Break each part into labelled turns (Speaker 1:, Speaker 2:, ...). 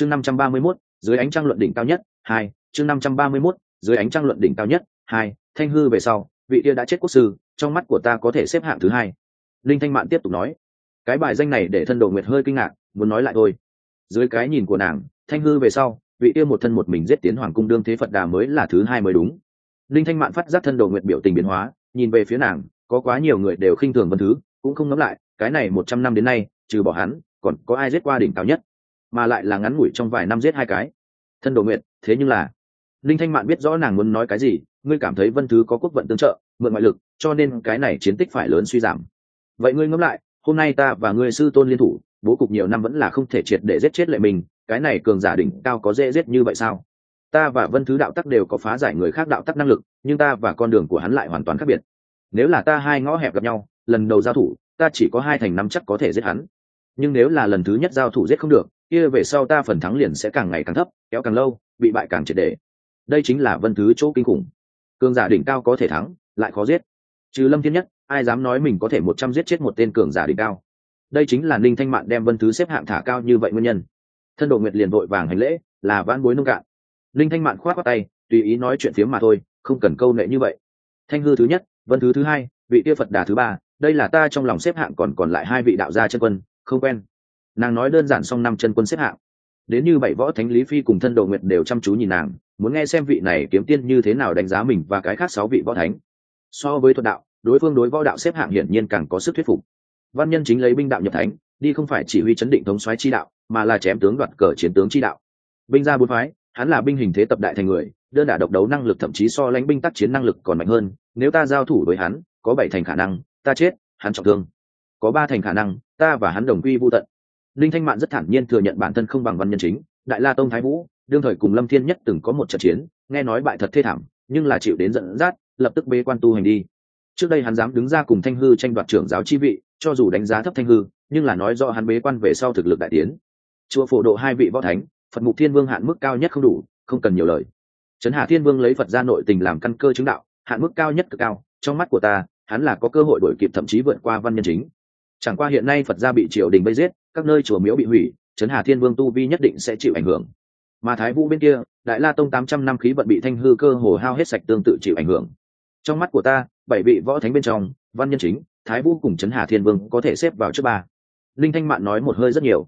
Speaker 1: chương năm trăm ba mươi 531, dưới ánh trăng luận đỉnh cao nhất hai chương năm trăm ba mươi 531, dưới ánh trăng luận đỉnh cao nhất hai thanh hư về sau vị kia đã chết quốc sư trong mắt của ta có thể xếp hạng thứ hai. Linh thanh mạn tiếp tục nói cái bài danh này để thân đồ nguyệt hơi kinh ngạc muốn nói lại thôi. Dưới cái nhìn của nàng thanh hư về sau vị kia một thân một mình giết tiến hoàng cung đương thế phật đà mới là thứ hai mới đúng. Linh thanh mạn phát giác thân đồ nguyệt biểu tình biến hóa nhìn về phía nàng có quá nhiều người đều khinh thường vân thứ cũng không ngẫm lại cái này một trăm năm đến nay trừ bỏ hắn còn có ai giết qua đỉnh cao nhất? Mà lại là ngắn ngủi trong vài năm giết hai cái. Thân đồ nguyện, thế nhưng là linh thanh mạn biết rõ nàng muốn nói cái gì ngươi cảm thấy vân thứ có quốc vận tương trợ mượn ngoại lực cho nên cái này chiến tích phải lớn suy giảm. Vậy ngươi ngẫm lại hôm nay ta và ngươi sư tôn liên thủ bố cục nhiều năm vẫn là không thể triệt để giết chết lệ mình cái này cường giả đỉnh cao có dễ giết như vậy sao? Ta và vân thứ đạo tắc đều có phá giải người khác đạo tắc năng lực nhưng ta và con đường của hắn lại hoàn toàn khác biệt. Nếu là ta hai ngõ hẹp gặp nhau lần đầu giao thủ ta chỉ có hai thành năm chắc có thể giết hắn nhưng nếu là lần thứ nhất giao thủ giết không được, kia về sau ta phần thắng liền sẽ càng ngày càng thấp, kéo càng lâu, bị bại càng triệt đề đây chính là vân thứ chỗ kinh khủng. Cường giả đỉnh cao có thể thắng, lại khó giết. Trừ lâm thiên nhất, ai dám nói mình có thể một trăm giết chết một tên cường giả đỉnh cao? Đây chính là ninh thanh mạn đem vân thứ xếp hạng thả cao như vậy nguyên nhân. Thân độ nguyệt liền vội vàng hành lễ, là van bối nông cạn. Ninh thanh mạn khoát khoát tay, tùy ý nói chuyện phiếm mà thôi, không cần câu nệ như vậy. Thanh hư thứ nhất, vân thứ thứ hai, vị tiêu phật đà thứ ba, đây là ta trong lòng xếp hạng còn còn lại hai vị đạo gia chân quân không quen. Nàng nói đơn giản xong năm chân quân xếp hạng. Đến như bảy võ thánh lý phi cùng thân đồ nguyện đều chăm chú nhìn nàng, muốn nghe xem vị này kiếm tiên như thế nào đánh giá mình và cái khác sáu vị võ thánh. So với thuật đạo, đối phương đối võ đạo xếp hạng hiển nhiên càng có sức thuyết phục. Văn nhân chính lấy binh đạo nhập thánh, đi không phải chỉ huy chấn định thống xoáy chi đạo, mà là chém tướng đoạt cờ chiến tướng chi đạo. Binh ra bốn phái, hắn là binh hình thế tập đại thành người, đơn đả độc đấu năng lực thậm chí so lãnh binh tác chiến năng lực còn mạnh hơn, nếu ta giao thủ với hắn, có bảy thành khả năng, ta chết, hắn trọng thương có ba thành khả năng, ta và hắn đồng quy vô tận. Linh thanh mạn rất thản nhiên thừa nhận bản thân không bằng văn nhân chính, đại la tông thái vũ, đương thời cùng lâm thiên nhất từng có một trận chiến, nghe nói bại thật thê thảm, nhưng là chịu đến dẫn dắt, lập tức bế quan tu hành đi. Trước đây hắn dám đứng ra cùng thanh hư tranh đoạt trưởng giáo chi vị, cho dù đánh giá thấp thanh hư, nhưng là nói do hắn bế quan về sau thực lực đại tiến. Chùa phổ độ hai vị võ thánh, phật mục thiên vương hạn mức cao nhất không đủ, không cần nhiều lời. Trấn hà thiên vương lấy phật ra nội tình làm căn cơ chứng đạo, hạn mức cao nhất cực cao, trong mắt của ta, hắn là có cơ hội đổi kịp thậm chí vượt qua văn nhân chính chẳng qua hiện nay phật gia bị triều đình bây giết, các nơi chùa miếu bị hủy, trấn hà thiên vương tu vi nhất định sẽ chịu ảnh hưởng. Mà thái vũ bên kia, đại la tông tám trăm năm khí vận bị thanh hư cơ hồ hao hết sạch tương tự chịu ảnh hưởng. Trong mắt của ta, bảy vị võ thánh bên trong, văn nhân chính, thái vũ cùng trấn hà thiên vương có thể xếp vào trước ba. Linh thanh mạn nói một hơi rất nhiều.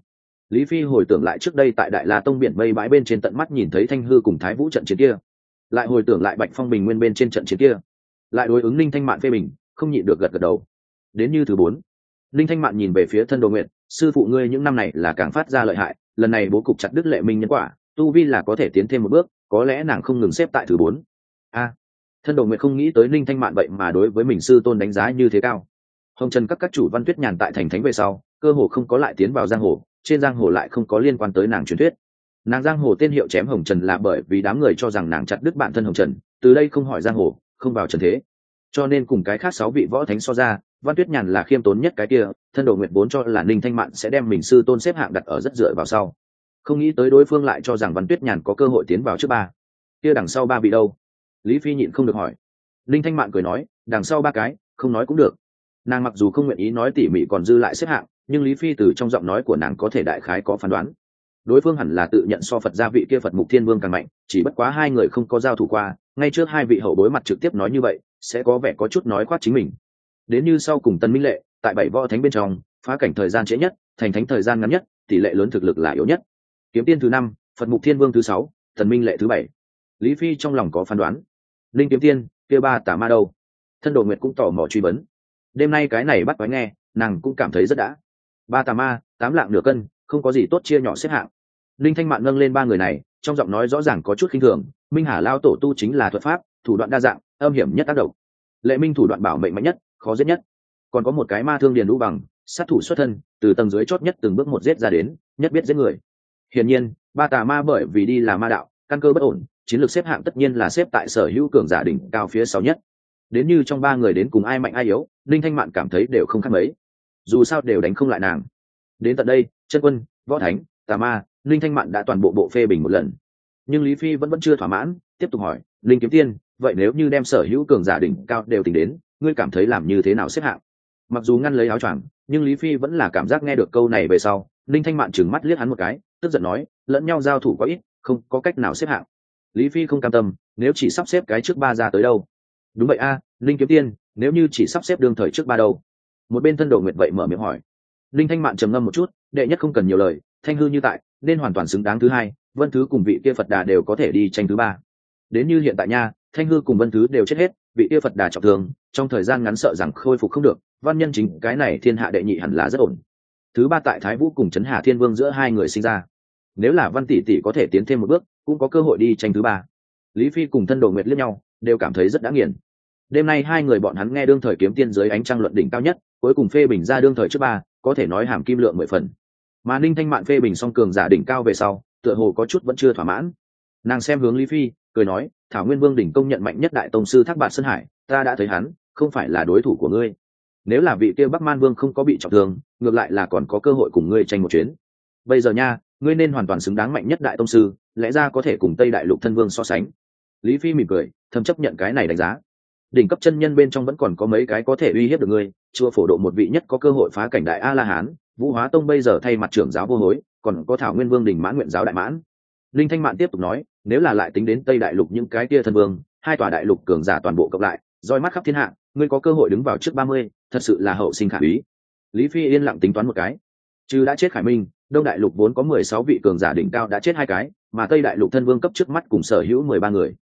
Speaker 1: Lý phi hồi tưởng lại trước đây tại đại la tông biển mây bãi bên trên tận mắt nhìn thấy thanh hư cùng thái vũ trận chiến kia. Lại hồi tưởng lại bạch phong bình nguyên bên trên trận chiến kia. Lại đối ứng linh thanh mạn phê bình, không nhịn được gật gật đầu. Đến như thứ bốn linh thanh mạn nhìn về phía thân đồ nguyện, sư phụ ngươi những năm này là càng phát ra lợi hại, lần này bố cục chặt đức lệ minh nhân quả, tu vi là có thể tiến thêm một bước, có lẽ nàng không ngừng xếp tại thứ bốn. A. Thân đồ nguyện không nghĩ tới linh thanh mạn vậy mà đối với mình sư tôn đánh giá như thế cao. Hồng trần các các chủ văn tuyết nhàn tại thành thánh về sau, cơ hồ không có lại tiến vào giang hồ, trên giang hồ lại không có liên quan tới nàng truyền thuyết. Nàng giang hồ tên hiệu chém hồng trần là bởi vì đám người cho rằng nàng chặt đứt bản thân hồng trần, từ đây không hỏi giang hồ, không vào trần thế. Cho nên cùng cái khác sáu vị võ thánh so ra văn tuyết nhàn là khiêm tốn nhất cái kia, thân đồ nguyện vốn cho là ninh thanh mạn sẽ đem mình sư tôn xếp hạng đặt ở rất dựa vào sau. Không nghĩ tới đối phương lại cho rằng văn tuyết nhàn có cơ hội tiến vào trước ba. Kia đằng sau ba vị đâu? Lý phi nhịn không được hỏi. Ninh thanh mạn cười nói, đằng sau ba cái, không nói cũng được. Nàng mặc dù không nguyện ý nói tỉ mỉ còn dư lại xếp hạng, nhưng lý phi từ trong giọng nói của nàng có thể đại khái có phán đoán. Đối phương hẳn là tự nhận so phật gia vị kia phật mục thiên vương càng mạnh, chỉ bất quá hai người không có giao thủ qua, ngay trước hai vị hậu bối mặt trực tiếp nói như vậy, sẽ có vẻ có chút nói khoát chính mình đến như sau cùng tân minh lệ, tại bảy võ thánh bên trong, phá cảnh thời gian trễ nhất, thành thánh thời gian ngắn nhất, tỷ lệ lớn thực lực là yếu nhất. Kiếm tiên thứ năm, phật mục thiên vương thứ sáu, thần minh lệ thứ bảy. Lý phi trong lòng có phán đoán. Linh kiếm tiên, kia ba tả ma đâu? Thân đồ nguyệt cũng tò mò truy vấn. Đêm nay cái này bắt quái nghe, nàng cũng cảm thấy rất đã. Ba tà ma, tám lạng nửa cân, không có gì tốt chia nhỏ xếp hạng. Linh thanh mạn nâng lên ba người này, trong giọng nói rõ ràng có chút khinh thường, minh hà lao tổ tu chính là thuật pháp, thủ đoạn đa dạng, âm hiểm nhất tác động. Lệ minh thủ đoạn bảo mệnh mạnh nhất khó giết nhất. Còn có một cái ma thương điền đũ bằng, sát thủ xuất thân, từ tầng dưới chót nhất từng bước một giết ra đến, nhất biết giết người. Hiển nhiên, ba tà ma bởi vì đi là ma đạo, căn cơ bất ổn, chiến lược xếp hạng tất nhiên là xếp tại sở hữu cường giả đỉnh cao phía sau nhất. Đến như trong ba người đến cùng ai mạnh ai yếu linh thanh mạn cảm thấy đều không khác mấy. Dù sao đều đánh không lại nàng. Đến tận đây, chân quân, võ thánh, tà ma linh thanh mạn đã toàn bộ bộ phê bình một lần. Nhưng lý phi vẫn vẫn chưa thỏa mãn, tiếp tục hỏi, linh kiếm tiên, vậy nếu như đem sở hữu cường giả đỉnh cao đều tính đến ngươi cảm thấy làm như thế nào xếp hạng? Mặc dù ngăn lấy áo choàng, nhưng lý phi vẫn là cảm giác nghe được câu này về sau linh thanh mạn trừng mắt liếc hắn một cái, tức giận nói, lẫn nhau giao thủ quá ít, không có cách nào xếp hạng. Lý phi không cam tâm, nếu chỉ sắp xếp cái trước ba ra tới đâu? Đúng vậy a linh kiếm tiên, nếu như chỉ sắp xếp đương thời trước ba đâu? Một bên thân đồ nguyệt vậy mở miệng hỏi. Linh thanh mạn trầm ngâm một chút, đệ nhất không cần nhiều lời, thanh hư như tại, nên hoàn toàn xứng đáng thứ hai, vân thứ cùng vị kia phật đà đều có thể đi tranh thứ ba. Đến như hiện tại nha thanh hư cùng vân thứ đều chết hết, vị kia phật đà trọng thương, trong thời gian ngắn sợ rằng khôi phục không được, văn nhân chính cái này thiên hạ đệ nhị hẳn là rất ổn. Thứ ba tại thái vũ cùng trấn hà thiên vương giữa hai người sinh ra. Nếu là văn tỷ tỷ có thể tiến thêm một bước, cũng có cơ hội đi tranh thứ ba. Lý phi cùng thân đồ nguyệt liếc nhau, đều cảm thấy rất đã nghiền. Đêm nay hai người bọn hắn nghe đương thời kiếm tiên giới ánh trăng luận đỉnh cao nhất, cuối cùng phê bình ra đương thời trước ba, có thể nói hàm kim lượng mười phần. Mà ninh thanh mạn phê bình song cường giả đỉnh cao về sau, tựa hồ có chút vẫn chưa thỏa mãn. Nàng xem hướng lý phi cười nói, thảo nguyên vương đỉnh công nhận mạnh nhất đại tông sư thác bạt sơn hải, ta đã thấy hắn, không phải là đối thủ của ngươi. Nếu là vị kia bắc man vương không có bị trọng thương, ngược lại là còn có cơ hội cùng ngươi tranh một chuyến. Bây giờ nha, ngươi nên hoàn toàn xứng đáng mạnh nhất đại tông sư, lẽ ra có thể cùng tây đại lục thân vương so sánh. Lý phi mỉm cười, thầm chấp nhận cái này đánh giá. Đỉnh cấp chân nhân bên trong vẫn còn có mấy cái có thể uy hiếp được ngươi chưa phổ độ một vị nhất có cơ hội phá cảnh đại a la hán, vũ hóa tông bây giờ thay mặt trưởng giáo vô hối, còn có thảo nguyên vương đình mãn nguyện giáo đại mãn linh thanh mạn tiếp tục nói, nếu là lại tính đến tây đại lục những cái kia thân vương, hai tòa đại lục cường giả toàn bộ cộng lại, roi mắt khắp thiên hạ, ngươi có cơ hội đứng vào trước ba mươi, thật sự là hậu sinh khả úy. Lý phi yên lặng tính toán một cái. Chứ đã chết khải minh, đông đại lục vốn có mười sáu vị cường giả đỉnh cao đã chết hai cái, mà tây đại lục thân vương cấp trước mắt cùng sở hữu mười ba người.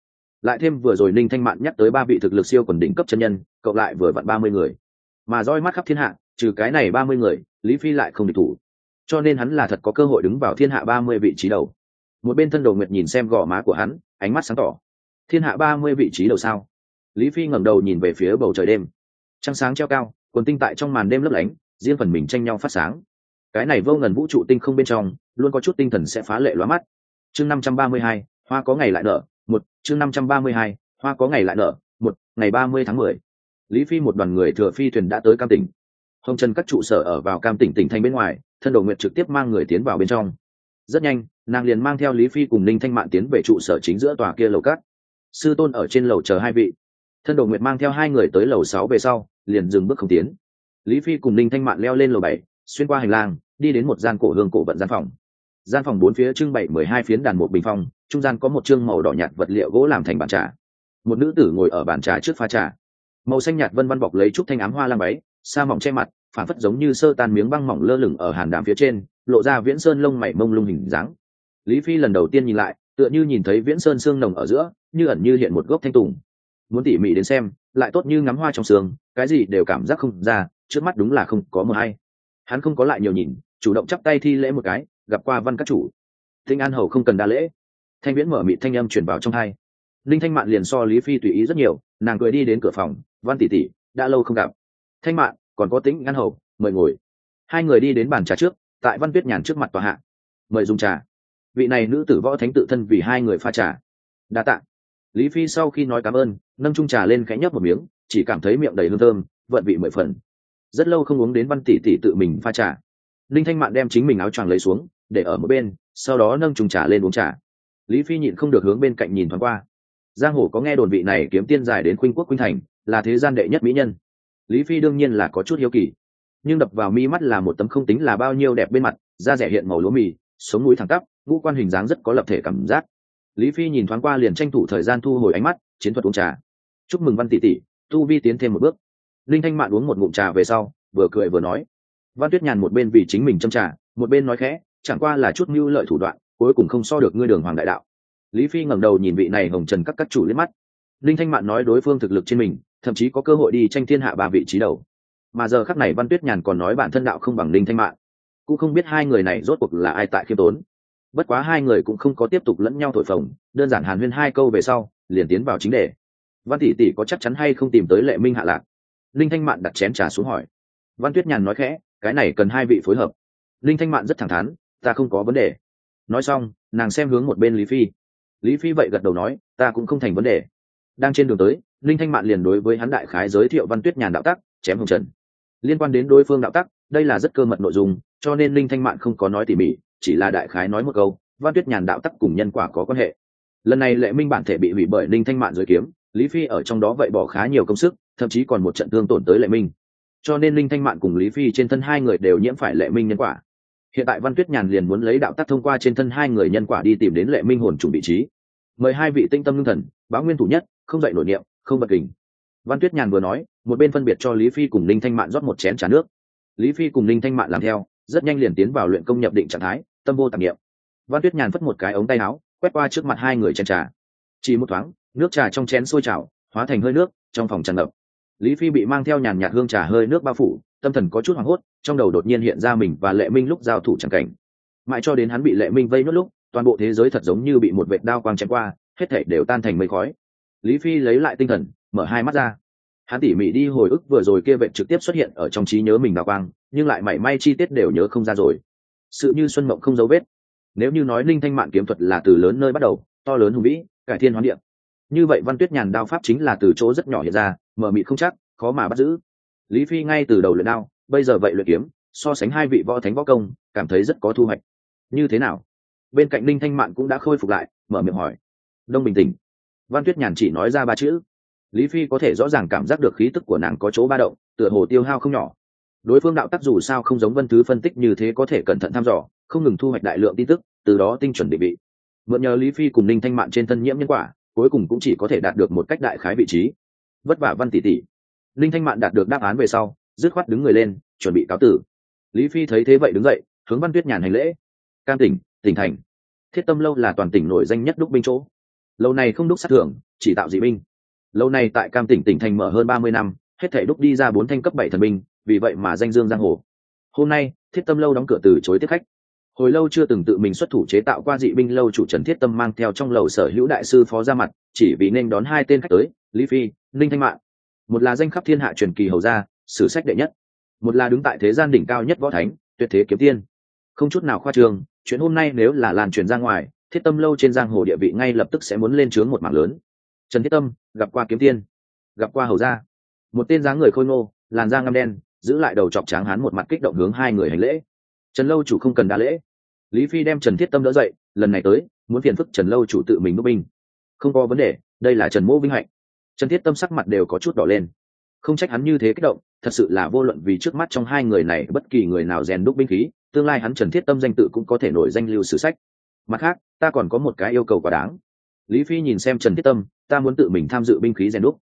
Speaker 1: Lại thêm vừa rồi ninh thanh mạn nhắc tới ba vị thực lực siêu quần đỉnh cấp chân nhân, cộng lại vừa vặn ba mươi người. Mà roi mắt khắp thiên hạ, trừ cái này ba mươi người, lý phi lại không địch thủ. Cho nên hắn là thật có cơ hội đứng vào thiên hạ ba mươi vị trí đầu một bên thân đồ nguyệt nhìn xem gò má của hắn, ánh mắt sáng tỏ. Thiên hạ ba mươi vị trí đầu sao? Lý phi ngẩng đầu nhìn về phía bầu trời đêm. Trăng sáng treo cao, quần tinh tại trong màn đêm lấp lánh, riêng phần mình tranh nhau phát sáng. Cái này vô ngần vũ trụ tinh không bên trong, luôn có chút tinh thần sẽ phá lệ lóa mắt. Chương năm trăm ba mươi hai, hoa có ngày lại nở, một, chương năm trăm ba mươi hai, hoa có ngày lại nở, một, ngày ba mươi tháng mười. Lý phi một đoàn người thừa phi thuyền đã tới cam tỉnh. Hồng trần các trụ sở ở vào cam tỉnh tỉnh thành bên ngoài, thân đồ nguyệt trực tiếp mang người tiến vào bên trong rất nhanh, nàng liền mang theo lý phi cùng ninh thanh mạn tiến về trụ sở chính giữa tòa kia lầu cát. Sư tôn ở trên lầu chờ hai vị. Thân đồ nguyệt mang theo hai người tới lầu sáu về sau, liền dừng bước không tiến. Lý phi cùng ninh thanh mạn leo lên lầu bảy, xuyên qua hành lang, đi đến một gian cổ hương cổ vận gian phòng. Gian phòng bốn phía trưng bày mười hai phiến đàn một bình phong, trung gian có một chương màu đỏ nhạt vật liệu gỗ làm thành bàn trà. Một nữ tử ngồi ở bàn trà trước pha trà. Màu xanh nhạt vân văn bọc lấy chút thanh ám hoa lam váy sa mỏng che mặt phản phất giống như sơ tan miếng băng mỏng lơ lửng ở hàn đàm phía trên lộ ra viễn sơn lông mảy mông lung hình dáng. Lý phi lần đầu tiên nhìn lại, tựa như nhìn thấy viễn sơn xương nồng ở giữa, như ẩn như hiện một gốc thanh tùng. Muốn tỉ mỉ đến xem, lại tốt như ngắm hoa trong sương, cái gì đều cảm giác không ra, trước mắt đúng là không có mờ hay. Hắn không có lại nhiều nhìn, chủ động chắp tay thi lễ một cái, gặp qua văn các chủ. Thinh an hầu không cần đa lễ. Thanh viễn mở mị thanh âm chuyển vào trong hai. Linh thanh mạn liền so lý phi tùy ý rất nhiều, nàng cười đi đến cửa phòng, văn tỷ tỷ, đã lâu không gặp. Thanh mạn, còn có tính an hầu, mời ngồi. Hai người đi đến bàn trà trước tại văn tuyết nhàn trước mặt tòa hạ. Mời dùng trà. Vị này nữ tử võ thánh tự thân vì hai người pha trà. Đa t ạ lý phi sau khi nói cảm ơn, nâng trung trà lên khẽ nhấp một miếng, chỉ cảm thấy miệng đầy hương thơm, vận vị mười phần. Rất lâu không uống đến văn tỷ tỷ tự mình pha trà. Linh thanh mạn đem chính mình áo choàng lấy xuống, để ở một bên, sau đó nâng trung trà lên uống trà. Lý phi nhịn không được hướng bên cạnh nhìn thoáng qua. Giang hồ có nghe đồn vị này kiếm tiên dài đến khuynh quốc khuynh thành, là thế gian đệ nhất mỹ nhân. Lý phi đương nhiên là có chút hiếu kỳ nhưng đập vào mi mắt là một tấm không tính là bao nhiêu đẹp bên mặt, da rẻ hiện màu lúa mì, sống núi thẳng tắp, ngũ quan hình dáng rất có lập thể cảm giác. Lý phi nhìn thoáng qua liền tranh thủ thời gian thu hồi ánh mắt, chiến thuật uống trà. Chúc mừng văn tỷ tỷ, tu vi tiến thêm một bước. Linh thanh mạn uống một ngụm trà về sau, vừa cười vừa nói. Văn tuyết nhàn một bên vì chính mình châm trà, một bên nói khẽ, chẳng qua là chút mưu lợi thủ đoạn, cuối cùng không so được ngươi đường hoàng đại đạo. Lý phi ngẩng đầu nhìn vị này hồng trần các các chủ liếc mắt. Linh thanh mạn nói đối phương thực lực trên mình, thậm chí có cơ hội đi tranh thiên hạ ba vị trí đầu mà giờ khắc này văn tuyết nhàn còn nói bản thân đạo không bằng linh thanh mạn. Cũng không biết hai người này rốt cuộc là ai tại khiêm tốn. Bất quá hai người cũng không có tiếp tục lẫn nhau thổi phồng, đơn giản hàn huyên hai câu về sau, liền tiến vào chính đề. Văn tỷ tỷ có chắc chắn hay không tìm tới lệ minh hạ lạc? Linh thanh mạn đặt chén trà xuống hỏi. Văn tuyết nhàn nói khẽ, cái này cần hai vị phối hợp. Linh thanh mạn rất thẳng thắn, ta không có vấn đề. Nói xong, nàng xem hướng một bên lý phi. Lý phi vậy gật đầu nói, ta cũng không thành vấn đề. Đang trên đường tới linh thanh mạn liền đối với hắn đại khái giới thiệu văn tuyết nhàn đạo tắc, chém hồng trần liên quan đến đối phương đạo tắc, đây là rất cơ mật nội dung, cho nên linh thanh mạn không có nói tỉ mỉ, chỉ là đại khái nói một câu, văn tuyết nhàn đạo tắc cùng nhân quả có quan hệ. Lần này lệ minh bản thể bị hủy bởi linh thanh mạn dưới kiếm, lý phi ở trong đó vậy bỏ khá nhiều công sức, thậm chí còn một trận thương tổn tới lệ minh. Cho nên linh thanh mạn cùng lý phi trên thân hai người đều nhiễm phải lệ minh nhân quả. Hiện tại văn tuyết nhàn liền muốn lấy đạo tắc thông qua trên thân hai người nhân quả đi tìm đến lệ minh hồn trùng vị trí. Mời hai vị tinh tâm ngưng thần, báo nguyên thủ nhất, không dạy nổi niệm, không bật kình. Văn tuyết nhàn vừa nói một bên phân biệt cho lý phi cùng Ninh thanh mạn rót một chén trà nước. Lý phi cùng Ninh thanh mạn làm theo, rất nhanh liền tiến vào luyện công nhập định trạng thái, tâm vô tạp nghiệm văn tuyết nhàn phất một cái ống tay áo, quét qua trước mặt hai người chén trà. Chỉ một thoáng, nước trà trong chén sôi trào, hóa thành hơi nước, trong phòng tràn ngập. Lý phi bị mang theo nhàn nhạt hương trà hơi nước bao phủ, tâm thần có chút hoảng hốt, trong đầu đột nhiên hiện ra mình và lệ minh lúc giao thủ chẳng cảnh. Mãi cho đến hắn bị lệ minh vây nốt lúc, toàn bộ thế giới thật giống như bị một vệt đao quang chém qua, hết thảy đều tan thành mây khói. Lý phi lấy lại tinh thần, mở hai mắt ra hắn tỉ mỉ đi hồi ức vừa rồi kia vệ trực tiếp xuất hiện ở trong trí nhớ mình đào quang, nhưng lại mảy may chi tiết đều nhớ không ra rồi. Sự như xuân mộng không dấu vết. Nếu như nói linh thanh mạn kiếm thuật là từ lớn nơi bắt đầu, to lớn hùng vĩ, cải thiên hoán điệp như vậy văn tuyết nhàn đao pháp chính là từ chỗ rất nhỏ hiện ra, mở mịt không chắc, khó mà bắt giữ. Lý phi ngay từ đầu luyện đao, bây giờ vậy luyện kiếm, so sánh hai vị võ thánh võ công, cảm thấy rất có thu hoạch. Như thế nào? Bên cạnh linh thanh mạn cũng đã khôi phục lại, mở miệng hỏi. Đông bình tĩnh. Văn tuyết nhàn chỉ nói ra ba chữ lý phi có thể rõ ràng cảm giác được khí tức của nàng có chỗ ba động, tựa hồ tiêu hao không nhỏ. Đối phương đạo tắc dù sao không giống vân thứ phân tích như thế có thể cẩn thận thăm dò, không ngừng thu hoạch đại lượng tin tức, từ đó tinh chuẩn định vị. Mượn nhờ lý phi cùng ninh thanh mạn trên thân nhiễm nhân quả, cuối cùng cũng chỉ có thể đạt được một cách đại khái vị trí. Vất vả văn tỷ tỷ. Ninh thanh mạn đạt được đáp án về sau, dứt khoát đứng người lên, chuẩn bị cáo tử. Lý phi thấy thế vậy đứng dậy, hướng văn tuyết nhàn hành lễ. Cam tỉnh tỉnh thành. Thiết tâm lâu là toàn tỉnh nổi danh nhất đúc binh chỗ. Lâu này không đúc sát thưởng, chỉ tạo dị binh lâu nay tại cam tỉnh tỉnh thành mở hơn ba mươi năm, hết thể đúc đi ra bốn thanh cấp bảy thần binh, vì vậy mà danh dương giang hồ. Hôm nay, thiết tâm lâu đóng cửa từ chối tiếp khách. Hồi lâu chưa từng tự mình xuất thủ chế tạo qua dị binh lâu chủ trần thiết tâm mang theo trong lầu sở hữu đại sư phó ra mặt, chỉ vì nên đón hai tên khách tới, lý phi, ninh thanh mạng một là danh khắp thiên hạ truyền kỳ hầu gia, sử sách đệ nhất. Một là đứng tại thế gian đỉnh cao nhất võ thánh, tuyệt thế kiếm tiên. Không chút nào khoa trương, chuyện hôm nay nếu là làn truyền ra ngoài, thiết tâm lâu trên giang hồ địa vị ngay lập tức sẽ muốn lên trướng một mảng lớn trần thiết tâm, gặp qua kiếm tiên gặp qua hầu gia. Một tên dáng người khôi ngô, làn da ngăm đen, giữ lại đầu chọc tráng hán một mặt kích động hướng hai người hành lễ. Trần lâu chủ không cần đa lễ. Lý phi đem trần thiết tâm đỡ dậy, lần này tới, muốn phiền phức trần lâu chủ tự mình đúc binh. Không có vấn đề, đây là trần mỗ vinh hạnh. Trần thiết tâm sắc mặt đều có chút đỏ lên. Không trách hắn như thế kích động, thật sự là vô luận vì trước mắt trong hai người này, bất kỳ người nào rèn đúc binh khí, tương lai hắn trần thiết tâm danh tự cũng có thể nổi danh lưu sử sách. Mặt khác, ta còn có một cái yêu cầu quá đáng. Lý phi nhìn xem trần thiết tâm ta muốn tự mình tham dự binh khí rèn đúc.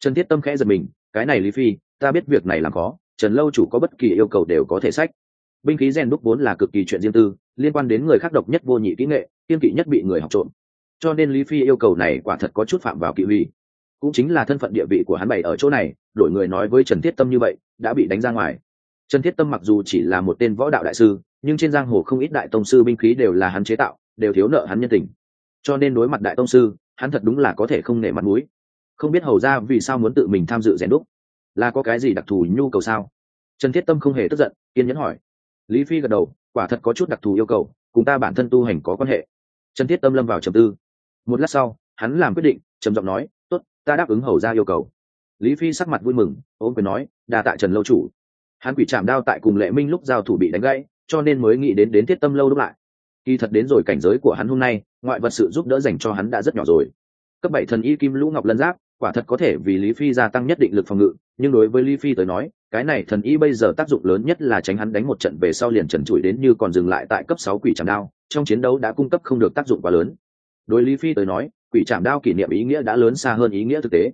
Speaker 1: Trần thiết tâm khẽ giật mình, cái này lý phi, ta biết việc này làm khó, trần lâu chủ có bất kỳ yêu cầu đều có thể sách. Binh khí rèn đúc vốn là cực kỳ chuyện riêng tư, liên quan đến người khác độc nhất vô nhị kỹ nghệ, kiên kỵ nhất bị người học trộm. Cho nên lý phi yêu cầu này quả thật có chút phạm vào kỵ huy. Cũng chính là thân phận địa vị của hắn bày ở chỗ này, đổi người nói với trần thiết tâm như vậy, đã bị đánh ra ngoài. Trần thiết tâm mặc dù chỉ là một tên võ đạo đại sư, nhưng trên giang hồ không ít đại tông sư binh khí đều là hắn chế tạo, đều thiếu nợ hắn nhân tình. Cho nên đối mặt đại tông sư hắn thật đúng là có thể không nể mặt mũi. Không biết hầu ra vì sao muốn tự mình tham dự rèn đúc. Là có cái gì đặc thù nhu cầu sao? Trần thiết tâm không hề tức giận, kiên nhẫn hỏi. Lý phi gật đầu, quả thật có chút đặc thù yêu cầu, cùng ta bản thân tu hành có quan hệ. Trần thiết tâm lâm vào trầm tư. Một lát sau, hắn làm quyết định, trầm giọng nói, tốt, ta đáp ứng hầu ra yêu cầu. Lý phi sắc mặt vui mừng ôm quyền nói đà tạ trần lâu chủ. Hắn quỷ chạm đao tại cùng lệ minh lúc giao thủ bị đánh gãy, cho nên mới nghĩ đến đến thiết tâm lâu đúc lại kỳ thật đến rồi cảnh giới của hắn hôm nay, ngoại vật sự giúp đỡ dành cho hắn đã rất nhỏ rồi. Cấp bảy thần y kim lũ ngọc lân giáp, quả thật có thể vì lý phi gia tăng nhất định lực phòng ngự, nhưng đối với lý phi tới nói, cái này thần y bây giờ tác dụng lớn nhất là tránh hắn đánh một trận về sau liền trần trụi đến như còn dừng lại tại cấp sáu quỷ trảm đao, trong chiến đấu đã cung cấp không được tác dụng quá lớn. Đối lý phi tới nói, quỷ trảm đao kỷ niệm ý nghĩa đã lớn xa hơn ý nghĩa thực tế.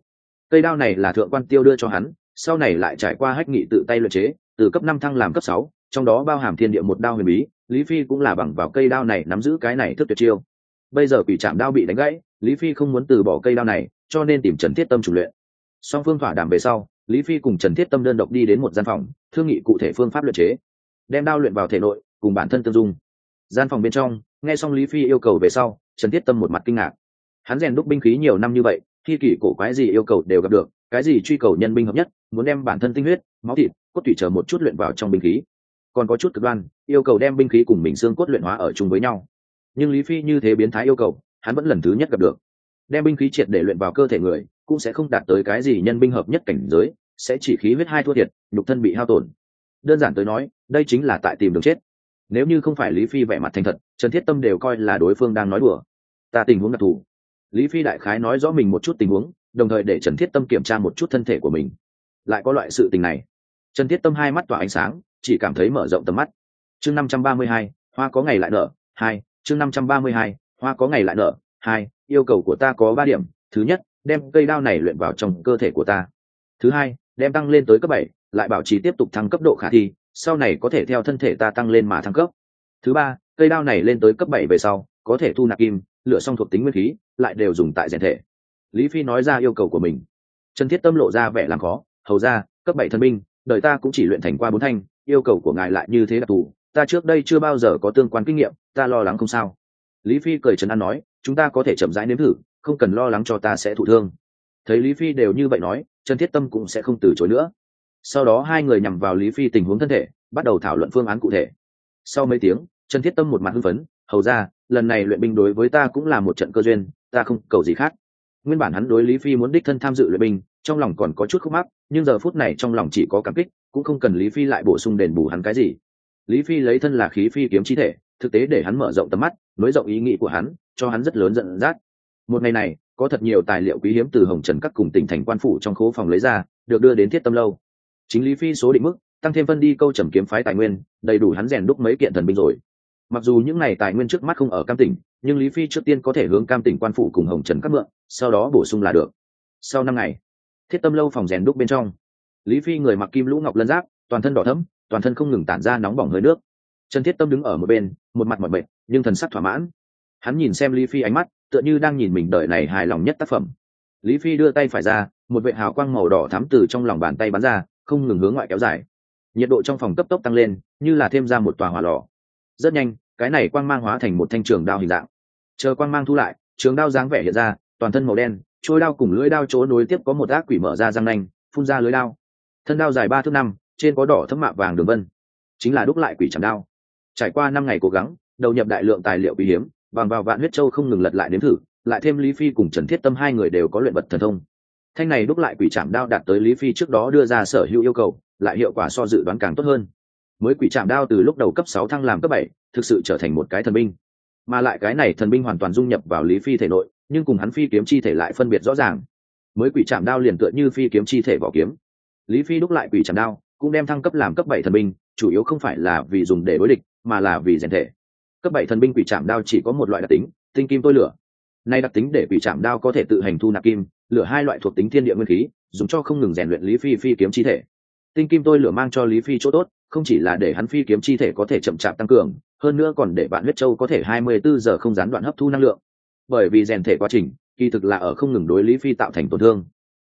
Speaker 1: Cây đao này là thượng quan tiêu đưa cho hắn, sau này lại trải qua hách nghị tự tay luyện chế, từ cấp năm thăng làm cấp sáu trong đó bao hàm thiên địa một đao huyền bí, lý phi cũng là bằng vào cây đao này nắm giữ cái này thức tuyệt chiêu. Bây giờ quỷ trạm đao bị đánh gãy, lý phi không muốn từ bỏ cây đao này, cho nên tìm trần thiết tâm chủ luyện. Song phương thỏa đàm về sau, lý phi cùng trần thiết tâm đơn độc đi đến một gian phòng, thương nghị cụ thể phương pháp luyện chế. Đem đao luyện vào thể nội, cùng bản thân tương dung. Gian phòng bên trong, nghe xong lý phi yêu cầu về sau, trần thiết tâm một mặt kinh ngạc. Hắn rèn đúc binh khí nhiều năm như vậy, khi kỷ cổ quái gì yêu cầu đều gặp được, cái gì truy cầu nhân binh hợp nhất, muốn đem bản thân tinh huyết, máu thịt, cốt tủy chờ một chút luyện vào trong binh khí còn có chút cực đoan, yêu cầu đem binh khí cùng mình xương cốt luyện hóa ở chung với nhau. Nhưng lý phi như thế biến thái yêu cầu, hắn vẫn lần thứ nhất gặp được. Đem binh khí triệt để luyện vào cơ thể người, cũng sẽ không đạt tới cái gì nhân binh hợp nhất cảnh giới, sẽ chỉ khí huyết hai thua thiệt, nhục thân bị hao tổn. Đơn giản tới nói, đây chính là tại tìm đường chết. Nếu như không phải lý phi vẻ mặt thành thật, trần thiết tâm đều coi là đối phương đang nói đùa. Ta tình huống đặc thù. Lý phi đại khái nói rõ mình một chút tình huống, đồng thời để trần thiết tâm kiểm tra một chút thân thể của mình. Lại có loại sự tình này. Trần thiết tâm hai mắt tỏa ánh sáng chỉ cảm thấy mở rộng tầm mắt. Chương năm trăm ba mươi hai, hoa có ngày lại nở, hai, chương năm trăm ba mươi hai, hoa có ngày lại nở, hai, yêu cầu của ta có ba điểm. Thứ nhất, đem cây đao này luyện vào trong cơ thể của ta. Thứ hai, đem tăng lên tới cấp bảy, lại bảo trì tiếp tục thăng cấp độ khả thi, sau này có thể theo thân thể ta tăng lên mà thăng cấp. Thứ ba, cây đao này lên tới cấp bảy về sau, có thể thu nạp kim lựa song thuộc tính nguyên khí, lại đều dùng tại rèn thể. Lý phi nói ra yêu cầu của mình. Trần thiết tâm lộ ra vẻ làm khó, hầu ra, cấp bảy thần binh, đời ta cũng chỉ luyện thành qua bốn thanh yêu cầu của ngài lại như thế đặc thù ta trước đây chưa bao giờ có tương quan kinh nghiệm, ta lo lắng không sao. Lý phi cười trấn an nói, chúng ta có thể chậm rãi nếm thử, không cần lo lắng cho ta sẽ thụ thương. Thấy lý phi đều như vậy nói, trần thiết tâm cũng sẽ không từ chối nữa. Sau đó hai người nhằm vào lý phi tình huống thân thể, bắt đầu thảo luận phương án cụ thể. Sau mấy tiếng, trần thiết tâm một mặt hưng phấn, hầu ra, lần này luyện binh đối với ta cũng là một trận cơ duyên, ta không cầu gì khác. Nguyên bản hắn đối lý phi muốn đích thân tham dự luyện binh trong lòng còn có chút khúc mắc, nhưng giờ phút này trong lòng chỉ có cảm kích, cũng không cần lý phi lại bổ sung đền bù hắn cái gì. Lý phi lấy thân là khí phi kiếm chi thể, thực tế để hắn mở rộng tầm mắt, nối rộng ý nghĩ của hắn, cho hắn rất lớn giận dắt. Một ngày này, có thật nhiều tài liệu quý hiếm từ hồng trần các cùng tỉnh thành quan phủ trong khố phòng lấy ra, được đưa đến thiết tâm lâu. Chính lý phi số định mức, tăng thêm phân đi câu trầm kiếm phái tài nguyên, đầy đủ hắn rèn đúc mấy kiện thần binh rồi. Mặc dù những n à y tài nguyên trước mắt không ở cam tỉnh, nhưng lý phi trước tiên có thể hướng cam tỉnh quan phủ cùng hồng trần các mượn, sau đó bổ sung là được. Sau năm ngày thiết tâm lâu phòng rèn đúc bên trong. Lý phi người mặc kim lũ ngọc lân giáp, toàn thân đỏ thấm toàn thân không ngừng tản ra nóng bỏng hơi nước. Trần thiết tâm đứng ở một bên, một mặt mọi bệnh nhưng thần sắc thỏa mãn. Hắn nhìn xem lý phi ánh mắt, tựa như đang nhìn mình đợi này hài lòng nhất tác phẩm. Lý phi đưa tay phải ra, một vệ hào quang màu đỏ thắm từ trong lòng bàn tay bắn ra, không ngừng hướng ngoại kéo dài. Nhiệt độ trong phòng cấp tốc tăng lên, như là thêm ra một tòa hỏa lò. Rất nhanh, cái này quang mang hóa thành một thanh trường đao hình dạng. Chờ quang mang thu lại, trường đao dáng vẻ hiện ra, toàn thân màu đen trôi đao cùng lưỡi đao chỗ nối tiếp có một ác quỷ mở ra răng nanh, phun ra lưới đao. Thân đao dài ba thước năm, trên có đỏ thấm mạ vàng đường vân. Chính là đúc lại quỷ chạm đao. Trải qua năm ngày cố gắng, đầu nhập đại lượng tài liệu quý hiếm bằng vào vạn huyết châu không ngừng lật lại nếm thử, lại thêm lý phi cùng trần thiết tâm hai người đều có luyện vật thần thông. Thanh này đúc lại quỷ chạm đao đạt tới lý phi trước đó đưa ra sở hữu yêu cầu, lại hiệu quả so dự đoán càng tốt hơn. Mới quỷ chạm đao từ lúc đầu cấp sáu thăng làm cấp bảy, thực sự trở thành một cái thần binh. Mà lại cái này thần binh hoàn toàn dung nhập vào lý phi thể nội nhưng cùng hắn phi kiếm chi thể lại phân biệt rõ ràng. Mới quỷ trạm đao liền tựa như phi kiếm chi thể vỏ kiếm. Lý phi đúc lại quỷ trạm đao, cũng đem thăng cấp làm cấp bảy thần binh, chủ yếu không phải là vì dùng để đối địch, mà là vì rèn thể. Cấp bảy thần binh quỷ trạm đao chỉ có một loại đặc tính, tinh kim tôi lửa. Nay đặc tính để quỷ trạm đao có thể tự hành thu nạp kim, lửa hai loại thuộc tính thiên địa nguyên khí, dùng cho không ngừng rèn luyện lý phi phi kiếm chi thể. Tinh kim tôi lửa mang cho lý phi chỗ tốt, không chỉ là để hắn phi kiếm chi thể có thể chậm chạp tăng cường, hơn nữa còn để bạn huyết châu có thể hai mươi bốn giờ không gián đoạn hấp thu năng lượng bởi vì rèn thể quá trình, kỳ thực là ở không ngừng đối lý phi tạo thành tổn thương.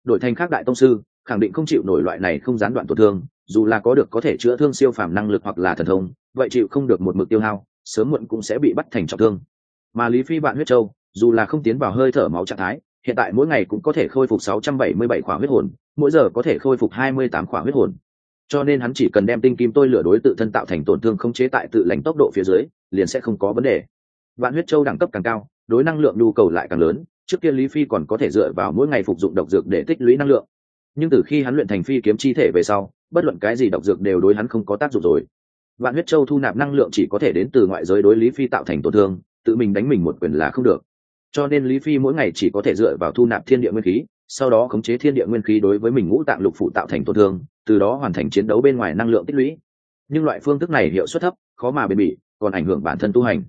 Speaker 1: Đổi thành khác đại tông sư, khẳng định không chịu nổi loại này không gián đoạn tổn thương, dù là có được có thể chữa thương siêu phàm năng lực hoặc là thần thông, vậy chịu không được một mực tiêu hao, sớm muộn cũng sẽ bị bắt thành trọng thương. Mà lý phi bạn huyết châu dù là không tiến vào hơi thở máu trạng thái, hiện tại mỗi ngày cũng có thể khôi phục 677 khỏa huyết hồn, mỗi giờ có thể khôi phục 28 khỏa huyết hồn. Cho nên hắn chỉ cần đem tinh kim tôi lửa đối tự thân tạo thành tổn thương không chế tại tự lãnh tốc độ phía dưới, liền sẽ không có vấn đề. Vạn huyết châu đẳng cấp càng cao đối năng lượng nhu cầu lại càng lớn, trước kia lý phi còn có thể dựa vào mỗi ngày phục dụng độc dược để tích lũy năng lượng. Nhưng từ khi hắn luyện thành phi kiếm chi thể về sau, bất luận cái gì độc dược đều đối hắn không có tác dụng rồi. Vạn huyết châu thu nạp năng lượng chỉ có thể đến từ ngoại giới đối lý phi tạo thành tổn thương, tự mình đánh mình một quyền là không được. Cho nên lý phi mỗi ngày chỉ có thể dựa vào thu nạp thiên địa nguyên khí, sau đó khống chế thiên địa nguyên khí đối với mình ngũ tạng lục phụ tạo thành tổn thương, từ đó hoàn thành chiến đấu bên ngoài năng lượng tích lũy. Nhưng loại phương thức này hiệu suất thấp, khó mà bền bỉ, còn ảnh hưởng bản thân tu hành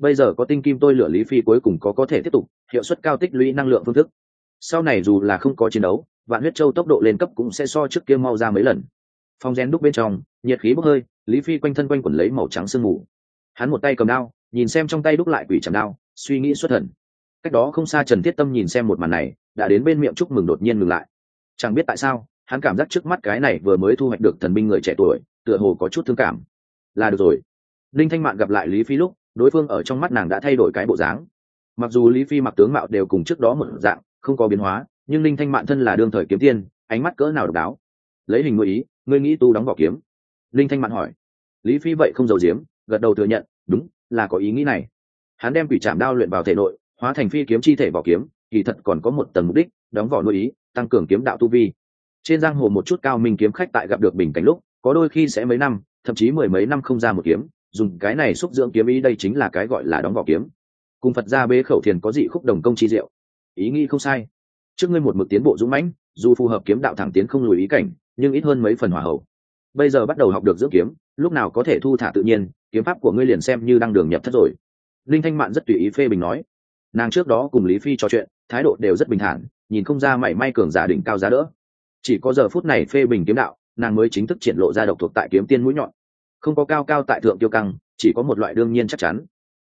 Speaker 1: bây giờ có tinh kim tôi lửa lý phi cuối cùng có có thể tiếp tục, hiệu suất cao tích lũy năng lượng phương thức. Sau này dù là không có chiến đấu, vạn huyết châu tốc độ lên cấp cũng sẽ so trước kia mau ra mấy lần. Phong rén đúc bên trong, nhiệt khí bốc hơi, lý phi quanh thân quanh quẩn lấy màu trắng sương mù. Hắn một tay cầm đao, nhìn xem trong tay đúc lại quỷ chạm đao, suy nghĩ xuất thần. Cách đó không xa trần thiết tâm nhìn xem một màn này, đã đến bên miệng chúc mừng đột nhiên ngừng lại. Chẳng biết tại sao, hắn cảm giác trước mắt cái này vừa mới thu hoạch được thần binh người trẻ tuổi, tựa hồ có chút thương cảm. Là được rồi. Linh thanh mạn gặp lại lý phi lúc đối phương ở trong mắt nàng đã thay đổi cái bộ dáng. Mặc dù lý phi mặc tướng mạo đều cùng trước đó một dạng, không có biến hóa, nhưng linh thanh mạn thân là đương thời kiếm tiên, ánh mắt cỡ nào độc đáo. Lấy hình ngụ ý, ngươi nghĩ tu đóng vỏ kiếm? Linh thanh mạn hỏi. Lý phi vậy không giàu giếm, gật đầu thừa nhận, đúng, là có ý nghĩ này. Hắn đem quỷ trạm đao luyện vào thể nội, hóa thành phi kiếm chi thể vỏ kiếm, kỳ thật còn có một tầng mục đích, đóng vỏ nuôi ý, tăng cường kiếm đạo tu vi. Trên giang hồ một chút cao minh kiếm khách tại gặp được bình cảnh lúc, có đôi khi sẽ mấy năm, thậm chí mười mấy năm không ra một kiếm dùng cái này xúc dưỡng kiếm ý, đây chính là cái gọi là đóng vỏ kiếm. Cùng phật gia bế khẩu thiền có dị khúc đồng công chi diệu. Ý nghĩ không sai. Trước ngươi một mực tiến bộ dũng mãnh, dù phù hợp kiếm đạo thẳng tiến không lùi ý cảnh, nhưng ít hơn mấy phần hòa hậu. Bây giờ bắt đầu học được dưỡng kiếm, lúc nào có thể thu thả tự nhiên, kiếm pháp của ngươi liền xem như đang đường nhập thất rồi. Linh thanh mạn rất tùy ý phê bình nói. Nàng trước đó cùng lý phi trò chuyện, thái độ đều rất bình thản, nhìn không ra mảy may cường giả đỉnh cao giá đỡ. Chỉ có giờ phút này phê bình kiếm đạo, nàng mới chính thức triển lộ ra độc thuộc tại kiếm tiên mũi nhọn không có cao cao tại thượng tiêu căng, chỉ có một loại đương nhiên chắc chắn.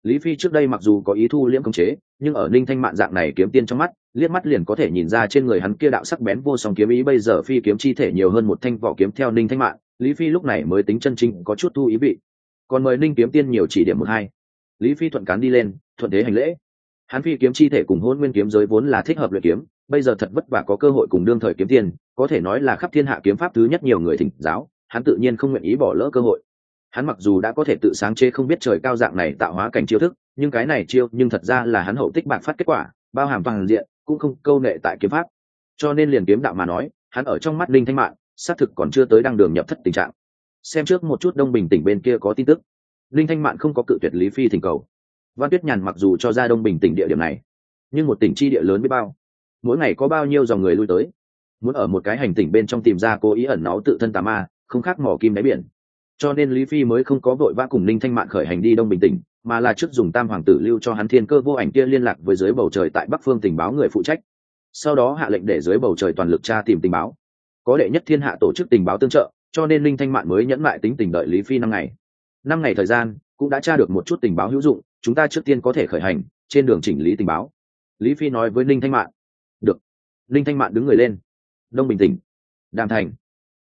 Speaker 1: Lý phi trước đây mặc dù có ý thu liễm công chế, nhưng ở ninh thanh mạn dạng này kiếm tiên trong mắt, liếc mắt liền có thể nhìn ra trên người hắn kia đạo sắc bén vô song kiếm ý bây giờ phi kiếm chi thể nhiều hơn một thanh vỏ kiếm theo ninh thanh mạn, lý phi lúc này mới tính chân chính có chút thu ý vị. Còn mời ninh kiếm tiên nhiều chỉ điểm một hai. Lý phi thuận cán đi lên, thuận thế hành lễ. Hắn phi kiếm chi thể cùng hôn nguyên kiếm giới vốn là thích hợp luyện kiếm, bây giờ thật vất vả có cơ hội cùng đương thời kiếm tiên, có thể nói là khắp thiên hạ kiếm pháp thứ nhất nhiều người thỉnh giáo, hắn tự nhiên không nguyện ý bỏ lỡ cơ hội hắn mặc dù đã có thể tự sáng chế không biết trời cao dạng này tạo hóa cảnh chiêu thức, nhưng cái này chiêu nhưng thật ra là hắn hậu tích bạc phát kết quả, bao hàm toàn diện, cũng không câu nệ tại kiếm pháp. Cho nên liền kiếm đạo mà nói, hắn ở trong mắt linh thanh mạng xác thực còn chưa tới đăng đường nhập thất tình trạng. Xem trước một chút đông bình tỉnh bên kia có tin tức. Linh thanh mạn không có cự tuyệt lý phi thỉnh cầu. Văn tuyết nhàn mặc dù cho ra đông bình tỉnh địa điểm này, nhưng một tỉnh chi địa lớn biết bao. Mỗi ngày có bao nhiêu dòng người lui tới. Muốn ở một cái hành tỉnh bên trong tìm ra cố ý ẩn náu tự thân tà ma, không khác mỏ kim đáy biển cho nên lý phi mới không có vội vã cùng ninh thanh mạn khởi hành đi đông bình tỉnh, mà là trước dùng tam hoàng tử lưu cho hắn thiên cơ vô ảnh kia liên lạc với dưới bầu trời tại bắc phương tình báo người phụ trách. Sau đó hạ lệnh để dưới bầu trời toàn lực tra tìm tình báo. Có đệ nhất thiên hạ tổ chức tình báo tương trợ, cho nên linh thanh mạn mới nhẫn lại tính tình đợi lý phi năm ngày. Năm ngày thời gian, cũng đã tra được một chút tình báo hữu dụng, chúng ta trước tiên có thể khởi hành, trên đường chỉnh lý tình báo. Lý phi nói với linh thanh mạn. Được. Linh thanh mạn đứng người lên. Đông bình tỉnh. Đàm thành.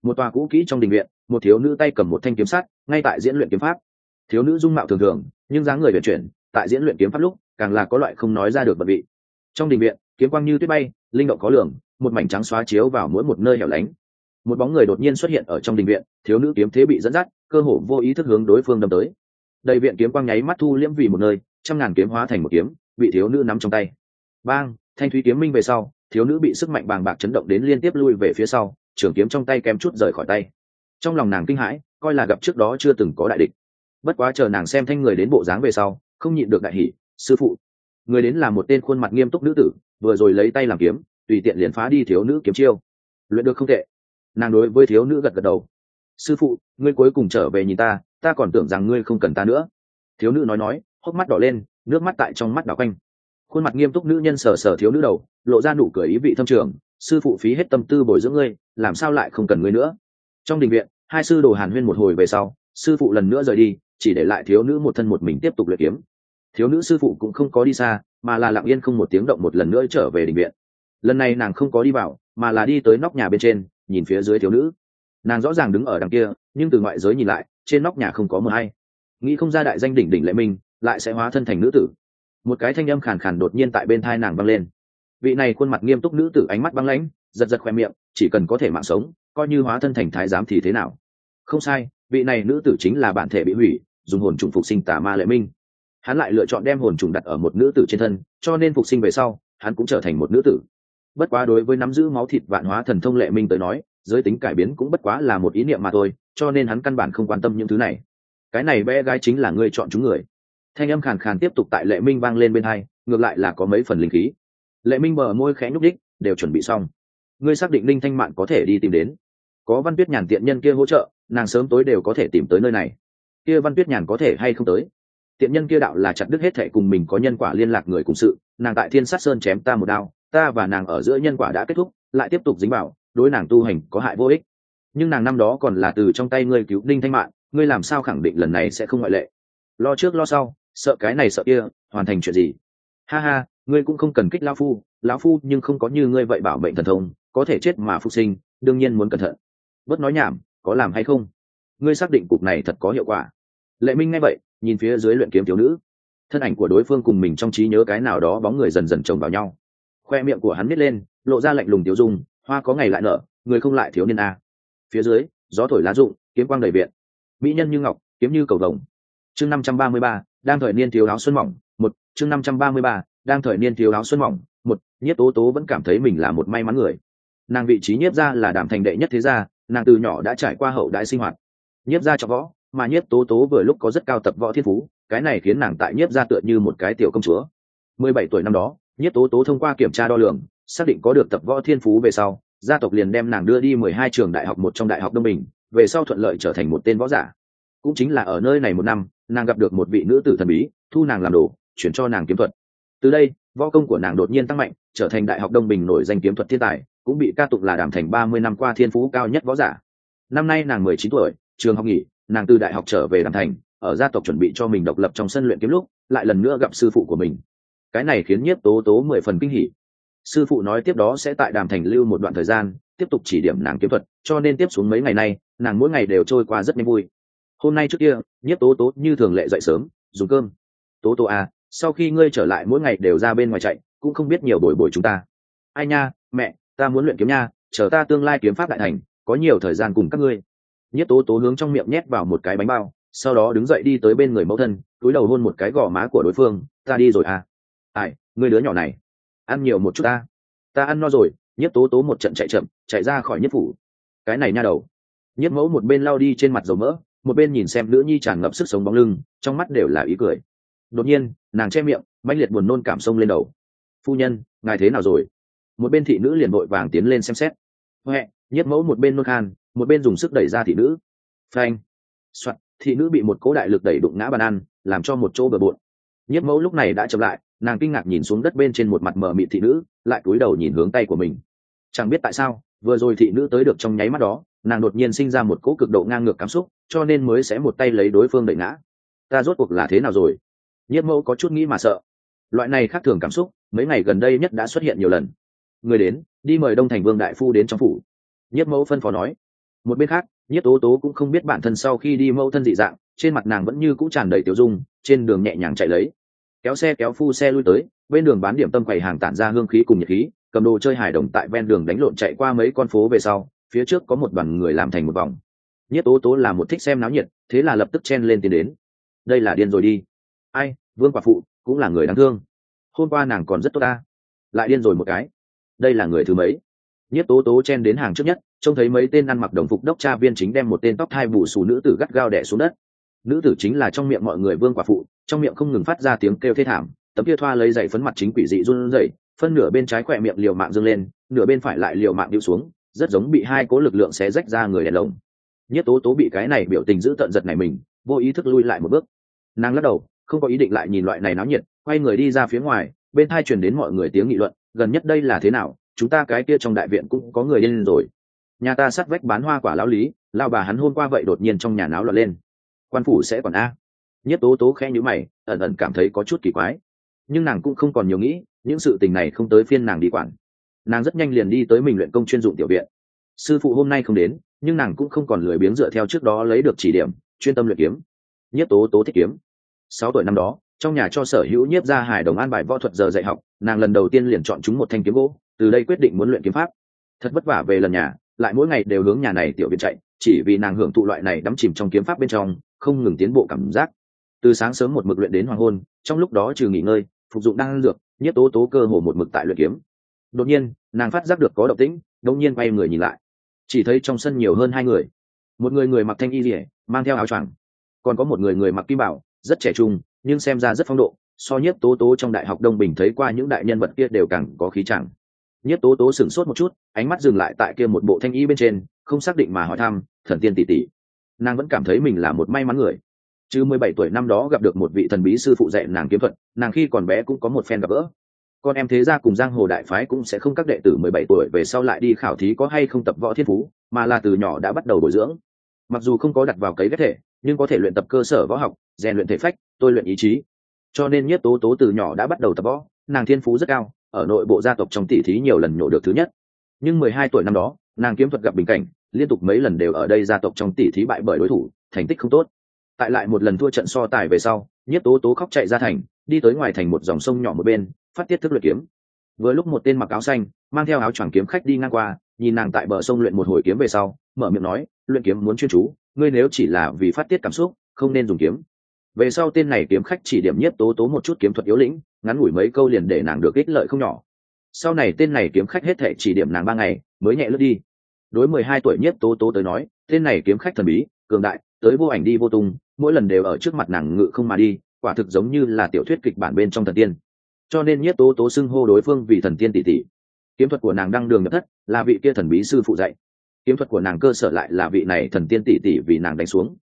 Speaker 1: Một tòa cũ kỹ trong đình viện một thiếu nữ tay cầm một thanh kiếm sắt, ngay tại diễn luyện kiếm pháp. Thiếu nữ dung mạo thường thường, nhưng dáng người vận chuyển, tại diễn luyện kiếm pháp lúc, càng là có loại không nói ra được bật vị trong đình viện, kiếm quang như tuyết bay, linh động có lường, một mảnh trắng xóa chiếu vào mỗi một nơi hẻo lánh. Một bóng người đột nhiên xuất hiện ở trong đình viện, thiếu nữ kiếm thế bị dẫn dắt, cơ hồ vô ý thức hướng đối phương đâm tới. Đầy viện kiếm quang nháy mắt thu liễm vì một nơi, trăm ngàn kiếm hóa thành một kiếm, bị thiếu nữ nắm trong tay. Bang, thanh thúy kiếm minh về sau, thiếu nữ bị sức mạnh bàng bạc chấn động đến liên tiếp lui về phía sau, trường kiếm trong tay kém chút rời khỏi tay trong lòng nàng kinh hãi, coi là gặp trước đó chưa từng có đại địch. Bất quá chờ nàng xem thanh người đến bộ dáng về sau, không nhịn được đại hỷ sư phụ, người đến là một tên khuôn mặt nghiêm túc nữ tử, vừa rồi lấy tay làm kiếm, tùy tiện liền phá đi thiếu nữ kiếm chiêu. Luyện được không tệ. Nàng đối với thiếu nữ gật gật đầu. Sư phụ, ngươi cuối cùng trở về nhìn ta ta còn tưởng rằng ngươi không cần ta nữa. Thiếu nữ nói nói, hốc mắt đỏ lên, nước mắt tại trong mắt đỏ quanh. Khuôn mặt nghiêm túc nữ nhân sờ sờ thiếu nữ đầu, lộ ra nụ cười ý vị thâm trường. Sư phụ phí hết tâm tư bồi dưỡng ngươi, làm sao lại không cần ngươi nữa? Trong đình viện, hai sư đồ hàn huyên một hồi về sau, sư phụ lần nữa rời đi, chỉ để lại thiếu nữ một thân một mình tiếp tục luyện kiếm. Thiếu nữ sư phụ cũng không có đi xa, mà là lặng yên không một tiếng động một lần nữa trở về đình viện. Lần này nàng không có đi vào, mà là đi tới nóc nhà bên trên, nhìn phía dưới thiếu nữ. Nàng rõ ràng đứng ở đằng kia, nhưng từ ngoại giới nhìn lại, trên nóc nhà không có mờ hay. Nghĩ không ra đại danh đỉnh đỉnh lệ minh, lại sẽ hóa thân thành nữ tử. Một cái thanh âm khàn khàn đột nhiên tại bên thai nàng văng lên. Vị này khuôn mặt nghiêm túc nữ tử ánh mắt băng lãnh, giật giật khoe miệng, chỉ cần có thể mạng sống coi như hóa thân thành thái giám thì thế nào? Không sai, vị này nữ tử chính là bản thể bị hủy, dùng hồn trùng phục sinh tà ma lệ minh. Hắn lại lựa chọn đem hồn trùng đặt ở một nữ tử trên thân, cho nên phục sinh về sau, hắn cũng trở thành một nữ tử. Bất quá đối với nắm giữ máu thịt vạn hóa thần thông lệ minh tới nói, giới tính cải biến cũng bất quá là một ý niệm mà thôi, cho nên hắn căn bản không quan tâm những thứ này. Cái này bé gái chính là ngươi chọn chúng người. Thanh âm khàn khàn tiếp tục tại lệ minh vang lên bên hai, ngược lại là có mấy phần linh khí. Lệ minh bờ môi khẽ nhúc đích đều chuẩn bị xong. Ngươi xác định linh thanh mạn có thể đi tìm đến có văn tuyết nhàn tiện nhân kia hỗ trợ, nàng sớm tối đều có thể tìm tới nơi này. Kia văn tuyết nhàn có thể hay không tới? Tiện nhân kia đạo là chặt đứt hết thệ cùng mình có nhân quả liên lạc người cùng sự, nàng tại thiên sát sơn chém ta một đao, ta và nàng ở giữa nhân quả đã kết thúc, lại tiếp tục dính vào, đối nàng tu hành có hại vô ích. Nhưng nàng năm đó còn là từ trong tay ngươi cứu đinh thanh mạng ngươi làm sao khẳng định lần này sẽ không ngoại lệ? Lo trước lo sau, sợ cái này sợ kia, hoàn thành chuyện gì? Ha ha, ngươi cũng không cần kích lão phu lão phu nhưng không có như ngươi vậy bảo mệnh thần thông, có thể chết mà phục sinh, đương nhiên muốn cẩn thận bớt nói nhảm, có làm hay không? Ngươi xác định cục này thật có hiệu quả. Lệ minh nghe vậy, nhìn phía dưới luyện kiếm thiếu nữ. Thân ảnh của đối phương cùng mình trong trí nhớ cái nào đó bóng người dần dần chồng vào nhau. Khoe miệng của hắn nít lên, lộ ra lạnh lùng tiêu dung, hoa có ngày lại nở, người không lại thiếu niên a. Phía dưới, gió thổi lá rụng, kiếm quang đầy viện mỹ nhân như ngọc, kiếm như cầu vồng. Chương năm trăm ba mươi ba, đang thời niên thiếu áo xuân mỏng, một. Chương năm trăm ba mươi ba, đang thời niên thiếu áo xuân mỏng, một. Nhiếp tố tố vẫn cảm thấy mình là một may mắn người. Nàng vị trí nhiếp ra là đảm thành đệ nhất thế gia nàng từ nhỏ đã trải qua hậu đại sinh hoạt. Nhiếp ra cho võ, mà nhiếp tố tố vừa lúc có rất cao tập võ thiên phú, cái này khiến nàng tại nhiếp ra tựa như một cái tiểu công chúa. Mười bảy tuổi năm đó, nhiếp tố tố thông qua kiểm tra đo lường, xác định có được tập võ thiên phú về sau, gia tộc liền đem nàng đưa đi mười hai trường đại học một trong đại học đông bình, về sau thuận lợi trở thành một tên võ giả. Cũng chính là ở nơi này một năm, nàng gặp được một vị nữ tử thần bí, thu nàng làm đồ, chuyển cho nàng kiếm thuật. Từ đây, võ công của nàng đột nhiên tăng mạnh, trở thành đại học đông bình nổi danh kiếm thuật thiên tài cũng bị ca tụng là đàm thành ba mươi năm qua thiên phú cao nhất võ giả. Năm nay nàng mười chín tuổi, trường học nghỉ, nàng từ đại học trở về đàm thành, ở gia tộc chuẩn bị cho mình độc lập trong sân luyện kiếm lúc, lại lần nữa gặp sư phụ của mình. Cái này khiến nhiếp tố tố mười phần kinh hỉ. Sư phụ nói tiếp đó sẽ tại đàm thành lưu một đoạn thời gian, tiếp tục chỉ điểm nàng kiếm thuật, cho nên tiếp xuống mấy ngày nay, nàng mỗi ngày đều trôi qua rất nhanh vui. Hôm nay trước kia, nhiếp tố tố như thường lệ dậy sớm, dùng cơm. Tố tố à sau khi ngươi trở lại mỗi ngày đều ra bên ngoài chạy, cũng không biết nhiều bồi bồi chúng ta. Ai nha, mẹ ta muốn luyện kiếm nha, chờ ta tương lai kiếm pháp đại thành, có nhiều thời gian cùng các ngươi. Nhất tố tố hướng trong miệng nhét vào một cái bánh bao, sau đó đứng dậy đi tới bên người mẫu thân, túi đầu hôn một cái gò má của đối phương, ta đi rồi à? Ai người đứa nhỏ này, ăn nhiều một chút ta. Ta ăn no rồi. Nhất tố tố một trận chạy chậm, chạy ra khỏi nhất phủ. Cái này nha đầu. Nhất mẫu một bên lao đi trên mặt dầu mỡ, một bên nhìn xem nữ nhi tràn ngập sức sống bóng lưng, trong mắt đều là ý cười. Đột nhiên, nàng che miệng, mãnh liệt buồn nôn cảm xông lên đầu. Phu nhân, ngài thế nào rồi? Một bên thị nữ liền vội vàng tiến lên xem xét. Huệ, nhất mẫu một bên nôn khan, một bên dùng sức đẩy ra thị nữ. Phanh. Soạn thị nữ bị một cố đại lực đẩy đụng ngã bàn ăn, làm cho một chỗ bờ bộn. Nhất mẫu lúc này đã chậm lại, nàng kinh ngạc nhìn xuống đất bên trên một mặt mờ mịt thị nữ, lại cúi đầu nhìn hướng tay của mình. Chẳng biết tại sao, vừa rồi thị nữ tới được trong nháy mắt đó, nàng đột nhiên sinh ra một cỗ cực độ ngang ngược cảm xúc, cho nên mới sẽ một tay lấy đối phương đẩy ngã. Ta rốt cuộc là thế nào rồi? Nhất mẫu có chút nghĩ mà sợ. Loại này khác thường cảm xúc, mấy ngày gần đây nhất đã xuất hiện nhiều lần người đến, đi mời đông thành vương đại phu đến trong phủ. Nhất mẫu phân phó nói. Một bên khác nhất tố tố cũng không biết bản thân sau khi đi mẫu thân dị dạng, trên mặt nàng vẫn như cũng tràn đầy tiểu dung, trên đường nhẹ nhàng chạy lấy. Kéo xe kéo phu xe lui tới, bên đường bán điểm tâm quầy hàng tản ra hương khí cùng nhiệt khí, cầm đồ chơi hài đồng tại ven đường đánh lộn chạy qua mấy con phố về sau, phía trước có một đoàn người làm thành một vòng. Nhất tố tố là một thích xem náo nhiệt, thế là lập tức chen lên tiến đến. Đây là điên rồi đi. Ai, vương quả phụ, cũng là người đáng thương. Hôm qua nàng còn rất tốt ta. Lại điên rồi một cái đây là người thứ mấy? Nhất tố tố chen đến hàng trước nhất, trông thấy mấy tên ăn mặc đồng phục đốc cha viên chính đem một tên tóc thai bù xù nữ tử gắt gao đẻ xuống đất. Nữ tử chính là trong miệng mọi người vương quả phụ, trong miệng không ngừng phát ra tiếng kêu thê thảm, tấm kia thoa lấy dậy phấn mặt chính quỷ dị run rẩy, phân nửa bên trái khỏe miệng liều mạng dâng lên, nửa bên phải lại liều mạng điệu xuống, rất giống bị hai cố lực lượng xé rách ra người đèn lồng. Nhất tố tố bị cái này biểu tình giữ tận giật này mình, vô ý thức lui lại một bước. Nàng lắc đầu, không có ý định lại nhìn loại này náo nhiệt, quay người đi ra phía ngoài, bên thai truyền đến mọi người tiếng nghị luận gần nhất đây là thế nào, chúng ta cái kia trong đại viện cũng có người lên rồi. Nhà ta sắt vách bán hoa quả lão lý lao bà hắn hôm qua vậy đột nhiên trong nhà náo loạn lên. Quan phủ sẽ còn a. Nhất tố tố khe nhữ mày, ẩn ẩn cảm thấy có chút kỳ quái. Nhưng nàng cũng không còn nhiều nghĩ, những sự tình này không tới phiên nàng đi quản. Nàng rất nhanh liền đi tới mình luyện công chuyên dụng tiểu viện. Sư phụ hôm nay không đến, nhưng nàng cũng không còn lười biếng dựa theo trước đó lấy được chỉ điểm, chuyên tâm luyện kiếm. Nhất tố tố thích kiếm. Sáu tuổi năm đó, trong nhà cho sở hữu nhiếp ra hải đồng an bài võ thuật giờ dạy học nàng lần đầu tiên liền chọn chúng một thanh kiếm gỗ, từ đây quyết định muốn luyện kiếm pháp. Thật vất vả về lần nhà, lại mỗi ngày đều hướng nhà này tiểu viện chạy, chỉ vì nàng hưởng thụ loại này đắm chìm trong kiếm pháp bên trong, không ngừng tiến bộ cảm giác. Từ sáng sớm một mực luyện đến hoàng hôn, trong lúc đó trừ nghỉ ngơi, phục dụng đang dược nhất tố tố cơ hồ một mực tại luyện kiếm. Đột nhiên, nàng phát giác được có động tĩnh, đột nhiên quay người nhìn lại. Chỉ thấy trong sân nhiều hơn hai người. Một người người mặc thanh y rỉa mang theo áo choàng, còn có một người người mặc kim bảo, rất trẻ trung, nhưng xem ra rất phong độ so nhất tố tố trong đại học đông bình thấy qua những đại nhân vật kia đều càng có khí chẳng nhất tố tố sửng sốt một chút, ánh mắt dừng lại tại kia một bộ thanh y bên trên, không xác định mà hỏi thăm, thần tiên tỷ tỷ. Nàng vẫn cảm thấy mình là một may mắn người. Chứ mười bảy tuổi năm đó gặp được một vị thần bí sư phụ dạy nàng kiếm thuật, nàng khi còn bé cũng có một phen gặp gỡ. Con em thế gia cùng giang hồ đại phái cũng sẽ không các đệ tử mười bảy tuổi về sau lại đi khảo thí có hay không tập võ thiên phú, mà là từ nhỏ đã bắt đầu bồi dưỡng. Mặc dù không có đặt vào cấy ghép thể, nhưng có thể luyện tập cơ sở võ học, rèn luyện thể phách, tôi luyện ý chí cho nên nhất tố tố từ nhỏ đã bắt đầu tập võ, nàng thiên phú rất cao, ở nội bộ gia tộc trong tỷ thí nhiều lần nhổ được thứ nhất. Nhưng mười hai tuổi năm đó, nàng kiếm thuật gặp bình cảnh, liên tục mấy lần đều ở đây gia tộc trong tỷ thí bại bởi đối thủ, thành tích không tốt. Tại lại một lần thua trận so tài về sau nhất tố tố khóc chạy ra thành, đi tới ngoài thành một dòng sông nhỏ một bên, phát tiết thức luyện kiếm. Vừa lúc một tên mặc áo xanh, mang theo áo choàng kiếm khách đi ngang qua, nhìn nàng tại bờ sông luyện một hồi kiếm về sau, mở miệng nói, luyện kiếm muốn chuyên chú, ngươi nếu chỉ là vì phát tiết cảm xúc, không nên dùng kiếm về sau tên này kiếm khách chỉ điểm nhất tố tố một chút kiếm thuật yếu lĩnh, ngắn ngủi mấy câu liền để nàng được ích lợi không nhỏ. Sau này tên này kiếm khách hết thể chỉ điểm nàng ba ngày, mới nhẹ lướt đi. Đối mười hai tuổi nhất tố tố tới nói, tên này kiếm khách thần bí, cường đại, tới vô ảnh đi vô tung, mỗi lần đều ở trước mặt nàng ngự không mà đi, quả thực giống như là tiểu thuyết kịch bản bên trong thần tiên. Cho nên nhất tố tố xưng hô đối phương vì thần tiên tỷ tỷ. Kiếm thuật của nàng đăng đường nhập thất, là vị kia thần bí sư phụ dạy. Kiếm thuật của nàng cơ sở lại là vị này thần tiên tỷ tỷ vì nàng đánh xuống.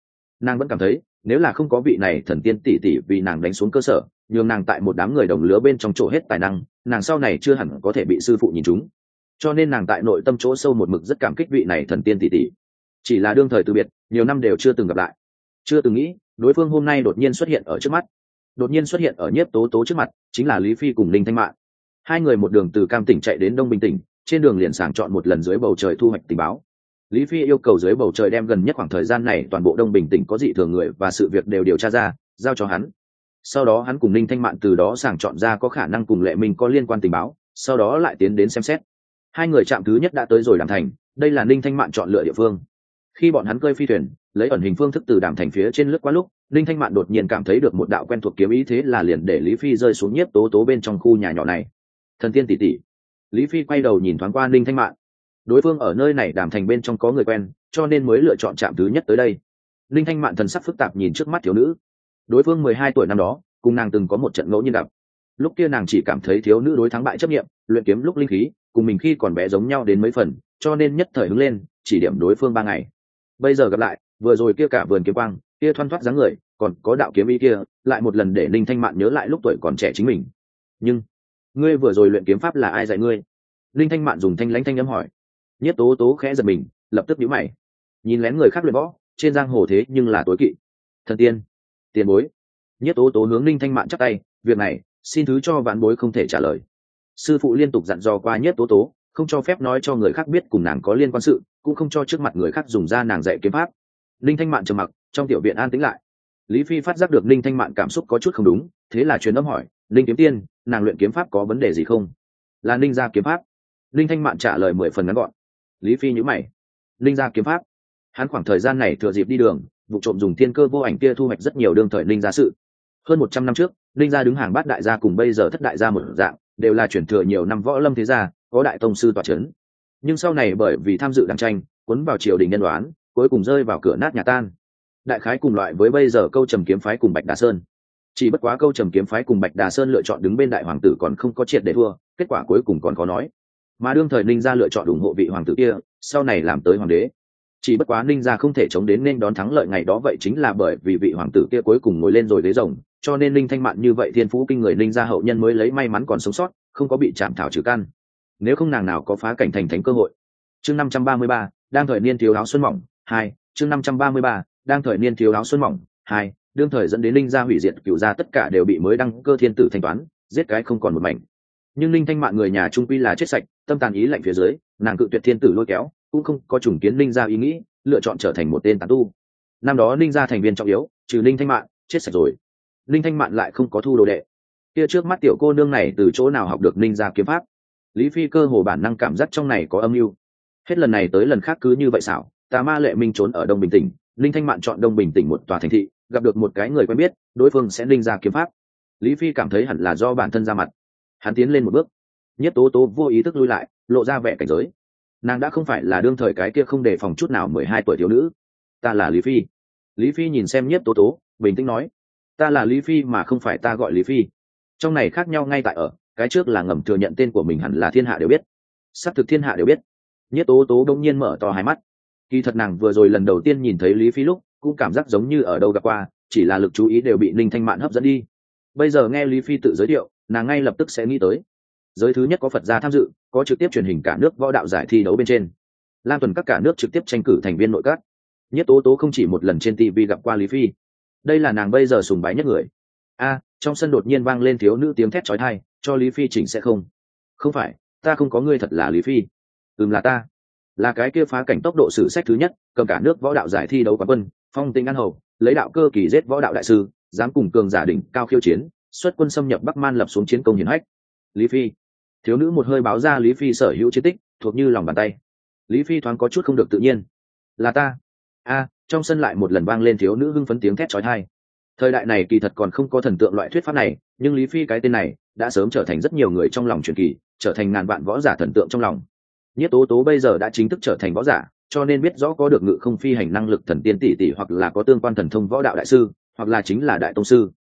Speaker 1: Nàng vẫn cảm thấy nếu là không có vị này thần tiên tỷ tỷ vì nàng đánh xuống cơ sở, nhường nàng tại một đám người đồng lứa bên trong chỗ hết tài năng, nàng sau này chưa hẳn có thể bị sư phụ nhìn chúng. Cho nên nàng tại nội tâm chỗ sâu một mực rất cảm kích vị này thần tiên tỷ tỷ. Chỉ là đương thời từ biệt, nhiều năm đều chưa từng gặp lại. Chưa từng nghĩ, đối phương hôm nay đột nhiên xuất hiện ở trước mắt. Đột nhiên xuất hiện ở nhiếp tố tố trước mặt, chính là lý phi cùng linh thanh mạng hai người một đường từ cam tỉnh chạy đến đông bình tỉnh, trên đường liền sàng chọn một lần dưới bầu trời thu hoạch tình báo lý phi yêu cầu dưới bầu trời đem gần nhất khoảng thời gian này toàn bộ đông bình tỉnh có dị thường người và sự việc đều điều tra ra, giao cho hắn. Sau đó hắn cùng ninh thanh mạn từ đó sàng chọn ra có khả năng cùng lệ minh có liên quan tình báo, sau đó lại tiến đến xem xét. Hai người chạm thứ nhất đã tới rồi đàm thành, đây là ninh thanh mạn chọn lựa địa phương. Khi bọn hắn cơi phi thuyền, lấy ẩn hình phương thức từ đàm thành phía trên lướt qua lúc, ninh thanh mạn đột nhiên cảm thấy được một đạo quen thuộc kiếm ý thế là liền để lý phi rơi xuống nhiếp tố tố bên trong khu nhà nhỏ này. Thần tiên tỷ tỷ. Lý phi quay đầu nhìn thoáng qua ninh thanh mạn đối phương ở nơi này đàm thành bên trong có người quen, cho nên mới lựa chọn trạm thứ nhất tới đây. Linh thanh mạn thần sắc phức tạp nhìn trước mắt thiếu nữ. Đối phương mười hai tuổi năm đó, cùng nàng từng có một trận ngẫu nhiên gặp. Lúc kia nàng chỉ cảm thấy thiếu nữ đối thắng bại chấp nghiệm, luyện kiếm lúc linh khí, cùng mình khi còn bé giống nhau đến mấy phần, cho nên nhất thời hứng lên, chỉ điểm đối phương ba ngày. Bây giờ gặp lại, vừa rồi kia cả vườn kiếm quang, kia thoăn thoắt dáng người, còn có đạo kiếm ý kia, lại một lần để Linh thanh mạn nhớ lại lúc tuổi còn trẻ chính mình. Nhưng, ngươi vừa rồi luyện kiếm pháp là ai dạy ngươi? Linh thanh mạn dùng thanh lãnh thanh âm hỏi nhất tố tố khẽ giật mình, lập tức nhíu mày. Nhìn lén người khác luyện võ, trên giang hồ thế nhưng là tối kỵ. Thần tiên, tiền bối. Nhất tố tố hướng linh thanh mạn chắc tay, việc này, xin thứ cho vạn bối không thể trả lời. Sư phụ liên tục dặn dò qua nhất tố tố, không cho phép nói cho người khác biết cùng nàng có liên quan sự, cũng không cho trước mặt người khác dùng ra nàng dạy kiếm pháp. Linh thanh mạn trầm mặc, trong tiểu viện an tĩnh lại. Lý phi phát giác được linh thanh mạn cảm xúc có chút không đúng, thế là truyền âm hỏi linh kiếm tiên, nàng luyện kiếm pháp có vấn đề gì không? Là ninh gia kiếm pháp. Linh thanh mạn trả lời mười phần ngắn gọn lý phi nhữ mày. Linh gia kiếm pháp. Hắn khoảng thời gian này thừa dịp đi đường, vụ trộm dùng thiên cơ vô ảnh kia thu hoạch rất nhiều đương thời linh gia sự. Hơn một trăm năm trước, linh gia đứng hàng bát đại gia cùng bây giờ thất đại gia một dạng, đều là chuyển thừa nhiều năm võ lâm thế gia, có đại tông sư tòa c h ấ n nhưng sau này bởi vì tham dự đàn tranh, cuốn vào triều đình nhân đoán, cuối cùng rơi vào cửa nát nhà tan. Đại khái cùng loại với bây giờ câu trầm kiếm phái cùng bạch đà sơn. Chỉ bất quá câu trầm kiếm phái cùng bạch đà sơn lựa chọn đứng bên đại hoàng tử còn không có triệt để thua, kết quả cuối cùng còn có nói mà đương thời ninh gia lựa chọn ủng hộ vị hoàng tử kia, sau này làm tới hoàng đế. Chỉ bất quá ninh gia không thể chống đến nên đón thắng lợi ngày đó vậy chính là bởi vì vị hoàng tử kia cuối cùng ngồi lên rồi đế rồng, cho nên ninh thanh mạn như vậy thiên phú kinh người ninh gia hậu nhân mới lấy may mắn còn sống sót, không có bị chạm thảo trừ căn. Nếu không nàng nào có phá cảnh thành thánh cơ hội. Chương năm trăm ba mươi ba, đang thời niên thiếu áo xuân mỏng, hai, chương năm trăm ba mươi ba, đang thời niên thiếu áo xuân mỏng, hai, đương thời dẫn đến linh gia hủy diệt cựu gia tất cả đều bị mới đăng cơ thiên tử thanh toán, giết cái không còn một mảnh nhưng linh thanh mạng người nhà trung quy là chết sạch, tâm tàn ý lạnh phía dưới, nàng cự tuyệt thiên tử lôi kéo, cũng không có trùng kiến linh gia ý nghĩ, lựa chọn trở thành một tên tán tu. Năm đó linh gia thành viên trọng yếu, trừ linh thanh mạng, chết sạch rồi. Linh thanh mạng lại không có thu đồ đệ. Kia trước mắt tiểu cô nương này từ chỗ nào học được linh gia kiếm pháp? Lý phi cơ hồ bản năng cảm giác trong này có âm mưu. Hết lần này tới lần khác cứ như vậy xảo, tà ma lệ minh trốn ở đông bình tỉnh, linh thanh mạn chọn đông bình tỉnh một tòa thành thị, gặp được một cái người quen biết, đối phương sẽ linh ra kiếm pháp. Lý phi cảm thấy hẳn là do bản thân ra mặt hắn tiến lên một bước. Nhất tố tố vô ý thức lui lại, lộ ra vẻ cảnh giới. Nàng đã không phải là đương thời cái kia không đề phòng chút nào mười hai tuổi thiếu nữ. Ta là lý phi. Lý phi nhìn xem nhất tố tố, bình tĩnh nói, ta là lý phi mà không phải ta gọi lý phi. Trong này khác nhau ngay tại ở, cái trước là ngầm thừa nhận tên của mình hẳn là thiên hạ đều biết. S ắ c thực thiên hạ đều biết. Nhất tố tố đông nhiên mở to hai mắt. Kỳ thật nàng vừa rồi lần đầu tiên nhìn thấy lý phi lúc, cũng cảm giác giống như ở đâu gặp qua, chỉ là lực chú ý đều bị ninh thanh mạn hấp dẫn đi. Bây giờ nghe lý phi tự giới thiệu nàng ngay lập tức sẽ nghĩ tới. Giới thứ nhất có phật gia tham dự, có trực tiếp truyền hình cả nước võ đạo giải thi đấu bên trên. Lan tuần các cả nước trực tiếp tranh cử thành viên nội các. Nhất tố tố không chỉ một lần trên tv gặp qua lý phi. Đây là nàng bây giờ sùng bái nhất người. A, trong sân đột nhiên vang lên thiếu nữ tiếng thét trói thai cho lý phi chỉnh sẽ không? Không phải, ta không có ngươi thật là lý phi. Ừm là ta. Là cái kia phá cảnh tốc độ sử sách thứ nhất, cầm cả nước võ đạo giải thi đấu quán quân, phong tinh an hầu, lấy đạo cơ kỳ giết võ đạo đại sư, dám cùng cường giả đỉnh cao khiêu chiến xuất quân xâm nhập bắc man lập xuống chiến công hiển hách. Lý phi. Thiếu nữ một hơi báo ra lý phi sở hữu chiến tích, thuộc như lòng bàn tay. Lý phi thoáng có chút không được tự nhiên. Là ta. A, trong sân lại một lần vang lên thiếu nữ hưng phấn tiếng thét trói thai thời đại này kỳ thật còn không có thần tượng loại thuyết pháp này, nhưng lý phi cái tên này đã sớm trở thành rất nhiều người trong lòng truyền kỳ, trở thành ngàn vạn võ giả thần tượng trong lòng. Nhất tố tố bây giờ đã chính thức trở thành võ giả, cho nên biết rõ có được ngự không phi hành năng lực thần tiên tỷ tỷ hoặc là có tương quan thần thông võ đạo đại sư, hoặc là chính là đại tông sư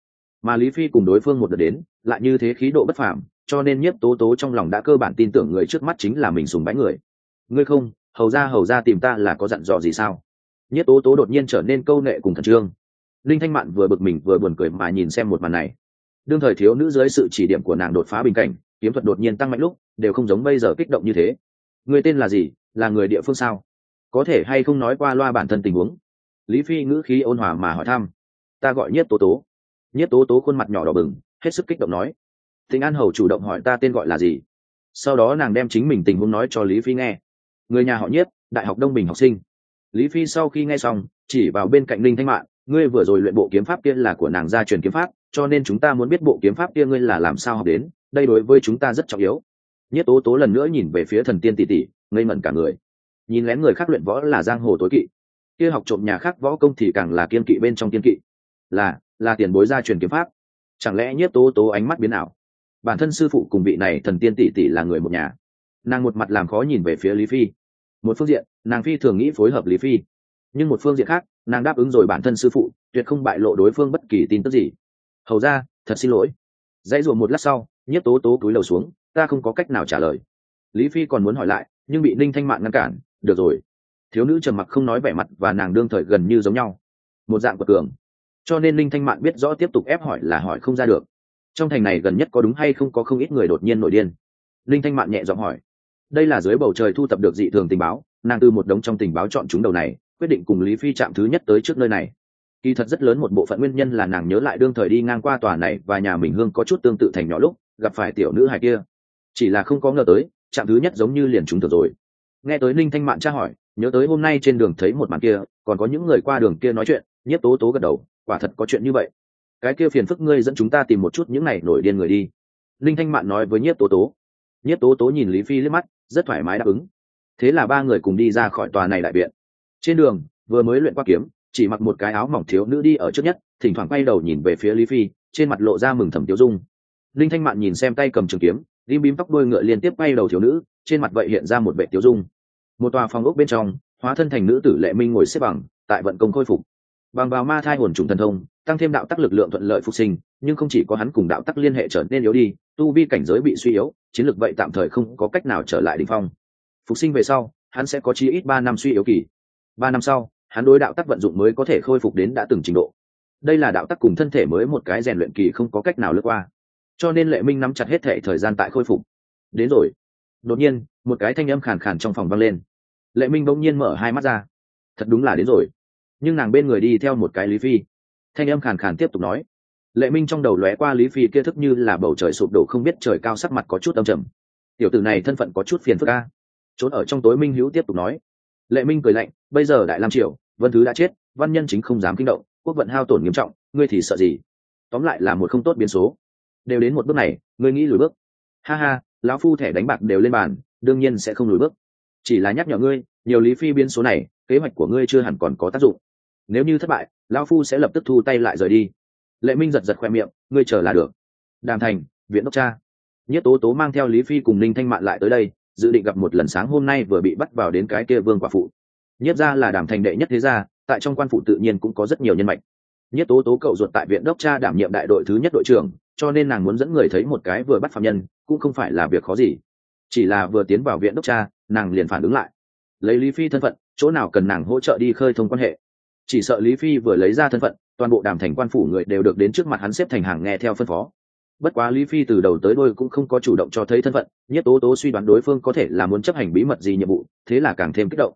Speaker 1: mà lý phi cùng đối phương một đợt đến, lại như thế khí độ bất phàm, cho nên nhất tố tố trong lòng đã cơ bản tin tưởng người trước mắt chính là mình sùng bái người. Ngươi không, hầu ra hầu ra tìm ta là có dặn dò gì sao? Nhất tố tố đột nhiên trở nên câu nệ cùng thần trương. Linh thanh mạn vừa bực mình vừa buồn cười mà nhìn xem một màn này. Đương thời thiếu nữ dưới sự chỉ điểm của nàng đột phá bình cảnh, kiếm thuật đột nhiên tăng mạnh lúc, đều không giống bây giờ kích động như thế. Người tên là gì? Là người địa phương sao? Có thể hay không nói qua loa bản thân tình huống? Lý phi ngữ khí ôn hòa mà hỏi thăm. Ta gọi nhất tố tố nhất tố tố khuôn mặt nhỏ đỏ bừng, hết sức kích động nói, thịnh an hầu chủ động hỏi ta tên gọi là gì? Sau đó nàng đem chính mình tình huống nói cho lý phi nghe. Người nhà họ nhất đại học đông bình học sinh. Lý phi sau khi nghe xong, chỉ vào bên cạnh linh thanh mạng ngươi vừa rồi luyện bộ kiếm pháp kia là của nàng gia truyền kiếm pháp, cho nên chúng ta muốn biết bộ kiếm pháp kia ngươi là làm sao học đến, đây đối với chúng ta rất trọng yếu. Nhất tố tố lần nữa nhìn về phía thần tiên tỷ tỷ, ngây ngẩn cả người. Nhìn lén người khác luyện võ là giang hồ tối kỵ. Kia học trộm nhà khác võ công thì càng là kiên kỵ bên trong kiên kỵ. Là là tiền bối gia truyền kiếm pháp. Chẳng lẽ nhất tố tố ánh mắt biến ảo? Bản thân sư phụ cùng vị này thần tiên tỷ tỷ là người một nhà. Nàng một mặt làm khó nhìn về phía lý phi. Một phương diện, nàng phi thường nghĩ phối hợp lý phi. Nhưng một phương diện khác, nàng đáp ứng rồi bản thân sư phụ, tuyệt không bại lộ đối phương bất kỳ tin tức gì. Hầu ra, thật xin lỗi. Dãy ruộng một lát sau nhất tố tố cúi đầu xuống, ta không có cách nào trả lời. Lý phi còn muốn hỏi lại, nhưng bị ninh thanh mạn ngăn cản, được rồi. Thiếu nữ trầm mặc không nói vẻ mặt và nàng đương thời gần như giống nhau. Một dạng của cường cho nên linh thanh mạn biết rõ tiếp tục ép hỏi là hỏi không ra được. Trong thành này gần nhất có đúng hay không có không ít người đột nhiên nổi điên. Linh thanh mạn nhẹ giọng hỏi. Đây là dưới bầu trời thu thập được dị thường tình báo, nàng từ một đống trong tình báo chọn chúng đầu này, quyết định cùng lý phi chạm thứ nhất tới trước nơi này. Kỳ thật rất lớn một bộ phận nguyên nhân là nàng nhớ lại đương thời đi ngang qua tòa này và nhà mình hương có chút tương tự thành nhỏ lúc, gặp phải tiểu nữ hài kia. Chỉ là không có ngờ tới, chạm thứ nhất giống như liền chúng được rồi. Nghe tới ninh thanh mạn tra hỏi, nhớ tới hôm nay trên đường thấy một màn kia, còn có những người qua đường kia nói chuyện nhất tố tố gật đầu quả thật có chuyện như vậy. Cái kia phiền phức ngươi dẫn chúng ta tìm một chút những này nổi điên người đi. Linh thanh mạn nói với nhiếp tố tố. Nhiếp tố tố nhìn lý phi liếc mắt, rất thoải mái đáp ứng. Thế là ba người cùng đi ra khỏi tòa này đại viện. Trên đường, vừa mới luyện qua kiếm, chỉ mặc một cái áo mỏng thiếu nữ đi ở trước nhất, thỉnh thoảng quay đầu nhìn về phía lý phi, trên mặt lộ ra mừng thầm tiêu dung. Linh thanh mạn nhìn xem tay cầm trường kiếm đi bím tóc đôi ngựa liên tiếp quay đầu thiếu nữ, trên mặt vậy hiện ra một vệ tiêu dung. Một tòa phòng ốc bên trong, hóa thân thành nữ tử lệ minh ngồi xếp bằng, tại vận công khôi phục bằng vào ma thai hồn trùng thần thông, tăng thêm đạo tắc lực lượng thuận lợi phục sinh, nhưng không chỉ có hắn cùng đạo tắc liên hệ trở nên yếu đi, tu vi cảnh giới bị suy yếu, chiến lược vậy tạm thời không có cách nào trở lại đ ỉ n h phong. Phục sinh về sau, hắn sẽ có chi ít ba năm suy yếu kỳ. Ba năm sau, hắn đối đạo tắc vận dụng mới có thể khôi phục đến đã từng trình độ. Đây là đạo tắc cùng thân thể mới một cái rèn luyện kỳ không có cách nào lướt qua. Cho nên lệ minh nắm chặt hết thể thời gian tại khôi phục. Đến rồi. Đột nhiên, một cái thanh âm khàn khàn trong phòng vang lên. Lệ minh bỗng nhiên mở hai mắt ra. Thật đúng là đến rồi nhưng nàng bên người đi theo một cái lý phi. Thanh âm khàn khàn tiếp tục nói. Lệ minh trong đầu lóe qua lý phi kia thức như là bầu trời sụp đổ không biết trời cao sắc mặt có chút âm trầm. Tiểu tử này thân phận có chút phiền phức ca trốn ở trong tối minh hữu tiếp tục nói. Lệ minh cười lạnh, bây giờ đại lam triều, vân thứ đã chết, văn nhân chính không dám kinh động, quốc vận hao tổn nghiêm trọng, ngươi thì sợ gì? Tóm lại là một không tốt biến số. Đều đến một bước này, ngươi nghĩ lùi bước. Ha ha, lão phu thẻ đánh bạc đều lên bàn, đương nhiên sẽ không lùi bước. Chỉ là nhắc nhở ngươi, nhiều lý phi biến số này, kế hoạch của ngươi chưa hẳn còn có tác dụng nếu như thất bại, lão phu sẽ lập tức thu tay lại rời đi. Lệ minh giật giật khoe miệng, ngươi chờ là được. Đàm thành, viện đốc cha. Nhất tố tố mang theo lý phi cùng ninh thanh mạn lại tới đây, dự định gặp một lần sáng hôm nay vừa bị bắt vào đến cái kia vương quả phụ. Nhất ra là đàm thành đệ nhất thế gia, tại trong quan phụ tự nhiên cũng có rất nhiều nhân mạch. Nhất tố tố cậu ruột tại viện đốc cha đảm nhiệm đại đội thứ nhất đội trưởng, cho nên nàng muốn dẫn người thấy một cái vừa bắt phạm nhân, cũng không phải là việc khó gì. Chỉ là vừa tiến vào viện đốc cha, nàng liền phản ứng lại. Lấy lý phi thân phận, chỗ nào cần nàng hỗ trợ đi khơi thông quan hệ chỉ sợ lý phi vừa lấy ra thân phận, toàn bộ đàm thành quan phủ người đều được đến trước mặt hắn xếp thành hàng nghe theo phân phó. Bất quá lý phi từ đầu tới đôi cũng không có chủ động cho thấy thân phận, nhất tố tố suy đoán đối phương có thể là muốn chấp hành bí mật gì nhiệm vụ, thế là càng thêm kích động.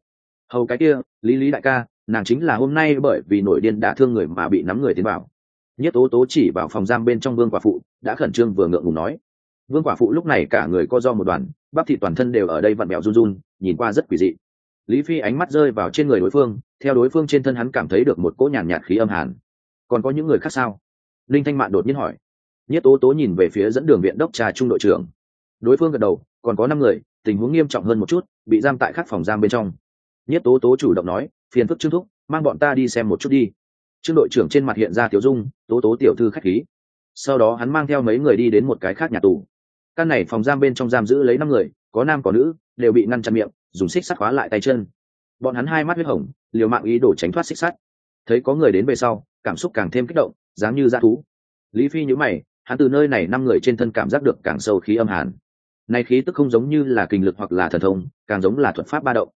Speaker 1: Hầu cái kia, lý lý đại ca, nàng chính là hôm nay bởi vì nổi điên đã thương người mà bị nắm người tiến vào. Nhất tố tố chỉ vào phòng giam bên trong vương quả phụ, đã khẩn trương vừa ngượng ngùng nói. Vương quả phụ lúc này cả người co do một đoàn, bắp thị toàn thân đều ở đây vặn mẹo run run, nhìn qua rất quỷ dị lý phi ánh mắt rơi vào trên người đối phương theo đối phương trên thân hắn cảm thấy được một cỗ nhàn nhạt, nhạt khí âm hàn. Còn có những người khác sao? Linh thanh mạn đột nhiên hỏi. Nhất tố tố nhìn về phía dẫn đường viện đốc trà trung đội trưởng. Đối phương gật đầu còn có năm người tình huống nghiêm trọng hơn một chút bị giam tại khắc phòng giam bên trong. Nhất tố tố chủ động nói phiền phức trương thúc mang bọn ta đi xem một chút đi. Trương đội trưởng trên mặt hiện ra tiểu dung tố tố tiểu thư khách khí. Sau đó hắn mang theo mấy người đi đến một cái khác nhà tù. Căn này phòng giam bên trong giam giữ lấy năm người có nam có nữ, đều bị ngăn chặn miệng, dùng xích sắt khóa lại tay chân. Bọn hắn hai mắt huyết hồng, liều mạng ý đồ tránh thoát xích sắt. Thấy có người đến về sau, cảm xúc càng thêm kích động, dáng như dã thú. Lý phi nhữ mày, hắn từ nơi này năm người trên thân cảm giác được càng sâu khí âm hàn. Nay khí tức không giống như là kinh lực hoặc là thần thông, càng giống là thuật pháp ba động.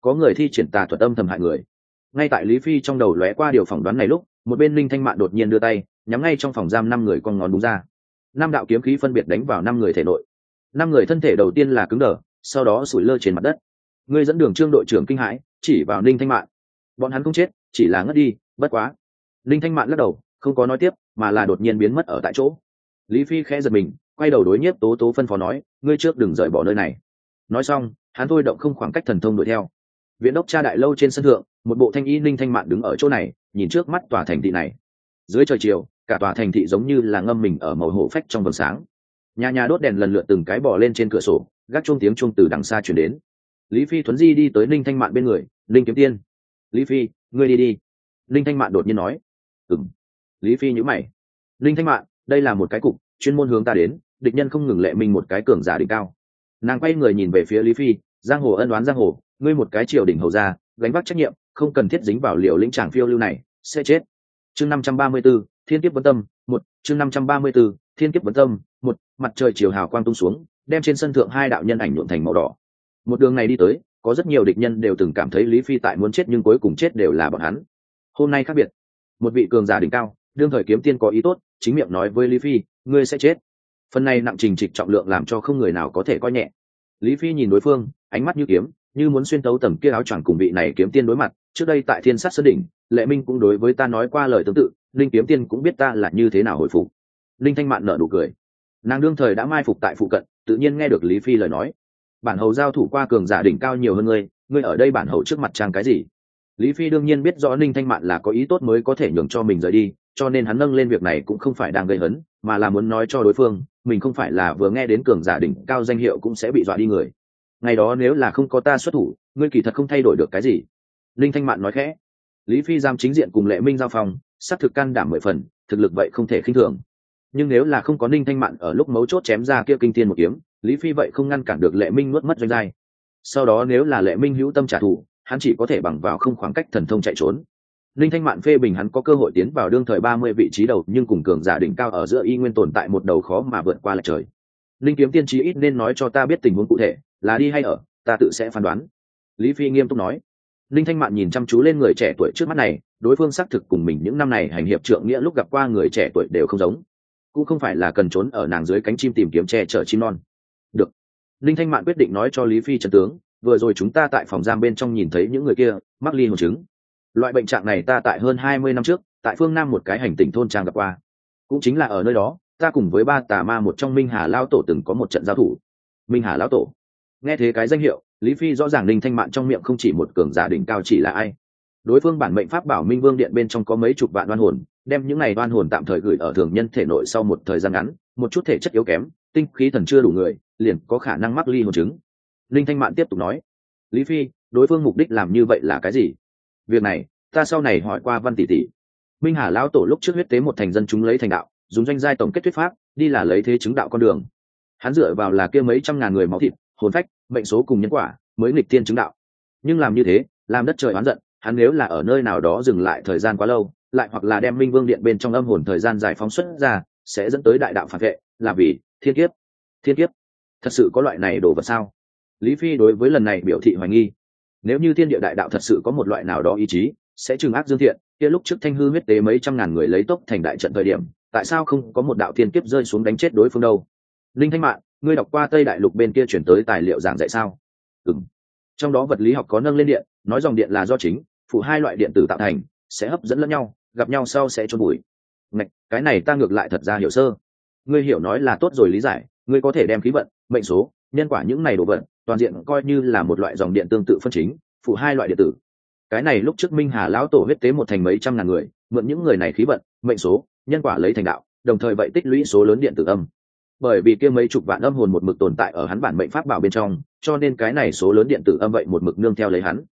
Speaker 1: Có người thi triển tà thuật âm thầm hại người. Ngay tại lý phi trong đầu lóe qua điều phỏng đoán này lúc, một bên linh thanh mạn đột nhiên đưa tay, nhắm ngay trong phòng giam năm người con ngón đúng ra. Năm đạo kiếm khí phân biệt đánh vào năm người thể nội năm người thân thể đầu tiên là cứng đờ, sau đó sủi lơ trên mặt đất. Người dẫn đường trương đội trưởng kinh hãi, chỉ vào ninh thanh mạn. Bọn hắn không chết, chỉ là ngất đi, bất quá. Ninh thanh mạn lắc đầu, không có nói tiếp, mà là đột nhiên biến mất ở tại chỗ. Lý phi khẽ giật mình, quay đầu đối nhiếp tố tố phân phó nói, ngươi trước đừng rời bỏ nơi này. Nói xong, hắn thôi động không khoảng cách thần thông đuổi theo. Viện đốc cha đại lâu trên sân thượng, một bộ thanh y ninh thanh mạn đứng ở chỗ này, nhìn trước mắt tòa thành thị này. Dưới trời chiều, cả tòa thành thị giống như là ngâm mình ở màu hổ phách trong vầng sáng nhà nhà đốt đèn lần lượt từng cái bỏ lên trên cửa sổ, gác chuông tiếng chuông từ đằng xa chuyển đến. Lý phi thuấn di đi tới ninh thanh mạn bên người, ninh kiếm tiên. Lý phi, ngươi đi đi. Ninh thanh mạn đột nhiên nói. Ừng lý phi nhữ mày. Ninh thanh mạn, đây là một cái cục, chuyên môn hướng ta đến, địch nhân không ngừng lệ mình một cái cường giả đỉnh cao. Nàng quay người nhìn về phía lý phi, giang hồ ân đoán giang hồ, ngươi một cái triều đỉnh hầu ra gánh vác trách nhiệm, không cần thiết dính vào liều lĩnh tràng phiêu lưu này, sẽ chết. Chương năm trăm ba mươi b ố thiên kiếp vấn tâm, một, chương năm trăm ba mươi b ố thiên kiếp vấn tâm mặt trời chiều hào quang tung xuống, đem trên sân thượng hai đạo nhân ảnh nhuộm thành màu đỏ. Một đường này đi tới, có rất nhiều địch nhân đều từng cảm thấy lý phi tại muốn chết nhưng cuối cùng chết đều là bọn hắn. Hôm nay khác biệt. Một vị cường giả đỉnh cao, đương thời kiếm tiên có ý tốt, chính miệng nói với lý phi, ngươi sẽ chết. Phần này nặng trình trịch trọng lượng làm cho không người nào có thể coi nhẹ. Lý phi nhìn đối phương, ánh mắt như kiếm, như muốn xuyên tấu tầm kia áo choàng cùng vị này kiếm tiên đối mặt. Trước đây tại thiên sát sơn đỉnh, lệ minh cũng đối với ta nói qua lời tương tự, linh kiếm tiên cũng biết ta là như thế nào hồi phục. Linh thanh mạn nở nụ cười nàng đương thời đã mai phục tại phụ cận, tự nhiên nghe được lý phi lời nói. Bản hầu giao thủ qua cường giả đỉnh cao nhiều hơn ngươi ngươi ở đây bản hầu trước mặt trang cái gì? Lý phi đương nhiên biết rõ ninh thanh mạn là có ý tốt mới có thể nhường cho mình rời đi, cho nên hắn nâng lên việc này cũng không phải đang gây hấn, mà là muốn nói cho đối phương, mình không phải là vừa nghe đến cường giả đỉnh cao danh hiệu cũng sẽ bị dọa đi người. Ngày đó nếu là không có ta xuất thủ, ngươi kỳ thật không thay đổi được cái gì. Ninh thanh mạn nói khẽ. Lý phi giam chính diện cùng lệ minh giao phòng, xác thực can đảm mười phần, thực lực vậy không thể khinh thường nhưng nếu là không có ninh thanh mạn ở lúc mấu chốt chém ra kia kinh tiên một kiếm, lý phi vậy không ngăn cản được lệ minh nuốt mất doanh giai. Sau đó nếu là lệ minh hữu tâm trả thù, hắn chỉ có thể bằng vào không khoảng cách thần thông chạy trốn. Ninh thanh mạn phê bình hắn có cơ hội tiến vào đương thời ba mươi vị trí đầu, nhưng cùng cường giả đỉnh cao ở giữa y nguyên tồn tại một đầu khó mà vượt qua lại trời. Ninh kiếm tiên trí ít nên nói cho ta biết tình huống cụ thể, là đi hay ở, ta tự sẽ phán đoán. Lý phi nghiêm túc nói. Ninh thanh mạn nhìn chăm chú lên người trẻ tuổi trước mắt này, đối phương xác thực cùng mình những năm này hành hiệp trượng nghĩa lúc gặp qua người trẻ tuổi đều không giống cũng không phải là cần trốn ở nàng dưới cánh chim tìm kiếm che chở chim non. Được. Linh thanh mạn quyết định nói cho lý phi trần tướng, vừa rồi chúng ta tại phòng giam bên trong nhìn thấy những người kia, mắc ly hồn chứng. Loại bệnh trạng này ta tại hơn hai mươi năm trước, tại phương nam một cái hành tỉnh thôn trang gặp qua. Cũng chính là ở nơi đó, ta cùng với ba tà ma một trong minh hà lao tổ từng có một trận giao thủ. Minh hà lao tổ. Nghe thế cái danh hiệu, lý phi rõ ràng Linh thanh mạn trong miệng không chỉ một cường giả đỉnh cao chỉ là ai. Đối phương bản mệnh pháp bảo minh vương điện bên trong có mấy chục vạn đoan hồn đem những này đoan hồn tạm thời gửi ở thường nhân thể nội sau một thời gian ngắn, một chút thể chất yếu kém, tinh khí thần chưa đủ người, liền có khả năng mắc ly hồn chứng. Linh thanh mạn tiếp tục nói, lý phi, đối phương mục đích làm như vậy là cái gì? Việc này, ta sau này hỏi qua văn tỷ tỷ. Minh hà lão tổ lúc trước huyết tế một thành dân chúng lấy thành đạo, dùng danh giai tổng kết thuyết pháp, đi là lấy thế chứng đạo con đường. Hắn dựa vào là kia mấy trăm ngàn người máu thịt, hồn phách mệnh số cùng nhân quả, mới nghịch tiên chứng đạo. Nhưng làm như thế, làm đất trời oán giận, hắn nếu là ở nơi nào đó dừng lại thời gian quá lâu lại hoặc là đem minh vương điện bên trong âm hồn thời gian giải phóng xuất ra, sẽ dẫn tới đại đạo phản vệ, là vì thiên kiếp. Thiên kiếp? Thật sự có loại này đồ vật sao? Lý phi đối với lần này biểu thị hoài nghi. Nếu như thiên địa đại đạo thật sự có một loại nào đó ý chí, sẽ trừng ác dương thiện, kia lúc trước thanh hư huyết tế mấy trăm ngàn người lấy tốc thành đại trận thời điểm, tại sao không có một đạo thiên kiếp rơi xuống đánh chết đối phương đâu? Linh thanh mạng ngươi đọc qua tây đại lục bên kia chuyển tới tài liệu giảng dạy sao? Ừng trong đó vật lý học có nâng lên điện, nói dòng điện là do chính, phụ hai loại điện tử tạo thành, sẽ hấp dẫn lẫn nhau gặp nhau sau sẽ trôn bụi Ngạch, cái này ta ngược lại thật ra hiểu sơ. Ngươi hiểu nói là tốt rồi lý giải ngươi có thể đem khí vận mệnh số nhân quả những này đồ vật toàn diện coi như là một loại dòng điện tương tự phân chính phụ hai loại điện tử. Cái này lúc trước minh hà lão tổ huyết tế một thành mấy trăm ngàn người mượn những người này khí vận mệnh số nhân quả lấy thành đạo đồng thời vậy tích lũy số lớn điện tử âm. Bởi vì kia mấy chục vạn âm hồn một mực tồn tại ở hắn bản mệnh pháp bảo bên trong cho nên cái này số lớn điện tử âm vậy một mực nương theo lấy hắn.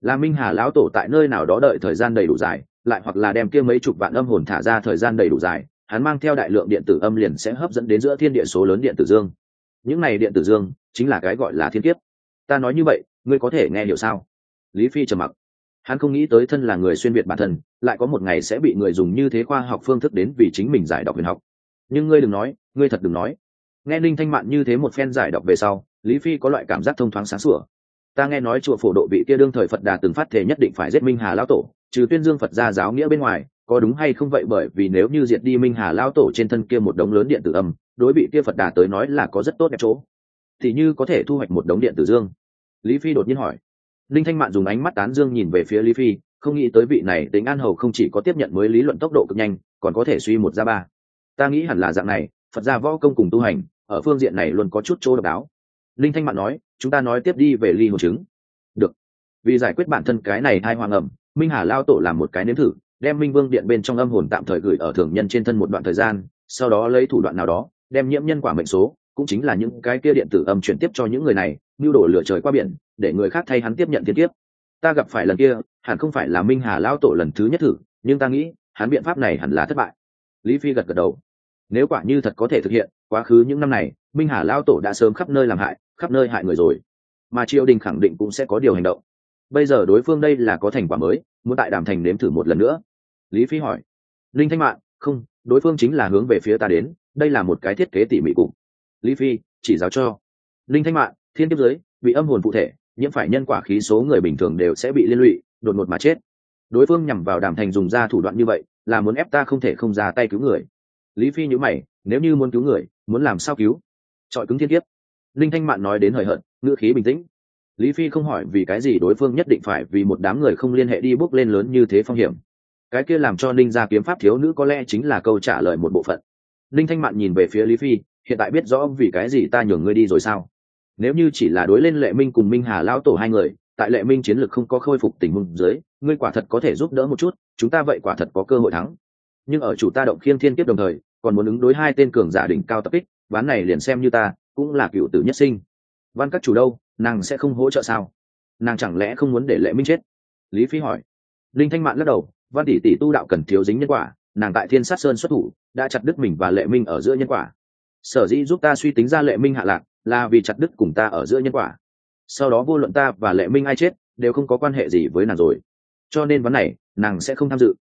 Speaker 1: Là minh hà lão tổ tại nơi nào đó đợi thời gian đầy đủ dài lại hoặc là đem kia mấy chục vạn âm hồn thả ra thời gian đầy đủ dài, hắn mang theo đại lượng điện tử âm liền sẽ hấp dẫn đến giữa thiên địa số lớn điện tử dương. Những này điện tử dương chính là cái gọi là thiên kiếp. Ta nói như vậy, ngươi có thể nghe hiểu sao? Lý phi trầm mặc. Hắn không nghĩ tới thân là người xuyên việt bản thân, lại có một ngày sẽ bị người dùng như thế khoa học phương thức đến vì chính mình giải đọc huyền học. Nhưng ngươi đừng nói, ngươi thật đừng nói. Nghe ninh thanh mạn như thế một phen giải đọc về sau, lý phi có loại cảm giác thông thoáng sáng sủa. Ta nghe nói chùa phổ độ vị kia đương thời phật đà từng phát thể nhất định phải giết minh hà lão tổ trừ tuyên dương phật gia giáo nghĩa bên ngoài, có đúng hay không vậy bởi vì nếu như diệt đi minh hà lao tổ trên thân kia một đống lớn điện tử âm, đối vị kia phật đà tới nói là có rất tốt đẹp chỗ. Thì như có thể thu hoạch một đống điện tử dương. Lý phi đột nhiên hỏi. Linh thanh mạn dùng ánh mắt tán dương nhìn về phía lý phi, không nghĩ tới vị này tính an hầu không chỉ có tiếp nhận mới lý luận tốc độ cực nhanh, còn có thể suy một ra ba. Ta nghĩ hẳn là dạng này, phật gia võ công cùng tu hành, ở phương diện này luôn có chút chỗ độc đáo. Linh thanh mạn nói, chúng ta nói tiếp đi về ly hồ chứng. Được. Vì giải quyết bản thân cái này hai hoàng ẩm minh hà lao tổ làm một cái nếm thử, đem minh vương điện bên trong âm hồn tạm thời gửi ở thường nhân trên thân một đoạn thời gian, sau đó lấy thủ đoạn nào đó, đem nhiễm nhân quả mệnh số, cũng chính là những cái kia điện tử âm chuyển tiếp cho những người này, mưu đổ lửa trời qua biển, để người khác thay hắn tiếp nhận thiên tiếp ta gặp phải lần kia, hẳn không phải là minh hà lao tổ lần thứ nhất thử, nhưng ta nghĩ, hắn biện pháp này hẳn là thất bại. Lý phi gật gật đầu. Nếu quả như thật có thể thực hiện, quá khứ những năm này, minh hà lao tổ đã sớm khắp nơi làm hại, khắp nơi hại người rồi. Mà triều đình khẳng định cũng sẽ có điều hành động bây giờ đối phương đây là có thành quả mới, muốn tại đàm thành nếm thử một lần nữa. Lý phi hỏi. Linh thanh mạng không, đối phương chính là hướng về phía ta đến, đây là một cái thiết kế tỉ mỉ cục lý phi, chỉ giáo cho. Linh thanh mạng thiên kiếp giới, bị âm hồn cụ thể, nhiễm phải nhân quả khí số người bình thường đều sẽ bị liên lụy, đột ngột mà chết. Đối phương nhằm vào đàm thành dùng ra thủ đoạn như vậy, là muốn ép ta không thể không ra tay cứu người. Lý phi nhữ mày, nếu như muốn cứu người, muốn làm sao cứu? Trọi cứng thiên kiếp. Linh thanh mạn nói đến hời hợt, ngữ khí bình tĩnh lý phi không hỏi vì cái gì đối phương nhất định phải vì một đám người không liên hệ đi bước lên lớn như thế phong hiểm. Cái kia làm cho ninh gia kiếm pháp thiếu nữ có lẽ chính là câu trả lời một bộ phận. Ninh thanh mạn nhìn về phía lý phi, hiện tại biết rõ vì cái gì ta nhường ngươi đi rồi sao? Nếu như chỉ là đối lên lệ minh cùng minh hà lao tổ hai người, tại lệ minh chiến lược không có khôi phục tình huống dưới, ngươi quả thật có thể giúp đỡ một chút, chúng ta vậy quả thật có cơ hội thắng. Nhưng ở chủ ta động khiên thiên kiếp đồng thời, còn muốn ứng đối hai tên cường giả đỉnh cao tập kích, ván này liền xem như ta, cũng là cựu tử nhất sinh. Văn các chủ đâu? Nàng sẽ không hỗ trợ sao? Nàng chẳng lẽ không muốn để lệ minh chết? Lý phi hỏi. Linh thanh mạn lắc đầu, văn tỷ tỷ tu đạo cần thiếu dính nhân quả, nàng tại thiên sát sơn xuất thủ, đã chặt đứt mình và lệ minh ở giữa nhân quả. Sở dĩ giúp ta suy tính ra lệ minh hạ lạc, là vì chặt đứt cùng ta ở giữa nhân quả. Sau đó vô luận ta và lệ minh ai chết, đều không có quan hệ gì với nàng rồi. Cho nên vấn này, nàng sẽ không tham dự.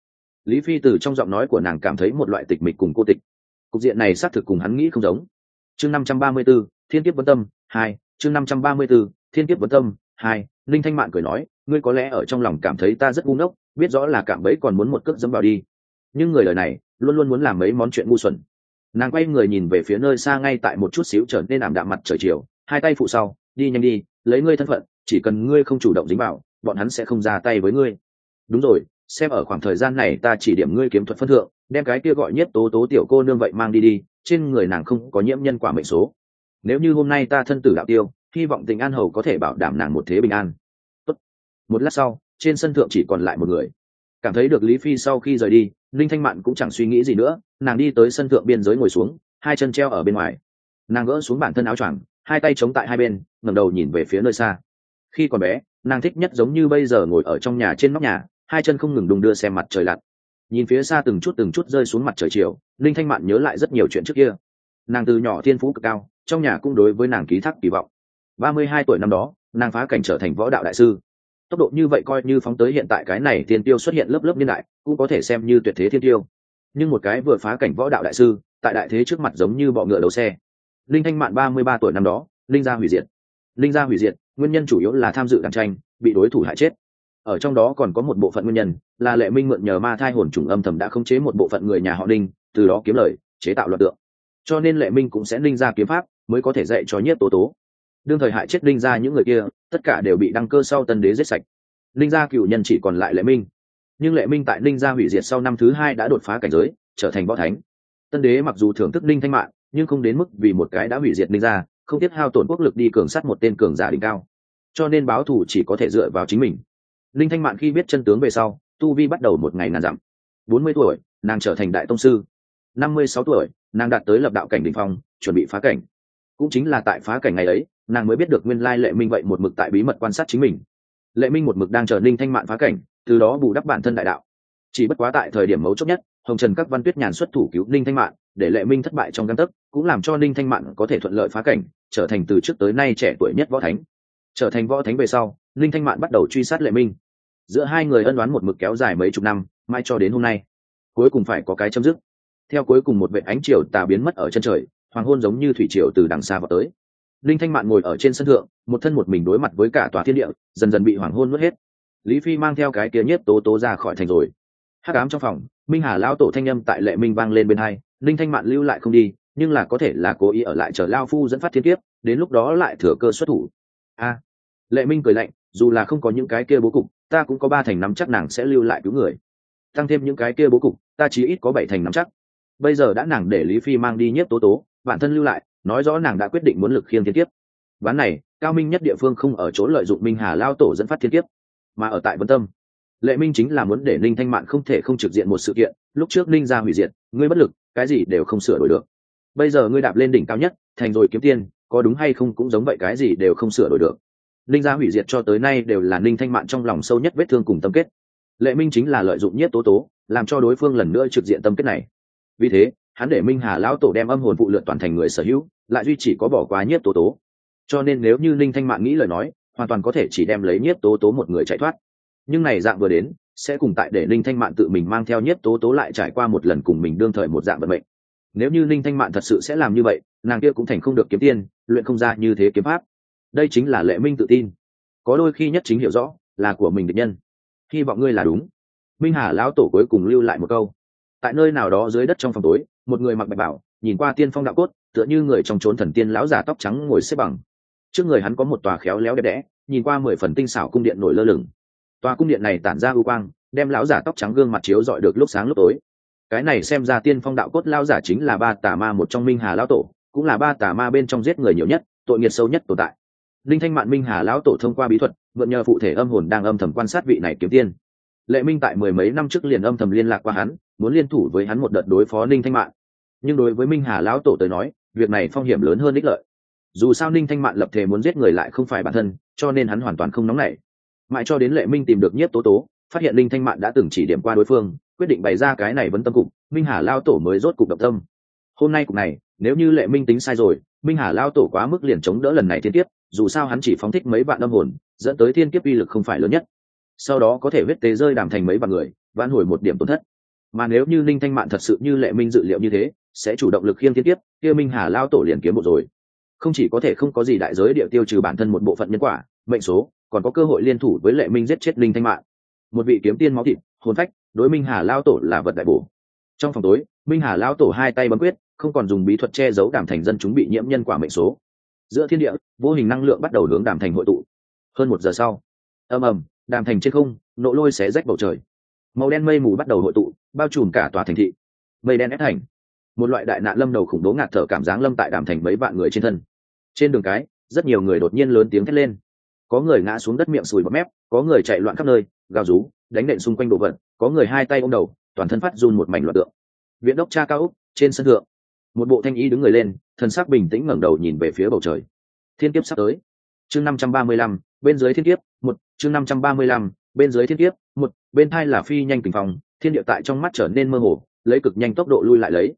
Speaker 1: Lý phi từ trong giọng nói của nàng cảm thấy một loại tịch mịch cùng cô tịch. Cục diện này xác thực cùng hắn nghĩ không giống. Chương năm trăm ba mươi b ố thiên kiếp vấn tâm, hai chương năm trăm ba mươi b ố thiên kiếp vấn tâm, hai, linh thanh mạn cười nói, ngươi có lẽ ở trong lòng cảm thấy ta rất ngu ngốc, biết rõ là cảm bấy còn muốn một cước dẫm vào đi. Nhưng người lời này, luôn luôn muốn làm mấy món chuyện ngu xuẩn. Nàng quay người nhìn về phía nơi xa ngay tại một chút xíu trở nên ảm đạm mặt trời chiều, hai tay phụ sau, đi nhanh đi, lấy ngươi thân phận, chỉ cần ngươi không chủ động dính vào, bọn hắn sẽ không ra tay với ngươi. Đúng rồi, xem ở khoảng thời gian này ta chỉ điểm ngươi kiếm thuật phân thượng, đem cái kia gọi nhất tố tố tiểu cô nương vậy mang đi đi, trên người nàng không có nhiễm nhân quả mệnh số nếu như hôm nay ta thân tử đạo tiêu, hy vọng tình an hầu có thể bảo đảm nàng một thế bình an. Tốt. một lát sau, trên sân thượng chỉ còn lại một người. Cảm thấy được lý phi sau khi rời đi linh thanh mạn cũng chẳng suy nghĩ gì nữa, nàng đi tới sân thượng biên giới ngồi xuống, hai chân treo ở bên ngoài. Nàng gỡ xuống bản thân áo choàng, hai tay chống tại hai bên, ngẩng đầu nhìn về phía nơi xa. Khi còn bé, nàng thích nhất giống như bây giờ ngồi ở trong nhà trên nóc nhà, hai chân không ngừng đùng đưa xem mặt trời lặn. Nhìn phía xa từng chút từng chút rơi xuống mặt trời chiều linh thanh mạn nhớ lại rất nhiều chuyện trước kia. Nàng từ nhỏ thiên phú cực cao trong nhà cũng đối với nàng ký thác kỳ vọng. Ba mươi hai tuổi năm đó, nàng phá cảnh trở thành võ đạo đại sư. Tốc độ như vậy coi như phóng tới hiện tại cái này thiên tiêu xuất hiện lớp lớp niên đại, cũng có thể xem như tuyệt thế thiên tiêu. Nhưng một cái vừa phá cảnh võ đạo đại sư, tại đại thế trước mặt giống như bọ ngựa đấu xe. Linh thanh mạn ba mươi ba tuổi năm đó, linh gia hủy diệt. Linh gia hủy diệt, nguyên nhân chủ yếu là tham dự đàn tranh, bị đối thủ hại chết. Ở trong đó còn có một bộ phận nguyên nhân, là lệ minh mượn nhờ ma thai hồn trùng âm thầm đã khống chế một bộ phận người nhà họ đinh từ đó kiếm lời, chế tạo luật tượng. Cho nên lệ minh cũng sẽ linh ra kiếm pháp mới có thể dạy cho nhiếp tố tố. Đương thời hại chết linh ra những người kia, tất cả đều bị đăng cơ sau tân đế giết sạch. Linh gia cựu nhân chỉ còn lại lệ minh. Nhưng lệ minh tại linh gia hủy diệt sau năm thứ hai đã đột phá cảnh giới, trở thành võ thánh. Tân đế mặc dù thưởng thức linh thanh mạng nhưng không đến mức vì một cái đã hủy diệt linh gia, không tiếc hao tổn quốc lực đi cường sát một tên cường giả đỉnh cao. Cho nên báo thù chỉ có thể dựa vào chính mình. Linh thanh mạn khi biết chân tướng về sau, tu vi bắt đầu một ngày nàn dặm. Bốn mươi tuổi, nàng trở thành đại tông sư. Năm mươi sáu tuổi, nàng đạt tới lập đạo cảnh đ ỉ n h phong, chuẩn bị phá cảnh cũng chính là tại phá cảnh ngày ấy, nàng mới biết được nguyên lai lệ minh vậy một mực tại bí mật quan sát chính mình. Lệ minh một mực đang chờ ninh thanh mạn phá cảnh, từ đó bù đắp bản thân đại đạo. Chỉ bất quá tại thời điểm mấu chốt nhất, hồng trần các văn tuyết nhàn xuất thủ cứu ninh thanh mạn, để lệ minh thất bại trong căn tấc, cũng làm cho ninh thanh mạn có thể thuận lợi phá cảnh, trở thành từ trước tới nay trẻ tuổi nhất võ thánh. Trở thành võ thánh về sau, Ninh thanh mạn bắt đầu truy sát lệ minh. Giữa hai người ân đoán một mực kéo dài mấy chục năm mai cho đến hôm nay, cuối cùng phải có cái chấm dứt. Theo cuối cùng một vệ ánh chiều tà biến mất ở chân trời hoàng hôn giống như thủy triều từ đằng xa vào tới. Linh thanh mạn ngồi ở trên sân thượng, một thân một mình đối mặt với cả tòa thiên địa, dần dần bị hoàng hôn mất hết. Lý phi mang theo cái kia nhất tố tố ra khỏi thành rồi. Hắc ám trong phòng, minh hà lão tổ thanh âm tại lệ minh vang lên bên hai, linh thanh mạn lưu lại không đi, nhưng là có thể là cố ý ở lại chờ lao phu dẫn phát thiên kiếp, đến lúc đó lại thừa cơ xuất thủ. A. Lệ minh cười lạnh, dù là không có những cái kia bố cục, ta cũng có ba thành nắm chắc nàng sẽ lưu lại cứu người. Tăng thêm những cái kia bố cục, ta chỉ ít có bảy thành nắm chắc. Bây giờ đã nàng để lý phi mang đi nhất tố tố bản thân lưu lại, nói rõ nàng đã quyết định muốn lực khiêng thiên kiếp. Ván này, cao minh nhất địa phương không ở chỗ lợi dụng minh hà lao tổ dẫn phát thiên kiếp, mà ở tại vân tâm. Lệ minh chính là muốn để ninh thanh mạn không thể không trực diện một sự kiện, lúc trước ninh ra hủy diệt, ngươi bất lực, cái gì đều không sửa đổi được. Bây giờ ngươi đạp lên đỉnh cao nhất, thành rồi kiếm tiên, có đúng hay không cũng giống vậy, cái gì đều không sửa đổi được. Ninh gia hủy diệt cho tới nay đều là ninh thanh mạn trong lòng sâu nhất vết thương cùng tâm kết. Lệ minh chính là lợi dụng nhất tố tố, làm cho đối phương lần nữa trực diện tâm kết này. Vì thế hắn để minh hà lão tổ đem âm hồn vụ lượn toàn thành người sở hữu lại duy chỉ có bỏ qua nhất tố tố. Cho nên nếu như ninh thanh mạn nghĩ lời nói hoàn toàn có thể chỉ đem lấy nhất tố tố một người chạy thoát. Nhưng này dạng vừa đến sẽ cùng tại để ninh thanh mạn tự mình mang theo nhất tố tố lại trải qua một lần cùng mình đương thời một dạng vận mệnh. Nếu như ninh thanh mạn thật sự sẽ làm như vậy nàng kia cũng thành không được kiếm tiền, luyện không ra như thế kiếm pháp. Đây chính là lệ minh tự tin. Có đôi khi nhất chính hiểu rõ là của mình định nhân. Hy vọng ngươi là đúng. Minh hà lão tổ cuối cùng lưu lại một câu. Tại nơi nào đó dưới đất trong phòng tối một người mặc bạch bảo, nhìn qua tiên phong đạo cốt, tựa như người trong trốn thần tiên lão già tóc trắng ngồi xếp bằng. Trước người hắn có một tòa khéo léo đẹp đẽ, nhìn qua mười phần tinh xảo cung điện nổi lơ lửng. Tòa cung điện này tản ra ưu quang, đem lão giả tóc trắng gương mặt chiếu dọi được lúc sáng lúc tối. Cái này xem ra tiên phong đạo cốt lao giả chính là ba tà ma một trong minh hà lão tổ, cũng là ba tà ma bên trong giết người nhiều nhất, tội nghiệt sâu nhất tồn tại. Linh thanh mạn minh hà lão tổ thông qua bí thuật, mượn nhờ phụ thể âm hồn đang âm thầm quan sát vị này kiếm tiên. Lệ minh tại mười mấy năm trước liền âm thầm liên lạc qua hắn, muốn liên thủ với hắn một đợt đối phó linh thanh mạn nhưng đối với minh hà lão tổ tới nói, việc này phong hiểm lớn hơn ích lợi. Dù sao ninh thanh mạn lập thể muốn giết người lại không phải bản thân, cho nên hắn hoàn toàn không nóng nảy. Mãi cho đến lệ minh tìm được nhiếp tố tố, phát hiện ninh thanh mạn đã từng chỉ điểm qua đối phương, quyết định bày ra cái này vấn tâm cục, minh hà lao tổ mới rốt cục động tâm. Hôm nay cục này, nếu như lệ minh tính sai rồi, minh hà lao tổ quá mức liền chống đỡ lần này thiên kiếp, dù sao hắn chỉ phóng thích mấy vạn âm hồn, dẫn tới thiên kiếp uy lực không phải lớn nhất. Sau đó có thể huyết tế rơi đàm thành mấy vạn người, vãn hồi một điểm tổn thất mà nếu như ninh thanh mạn thật sự như lệ minh dự liệu như thế sẽ chủ động lực khiêng thiên tiếp, kia minh hà lao tổ liền kiếm bộ rồi. Không chỉ có thể không có gì đại giới địa tiêu trừ bản thân một bộ phận nhân quả mệnh số còn có cơ hội liên thủ với lệ minh giết chết linh thanh mạng một vị kiếm tiên máu thịt hồn phách đối minh hà lao tổ là vật đại bổ. Trong phòng tối minh hà lao tổ hai tay bấm quyết không còn dùng bí thuật che giấu đàm thành dân chúng bị nhiễm nhân quả mệnh số. Giữa thiên địa vô hình năng lượng bắt đầu hướng đàm thành hội tụ. Hơn một giờ sau ầm ầm đàm thành trên không nỗ lôi xé rách bầu trời. Màu đen mây mù bắt đầu hội tụ bao trùm cả tòa thành thị. Mây đen ép thành. Một loại đại nạn lâm đầu khủng bố ngạt thở cảm giác lâm tại đàm thành mấy vạn người trên thân. Trên đường cái, rất nhiều người đột nhiên lớn tiếng thét lên. Có người ngã xuống đất miệng sùi bọt mép, có người chạy loạn khắp nơi, gào rú, đánh nện xung quanh đồ vật, có người hai tay ôm đầu, toàn thân phát run một mảnh loạt tượng. Viện đốc cha cao úc, trên sân thượng, một bộ thanh y đứng người lên thân xác bình tĩnh ngẩng đầu nhìn về phía bầu trời. Thiên kiếp sắp tới. Chương năm trăm ba mươi lăm, bên dưới thiên kiếp, một, chương năm trăm ba mươi lăm, bên dưới thiên kiếp, một, bên thai là phi nhanh tình phòng thiên địa tại trong mắt trở nên mơ hồ, lấy cực nhanh tốc độ lui lại lấy.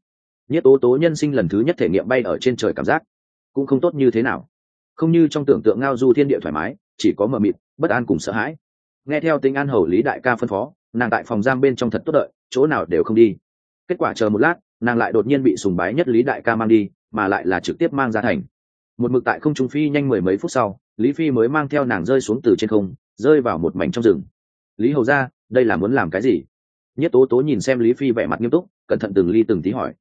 Speaker 1: Nhất tố tố nhân sinh lần thứ nhất thể nghiệm bay ở trên trời cảm giác, cũng không tốt như thế nào. Không như trong tưởng tượng ngao du thiên địa thoải mái, chỉ có mờ mịt, bất an cùng sợ hãi. Nghe theo tính an hầu lý đại ca phân phó, nàng tại phòng giam bên trong thật tốt đợi, chỗ nào đều không đi. Kết quả chờ một lát, nàng lại đột nhiên bị sùng bái nhất lý đại ca mang đi, mà lại là trực tiếp mang ra thành. Một mực tại không trung phi nhanh mười mấy phút sau, lý phi mới mang theo nàng rơi xuống từ trên không, rơi vào một mảnh trong rừng. Lý hầu ra đây là muốn làm cái gì? Nhất tố tố nhìn xem lý phi vẻ mặt nghiêm túc, cẩn thận từng ly từng tí hỏi.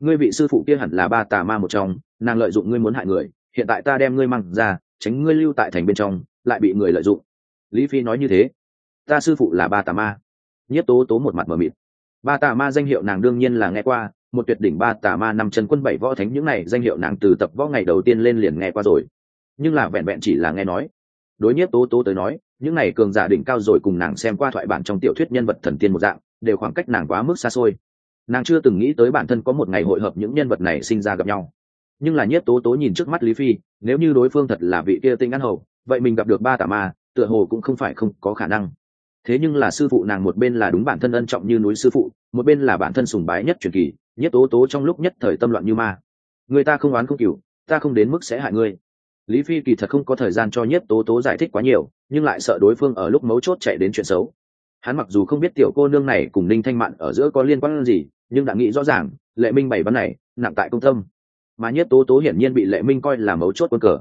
Speaker 1: Ngươi vị sư phụ kia hẳn là ba tà ma một trong, nàng lợi dụng ngươi muốn hại người, hiện tại ta đem ngươi mang ra, tránh ngươi lưu tại thành bên trong, lại bị người lợi dụng. Lý phi nói như thế. Ta sư phụ là ba tà ma. Nhất tố tố một mặt mờ mịt. Ba tà ma danh hiệu nàng đương nhiên là nghe qua, một tuyệt đỉnh ba tà ma năm chân quân bảy võ thánh những này danh hiệu nàng từ tập võ ngày đầu tiên lên liền nghe qua rồi. Nhưng là vẹn vẹn chỉ là nghe nói. Đối nhất tố tố tới nói, những này cường giả đỉnh cao rồi cùng nàng xem qua thoại bản trong tiểu thuyết nhân vật thần tiên một dạng đều khoảng cách nàng quá mức xa xôi. Nàng chưa từng nghĩ tới bản thân có một ngày hội hợp những nhân vật này sinh ra gặp nhau. Nhưng là nhất tố tố nhìn trước mắt lý phi, nếu như đối phương thật là vị kia tinh ăn hầu, vậy mình gặp được ba tà ma, tựa hồ cũng không phải không có khả năng. Thế nhưng là sư phụ nàng một bên là đúng bản thân ân trọng như núi sư phụ, một bên là bản thân sùng bái nhất truyền kỳ nhất tố tố trong lúc nhất thời tâm loạn như ma. Người ta không oán không cửu, ta không đến mức sẽ hại ngươi. Lý phi kỳ thật không có thời gian cho nhất tố tố giải thích quá nhiều, nhưng lại sợ đối phương ở lúc mấu chốt chạy đến chuyện xấu hắn mặc dù không biết tiểu cô nương này cùng ninh thanh mạn ở giữa có liên quan gì nhưng đã nghĩ rõ ràng lệ minh bảy bắn này nặng tại công tâm. Mà Nhất tố tố hiển nhiên bị lệ minh coi là mấu chốt quân cờ.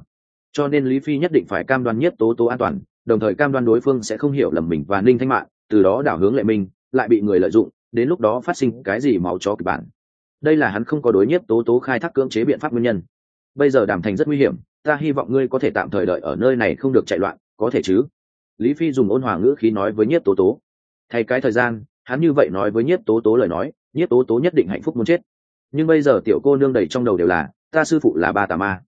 Speaker 1: Cho nên lý phi nhất định phải cam đoan Nhất tố tố an toàn đồng thời cam đoan đối phương sẽ không hiểu lầm mình và ninh thanh Mạn, từ đó đảo hướng lệ minh lại bị người lợi dụng đến lúc đó phát sinh cái gì máu chó kịch bản. Đây là hắn không có đối Nhất tố tố khai thác cưỡng chế biện pháp nguyên nhân. Bây giờ đàm thành rất nguy hiểm ta hy vọng ngươi có thể tạm thời đợi ở nơi này không được chạy loạn có thể chứ? Lý phi dùng ôn hòa ngữ khí nói với nhiếp tố tố thay cái thời gian, hắn như vậy nói với nhiếp tố tố lời nói, nhiếp tố tố nhất định hạnh phúc muốn chết. Nhưng bây giờ tiểu cô nương đầy trong đầu đều là, ta sư phụ là ba tà ma.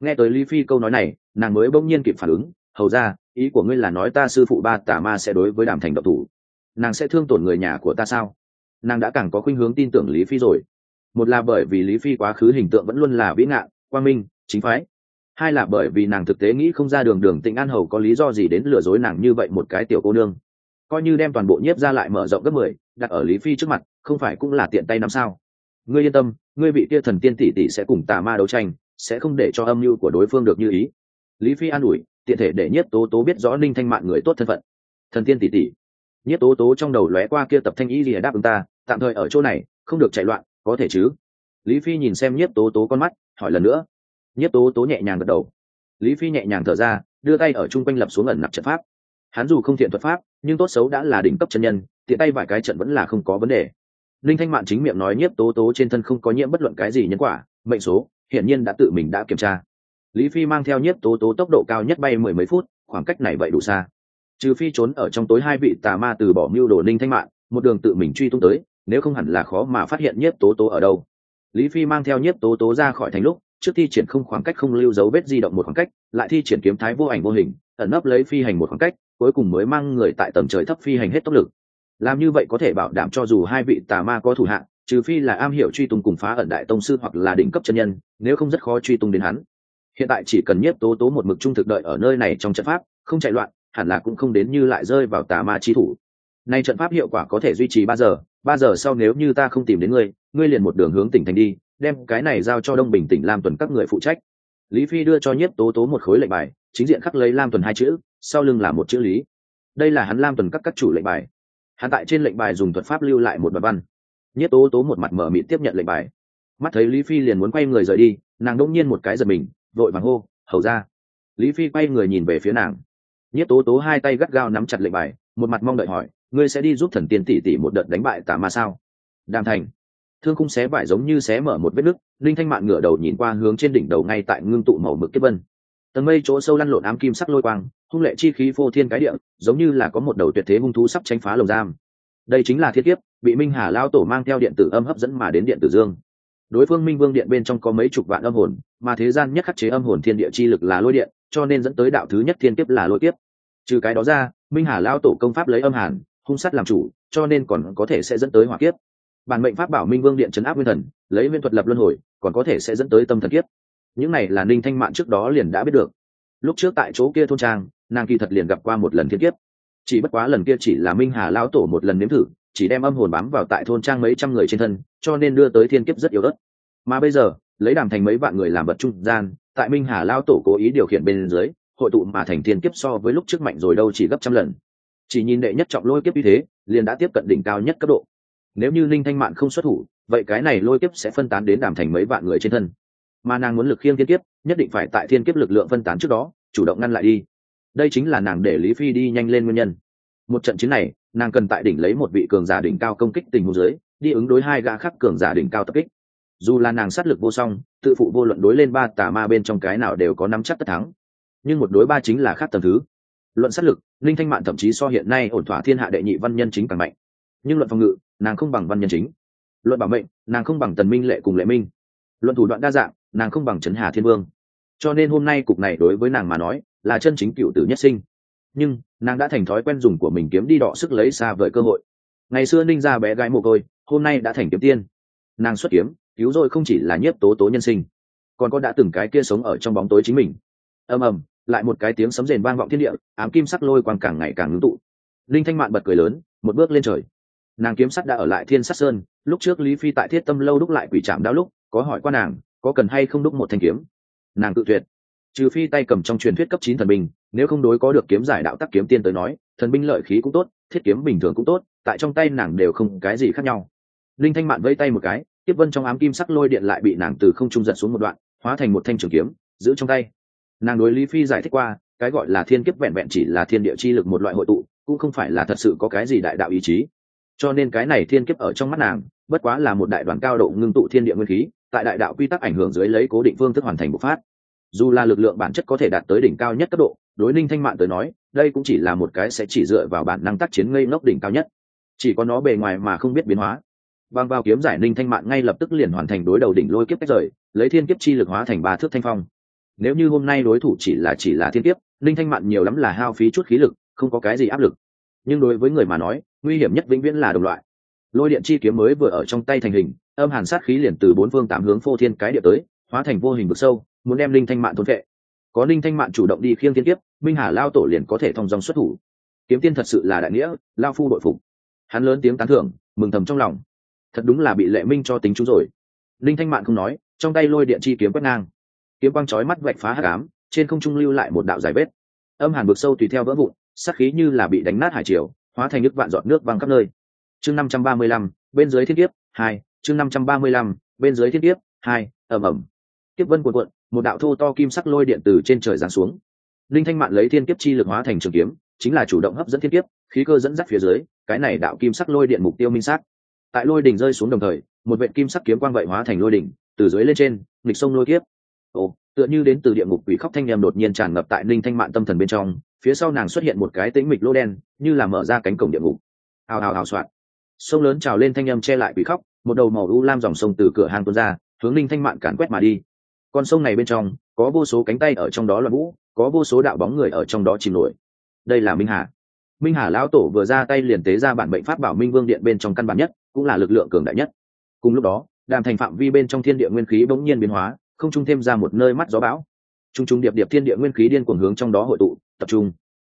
Speaker 1: Nghe tới lý phi câu nói này, nàng mới bỗng nhiên kịp phản ứng, hầu ra, ý của ngươi là nói ta sư phụ ba tà ma sẽ đối với đàm thành độc thủ. Nàng sẽ thương tổn người nhà của ta sao? Nàng đã càng có khuynh hướng tin tưởng lý phi rồi. Một là bởi vì lý phi quá khứ hình tượng vẫn luôn là vĩ ngạn quang minh, chính phái. Hai là bởi vì nàng thực tế nghĩ không ra đường đường tịnh an hầu có lý do gì đến lừa dối nàng như vậy một cái tiểu cô nương coi như đem toàn bộ nhiếp ra lại mở rộng gấp mười, đặt ở lý phi trước mặt, không phải cũng là tiện tay năm sao? Ngươi yên tâm, ngươi bị kia thần tiên tỷ tỷ sẽ cùng tà ma đấu tranh, sẽ không để cho âm mưu của đối phương được như ý. Lý phi an ủi, tiện thể để nhiếp tố tố biết rõ ninh thanh mạng người tốt thân phận. Thần tiên tỷ tỷ, nhiếp tố tố trong đầu lóe qua kia tập thanh ý gì đáp ứng ta, tạm thời ở chỗ này, không được chạy loạn, có thể chứ? Lý phi nhìn xem nhiếp tố tố con mắt, hỏi lần nữa. Nhiếp tố tố nhẹ nhàng gật đầu. Lý phi nhẹ nhàng thở ra, đưa tay ở chung quanh lập xuống ẩn nặc trận pháp. Hắn dù không thiện thuật pháp nhưng tốt xấu đã là đỉnh cấp chân nhân, tiện tay vài cái trận vẫn là không có vấn đề. Linh thanh mạn chính miệng nói nhiếp tố tố trên thân không có nhiễm bất luận cái gì nhân quả, mệnh số, hiển nhiên đã tự mình đã kiểm tra. Lý phi mang theo nhiếp tố tố tốc độ cao nhất bay mười mấy phút, khoảng cách này vậy đủ xa. Trừ phi trốn ở trong tối hai vị tà ma từ bỏ mưu đồ linh thanh mạn, một đường tự mình truy tung tới, nếu không hẳn là khó mà phát hiện nhiếp tố tố ở đâu. Lý phi mang theo nhiếp tố tố ra khỏi thành lúc, trước thi triển không khoảng cách không lưu dấu vết di động một khoảng cách, lại thi triển kiếm thái vô ảnh vô hình, ẩn nấp lấy phi hành một khoảng cách cuối cùng mới mang người tại tầng trời thấp phi hành hết tốc lực. Làm như vậy có thể bảo đảm cho dù hai vị tà ma có thủ hạng trừ phi là am hiểu truy tung cùng phá ẩn đại tông sư hoặc là đỉnh cấp chân nhân, nếu không rất khó truy tung đến hắn. Hiện tại chỉ cần nhiếp tố tố một mực trung thực đợi ở nơi này trong trận pháp, không chạy loạn, hẳn là cũng không đến như lại rơi vào tà ma chi thủ. Nay trận pháp hiệu quả có thể duy trì ba giờ ba giờ sau nếu như ta không tìm đến ngươi ngươi liền một đường hướng tỉnh thành đi, đem cái này giao cho đông bình tỉnh lam tuần các người phụ trách. Lý phi đưa cho nhiếp tố tố một khối lệnh bài, chính diện khắc lấy lam tuần hai chữ sau lưng là một chữ lý. Đây là hắn lam tuần các các chủ lệnh bài. Hắn tại trên lệnh bài dùng thuật pháp lưu lại một bài văn. Nhiếp tố tố một mặt mở mịn tiếp nhận lệnh bài. Mắt thấy lý phi liền muốn quay người rời đi, nàng đông nhiên một cái giật mình, vội vàng hô, hầu ra. Lý phi quay người nhìn về phía nàng. Nhiếp tố tố hai tay gắt gao nắm chặt lệnh bài, một mặt mong đợi hỏi, ngươi sẽ đi giúp thần tiên tỷ tỷ một đợt đánh bại tà ma sao? Đàm thành. Thương khung xé vải giống như xé mở một vết nứt, linh thanh mạn ngửa đầu nhìn qua hướng trên đỉnh đầu ngay tại ngưng tụ màu mực kết vân. Tầng mây chỗ sâu lăn lộn ám kim sắc lôi quang hung lệ chi khí phô thiên cái địa, giống như là có một đầu tuyệt thế hung thú sắp tranh phá lồng giam. Đây chính là thiết kiếp, bị minh hà lao tổ mang theo điện tử âm hấp dẫn mà đến điện tử dương. Đối phương minh vương điện bên trong có mấy chục vạn âm hồn, mà thế gian nhất khắc chế âm hồn thiên địa chi lực là lôi điện, cho nên dẫn tới đạo thứ nhất thiên kiếp là lôi kiếp. Trừ cái đó ra, minh hà lao tổ công pháp lấy âm hàn, hung sắt làm chủ, cho nên còn có thể sẽ dẫn tới hỏa kiếp. Bản mệnh pháp bảo minh vương điện chấn áp nguyên thần, lấy nguyên thuật lập luân hồi, còn có thể sẽ dẫn tới tâm thần kiếp. Những này là ninh thanh mạn trước đó liền đã biết được. Lúc trước tại chỗ kia thôn trang nàng kỳ thật liền gặp qua một lần thiên kiếp. Chỉ bất quá lần kia chỉ là minh hà lão tổ một lần nếm thử, chỉ đem âm hồn bám vào tại thôn trang mấy trăm người trên thân, cho nên đưa tới thiên kiếp rất yếu ớt. Mà bây giờ, lấy đàm thành mấy vạn người làm vật trung gian, tại minh hà lão tổ cố ý điều khiển bên dưới, hội tụ mà thành thiên kiếp so với lúc trước mạnh rồi đâu chỉ gấp trăm lần. Chỉ nhìn đệ nhất trọng lôi kiếp như thế, liền đã tiếp cận đỉnh cao nhất cấp độ. Nếu như linh thanh mạn không xuất thủ, vậy cái này lôi kiếp sẽ phân tán đến đàm thành mấy vạn người trên thân. Mà nàng muốn lực khiêng thiên kiếp, nhất định phải tại thiên kiếp lực lượng phân tán trước đó, chủ động ngăn lại đi đây chính là nàng để lý phi đi nhanh lên nguyên nhân. Một trận chiến này, nàng cần tại đỉnh lấy một vị cường giả đỉnh cao công kích tình huống dưới, đi ứng đối hai gã khác cường giả đỉnh cao tập kích. Dù là nàng sát lực vô song, tự phụ vô luận đối lên ba tà ma bên trong cái nào đều có nắm chắc tất thắng. Nhưng một đối ba chính là khác tầm thứ. Luận sát lực, linh thanh mạn thậm chí so hiện nay ổn thỏa thiên hạ đệ nhị văn nhân chính càng mạnh. Nhưng luận phòng ngự, nàng không bằng văn nhân chính. Luận bảo mệnh, nàng không bằng tần minh lệ cùng lệ minh. Luận thủ đoạn đa dạng, nàng không bằng trấn hà thiên vương. Cho nên hôm nay cục này đối với nàng mà nói là chân chính cựu tử nhất sinh. Nhưng, nàng đã thành thói quen dùng của mình kiếm đi đọ sức lấy xa vời cơ hội. Ngày xưa ninh ra bé gái mồ côi, hôm nay đã thành kiếm tiên. Nàng xuất kiếm, cứu rồi không chỉ là nhiếp tố tố nhân sinh, còn có đã từng cái kia sống ở trong bóng tối chính mình. Ầm ầm, lại một cái tiếng sấm rền vang vọng thiên địa, ám kim sắc lôi quang càng ngày càng ngưng tụ. Linh thanh mạn bật cười lớn, một bước lên trời. Nàng kiếm sắt đã ở lại thiên sắt sơn, lúc trước lý phi tại thiết tâm lâu đúc lại quỷ trạm đao lúc, có hỏi qua nàng, có cần hay không đúc một thanh kiếm. Nàng tự tuyệt trừ phi tay cầm trong truyền thuyết cấp chín thần binh, nếu không đối có được kiếm giải đạo tắc kiếm tiên tới nói, thần binh lợi khí cũng tốt, thiết kiếm bình thường cũng tốt, tại trong tay nàng đều không cái gì khác nhau. Linh thanh mạn vây tay một cái, tiếp vân trong ám kim sắc lôi điện lại bị nàng từ không trung giật xuống một đoạn, hóa thành một thanh trường kiếm, giữ trong tay. Nàng đối lý phi giải thích qua, cái gọi là thiên kiếp vẹn vẹn chỉ là thiên địa chi lực một loại hội tụ, cũng không phải là thật sự có cái gì đại đạo ý chí. Cho nên cái này thiên kiếp ở trong mắt nàng, bất quá là một đại đoàn cao độ ngưng tụ thiên địa nguyên khí, tại đại đạo quy tắc ảnh hưởng dưới lấy cố định phương thức hoàn thành bộ phát dù là lực lượng bản chất có thể đạt tới đỉnh cao nhất cấp độ, đối ninh thanh mạn tới nói, đây cũng chỉ là một cái sẽ chỉ dựa vào bản năng tác chiến ngây ngốc đỉnh cao nhất. Chỉ có nó bề ngoài mà không biết biến hóa. Bằng vào kiếm giải ninh thanh mạn ngay lập tức liền hoàn thành đối đầu đỉnh lôi kiếp cách rời, lấy thiên kiếp chi lực hóa thành ba thước thanh phong. Nếu như hôm nay đối thủ chỉ là chỉ là thiên kiếp, ninh thanh mạn nhiều lắm là hao phí chút khí lực, không có cái gì áp lực. Nhưng đối với người mà nói, nguy hiểm nhất vĩnh viễn là đồng loại. Lôi điện chi kiếm mới vừa ở trong tay thành hình, âm hàn sát khí liền từ bốn phương tám hướng phô thiên cái địa tới, hóa thành vô hình vực sâu muốn đem linh thanh mạn thôn vệ. Có linh thanh mạn chủ động đi khiêng thiên kiếp minh hà lao tổ liền có thể thông dòng xuất thủ. Kiếm tiên thật sự là đại nghĩa lao phu đội phục. Hắn lớn tiếng tán thưởng mừng thầm trong lòng. Thật đúng là bị lệ minh cho tính chú rồi. Linh thanh mạn không nói trong tay lôi điện chi kiếm quét ngang. Kiếm quang chói mắt vạch phá hắc ám, trên không trung lưu lại một đạo dài vết. Âm hàn vực sâu tùy theo vỡ vụn sắc khí như là bị đánh nát hải triều hóa thành nước vạn giọt nước văng khắp nơi. Chương năm trăm ba mươi lăm bên dưới thiên kiếp hai chương năm trăm ba mươi lăm bên dưới thiên kiếp hai ẩm ẩm kiếp vân cuộn cuộn một đạo thô to kim sắc lôi điện từ trên trời giáng xuống. Linh thanh mạn lấy thiên kiếp chi lực hóa thành trường kiếm, chính là chủ động hấp dẫn thiên kiếp, khí cơ dẫn dắt phía dưới, cái này đạo kim sắc lôi điện mục tiêu minh xác. Tại lôi đỉnh rơi xuống đồng thời, một vệ kim sắc kiếm quang vậy hóa thành lôi đỉnh, từ dưới lên trên, nghịch sông lôi kiếp. Ồ, tựa như đến từ địa ngục quỷ khóc thanh nhầm đột nhiên tràn ngập tại linh thanh mạn tâm thần bên trong, phía sau nàng xuất hiện một cái tĩnh mịch lô đen, như là mở ra cánh cổng địa ngục. Hào hào hào soạn sông lớn trào lên thanh âm che lại quỷ khóc, một đầu màu u lam dòng sông từ cửa hang tuôn ra, hướng linh thanh mạn càn quét mà đi con sông này bên trong, có vô số cánh tay ở trong đó là vũ, có vô số đạo bóng người ở trong đó chìm nổi. Đây là minh hà. Minh hà lão tổ vừa ra tay liền tế ra bản bệnh pháp bảo minh vương điện bên trong căn bản nhất, cũng là lực lượng cường đại nhất. Cùng lúc đó, đàm thành phạm vi bên trong thiên địa nguyên khí bỗng nhiên biến hóa, không trung thêm ra một nơi mắt gió bão. T r u n g t r u n g điệp điệp thiên địa nguyên khí điên cuồng hướng trong đó hội tụ, tập trung.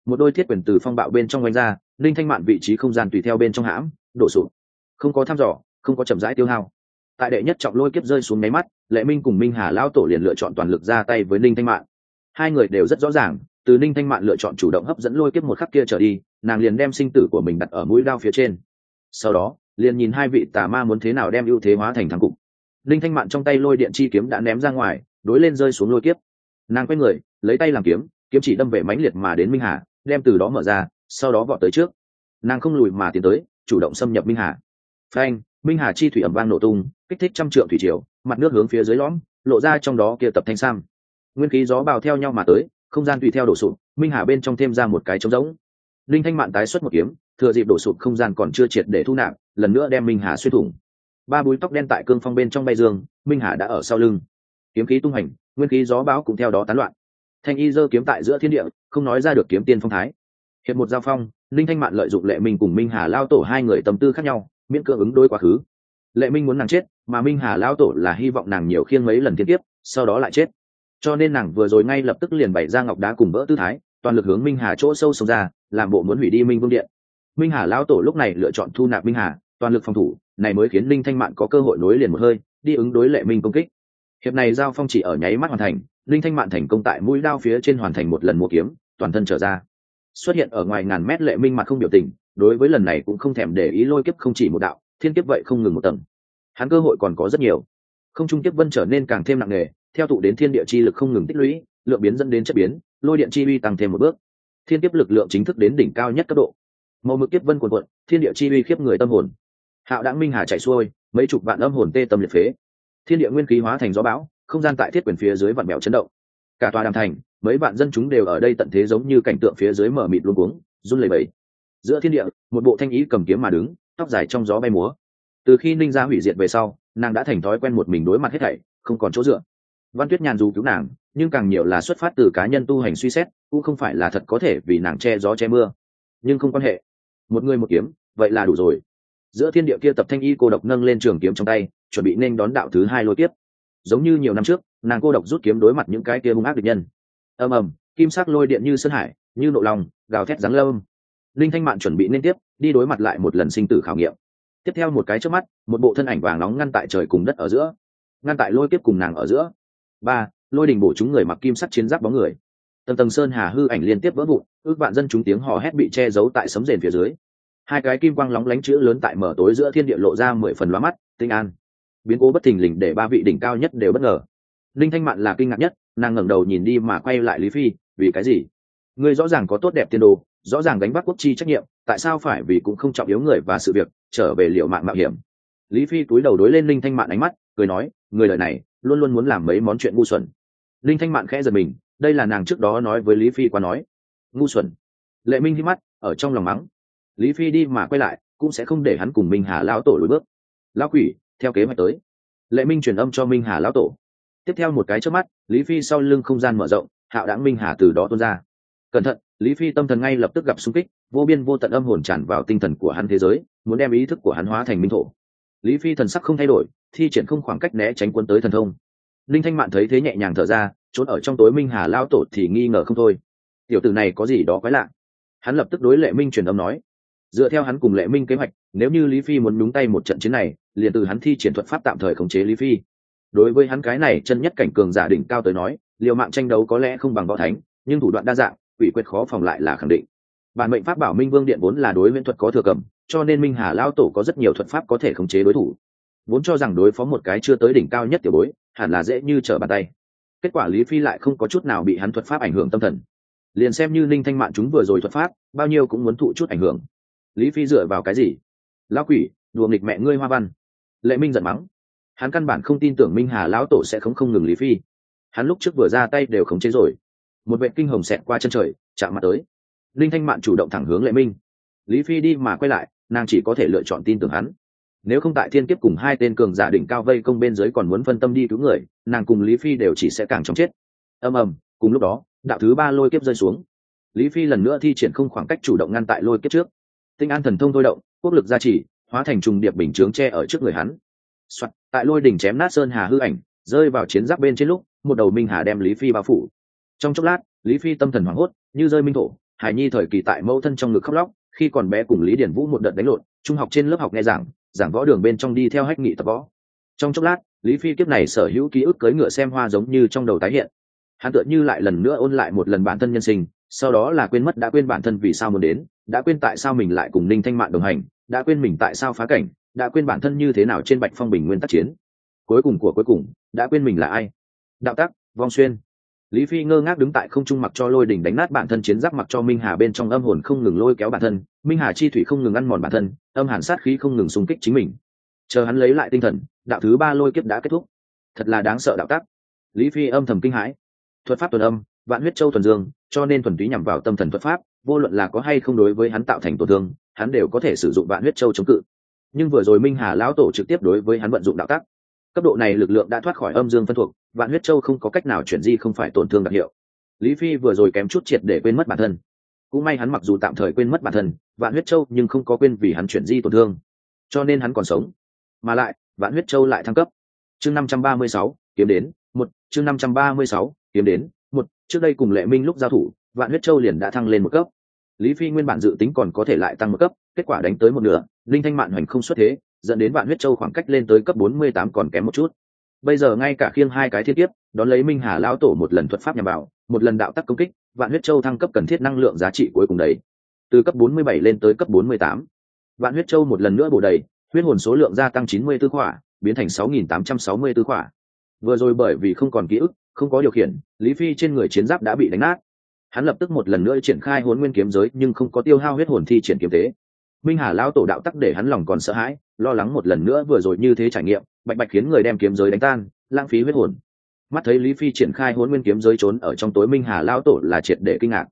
Speaker 1: Một đôi thiết quyền từ phong bạo bên trong oanh ra, linh thanh mạn vị trí không gian tùy theo bên trong hãm, đổ sụp. Không có thăm dò, không có chậm rãi tiêu hao tại đệ nhất trọng lôi kiếp rơi xuống máy mắt, lệ minh cùng minh hà lao tổ liền lựa chọn toàn lực ra tay với ninh thanh mạn. Hai người đều rất rõ ràng, từ ninh thanh mạn lựa chọn chủ động hấp dẫn lôi kiếp một khắc kia trở đi, nàng liền đem sinh tử của mình đặt ở mũi đao phía trên. Sau đó, liền nhìn hai vị tà ma muốn thế nào đem ưu thế hóa thành thắng cục. Ninh thanh mạn trong tay lôi điện chi kiếm đã ném ra ngoài, đối lên rơi xuống lôi kiếp. Nàng quay người, lấy tay làm kiếm kiếm chỉ đâm về mãnh liệt mà đến minh hà, đem từ đó mở ra, sau đó vọt tới trước. Nàng không lùi mà tiến tới, chủ động xâm nhập minh hà. Phanh, minh hà chi thủy ẩm vang nổ tung kích thích trăm trượng thủy triều, mặt nước hướng phía dưới lõm, lộ ra trong đó kia tập thanh sam. Nguyên khí gió bào theo nhau mà tới, không gian tùy theo đổ sụp, minh hà bên trong thêm ra một cái trống rỗng. Linh thanh mạn tái xuất một kiếm, thừa dịp đổ sụp không gian còn chưa triệt để thu nạp, lần nữa đem minh hà xuyên thủng. Ba búi tóc đen tại cương phong bên trong bay dương, minh hà đã ở sau lưng. Kiếm khí tung hành, nguyên khí gió bão cũng theo đó tán loạn. Thanh y giơ kiếm tại giữa thiên địa, không nói ra được kiếm tiên phong thái. Hiệp một giao phong, linh thanh mạn lợi dụng lệ minh cùng minh hà lao tổ hai người tâm tư khác nhau, miễn cưỡng ứng đối quá khứ lệ minh muốn nàng chết, mà minh hà lao tổ là hy vọng nàng nhiều khiêng mấy lần thiên tiếp sau đó lại chết. Cho nên nàng vừa rồi ngay lập tức liền bày ra ngọc đá cùng vỡ tư thái, toàn lực hướng minh hà chỗ sâu sông ra, làm bộ muốn hủy đi minh vương điện. Minh hà lao tổ lúc này lựa chọn thu nạp minh hà, toàn lực phòng thủ, này mới khiến linh thanh mạn có cơ hội nối liền một hơi, đi ứng đối lệ minh công kích. Hiệp này giao phong chỉ ở nháy mắt hoàn thành linh thanh mạn thành công tại mũi đao phía trên hoàn thành một lần mua kiếm, toàn thân trở ra. Xuất hiện ở ngoài ngàn mét lệ minh mặt không biểu tình, đối với lần này cũng không thèm để ý lôi kiếp không chỉ một đạo thiên kiếp vậy không ngừng một tầng. Hắn cơ hội còn có rất nhiều. Không trung kiếp vân trở nên càng thêm nặng nề, theo tụ đến thiên địa chi lực không ngừng tích lũy, lượng biến dẫn đến chất biến, lôi điện chi uy tăng thêm một bước. Thiên kiếp lực lượng chính thức đến đỉnh cao nhất cấp độ. Màu mực kiếp vân quần quận thiên địa chi uy khiếp người tâm hồn. Hạo đã minh hà chạy xuôi, mấy chục vạn âm hồn tê tâm liệt phế. Thiên địa nguyên khí hóa thành gió bão, không gian tại thiết quyền phía dưới vạn mèo chấn động. Cả tòa đàm thành, mấy vạn dân chúng đều ở đây tận thế giống như cảnh tượng phía dưới mở mịt luôn cuống, run lẩy bẩy. Giữa thiên địa, một bộ thanh ý cầm kiếm mà đứng tóc dài trong gió bay múa. Từ khi ninh gia hủy diệt về sau, nàng đã thành thói quen một mình đối mặt hết thảy, không còn chỗ dựa. Văn tuyết nhàn dù cứu nàng, nhưng càng nhiều là xuất phát từ cá nhân tu hành suy xét, cũng không phải là thật có thể vì nàng che gió che mưa. Nhưng không quan hệ. Một người một kiếm, vậy là đủ rồi. Giữa thiên địa kia tập thanh y cô độc nâng lên trường kiếm trong tay, chuẩn bị nên đón đạo thứ hai lôi tiếp giống như nhiều năm trước, nàng cô độc rút kiếm đối mặt những cái kia hung ác địch nhân. Ầm ầm, kim sắc lôi điện như sơn hải, như nộ lòng, gào thét rắn lâm linh thanh mạn chuẩn bị liên tiếp, đi đối mặt lại một lần sinh tử khảo nghiệm. Tiếp theo một cái trước mắt, một bộ thân ảnh vàng nóng ngăn tại trời cùng đất ở giữa. Ngăn tại lôi tiếp cùng nàng ở giữa. Ba, lôi đình bổ chúng người mặc kim sắt chiến giáp bóng người. Tầng tầng sơn hà hư ảnh liên tiếp vỡ vụn, ước vạn dân chúng tiếng hò hét bị che giấu tại sấm rền phía dưới. Hai cái kim quang lóng lánh chữ lớn tại mở tối giữa thiên địa lộ ra mười phần lóa mắt, tinh an. Biến cố bất thình lình để ba vị đỉnh cao nhất đều bất ngờ. Linh thanh mạn là kinh ngạc nhất, nàng ngẩng đầu nhìn đi mà quay lại lý phi, vì cái gì? Ngươi rõ ràng có tốt đẹp tiên đồ rõ ràng đánh bắt quốc chi trách nhiệm, tại sao phải vì cũng không trọng yếu người và sự việc, trở về liệu mạng mạo hiểm? Lý phi cúi đầu đối lên linh thanh mạn ánh mắt, cười nói, người lợi này, luôn luôn muốn làm mấy món chuyện ngu xuẩn. Linh thanh mạn khẽ giật mình, đây là nàng trước đó nói với lý phi qua nói. Ngu xuẩn. Lệ minh đi mắt, ở trong lòng mắng. Lý phi đi mà quay lại, cũng sẽ không để hắn cùng minh hà lão tổ lùi bước. Lão quỷ, theo kế hoạch tới. Lệ minh truyền âm cho minh hà lão tổ. Tiếp theo một cái trước mắt, lý phi sau lưng không gian mở rộng, hạo đáng minh hà từ đó tuôn ra. Cẩn thận lý phi tâm thần ngay lập tức gặp sung kích, vô biên vô tận âm hồn tràn vào tinh thần của hắn thế giới, muốn đem ý thức của hắn hóa thành minh thổ. Lý phi thần sắc không thay đổi, thi triển không khoảng cách né tránh quân tới thần thông. Linh thanh mạn thấy thế nhẹ nhàng thở ra, trốn ở trong tối minh hà lao tổ thì nghi ngờ không thôi. Tiểu tử này có gì đó quái lạ? Hắn lập tức đối lệ minh truyền âm nói. Dựa theo hắn cùng lệ minh kế hoạch, nếu như lý phi muốn nhúng tay một trận chiến này, liền từ hắn thi triển thuật pháp tạm thời khống chế lý phi. Đối với hắn cái này chân nhất cảnh cường giả đỉnh cao tới nói, liều mạng tranh đấu có lẽ không bằng võ thánh, nhưng thủ đoạn đa dạng quỷ quyết khó phòng lại là khẳng định. Bản mệnh pháp bảo minh vương điện vốn là đối viễn thuật có thừa cầm, cho nên minh hà lao tổ có rất nhiều thuật pháp có thể khống chế đối thủ. Vốn cho rằng đối phó một cái chưa tới đỉnh cao nhất tiểu bối, hẳn là dễ như trở bàn tay. Kết quả lý phi lại không có chút nào bị hắn thuật pháp ảnh hưởng tâm thần. Liền xem như ninh thanh mạn chúng vừa rồi thuật pháp, bao nhiêu cũng muốn thụ chút ảnh hưởng. Lý phi dựa vào cái gì? Lão quỷ, đùa nghịch mẹ ngươi hoa văn. Lệ minh giận mắng. Hắn căn bản không tin tưởng minh hà lão tổ sẽ không không ngừng lý phi. Hắn lúc trước vừa ra tay đều khống chế rồi một vệ kinh hồng xẹt qua chân trời chạm mặt tới. Linh thanh mạn chủ động thẳng hướng lệ minh. Lý phi đi mà quay lại nàng chỉ có thể lựa chọn tin tưởng hắn. Nếu không tại thiên kiếp cùng hai tên cường giả đỉnh cao vây công bên dưới còn muốn phân tâm đi cứu người nàng cùng lý phi đều chỉ sẽ càng chóng chết. Ầm ầm cùng lúc đó đạo thứ ba lôi kiếp rơi xuống. Lý phi lần nữa thi triển không khoảng cách chủ động ngăn tại lôi kiếp trước. Tinh an thần thông thôi động quốc lực gia trì hóa thành trùng điệp bình chướng tre ở trước người hắn. Soạn, tại lôi đỉnh chém nát sơn hà hư ảnh rơi vào chiến giáp bên trên lúc một đầu minh hà đem lý phi bao phủ trong chốc lát, lý phi tâm thần hoảng hốt, như rơi minh thổ, hải nhi thời kỳ tại mẫu thân trong ngực khóc lóc, khi còn bé cùng lý điển vũ một đợt đánh lộn, trung học trên lớp học nghe giảng giảng võ đường bên trong đi theo hách nghị tập võ. Trong chốc lát, lý phi kiếp này sở hữu ký ức cưỡi ngựa xem hoa giống như trong đầu tái hiện. Hắn tựa như lại lần nữa ôn lại một lần bản thân nhân sinh, sau đó là quên mất đã quên bản thân vì sao muốn đến, đã quên tại sao mình lại cùng ninh thanh mạn đồng hành, đã quên mình tại sao phá cảnh, đã quên bản thân như thế nào trên bạch phong bình nguyên tác chiến. Cuối cùng của cuối cùng, đã quên mình là ai? Đạo tắc, vong xuyên lý phi ngơ ngác đứng tại không trung mặc cho lôi đỉnh đánh nát bản thân chiến giáp mặc cho minh hà bên trong âm hồn không ngừng lôi kéo bản thân, minh hà chi thủy không ngừng ăn mòn bản thân, âm hàn sát khí không ngừng xung kích chính mình. Chờ hắn lấy lại tinh thần, đạo thứ ba lôi kiếp đã kết thúc. Thật là đáng sợ đạo tắc. Lý phi âm thầm kinh hãi. Thuật pháp tuần âm, vạn huyết châu thuần dương, cho nên thuần túy nhằm vào tâm thần thuật pháp, vô luận là có hay không đối với hắn tạo thành tổn thương, hắn đều có thể sử dụng vạn huyết châu chống cự. Nhưng vừa rồi minh hà lão tổ trực tiếp đối với hắn vận dụng đạo tắc cấp độ này lực lượng đã thoát khỏi âm dương phân thuộc, vạn huyết châu không có cách nào chuyển di, không phải tổn thương đặc hiệu. Lý phi vừa rồi kém chút triệt để quên mất bản thân. Cũng may hắn mặc dù tạm thời quên mất bản thân, vạn huyết châu nhưng không có quên vì hắn chuyển di tổn thương. Cho nên hắn còn sống. Mà lại, vạn huyết châu lại thăng cấp. Chương năm trăm ba mươi sáu, kiếm đến, một, chương năm trăm ba mươi sáu, kiếm đến, một. Trước đây cùng lệ minh lúc giao thủ, vạn huyết châu liền đã thăng lên một cấp. Lý phi nguyên bản dự tính còn có thể lại tăng một cấp, kết quả đánh tới một nửa, linh thanh mạn hoành không xuất thế dẫn đến vạn huyết châu khoảng cách lên tới cấp bốn mươi tám còn kém một chút bây giờ ngay cả khiêng hai cái thiên tiếp đón lấy minh hà lão tổ một lần thuật pháp nhằm vào, một lần đạo tắc công kích, vạn huyết châu thăng cấp cần thiết năng lượng giá trị cuối cùng đấy từ cấp 47 lên tới cấp 48. vạn huyết châu một lần nữa bổ đầy, huyết hồn số lượng gia tăng 94 khỏa, biến thành 6.864 khỏa vừa rồi bởi vì không còn ký ức, không có điều khiển, lý phi trên người chiến giáp đã bị đánh nát hắn lập tức một lần nữa triển khai hồn nguyên kiếm giới, nhưng không có tiêu hao huyết hồn thi triển kiếm thế minh hà lão tổ đạo tắc để hắn lòng còn sợ hãi, lo lắng một lần nữa vừa rồi như thế trải nghiệm, bạch bạch khiến người đem kiếm giới đánh tan, lãng phí huyết hồn. Mắt thấy lý phi triển khai hôn nguyên kiếm giới trốn ở trong tối, minh hà lao tổ là triệt để kinh ngạc.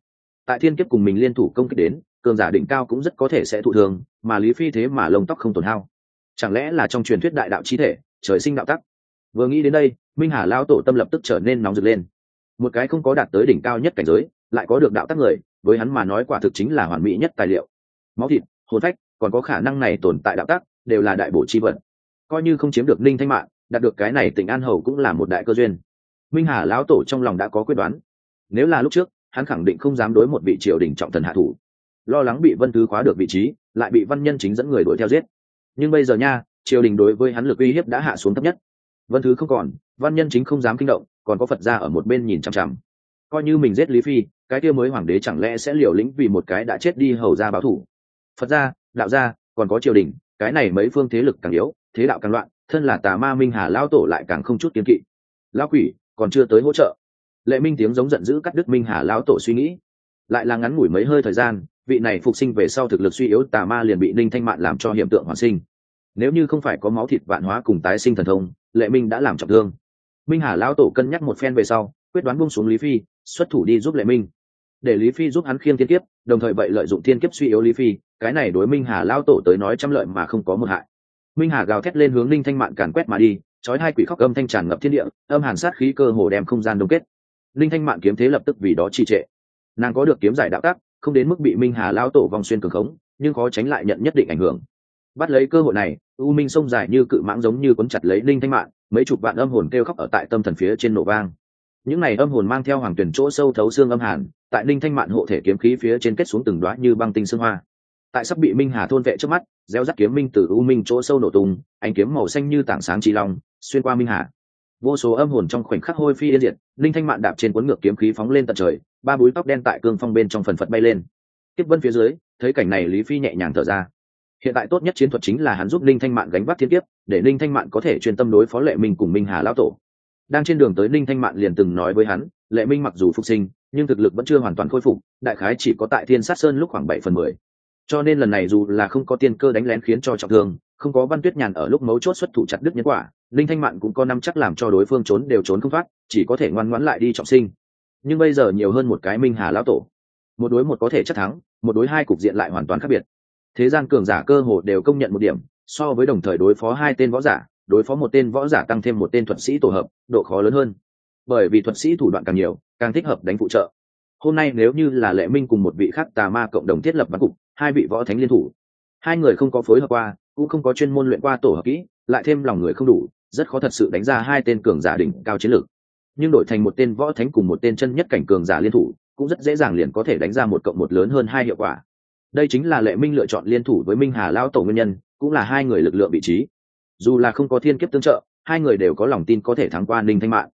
Speaker 1: Tại thiên kiếp cùng mình liên thủ công kích đến, cường giả đỉnh cao cũng rất có thể sẽ thụ thường mà lý phi thế mà lông tóc không tổn hao. Chẳng lẽ là trong truyền thuyết đại đạo chi thể, trời sinh đạo tắc? Vừa nghĩ đến đây, minh hà lao tổ tâm lập tức trở nên nóng rực lên. Một cái không có đạt tới đỉnh cao nhất cảnh giới, lại có được đạo tắc người, với hắn mà nói quả thực chính là hoàn mỹ nhất tài liệu. Máu thịt hồn phách, còn có khả năng này tồn tại đạo tắc, đều là đại bổ chi vật. Coi như không chiếm được ninh thanh mạng đạt được cái này tỉnh an hầu cũng là một đại cơ duyên. Minh hà lão tổ trong lòng đã có quyết đoán. Nếu là lúc trước, hắn khẳng định không dám đối một vị triều đình trọng thần hạ thủ. Lo lắng bị vân thứ khóa được vị trí, lại bị văn nhân chính dẫn người đuổi theo giết. Nhưng bây giờ nha, triều đình đối với hắn lực uy hiếp đã hạ xuống thấp nhất. Vân thứ không còn, văn nhân chính không dám kinh động, còn có phật gia ở một bên nhìn chằm chằm. Coi như mình giết lý phi, cái kia mới hoàng đế chẳng lẽ sẽ liều lĩnh vì một cái đã chết đi hầu ra báo thủ? Phật gia, đạo gia, còn có triều đình, cái này mấy phương thế lực càng yếu, thế đạo càng loạn, thân là tà ma minh hà lao tổ lại càng không chút kiến kỵ. Lao quỷ, còn chưa tới hỗ trợ. Lệ minh tiếng giống giận dữ cắt đứt minh hà lao tổ suy nghĩ. Lại là ngắn ngủi mấy hơi thời gian, vị này phục sinh về sau thực lực suy yếu, tà ma liền bị ninh thanh mạn làm cho hiện tượng hoàn sinh. Nếu như không phải có máu thịt vạn hóa cùng tái sinh thần thông, lệ minh đã làm trọng thương. Minh hà lao tổ cân nhắc một phen về sau, quyết đoán buông xuống lý phi, xuất thủ đi giúp lệ minh. Để lý phi giúp hắn khiêng thiên kiếp, đồng thời vậy lợi dụng thiên kiếp suy yếu lý phi cái này đối minh hà lao tổ tới nói trăm lợi mà không có một hại. Minh hà gào thét lên hướng linh thanh mạn càn quét mà đi, trói hai quỷ khóc âm thanh tràn ngập thiên địa, âm hàn sát khí cơ hồ đem không gian đông kết. Linh thanh mạn kiếm thế lập tức vì đó trì trệ. Nàng có được kiếm giải đạo tác không đến mức bị minh hà lao tổ vòng xuyên cường khống, nhưng khó tránh lại nhận nhất định ảnh hưởng. Bắt lấy cơ hội này, u minh sông dài như cự mãng giống như quấn chặt lấy linh thanh mạn, mấy chục vạn âm hồn kêu khóc ở tại tâm thần phía trên nổ vang. Những này âm hồn mang theo hoàng tuyển chỗ sâu thấu xương âm hàn, tại linh thanh mạn hộ thể kiếm khí phía trên kết xuống từng đoá như băng tinh xương hoa tại sắp bị minh hà thôn vệ trước mắt, gieo rắc kiếm minh từ u minh chỗ sâu nổ tung, ánh kiếm màu xanh như tảng sáng trí long, xuyên qua minh hà. Vô số âm hồn trong khoảnh khắc hôi phi yên diệt, linh thanh mạn đạp trên cuốn ngược kiếm khí phóng lên tận trời, ba búi tóc đen tại cương phong bên trong phần phật bay lên. Tiếp vân phía dưới, thấy cảnh này lý phi nhẹ nhàng thở ra. Hiện tại tốt nhất chiến thuật chính là hắn giúp linh thanh mạn gánh vác thiên kiếp, để linh thanh mạn có thể chuyên tâm đối phó lệ minh cùng minh hà lão tổ. Đang trên đường tới linh thanh mạn liền từng nói với hắn, lệ minh mặc dù phục sinh, nhưng thực lực vẫn chưa hoàn toàn khôi phục, đại khái chỉ có tại thiên sát sơn lúc khoảng bảy phần mười cho nên lần này dù là không có tiên cơ đánh lén khiến cho trọng thương, không có văn tuyết nhàn ở lúc mấu chốt xuất thủ chặt đứt nhân quả, linh thanh mạn cũng có năm chắc làm cho đối phương trốn đều trốn không thoát, chỉ có thể ngoan ngoãn lại đi trọng sinh. Nhưng bây giờ nhiều hơn một cái minh hà lão tổ. Một đối một có thể chắc thắng, một đối hai cục diện lại hoàn toàn khác biệt. Thế gian cường giả cơ hồ đều công nhận một điểm, so với đồng thời đối phó hai tên võ giả, đối phó một tên võ giả tăng thêm một tên thuật sĩ tổ hợp, độ khó lớn hơn. Bởi vì thuật sĩ thủ đoạn càng nhiều, càng thích hợp đánh phụ trợ. Hôm nay nếu như là lệ minh cùng một vị khác tà ma cộng đồng thiết lập văn cục hai vị võ thánh liên thủ. Hai người không có phối hợp qua, cũng không có chuyên môn luyện qua tổ hợp kỹ, lại thêm lòng người không đủ, rất khó thật sự đánh ra hai tên cường giả đỉnh cao chiến lược. Nhưng đổi thành một tên võ thánh cùng một tên chân nhất cảnh cường giả liên thủ, cũng rất dễ dàng liền có thể đánh ra một cộng một lớn hơn hai hiệu quả. Đây chính là lệ minh lựa chọn liên thủ với minh hà lao tổ nguyên nhân, cũng là hai người lực lượng vị trí. Dù là không có thiên kiếp tương trợ, hai người đều có lòng tin có thể thắng qua ninh thanh mạng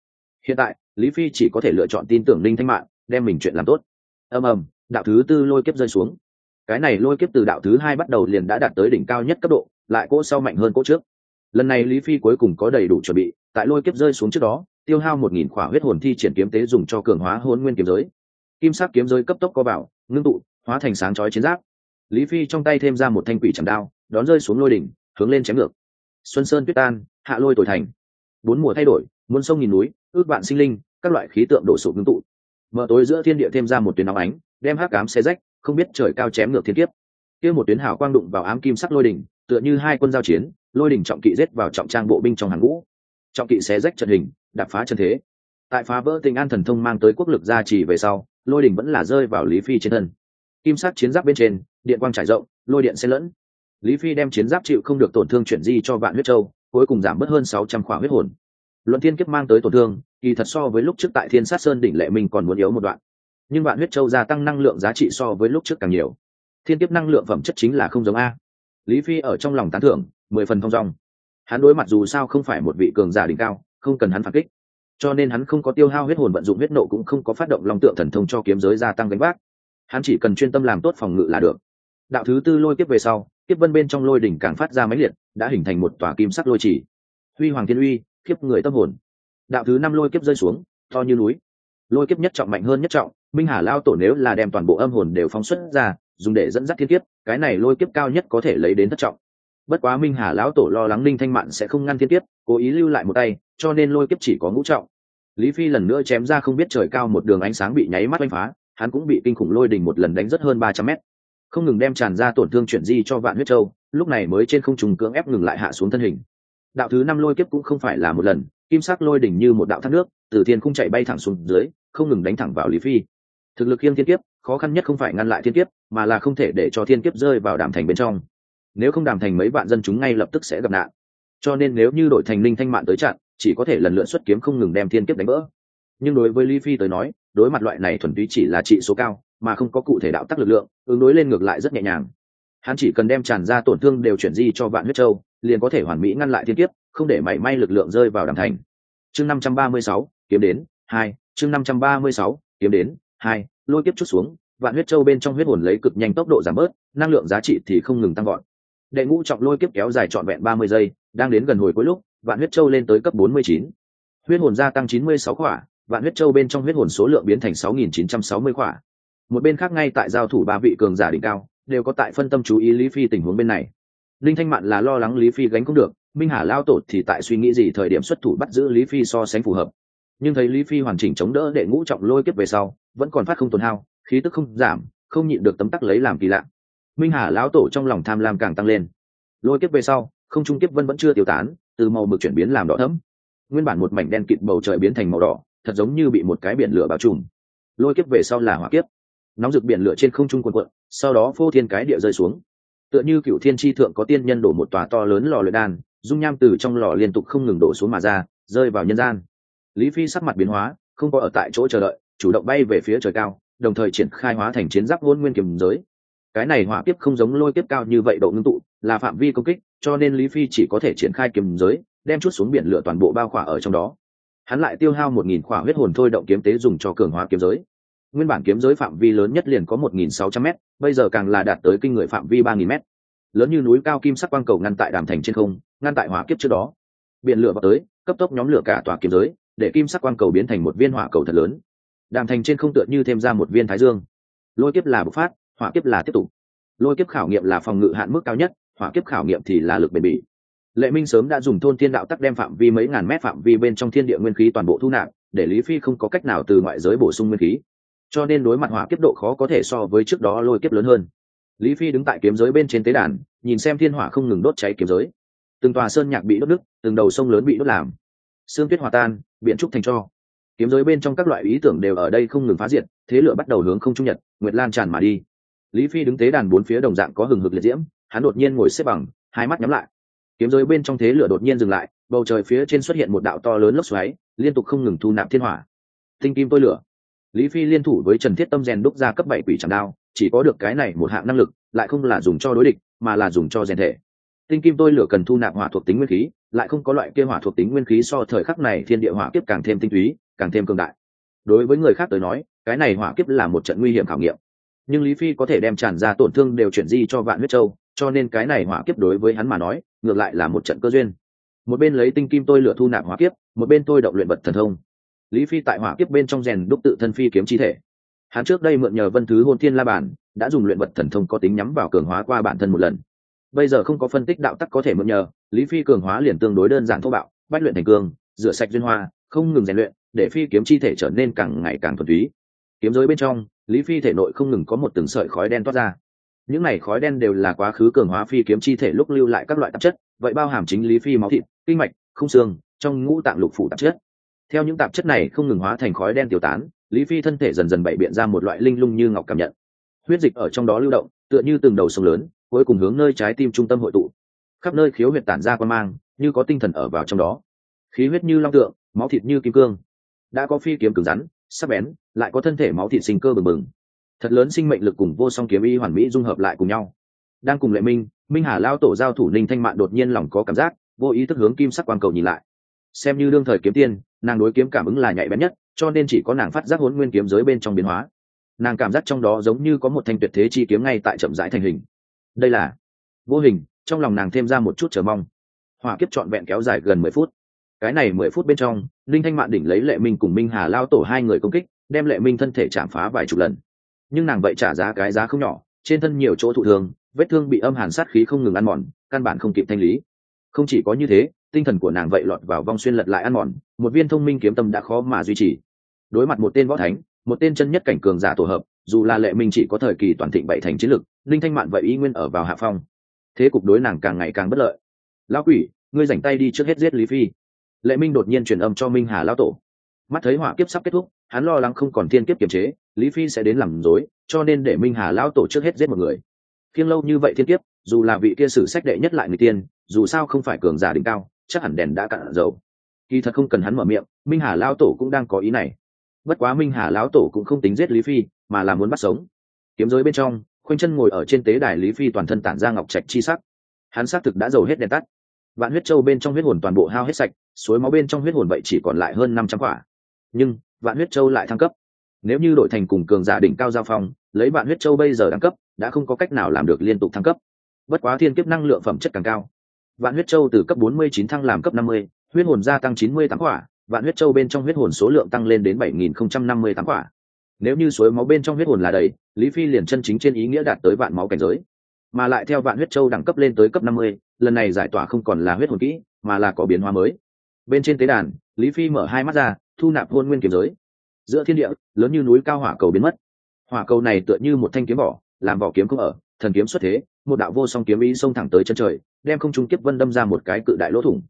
Speaker 1: hiện tại, lý phi chỉ có thể lựa chọn tin tưởng ninh thanh mạng đem mình chuyện làm tốt. Ầm ầm, đạo thứ tư lôi kiếp rơi xuống cái này lôi kiếp từ đạo thứ hai bắt đầu liền đã đạt tới đỉnh cao nhất cấp độ, lại cỗ sau mạnh hơn cỗ trước. Lần này lý phi cuối cùng có đầy đủ chuẩn bị, tại lôi kiếp rơi xuống trước đó, tiêu hao một nghìn khỏa huyết hồn thi triển kiếm tế dùng cho cường hóa hôn nguyên kiếm giới. Kim sắc kiếm giới cấp tốc có bảo ngưng tụ, hóa thành sáng chói chiến giáp. Lý phi trong tay thêm ra một thanh quỷ chẳng đao, đón rơi xuống lôi đỉnh, hướng lên chém ngược. Xuân sơn tuyết tan hạ lôi tồi thành. Bốn mùa thay đổi, muôn sông nghìn núi, ước vạn sinh linh, các loại khí tượng đổ sụp ngưng tụ. Mở tối giữa thiên địa thêm ra một tuyến nóng ánh, đem hắc cám xe rách không biết trời cao chém ngược thiên kiếp. Kia một tuyến hào quang đụng vào ám kim sắc lôi đỉnh, tựa như hai quân giao chiến, lôi đỉnh trọng kỵ giết vào trọng trang bộ binh trong hàng ngũ. Trọng kỵ xé rách trận hình, đạp phá chân thế. Tại phá vỡ tình an thần thông mang tới quốc lực gia trì về sau, lôi đỉnh vẫn là rơi vào lý phi trên thân. Kim sắc chiến giáp bên trên, điện quang trải rộng, lôi điện xen lẫn. Lý phi đem chiến giáp chịu không được tổn thương chuyển di cho vạn huyết châu, cuối cùng giảm bớt hơn sáu trăm khỏa huyết hồn. Luận thiên kiếp mang tới tổn thương, kỳ thật so với lúc trước tại thiên sát sơn đỉnh lệ mình còn muốn yếu một đoạn nhưng vạn huyết châu gia tăng năng lượng giá trị so với lúc trước càng nhiều. Thiên kiếp năng lượng phẩm chất chính là không giống a. Lý phi ở trong lòng tán thưởng, mười phần thong dong. Hắn đối mặt dù sao không phải một vị cường giả đỉnh cao, không cần hắn phản kích. Cho nên hắn không có tiêu hao huyết hồn vận dụng huyết nộ cũng không có phát động long tượng thần thông cho kiếm giới gia tăng gánh vác. Hắn chỉ cần chuyên tâm làm tốt phòng ngự là được. Đạo thứ tư lôi kiếp về sau, kiếp vân bên trong lôi đỉnh càng phát ra máy liệt, đã hình thành một tòa kim sắc lôi chỉ. Huy hoàng thiên uy, kiếp người tâm hồn. Đạo thứ năm lôi kiếp rơi xuống, to như núi. Lôi kiếp nhất trọng mạnh hơn nhất trọng minh hà lao tổ nếu là đem toàn bộ âm hồn đều phóng xuất ra, dùng để dẫn dắt thiên kiếp, cái này lôi kiếp cao nhất có thể lấy đến thất trọng. Bất quá minh hà lão tổ lo lắng ninh thanh mạn sẽ không ngăn thiên kiếp, cố ý lưu lại một tay, cho nên lôi kiếp chỉ có ngũ trọng. Lý phi lần nữa chém ra không biết trời cao một đường ánh sáng bị nháy mắt oanh phá, hắn cũng bị kinh khủng lôi đình một lần đánh rất hơn ba trăm mét. Không ngừng đem tràn ra tổn thương chuyển di cho vạn huyết châu, lúc này mới trên không trùng cưỡng ép ngừng lại hạ xuống thân hình. Đạo thứ năm lôi kiếp cũng không phải là một lần, kim sắc lôi đỉnh như một đạo thác nước, từ thiên không chạy bay thẳng xuống dưới, không ngừng đánh thẳng vào lý phi thực lực khiêng thiên kiếp, khó khăn nhất không phải ngăn lại thiên kiếp, mà là không thể để cho thiên kiếp rơi vào đàm thành bên trong. Nếu không đàm thành mấy bạn dân chúng ngay lập tức sẽ gặp nạn. Cho nên nếu như đội thành linh thanh mạn tới chặn, chỉ có thể lần lượt xuất kiếm không ngừng đem thiên kiếp đánh vỡ. Nhưng đối với lý phi tới nói, đối mặt loại này thuần túy chỉ là trị số cao, mà không có cụ thể đạo tắc lực lượng, ứng đối lên ngược lại rất nhẹ nhàng. Hắn chỉ cần đem tràn ra tổn thương đều chuyển di cho vạn huyết châu, liền có thể hoàn mỹ ngăn lại thiên kiếp, không để mảy may lực lượng rơi vào đàm thành. Chương năm trăm ba mươi sáu, kiếm đến hai, chương năm trăm ba mươi sáu, kiếm đến hai, lôi kiếp chút xuống, vạn huyết châu bên trong huyết hồn lấy cực nhanh tốc độ giảm bớt, năng lượng giá trị thì không ngừng tăng gọn đệ ngũ trọng lôi kiếp kéo dài trọn vẹn ba mươi giây, đang đến gần hồi cuối lúc, vạn huyết châu lên tới cấp bốn mươi chín. Huyết hồn gia tăng chín mươi sáu khỏa, vạn huyết châu bên trong huyết hồn số lượng biến thành sáu nghìn chín trăm sáu mươi khỏa. Một bên khác ngay tại giao thủ ba vị cường giả đỉnh cao, đều có tại phân tâm chú ý lý phi tình huống bên này. Linh thanh mạn là lo lắng lý phi gánh không được, minh hà lao tột thì tại suy nghĩ gì thời điểm xuất thủ bắt giữ lý phi so sánh phù hợp. Nhưng thấy lý phi hoàn chỉnh chống đỡ đệ ngũ trọng lôi kiếp về sau vẫn còn phát không tồn hao, khí tức không giảm, không nhịn được tấm tắc lấy làm kỳ lạ. Minh hà lão tổ trong lòng tham lam càng tăng lên. Lôi kiếp về sau, không trung kiếp vân vẫn chưa tiêu tán, từ màu mực chuyển biến làm đỏ thẫm. Nguyên bản một mảnh đen kịt bầu trời biến thành màu đỏ, thật giống như bị một cái biển lửa bao trùm. Lôi kiếp về sau là hỏa kiếp. Nóng rực biển lửa trên không trung quần quận sau đó phô thiên cái địa rơi xuống. Tựa như cựu thiên tri thượng có tiên nhân đổ một tòa to lớn lò luyện đan, dung nham từ trong lò liên tục không ngừng đổ xuống mà ra, rơi vào nhân gian. Lý phi sắc mặt biến hóa, không có ở tại chỗ chờ đợi chủ động bay về phía trời cao, đồng thời triển khai hóa thành chiến giáp hôn nguyên kiềm giới. Cái này hỏa kiếp không giống lôi kiếp cao như vậy độ ngưng tụ, là phạm vi công kích, cho nên lý phi chỉ có thể triển khai kiềm giới, đem chút xuống biển lửa toàn bộ bao khỏa ở trong đó. Hắn lại tiêu hao một nghìn khỏa huyết hồn thôi động kiếm tế dùng cho cường hóa kiếm giới. Nguyên bản kiếm giới phạm vi lớn nhất liền có một nghìn sáu trăm m bây giờ càng là đạt tới kinh người phạm vi ba nghìn m lớn như núi cao kim sắc quang cầu ngăn tại đàm thành trên không, ngăn tại hỏa kiếp trước đó. Biển lửa vào tới, cấp tốc nhóm lửa cả tòa kiếm giới, để kim sắc quang cầu biến thành một viên hỏa cầu thật lớn đàm thành trên không tựa như thêm ra một viên thái dương. Lôi kiếp là bộc phát hỏa kiếp là tiếp tục. Lôi kiếp khảo nghiệm là phòng ngự hạn mức cao nhất hỏa kiếp khảo nghiệm thì là lực bền bỉ. Lệ minh sớm đã dùng thôn thiên đạo tắc đem phạm vi mấy ngàn mét phạm vi bên trong thiên địa nguyên khí toàn bộ thu nạp để lý phi không có cách nào từ ngoại giới bổ sung nguyên khí. Cho nên đối mặt hỏa kiếp độ khó có thể so với trước đó lôi kiếp lớn hơn. Lý phi đứng tại kiếm giới bên trên tế đàn nhìn xem thiên hỏa không ngừng đốt cháy kiếm giới. Từng tòa sơn nhạc bị đốt nứt, từng đầu sông lớn bị đốt làm. Xương tuyết hòa tan biện trúc thành cho kiếm giới bên trong các loại ý tưởng đều ở đây không ngừng phá diệt, thế lửa bắt đầu hướng không trung nhật, nguyệt lan tràn mà đi. Lý phi đứng tế đàn bốn phía đồng dạng có hừng hực liệt diễm, hắn đột nhiên ngồi xếp bằng, hai mắt nhắm lại. Kiếm giới bên trong thế lửa đột nhiên dừng lại, bầu trời phía trên xuất hiện một đạo to lớn lốc xoáy, liên tục không ngừng thu nạp thiên hỏa. Tinh kim tôi lửa. Lý phi liên thủ với trần thiết tâm rèn đúc ra cấp bảy quỷ tràng đao, chỉ có được cái này một hạng năng lực, lại không là dùng cho đối địch, mà là dùng cho rèn thể. Tinh kim tôi lửa cần thu nạp hỏa thuộc tính nguyên khí, lại không có loại kia hỏa thuộc tính nguyên khí so thời khắc này thiên địa hỏa kiếp càng thêm tinh túy càng thêm cường đại. Đối với người khác tới nói, cái này hỏa kiếp là một trận nguy hiểm khảo nghiệm. Nhưng lý phi có thể đem tràn ra tổn thương đều chuyển di cho vạn huyết châu, cho nên cái này hỏa kiếp đối với hắn mà nói, ngược lại là một trận cơ duyên. Một bên lấy tinh kim tôi lửa thu nạp hỏa kiếp, một bên tôi động luyện vật thần thông. Lý phi tại hỏa kiếp bên trong rèn đúc tự thân phi kiếm chi thể. Hắn trước đây mượn nhờ vân thứ hôn thiên la bản, đã dùng luyện vật thần thông có tính nhắm vào cường hóa qua bản thân một lần. Bây giờ không có phân tích đạo tắc có thể mượn nhờ, lý phi cường hóa liền tương đối đơn giản thô bạo, bách luyện thành cường rửa sạch duyên hoa, không ngừng rèn luyện để phi kiếm chi thể trở nên càng ngày càng thuần túy. Kiếm giới bên trong, lý phi thể nội không ngừng có một từng sợi khói đen toát ra. Những này khói đen đều là quá khứ cường hóa phi kiếm chi thể lúc lưu lại các loại tạp chất, vậy bao hàm chính lý phi máu thịt, kinh mạch không xương, trong ngũ tạng lục phủ tạp chất. Theo những tạp chất này không ngừng hóa thành khói đen tiêu tán, lý phi thân thể dần dần bảy biện ra một loại linh lung như ngọc cảm nhận. Huyết dịch ở trong đó lưu động, tựa như từng đầu sông lớn, cuối cùng hướng nơi trái tim trung tâm hội tụ. Khắp nơi khiếu huyệt tản ra quan mang, như có tinh thần ở vào trong đó. Khí huyết như long tượng, máu thịt như kim cương đã có phi kiếm cứng rắn, sắc bén, lại có thân thể máu thịt sinh cơ bừng bừng. Thật lớn sinh mệnh lực cùng vô song kiếm y hoàn mỹ dung hợp lại cùng nhau. Đang cùng lệ minh minh hà lao tổ giao thủ ninh thanh mạn đột nhiên lòng có cảm giác, vô ý thức hướng kim sắc quang cầu nhìn lại. Xem như đương thời kiếm tiên, nàng đối kiếm cảm ứng là nhạy bén nhất, cho nên chỉ có nàng phát giác hỗn nguyên kiếm giới bên trong biến hóa. Nàng cảm giác trong đó giống như có một thanh tuyệt thế chi kiếm ngay tại chậm rãi thành hình. Đây là vô hình, trong lòng nàng thêm ra một chút chờ mong. Hỏa kiếp trọn vẹn kéo dài gần mười phút cái này mười phút bên trong linh thanh mạn đỉnh lấy lệ minh cùng minh hà lao tổ hai người công kích, đem lệ minh thân thể chạm phá vài chục lần. Nhưng nàng vậy trả giá cái giá không nhỏ, trên thân nhiều chỗ thụ thương, vết thương bị âm hàn sát khí không ngừng ăn mòn, căn bản không kịp thanh lý. Không chỉ có như thế, tinh thần của nàng vậy lọt vào vong xuyên lật lại ăn mòn, một viên thông minh kiếm tâm đã khó mà duy trì. Đối mặt một tên võ thánh, một tên chân nhất cảnh cường giả tổ hợp, dù là lệ minh chỉ có thời kỳ toàn thịnh bảy thành chiến lực linh thanh mạn vậy y nguyên ở vào hạ phong. Thế cục đối nàng càng ngày càng bất lợi. Lão quỷ, ngươi rảnh tay đi trước hết giết lý phi lệ minh đột nhiên truyền âm cho minh hà lão tổ mắt thấy họa kiếp sắp kết thúc hắn lo lắng không còn thiên kiếp kiềm chế lý phi sẽ đến làm dối cho nên để minh hà lão tổ trước hết giết một người khiêng lâu như vậy thiên kiếp dù là vị kia sử sách đệ nhất lại người tiên dù sao không phải cường giả đỉnh cao chắc hẳn đèn đã cạn dầu kỳ thật không cần hắn mở miệng minh hà lão tổ cũng đang có ý này bất quá minh hà lão tổ cũng không tính giết lý phi mà là muốn bắt sống kiếm giới bên trong khoanh chân ngồi ở trên tế đài lý phi toàn thân tản ra ngọc trạch chi sắc hắn xác thực đã dầu hết đèn tắt vạn huyết châu bên trong huyết hồn toàn bộ hao hết sạch suối máu bên trong huyết hồn vậy chỉ còn lại hơn năm trăm quả. Nhưng vạn huyết châu lại thăng cấp. Nếu như đội thành cùng cường giả đỉnh cao giao phong lấy vạn huyết châu bây giờ đẳng cấp đã không có cách nào làm được liên tục thăng cấp. Bất quá thiên kiếp năng lượng phẩm chất càng cao. Vạn huyết châu từ cấp 49 thăng làm cấp 50, huyết hồn gia tăng 98 quả vạn huyết châu bên trong huyết hồn số lượng tăng lên đến 7058 quả. Nếu như suối máu bên trong huyết hồn là đầy lý phi liền chân chính trên ý nghĩa đạt tới vạn máu cảnh giới. Mà lại theo vạn huyết châu đẳng cấp lên tới cấp 50, lần này giải tỏa không còn là huyết hồn kỹ mà là có biến hóa mới bên trên tế đàn, lý phi mở hai mắt ra, thu nạp hôn nguyên kiếm giới. Giữa thiên địa, lớn như núi cao hỏa cầu biến mất. Hỏa cầu này tựa như một thanh kiếm vỏ, làm vỏ kiếm không ở, thần kiếm xuất thế, một đạo vô song kiếm ý xông thẳng tới chân trời, đem không trung kiếp vân đâm ra một cái cự đại lỗ thủng.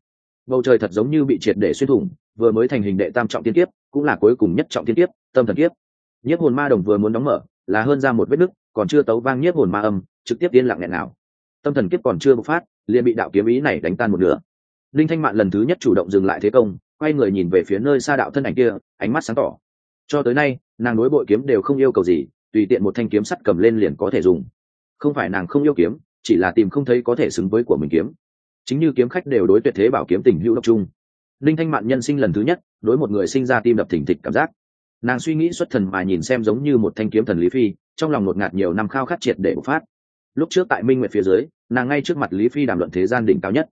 Speaker 1: Bầu trời thật giống như bị triệt để xuyên thủng, vừa mới thành hình đệ tam trọng tiên kiếp, cũng là cuối cùng nhất trọng tiên kiếp, tâm thần kiếp. Nhiếp hồn ma đồng vừa muốn đóng mở, là hơn ra một vết nứt, còn chưa tấu vang nhiếp hồn ma âm, trực tiếp tiên lặng nghẹn nào. Tâm thần kiếp còn chưa bộc phát, liền bị đạo kiếm ý này đánh tan một nửa linh thanh mạn lần thứ nhất chủ động dừng lại thế công, quay người nhìn về phía nơi xa đạo thân ảnh kia, ánh mắt sáng tỏ. Cho tới nay, nàng đối bội kiếm đều không yêu cầu gì, tùy tiện một thanh kiếm sắt cầm lên liền có thể dùng. Không phải nàng không yêu kiếm, chỉ là tìm không thấy có thể xứng với của mình kiếm. Chính như kiếm khách đều đối tuyệt thế bảo kiếm tình hữu độc trung linh thanh mạn nhân sinh lần thứ nhất, đối một người sinh ra tim đập thình thịch cảm giác. Nàng suy nghĩ xuất thần mà nhìn xem giống như một thanh kiếm thần lý phi, trong lòng ngột ngạt nhiều năm khao khát triệt để bộc phát. Lúc trước tại minh nguyệt phía dưới, nàng ngay trước mặt lý phi đàm luận thế gian đỉnh cao nhất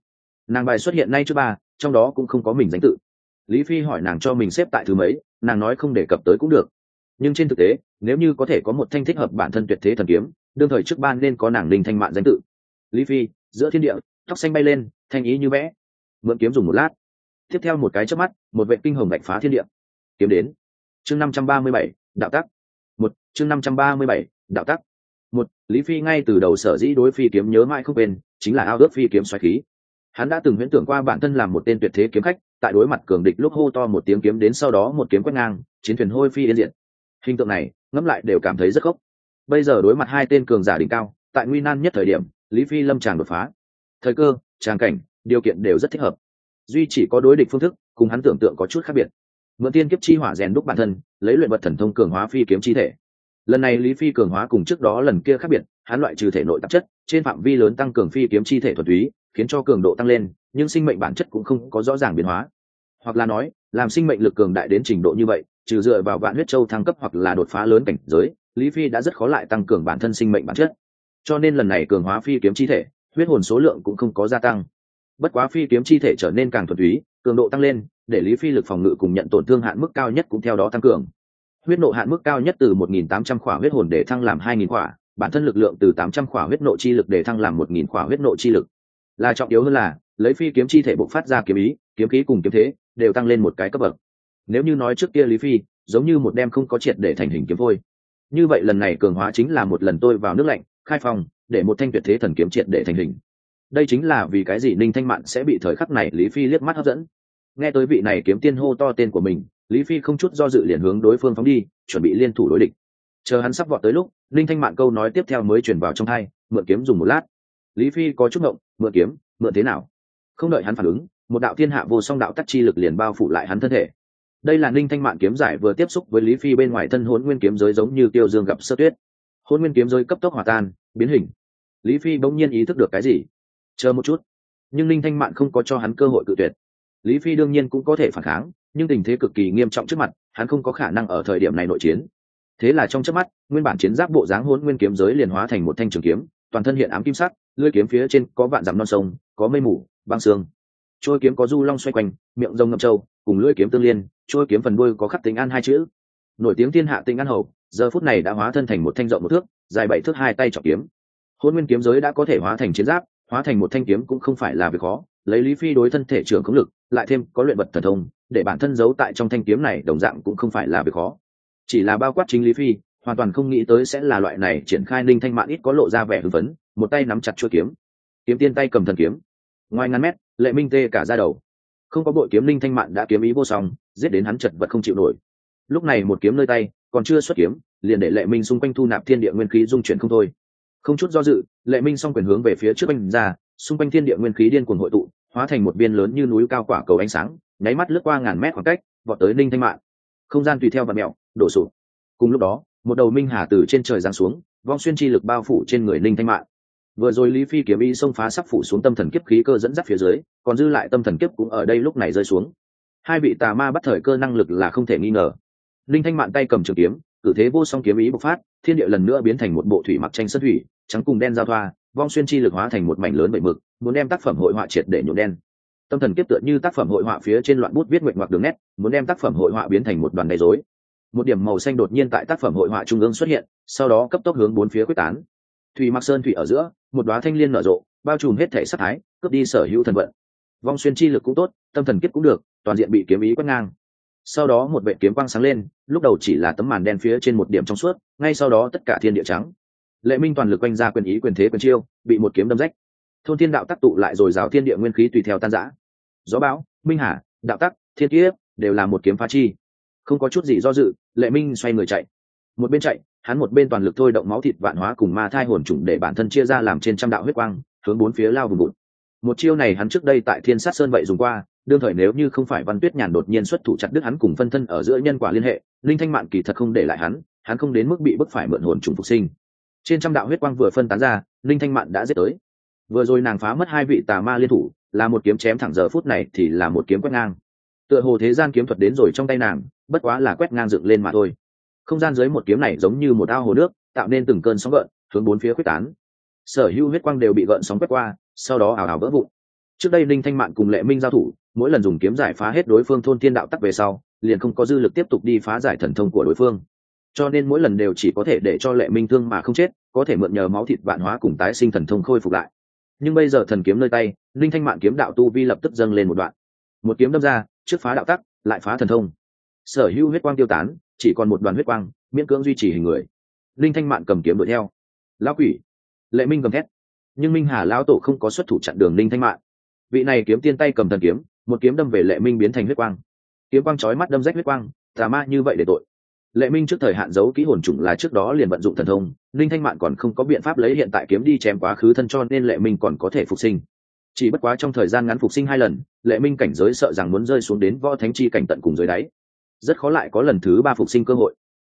Speaker 1: nàng bài xuất hiện nay trước ba, trong đó cũng không có mình danh tự. Lý phi hỏi nàng cho mình xếp tại thứ mấy, nàng nói không đề cập tới cũng được. Nhưng trên thực tế, nếu như có thể có một thanh thích hợp bản thân tuyệt thế thần kiếm, đương thời trước ban nên có nàng linh thanh mạn danh tự. Lý phi, giữa thiên địa, tóc xanh bay lên, thanh ý như vẽ. Mượn kiếm dùng một lát. Tiếp theo một cái chớp mắt, một vệ kinh hồng bạch phá thiên địa. Kiếm đến. Chương năm trăm ba mươi bảy, đạo tắc. Một, chương năm trăm ba mươi bảy, đạo tắc. Một, lý phi ngay từ đầu sở dĩ đối phi kiếm nhớ mãi không quên, chính là ao ước phi kiếm xoáy khí hắn đã từng huyễn tưởng qua bản thân làm một tên tuyệt thế kiếm khách, tại đối mặt cường địch lúc hô to một tiếng kiếm đến sau đó một kiếm quét ngang, chiến thuyền hôi phi yên diện hình tượng này, ngẫm lại đều cảm thấy rất khốc. Bây giờ đối mặt hai tên cường giả đỉnh cao, tại nguy nan nhất thời điểm, lý phi lâm tràng đột phá. Thời cơ, tràng cảnh, điều kiện đều rất thích hợp. Duy chỉ có đối địch phương thức, cùng hắn tưởng tượng có chút khác biệt. Mượn tiên kiếp chi hỏa rèn đúc bản thân, lấy luyện vật thần thông cường hóa phi kiếm chi thể. Lần này lý phi cường hóa cùng trước đó lần kia khác biệt, hắn loại trừ thể nội tạp chất, trên phạm vi lớn tăng cường phi kiếm chi thể thuật túy khiến cho cường độ tăng lên, nhưng sinh mệnh bản chất cũng không có rõ ràng biến hóa. Hoặc là nói, làm sinh mệnh lực cường đại đến trình độ như vậy, trừ dựa vào vạn huyết châu thăng cấp hoặc là đột phá lớn cảnh giới, lý phi đã rất khó lại tăng cường bản thân sinh mệnh bản chất. Cho nên lần này cường hóa phi kiếm chi thể, huyết hồn số lượng cũng không có gia tăng. Bất quá phi kiếm chi thể trở nên càng thuần túy, cường độ tăng lên, để lý phi lực phòng ngự cùng nhận tổn thương hạn mức cao nhất cũng theo đó tăng cường. Huyết nộ hạn mức cao nhất từ 1.800 khỏa huyết hồn để thăng làm 2.000 khỏa, bản thân lực lượng từ 800 khỏa huyết nộ chi lực để thăng làm 1.000 khỏa huyết nộ chi lực là trọng yếu hơn là, lấy phi kiếm chi thể bộc phát ra kiếm ý, kiếm khí cùng kiếm thế, đều tăng lên một cái cấp bậc. Nếu như nói trước kia lý phi, giống như một đem không có triệt để thành hình kiếm vôi như vậy lần này cường hóa chính là một lần tôi vào nước lạnh, khai phòng để một thanh tuyệt thế thần kiếm triệt để thành hình. Đây chính là vì cái gì ninh thanh mạn sẽ bị thời khắc này lý phi liếc mắt hấp dẫn. Nghe tới vị này kiếm tiên hô to tên của mình, lý phi không chút do dự liền hướng đối phương phóng đi, chuẩn bị liên thủ đối địch. Chờ hắn sắp vọt tới lúc, ninh thanh mạn câu nói tiếp theo mới chuyển vào trong hai mượn kiếm dùng một lát. Lý phi có chút ngộng mượn kiếm, mượn thế nào? Không đợi hắn phản ứng, một đạo thiên hạ vô song đạo tắc chi lực liền bao phủ lại hắn thân thể. Đây là ninh thanh mạn kiếm giải vừa tiếp xúc với lý phi bên ngoài thân hôn nguyên kiếm giới giống như tiêu dương gặp sơ tuyết. Hôn nguyên kiếm giới cấp tốc hòa tan, biến hình. Lý phi bỗng nhiên ý thức được cái gì? Chờ một chút. Nhưng ninh thanh mạn không có cho hắn cơ hội cự tuyệt. Lý phi đương nhiên cũng có thể phản kháng, nhưng tình thế cực kỳ nghiêm trọng trước mặt, hắn không có khả năng ở thời điểm này nội chiến. Thế là trong trước mắt, nguyên bản chiến giáp bộ dáng hôn nguyên kiếm giới liền hóa thành một thanh trường kiếm, toàn thân hiện ám kim sắc lưỡi kiếm phía trên có vạn dặm non sông, có mây mù, băng sương. trôi kiếm có du long xoay quanh, miệng rồng ngậm trâu, cùng lưỡi kiếm tương liên, trôi kiếm phần đuôi có khắc tính an hai chữ. Nổi tiếng thiên hạ tinh an hầu, giờ phút này đã hóa thân thành một thanh rộng một thước, dài bảy thước hai tay trọng kiếm. Hôn nguyên kiếm giới đã có thể hóa thành chiến giáp, hóa thành một thanh kiếm cũng không phải là việc khó, lấy lý phi đối thân thể trưởng khống lực, lại thêm có luyện vật thần thông, để bản thân giấu tại trong thanh kiếm này đồng dạng cũng không phải là việc khó. Chỉ là bao quát chính lý phi, hoàn toàn không nghĩ tới sẽ là loại này triển khai linh thanh mạn ít có lộ ra vẻ hưng phấn một tay nắm chặt chuôi kiếm. Kiếm tiên tay cầm thần kiếm. Ngoài ngàn mét, lệ minh tê cả ra đầu. Không có bội kiếm linh thanh mạn đã kiếm ý vô song, giết đến hắn chật vật không chịu nổi. Lúc này một kiếm nơi tay, còn chưa xuất kiếm, liền để lệ minh xung quanh thu nạp thiên địa nguyên khí dung chuyển không thôi. Không chút do dự, lệ minh s quyền hướng về phía trước anh ra, xung quanh thiên địa nguyên khí điên cuồng hội tụ, hóa thành một viên lớn như núi cao quả cầu ánh sáng, nháy mắt lướt qua ngàn mét khoảng cách, vọt tới ninh thanh mạn. Không gian tùy theo và mẹo, đổ sụp. Cùng lúc đó, một đầu minh hà từ trên trời giáng xuống, vong xuyên chi lực bao phủ trên người ninh thanh mạn vừa rồi lý phi kiếm y xông phá sắp phủ xuống tâm thần kiếp khí cơ dẫn dắt phía dưới, còn dư lại tâm thần kiếp cũng ở đây lúc này rơi xuống. Hai vị tà ma bắt thời cơ năng lực là không thể nghi ngờ. Linh thanh mạn tay cầm trường kiếm, cử thế vô song kiếm ý bộc phát, thiên địa lần nữa biến thành một bộ thủy mặc tranh sân thủy, trắng cùng đen giao thoa, vong xuyên chi lực hóa thành một mảnh lớn bậy mực, muốn đem tác phẩm hội họa triệt để nhuộm đen. Tâm thần kiếp tựa như tác phẩm hội họa phía trên loạn bút viết nguyện ngoặc đường nét, muốn đem tác phẩm hội họa biến thành một đoàn gây dối một điểm màu xanh đột nhiên tại tác phẩm hội họa trung ương xuất hiện, sau đó cấp tốc hướng bốn phía quyết tán. Thủy mặc sơn thủy ở giữa một đoá thanh liên nở rộ, bao trùm hết thể sắc thái, cướp đi sở hữu thần vận. Vong xuyên chi lực cũng tốt, tâm thần kiếp cũng được, toàn diện bị kiếm ý quét ngang. Sau đó một vệ kiếm quang sáng lên, lúc đầu chỉ là tấm màn đen phía trên một điểm trong suốt, ngay sau đó tất cả thiên địa trắng. Lệ minh toàn lực quanh ra quyền ý quyền thế quyền chiêu, bị một kiếm đâm rách. Thôn thiên đạo tác tụ lại rồi giáo thiên địa nguyên khí tùy theo tan giã gió bão, minh hà, đạo tắc, thiên kiếp đều là một kiếm phá chi. Không có chút gì do dự, lệ minh xoay người chạy. Một bên chạy hắn một bên toàn lực thôi động máu thịt vạn hóa cùng ma thai hồn trùng để bản thân chia ra làm trên trăm đạo huyết quang, hướng bốn phía lao vùng bụt một chiêu này hắn trước đây tại thiên sát sơn vậy dùng qua, đương thời nếu như không phải văn tuyết nhàn đột nhiên xuất thủ chặt đứt hắn cùng phân thân ở giữa nhân quả liên hệ, linh thanh mạn kỳ thật không để lại hắn hắn không đến mức bị bức phải mượn hồn trùng phục sinh. Trên trăm đạo huyết quang vừa phân tán ra, linh thanh mạn đã giết tới. Vừa rồi nàng phá mất hai vị tà ma liên thủ, là một kiếm chém thẳng giờ phút này thì là một kiếm quét ngang. Tựa hồ thế gian kiếm thuật đến rồi trong tay nàng, bất quá là quét ngang dựng lên mà thôi không gian dưới một kiếm này giống như một ao hồ nước, tạo nên từng cơn sóng gợn, hướng bốn phía quyết tán. Sở hữu huyết quang đều bị gợn sóng quét qua, sau đó ảo ảo vỡ vụn. Trước đây linh thanh mạn cùng lệ minh giao thủ, mỗi lần dùng kiếm giải phá hết đối phương thôn thiên đạo tắc về sau, liền không có dư lực tiếp tục đi phá giải thần thông của đối phương. Cho nên mỗi lần đều chỉ có thể để cho lệ minh thương mà không chết, có thể mượn nhờ máu thịt vạn hóa cùng tái sinh thần thông khôi phục lại. Nhưng bây giờ thần kiếm nơi tay linh thanh mạn kiếm đạo tu vi lập tức dâng lên một đoạn. Một kiếm đâm ra, trước phá đạo tắc, lại phá thần thông. Sở hữu huyết quang tiêu tán chỉ còn một đoàn huyết quang, miễn cưỡng duy trì hình người. Linh thanh mạn cầm kiếm đuổi theo. Lão quỷ, lệ minh cầm thét. Nhưng minh hà lão tổ không có xuất thủ chặn đường linh thanh mạn. Vị này kiếm tiên tay cầm thần kiếm, một kiếm đâm về lệ minh biến thành huyết quang. Kiếm quang chói mắt đâm rách huyết quang, tà ma như vậy để tội. Lệ minh trước thời hạn giấu kỹ hồn trùng là trước đó liền vận dụng thần thông, linh thanh mạn còn không có biện pháp lấy hiện tại kiếm đi chém quá khứ thân cho nên lệ minh còn có thể phục sinh. Chỉ bất quá trong thời gian ngắn phục sinh hai lần, lệ minh cảnh giới sợ rằng muốn rơi xuống đến võ thánh chi cảnh tận cùng dưới đáy rất khó lại có lần thứ ba phục sinh cơ hội.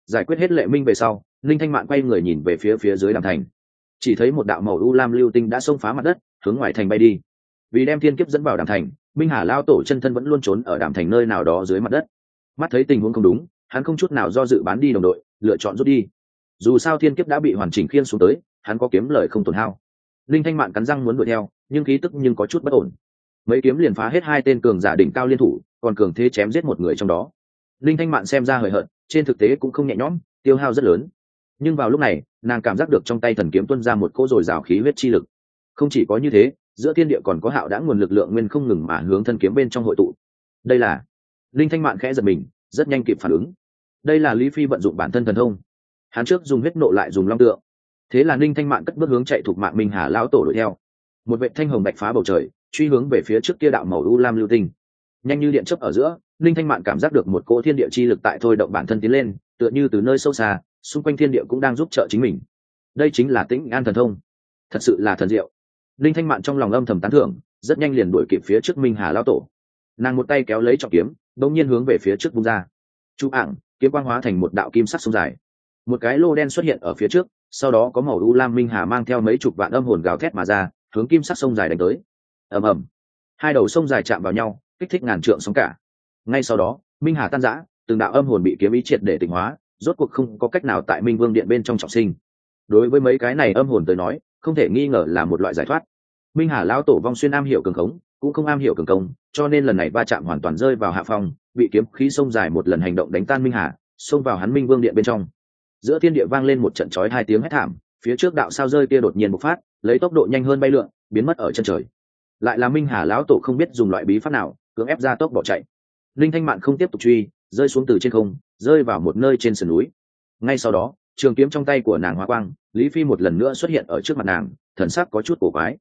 Speaker 1: Giải quyết hết lệ minh về sau linh thanh mạn quay người nhìn về phía phía dưới đàm thành. Chỉ thấy một đạo màu u lam lưu tinh đã xông phá mặt đất, hướng ngoài thành bay đi. Vì đem thiên kiếp dẫn vào đàm thành, minh hà lao tổ chân thân vẫn luôn trốn ở đàm thành nơi nào đó dưới mặt đất. Mắt thấy tình huống không đúng, hắn không chút nào do dự bán đi đồng đội, lựa chọn rút đi. Dù sao thiên kiếp đã bị hoàn chỉnh khiên xuống tới, hắn có kiếm lời không tổn hao. Linh thanh mạn cắn răng muốn đuổi theo, nhưng khí tức nhưng có chút bất ổn. Mấy kiếm liền phá hết hai tên cường giả đỉnh cao liên thủ, còn cường thế chém giết một người trong đó linh thanh mạn xem ra hời hợt, trên thực tế cũng không nhẹ nhõm, tiêu hao rất lớn. Nhưng vào lúc này, nàng cảm giác được trong tay thần kiếm tuân ra một cỗ dồi dào khí huyết chi lực. Không chỉ có như thế, giữa thiên địa còn có hạo đã nguồn lực lượng nguyên không ngừng mà hướng thân kiếm bên trong hội tụ. Đây là, linh thanh mạn khẽ giật mình, rất nhanh kịp phản ứng. Đây là lý phi vận dụng bản thân thần thông. Hắn trước dùng huyết nộ lại dùng long tượng. Thế là linh thanh mạn cất bước hướng chạy thuộc mạng minh hà lão tổ đuổi theo. Một vệ thanh hồng bạch phá bầu trời, truy hướng về phía trước kia đạo màu u lam lưu tinh. Nhanh như điện chấp ở giữa linh thanh mạn cảm giác được một cỗ thiên địa chi lực tại thôi động bản thân tiến lên, tựa như từ nơi sâu xa, xung quanh thiên địa cũng đang giúp trợ chính mình. Đây chính là tĩnh an thần thông. Thật sự là thần diệu. Linh thanh mạn trong lòng âm thầm tán thưởng, rất nhanh liền đuổi kịp phía trước minh hà lao tổ. Nàng một tay kéo lấy trọng kiếm, đột nhiên hướng về phía trước vung ra. Chụp ảng, kiếm quang hóa thành một đạo kim sắc sông dài. Một cái lô đen xuất hiện ở phía trước, sau đó có màu u lam minh hà mang theo mấy chục vạn âm hồn gào thét mà ra, hướng kim sắc sông dài đánh tới. Ầm ầm. Hai đầu sông dài chạm vào nhau, kích thích ngàn trượng sóng cả ngay sau đó, minh hà tan rã, từng đạo âm hồn bị kiếm ý triệt để tỉnh hóa, rốt cuộc không có cách nào tại minh vương điện bên trong trọng sinh. Đối với mấy cái này âm hồn tới nói, không thể nghi ngờ là một loại giải thoát. Minh hà lão tổ vong xuyên am hiểu cường khống, cũng không am hiểu cường công, cho nên lần này va chạm hoàn toàn rơi vào hạ phong, bị kiếm khí sông dài một lần hành động đánh tan minh hà, xông vào hắn minh vương điện bên trong. Giữa thiên địa vang lên một trận chói hai tiếng hét thảm, phía trước đạo sao rơi kia đột nhiên bộc phát, lấy tốc độ nhanh hơn bay lượn, biến mất ở chân trời. Lại là minh hà lão tổ không biết dùng loại bí pháp nào, cưỡng ép ra tốc bỏ chạy linh thanh mạn không tiếp tục truy, rơi xuống từ trên không, rơi vào một nơi trên sườn núi. Ngay sau đó, trường kiếm trong tay của nàng hóa quang, lý phi một lần nữa xuất hiện ở trước mặt nàng, thần sắc có chút cổ quái.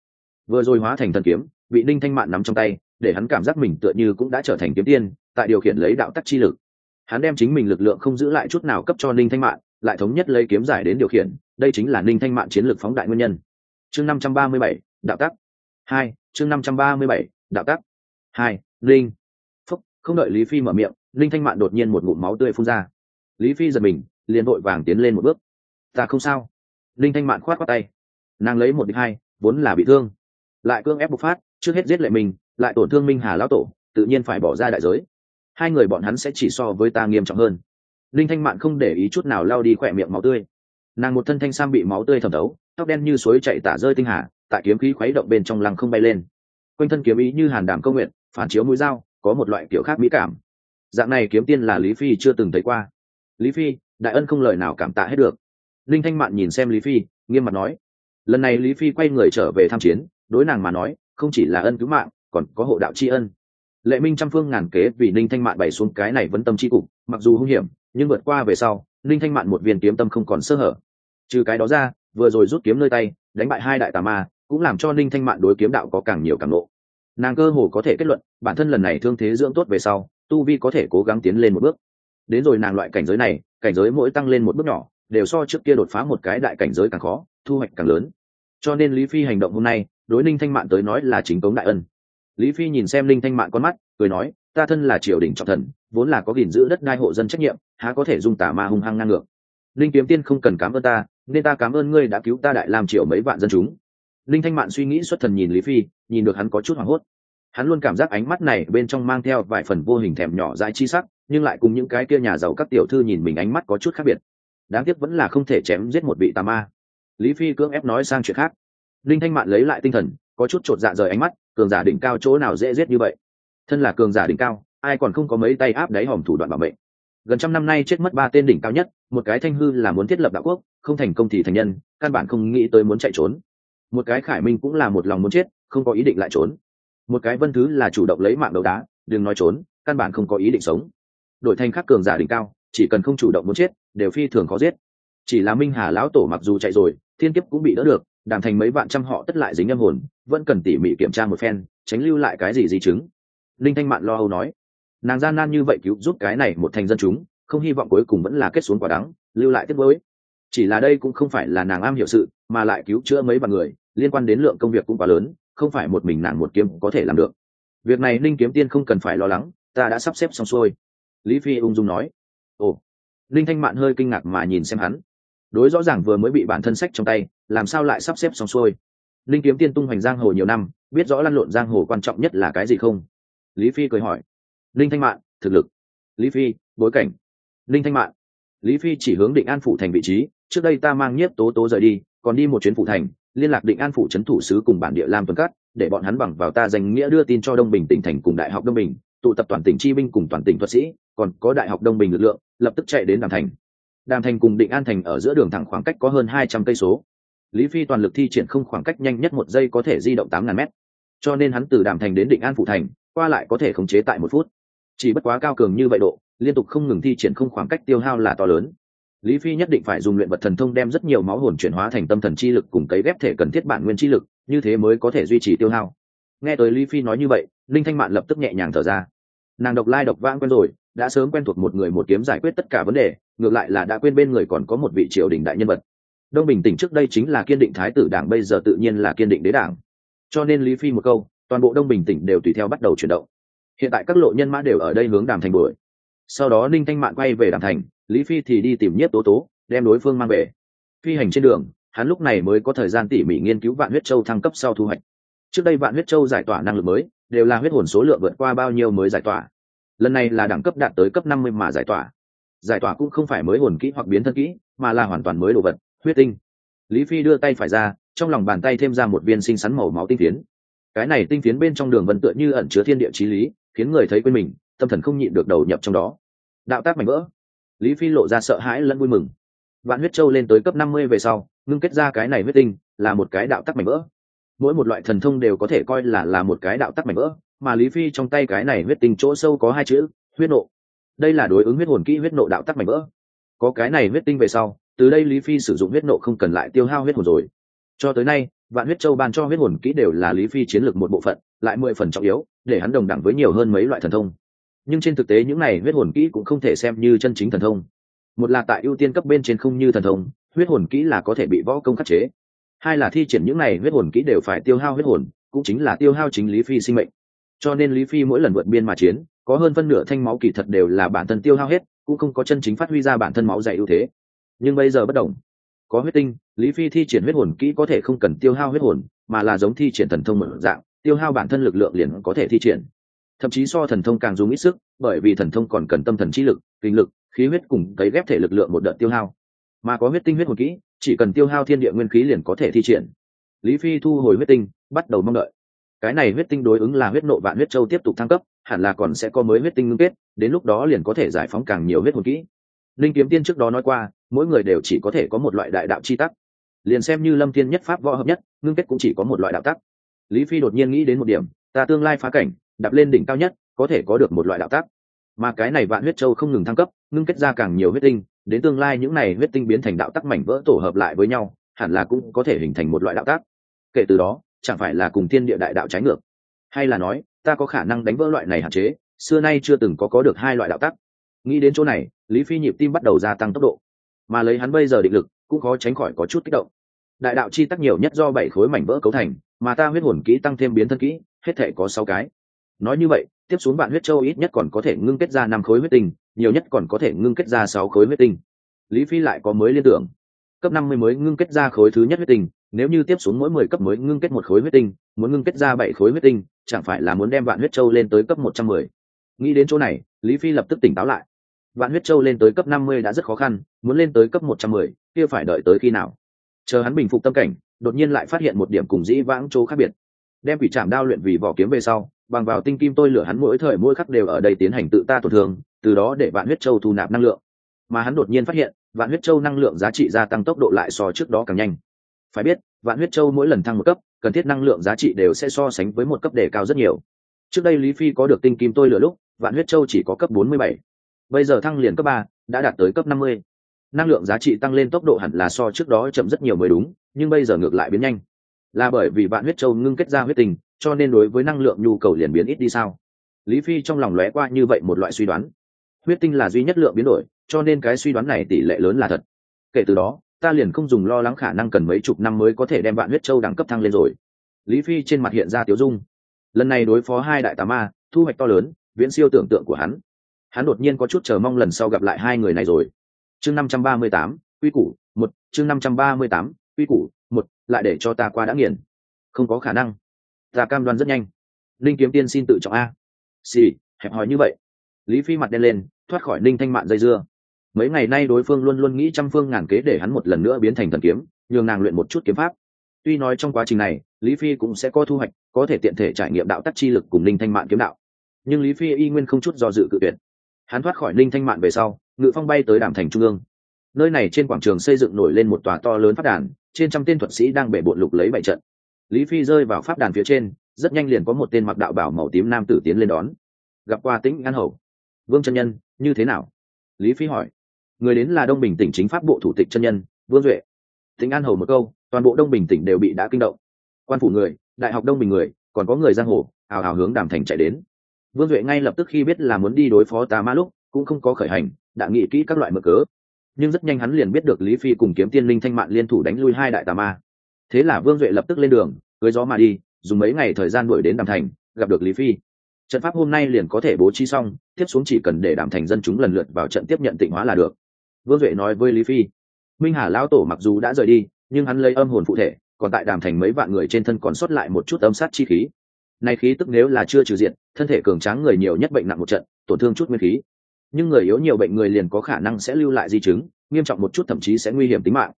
Speaker 1: Vừa rồi hóa thành thần kiếm, bị ninh thanh mạn nắm trong tay, để hắn cảm giác mình tựa như cũng đã trở thành kiếm tiên, tại điều khiển lấy đạo tắc chi lực. Hắn đem chính mình lực lượng không giữ lại chút nào cấp cho ninh thanh mạn, lại thống nhất lấy kiếm giải đến điều khiển, đây chính là ninh thanh mạn chiến lược phóng đại nguyên nhân. Chương năm trăm ba mươi bảy, đạo tắc. Hai, chương năm trăm ba mươi bảy, đạo tắc. Hai, linh không đợi lý phi mở miệng linh thanh mạn đột nhiên một ngụm máu tươi phun ra. Lý phi giật mình, liền vội vàng tiến lên một bước. Ta không sao. Linh thanh mạn khoát khoát tay. Nàng lấy một đích hai, vốn là bị thương. Lại cương ép bộc phát, trước hết giết lệ mình, lại tổn thương minh hà lão tổ, tự nhiên phải bỏ ra đại giới. Hai người bọn hắn sẽ chỉ so với ta nghiêm trọng hơn. Linh thanh mạn không để ý chút nào lao đi khỏe miệng máu tươi. Nàng một thân thanh sam bị máu tươi thẩm thấu, tóc đen như suối chạy tả rơi tinh hà, tại kiếm khí khuấy động bên trong lăng không bay lên. Quanh thân kiếm ý như hàn đảm công nguyện, phản chiếu mũi dao có một loại kiểu khác mỹ cảm. Dạng này kiếm tiên là lý phi chưa từng thấy qua. Lý phi, đại ân không lời nào cảm tạ hết được. Linh thanh mạn nhìn xem lý phi, nghiêm mặt nói. Lần này lý phi quay người trở về tham chiến, đối nàng mà nói, không chỉ là ân cứu mạng, còn có hộ đạo tri ân. Lệ minh trăm phương ngàn kế vì ninh thanh mạn bày xuống cái này vẫn tâm tri cục, mặc dù hung hiểm, nhưng vượt qua về sau ninh thanh mạn một viên kiếm tâm không còn sơ hở. Trừ cái đó ra, vừa rồi rút kiếm nơi tay, đánh bại hai đại tà ma, cũng làm cho ninh thanh mạn đối kiếm đạo có càng nhiều càng lộ nàng cơ hồ có thể kết luận, bản thân lần này thương thế dưỡng tốt về sau, tu vi có thể cố gắng tiến lên một bước. Đến rồi nàng loại cảnh giới này, cảnh giới mỗi tăng lên một bước nhỏ, đều so trước kia đột phá một cái đại cảnh giới càng khó, thu hoạch càng lớn. Cho nên lý phi hành động hôm nay, đối ninh thanh mạn tới nói là chính cống đại ân. Lý phi nhìn xem ninh thanh mạn con mắt, cười nói, ta thân là triều đình trọng thần, vốn là có gìn giữ đất đai hộ dân trách nhiệm, há có thể dùng tà ma hung hăng ngang ngược. Linh kiếm tiên không cần cảm ơn ta, nên ta cảm ơn ngươi đã cứu ta đại làm triều mấy vạn dân chúng linh thanh mạn suy nghĩ xuất thần nhìn lý phi, nhìn được hắn có chút hoảng hốt. Hắn luôn cảm giác ánh mắt này bên trong mang theo vài phần vô hình thèm nhỏ dãi chi sắc, nhưng lại cùng những cái kia nhà giàu các tiểu thư nhìn mình ánh mắt có chút khác biệt. Đáng tiếc vẫn là không thể chém giết một vị tà ma. Lý phi cưỡng ép nói sang chuyện khác. Linh thanh mạn lấy lại tinh thần, có chút chột dạ rời ánh mắt, cường giả đỉnh cao chỗ nào dễ giết như vậy? Thân là cường giả đỉnh cao, ai còn không có mấy tay áp đáy hòm thủ đoạn bảo mệnh? Gần trăm năm nay chết mất ba tên đỉnh cao nhất, một cái thanh hư là muốn thiết lập đạo quốc, không thành công thì thành nhân, căn bản không nghĩ tới muốn chạy trốn một cái khải minh cũng là một lòng muốn chết, không có ý định lại trốn. Một cái vân thứ là chủ động lấy mạng đấu đá, đừng nói trốn, căn bản không có ý định sống. Đổi thành khắc cường giả đỉnh cao, chỉ cần không chủ động muốn chết, đều phi thường khó giết. Chỉ là minh hà lão tổ mặc dù chạy rồi, thiên kiếp cũng bị đỡ được, đàm thành mấy vạn trăm họ tất lại dính âm hồn, vẫn cần tỉ mỉ kiểm tra một phen, tránh lưu lại cái gì di chứng. Linh thanh mạn lo âu nói, nàng gian nan như vậy cứu giúp cái này một thành dân chúng, không hy vọng cuối cùng vẫn là kết xuống quả đắng, lưu lại tiếp với chỉ là đây cũng không phải là nàng am hiểu sự, mà lại cứu chữa mấy bằng người liên quan đến lượng công việc cũng quá lớn, không phải một mình nàng một kiếm có thể làm được. Việc này linh kiếm tiên không cần phải lo lắng, ta đã sắp xếp xong xuôi. Lý phi ung dung nói. Ồ. Linh thanh mạn hơi kinh ngạc mà nhìn xem hắn. Đối rõ ràng vừa mới bị bản thân sách trong tay, làm sao lại sắp xếp xong xuôi? Linh kiếm tiên tung hoành giang hồ nhiều năm, biết rõ lăn lộn giang hồ quan trọng nhất là cái gì không? Lý phi cười hỏi. Linh thanh mạn, thực lực. Lý phi, bối cảnh. Linh thanh mạn. Lý phi chỉ hướng định an phủ thành vị trí, trước đây ta mang nhiếp tố tố rời đi, còn đi một chuyến phủ thành liên lạc định an phủ trấn thủ sứ cùng bản địa lam vân cát, để bọn hắn bằng vào ta danh nghĩa đưa tin cho đông bình tỉnh thành cùng đại học đông bình, tụ tập toàn tỉnh chi binh cùng toàn tỉnh thuật sĩ, còn có đại học đông bình lực lượng, lập tức chạy đến đàm thành. Đàm thành cùng định an thành ở giữa đường thẳng khoảng cách có hơn hai trăm cây số. Lý phi toàn lực thi triển không khoảng cách nhanh nhất một giây có thể di động tám ngàn mét. Cho nên hắn từ đàm thành đến định an phủ thành, qua lại có thể khống chế tại một phút. Chỉ bất quá cao cường như vậy độ, liên tục không ngừng thi triển không khoảng cách tiêu hao là to lớn lý phi nhất định phải dùng luyện vật thần thông đem rất nhiều máu hồn chuyển hóa thành tâm thần chi lực cùng cấy ghép thể cần thiết bản nguyên chi lực, như thế mới có thể duy trì tiêu hao. Nghe tới lý phi nói như vậy linh thanh mạn lập tức nhẹ nhàng thở ra. Nàng độc lai độc vãng quen rồi, đã sớm quen thuộc một người một kiếm giải quyết tất cả vấn đề, ngược lại là đã quên bên người còn có một vị triều đình đại nhân vật. Đông bình tỉnh trước đây chính là kiên định thái tử đảng, bây giờ tự nhiên là kiên định đế đảng. Cho nên lý phi một câu, toàn bộ đông bình tỉnh đều tùy theo bắt đầu chuyển động. Hiện tại các lộ nhân mã đều ở đây hướng đàm thành đuổi sau đó ninh thanh mạn quay về đàm thành lý phi thì đi tìm nhất tố tố, đem đối phương mang về. Phi hành trên đường, hắn lúc này mới có thời gian tỉ mỉ nghiên cứu vạn huyết châu thăng cấp sau thu hoạch. Trước đây vạn huyết châu giải tỏa năng lực mới, đều là huyết hồn số lượng vượt qua bao nhiêu mới giải tỏa. Lần này là đẳng cấp đạt tới cấp năm mươi mà giải tỏa. Giải tỏa cũng không phải mới hồn kỹ hoặc biến thân kỹ, mà là hoàn toàn mới đồ vật, huyết tinh. Lý phi đưa tay phải ra, trong lòng bàn tay thêm ra một viên xinh xắn màu máu tinh phiến. Cái này tinh phiến bên trong đường vân tựa như ẩn chứa thiên địa trí lý, khiến người thấy quên mình, tâm thần không nhịn được đầu nhập trong đó. Đạo tác mảnh vỡ lý phi lộ ra sợ hãi lẫn vui mừng. Vạn huyết châu lên tới cấp năm mươi về sau, ngưng kết ra cái này huyết tinh, là một cái đạo tắc mảnh vỡ. Mỗi một loại thần thông đều có thể coi là là một cái đạo tắc mảnh vỡ, mà lý phi trong tay cái này huyết tinh chỗ sâu có hai chữ, huyết nộ. Đây là đối ứng huyết hồn kỹ huyết nộ đạo tắc mảnh vỡ. Có cái này huyết tinh về sau, từ đây lý phi sử dụng huyết nộ không cần lại tiêu hao huyết hồn rồi. Cho tới nay, vạn huyết châu ban cho huyết hồn kỹ đều là lý phi chiến lược một bộ phận, lại mười phần trọng yếu, để hắn đồng đẳng với nhiều hơn mấy loại thần thông nhưng trên thực tế những này huyết hồn kỹ cũng không thể xem như chân chính thần thông. Một là tại ưu tiên cấp bên trên không như thần thông, huyết hồn kỹ là có thể bị võ công khắc chế. Hai là thi triển những này huyết hồn kỹ đều phải tiêu hao huyết hồn, cũng chính là tiêu hao chính lý phi sinh mệnh. Cho nên lý phi mỗi lần vượt biên mà chiến, có hơn phân nửa thanh máu kỳ thật đều là bản thân tiêu hao hết, cũng không có chân chính phát huy ra bản thân máu dày ưu thế. Nhưng bây giờ bất đồng. Có huyết tinh, lý phi thi triển huyết hồn kỹ có thể không cần tiêu hao huyết hồn, mà là giống thi triển thần thông mở dạng, tiêu hao bản thân lực lượng liền có thể thi triển thậm chí so thần thông càng dùng ít sức, bởi vì thần thông còn cần tâm thần trí lực, kinh lực, khí huyết cùng cấy ghép thể lực lượng một đợt tiêu hao. Mà có huyết tinh huyết hồn kỹ, chỉ cần tiêu hao thiên địa nguyên khí liền có thể thi triển. Lý phi thu hồi huyết tinh, bắt đầu mong đợi. Cái này huyết tinh đối ứng là huyết nộ vạn huyết châu tiếp tục thăng cấp, hẳn là còn sẽ có mới huyết tinh ngưng kết, đến lúc đó liền có thể giải phóng càng nhiều huyết hồn kỹ. Linh kiếm tiên trước đó nói qua, mỗi người đều chỉ có thể có một loại đại đạo chi tắc. Liền xem như lâm thiên nhất pháp võ hợp nhất, ngưng kết cũng chỉ có một loại đạo tắc. Lý phi đột nhiên nghĩ đến một điểm, ta tương lai phá cảnh đạp lên đỉnh cao nhất, có thể có được một loại đạo tác. mà cái này vạn huyết châu không ngừng thăng cấp, ngưng kết ra càng nhiều huyết tinh, đến tương lai những này huyết tinh biến thành đạo tắc mảnh vỡ tổ hợp lại với nhau, hẳn là cũng có thể hình thành một loại đạo tác. kể từ đó, chẳng phải là cùng thiên địa đại đạo trái ngược. Hay là nói, ta có khả năng đánh vỡ loại này hạn chế, xưa nay chưa từng có có được hai loại đạo tắc nghĩ đến chỗ này, lý phi nhịp tim bắt đầu gia tăng tốc độ. Mà lấy hắn bây giờ định lực, cũng khó tránh khỏi có chút kích động. Đại đạo chi tắc nhiều nhất do bảy khối mảnh vỡ cấu thành, mà ta huyết hồn kỹ tăng thêm biến thân kỹ, hết thể có sáu cái nói như vậy, tiếp xuống bạn huyết châu ít nhất còn có thể ngưng kết ra năm khối huyết tinh, nhiều nhất còn có thể ngưng kết ra sáu khối huyết tinh. Lý phi lại có mới liên tưởng. Cấp năm mươi mới ngưng kết ra khối thứ nhất huyết tinh, nếu như tiếp xuống mỗi mười cấp mới ngưng kết một khối huyết tinh, muốn ngưng kết ra bảy khối huyết tinh, chẳng phải là muốn đem vạn huyết châu lên tới cấp một trăm mười? Nghĩ đến chỗ này, lý phi lập tức tỉnh táo lại. Vạn huyết châu lên tới cấp năm mươi đã rất khó khăn, muốn lên tới cấp một trăm mười, kia phải đợi tới khi nào? Chờ hắn bình phục tâm cảnh, đột nhiên lại phát hiện một điểm cùng dĩ vãng chỗ khác biệt đem quỷ trạm đao luyện vì vỏ kiếm về sau, bằng vào tinh kim tôi lửa hắn mỗi thời mỗi khắc đều ở đây tiến hành tự ta tổn thương, từ đó để vạn huyết châu thu nạp năng lượng mà hắn đột nhiên phát hiện, vạn huyết châu năng lượng giá trị gia tăng tốc độ lại so trước đó càng nhanh phải biết, vạn huyết châu mỗi lần thăng một cấp, cần thiết năng lượng giá trị đều sẽ so sánh với một cấp đề cao rất nhiều trước đây lý phi có được tinh kim tôi lửa lúc, vạn huyết châu chỉ có cấp 47. bây giờ thăng liền cấp ba, đã đạt tới cấp 50. năng lượng giá trị tăng lên tốc độ hẳn là so trước đó chậm rất nhiều mới đúng, nhưng bây giờ ngược lại biến nhanh là bởi vì vạn huyết châu ngưng kết ra huyết tình, cho nên đối với năng lượng nhu cầu liền biến ít đi sao? Lý phi trong lòng lóe qua như vậy một loại suy đoán. Huyết tinh là duy nhất lượng biến đổi, cho nên cái suy đoán này tỷ lệ lớn là thật. Kể từ đó, ta liền không dùng lo lắng khả năng cần mấy chục năm mới có thể đem vạn huyết châu đẳng cấp thăng lên rồi. Lý phi trên mặt hiện ra tiếu dung. Lần này đối phó hai đại tà ma, thu hoạch to lớn, viễn siêu tưởng tượng của hắn. Hắn đột nhiên có chút chờ mong lần sau gặp lại hai người này rồi. Chương năm trăm ba mươi tám, quy củ, một, chương năm trăm ba mươi tám, quy củ một, lại để cho ta qua đã nghiền. Không có khả năng. Ta cam đoan rất nhanh. Linh kiếm tiên xin tự trọng a. Xì, hẹp hòi như vậy. Lý phi mặt đen lên, thoát khỏi ninh thanh mạn dây dưa. Mấy ngày nay đối phương luôn luôn nghĩ trăm phương ngàn kế để hắn một lần nữa biến thành thần kiếm, nhường nàng luyện một chút kiếm pháp. Tuy nói trong quá trình này, lý phi cũng sẽ có thu hoạch, có thể tiện thể trải nghiệm đạo tắc chi lực cùng ninh thanh mạn kiếm đạo. Nhưng lý phi y nguyên không chút do dự cự tuyệt. Hắn thoát khỏi ninh thanh mạn về sau, ngự phong bay tới đàm thành trung ương. Nơi này trên quảng trường xây dựng nổi lên một tòa to lớn phát đàn trên trăm tên thuật sĩ đang bể bộn lục lấy bảy trận. Lý phi rơi vào pháp đàn phía trên, rất nhanh liền có một tên mặc đạo bảo màu tím nam tử tiến lên đón. Gặp qua tĩnh an hầu. Vương chân nhân, như thế nào? Lý phi hỏi. Người đến là đông bình tỉnh chính pháp bộ thủ tịch chân nhân, vương duệ. Tĩnh an hầu một câu, toàn bộ đông bình tỉnh đều bị đã kinh động. Quan phủ người, đại học đông bình người, còn có người giang hồ, hào hào hướng đàm thành chạy đến. Vương duệ ngay lập tức khi biết là muốn đi đối phó tà ma lúc, cũng không có khởi hành, đã nghĩ kỹ các loại mở cớ nhưng rất nhanh hắn liền biết được lý phi cùng kiếm tiên linh thanh mạn liên thủ đánh lui hai đại tà ma. Thế là vương duệ lập tức lên đường, cưới gió mà đi, dùng mấy ngày thời gian đuổi đến đàm thành, gặp được lý phi. Trận pháp hôm nay liền có thể bố trí xong, tiếp xuống chỉ cần để đàm thành dân chúng lần lượt vào trận tiếp nhận tịnh hóa là được. Vương duệ nói với lý phi, minh hà lão tổ mặc dù đã rời đi, nhưng hắn lấy âm hồn phụ thể, còn tại đàm thành mấy vạn người trên thân còn sót lại một chút âm sát chi khí. Nay khí tức nếu là chưa trừ diện, thân thể cường tráng người nhiều nhất bệnh nặng một trận, tổn thương chút nguyên khí nhưng người yếu nhiều bệnh người liền có khả năng sẽ lưu lại di chứng, nghiêm trọng một chút thậm chí sẽ nguy hiểm tính mạng.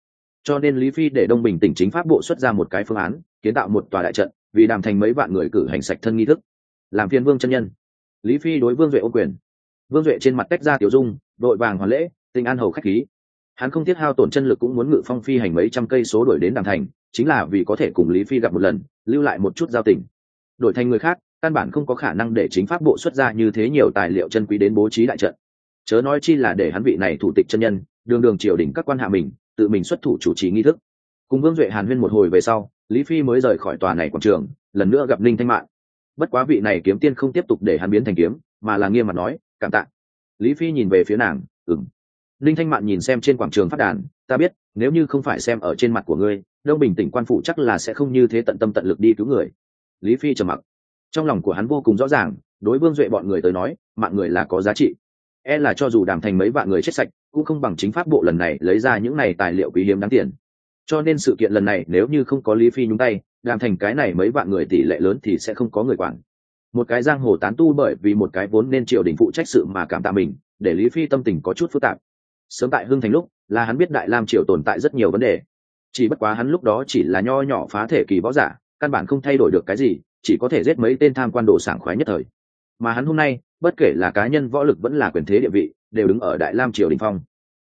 Speaker 1: Cho nên lý phi để đông bình tỉnh chính pháp bộ xuất ra một cái phương án, kiến tạo một tòa đại trận, vì đàm thành mấy vạn người cử hành sạch thân nghi thức. Làm phiên vương chân nhân. Lý phi đối vương duệ ô quyền. Vương duệ trên mặt tách ra tiểu dung, đội vàng hoàn lễ tình an hầu khách khí. Hắn không thiết hao tổn chân lực cũng muốn ngự phong phi hành mấy trăm cây số đổi đến đàm thành, chính là vì có thể cùng lý phi gặp một lần, lưu lại một chút giao tình. Đổi thành người khác, căn bản không có khả năng để chính pháp bộ xuất ra như thế nhiều tài liệu chân quý đến bố trí đại trận chớ nói chi là để hắn vị này thủ tịch chân nhân, đường đường triều đình các quan hạ mình, tự mình xuất thủ chủ trì nghi thức. Cùng vương duệ hàn huyên một hồi về sau, lý phi mới rời khỏi tòa này quảng trường, lần nữa gặp ninh thanh mạng bất quá vị này kiếm tiên không tiếp tục để hắn biến thành kiếm, mà là nghiêm mặt nói, cảm tạ. Lý phi nhìn về phía nàng ừng ninh thanh mạn nhìn xem trên quảng trường phát đàn, ta biết, nếu như không phải xem ở trên mặt của ngươi, đông bình tỉnh quan phụ chắc là sẽ không như thế tận tâm tận lực đi cứu người. Lý phi trầm mặc. Trong lòng của hắn vô cùng rõ ràng, đối vương duệ bọn người tới nói, mạng người là có giá trị e là cho dù đàm thành mấy vạn người chết sạch, cũng không bằng chính pháp bộ lần này lấy ra những này tài liệu quý hiếm đáng tiền. Cho nên sự kiện lần này nếu như không có lý phi nhúng tay, đàm thành cái này mấy vạn người tỷ lệ lớn thì sẽ không có người quản. Một cái giang hồ tán tu bởi vì một cái vốn nên triều đình phụ trách sự mà cảm tạ mình, để lý phi tâm tình có chút phức tạp. Sớm tại hưng thành lúc, là hắn biết đại lam triều tồn tại rất nhiều vấn đề. Chỉ bất quá hắn lúc đó chỉ là nho nhỏ phá thể kỳ võ giả, căn bản không thay đổi được cái gì, chỉ có thể giết mấy tên tham quan đồ sảng khoái nhất thời. Mà hắn hôm nay bất kể là cá nhân võ lực vẫn là quyền thế địa vị, đều đứng ở đại lam triều đình phong.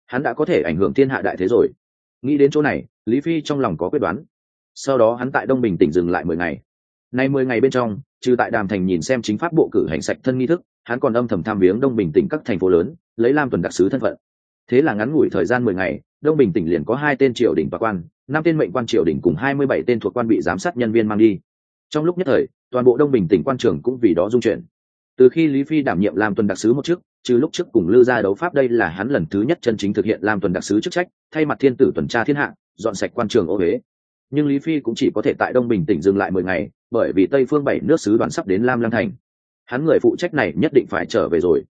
Speaker 1: Hắn đã có thể ảnh hưởng thiên hạ đại thế rồi. Nghĩ đến chỗ này, lý phi trong lòng có quyết đoán. Sau đó hắn tại đông bình tỉnh dừng lại mười ngày. Nay mười ngày bên trong, trừ tại đàm thành nhìn xem chính pháp bộ cử hành sạch thân nghi thức, hắn còn âm thầm tham viếng đông bình tỉnh các thành phố lớn, lấy lam tuần đặc sứ thân phận. Thế là ngắn ngủi thời gian mười ngày, đông bình tỉnh liền có hai tên triều đình và quan, năm tên mệnh quan triều đình cùng hai mươi bảy tên thuộc quan bị giám sát nhân viên mang đi. Trong lúc nhất thời, toàn bộ đông bình tỉnh quan trường cũng vì đó dung chuyển từ khi lý phi đảm nhiệm làm tuần đặc sứ một chức, trừ lúc trước cùng lư gia đấu pháp đây là hắn lần thứ nhất chân chính thực hiện làm tuần đặc sứ chức trách, thay mặt thiên tử tuần tra thiên hạ, dọn sạch quan trường ô huế nhưng lý phi cũng chỉ có thể tại đông bình tỉnh dừng lại mười ngày, bởi vì tây phương bảy nước sứ đoàn sắp đến lam lăng thành. Hắn người phụ trách này nhất định phải trở về rồi.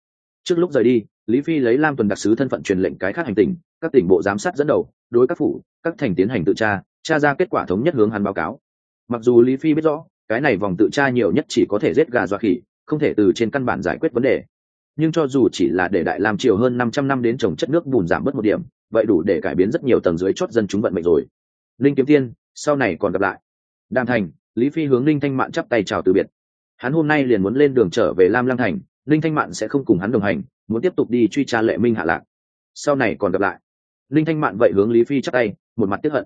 Speaker 1: Trước lúc rời đi, lý phi lấy lam tuần đặc sứ thân phận truyền lệnh cái khác hành tỉnh, các tỉnh bộ giám sát dẫn đầu, đối các phủ, các thành tiến hành tự tra tra ra kết quả thống nhất hướng hắn báo cáo. Mặc dù lý phi biết rõ, cái này vòng tự tra nhiều nhất chỉ có thể giết gà dọa khỉ không thể từ trên căn bản giải quyết vấn đề. Nhưng cho dù chỉ là để đại làm chiều hơn năm trăm năm đến trồng chất nước bùn giảm bớt một điểm, vậy đủ để cải biến rất nhiều tầng dưới chót dân chúng vận mệnh rồi. Linh kiếm tiên, sau này còn gặp lại. Đàm thành, lý phi hướng linh thanh mạn chắp tay chào từ biệt. Hắn hôm nay liền muốn lên đường trở về lam lăng thành, linh thanh mạn sẽ không cùng hắn đồng hành, muốn tiếp tục đi truy tra lệ minh hạ lạc. Sau này còn gặp lại. Linh thanh mạn vậy hướng lý phi chắp tay, một mặt tiếp hận.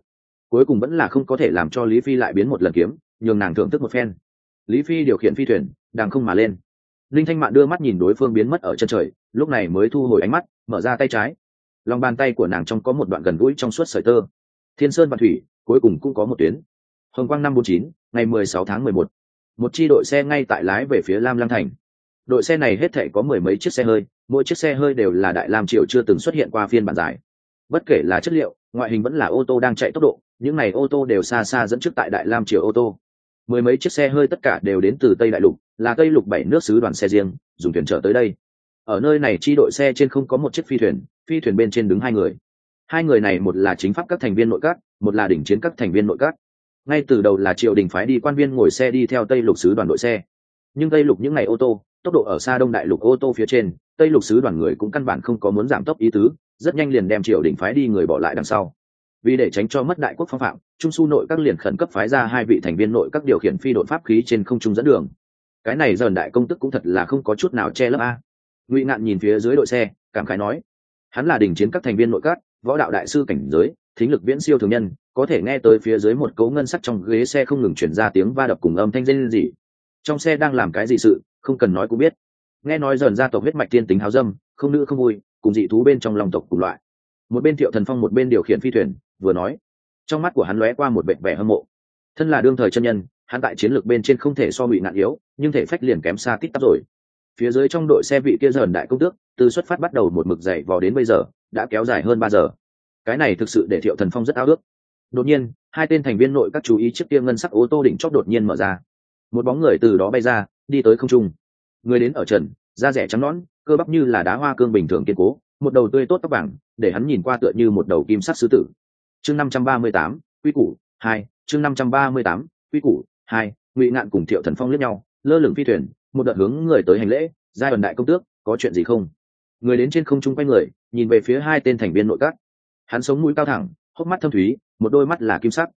Speaker 1: Cuối cùng vẫn là không có thể làm cho lý phi lại biến một lần kiếm, nhường nàng thưởng thức một phen lý phi điều khiển phi thuyền đang không mà lên. Linh thanh mạn đưa mắt nhìn đối phương biến mất ở chân trời, lúc này mới thu hồi ánh mắt, mở ra tay trái. Lòng bàn tay của nàng trong có một đoạn gần gũi trong suốt sợi tơ. Thiên sơn và thủy, cuối cùng cũng có một tuyến. Hồng quang năm bốn chín, ngày mười sáu tháng mười một. Một chi đội xe ngay tại lái về phía lam Lang thành. Đội xe này hết thể có mười mấy chiếc xe hơi, mỗi chiếc xe hơi đều là đại lam triều chưa từng xuất hiện qua phiên bản giải bất kể là chất liệu, ngoại hình vẫn là ô tô đang chạy tốc độ, những này ô tô đều xa xa dẫn trước tại đại lam triều ô tô mười mấy chiếc xe hơi tất cả đều đến từ tây đại lục, là tây lục bảy nước sứ đoàn xe riêng, dùng thuyền trở tới đây. Ở nơi này chi đội xe trên không có một chiếc phi thuyền phi thuyền bên trên đứng hai người. Hai người này một là chính pháp các thành viên nội các, một là đỉnh chiến các thành viên nội các. Ngay từ đầu là triều đình phái đi quan viên ngồi xe đi theo tây lục sứ đoàn đội xe. Nhưng tây lục những ngày ô tô, tốc độ ở xa đông đại lục ô tô phía trên, tây lục sứ đoàn người cũng căn bản không có muốn giảm tốc ý tứ, rất nhanh liền đem triều đình phái đi người bỏ lại đằng sau. Vì để tránh cho mất đại quốc phong phạm trung su nội các liền khẩn cấp phái ra hai vị thành viên nội các điều khiển phi đội pháp khí trên không trung dẫn đường. Cái này dần đại công tức cũng thật là không có chút nào che lấp a. Ngụy ngạn nhìn phía dưới đội xe, cảm khái nói, hắn là đình chiến các thành viên nội các, võ đạo đại sư cảnh giới, thính lực viễn siêu thường nhân, có thể nghe tới phía dưới một cấu ngân sắc trong ghế xe không ngừng chuyển ra tiếng va đập cùng âm thanh rên gì trong xe đang làm cái gì sự, không cần nói cũng biết. Nghe nói dần ra tộc huyết mạch tiên tính háo dâm, không nữ không vui, cùng dị thú bên trong lòng tộc cùng loại. Một bên thiệu thần phong một bên điều khiển phi thuyền, vừa nói trong mắt của hắn lóe qua một vẻ vẻ hâm mộ. Thân là đương thời chân nhân, hắn tại chiến lược bên trên không thể so bị nạn yếu, nhưng thể phách liền kém xa tít tắp rồi. Phía dưới trong đội xe vị kia dần đại công tước, từ xuất phát bắt đầu một mực dậy vò đến bây giờ, đã kéo dài hơn ba giờ. Cái này thực sự để thiệu thần phong rất ao ước. Đột nhiên, hai tên thành viên nội các chú ý chiếc kia ngân sắc ô tô đỉnh chóp đột nhiên mở ra. Một bóng người từ đó bay ra, đi tới không trung. Người đến ở trần, da rẻ trắng nõn, cơ bắp như là đá hoa cương bình thường kiên cố, một đầu tươi tốt tóc vàng, để hắn nhìn qua tựa như một đầu kim sắc sứ tử chương năm trăm ba mươi tám, quy củ hai, chương năm trăm ba mươi tám, quy củ hai, ngụy ngạn cùng thiệu thần phong liếc nhau, lơ lửng phi thuyền, một đợt hướng người tới hành lễ, giai đoạn đại công tước, có chuyện gì không? Người đến trên không trung quay người, nhìn về phía hai tên thành viên nội các. Hắn sống mũi cao thẳng, hốc mắt thâm thúy, một đôi mắt là kim sắc.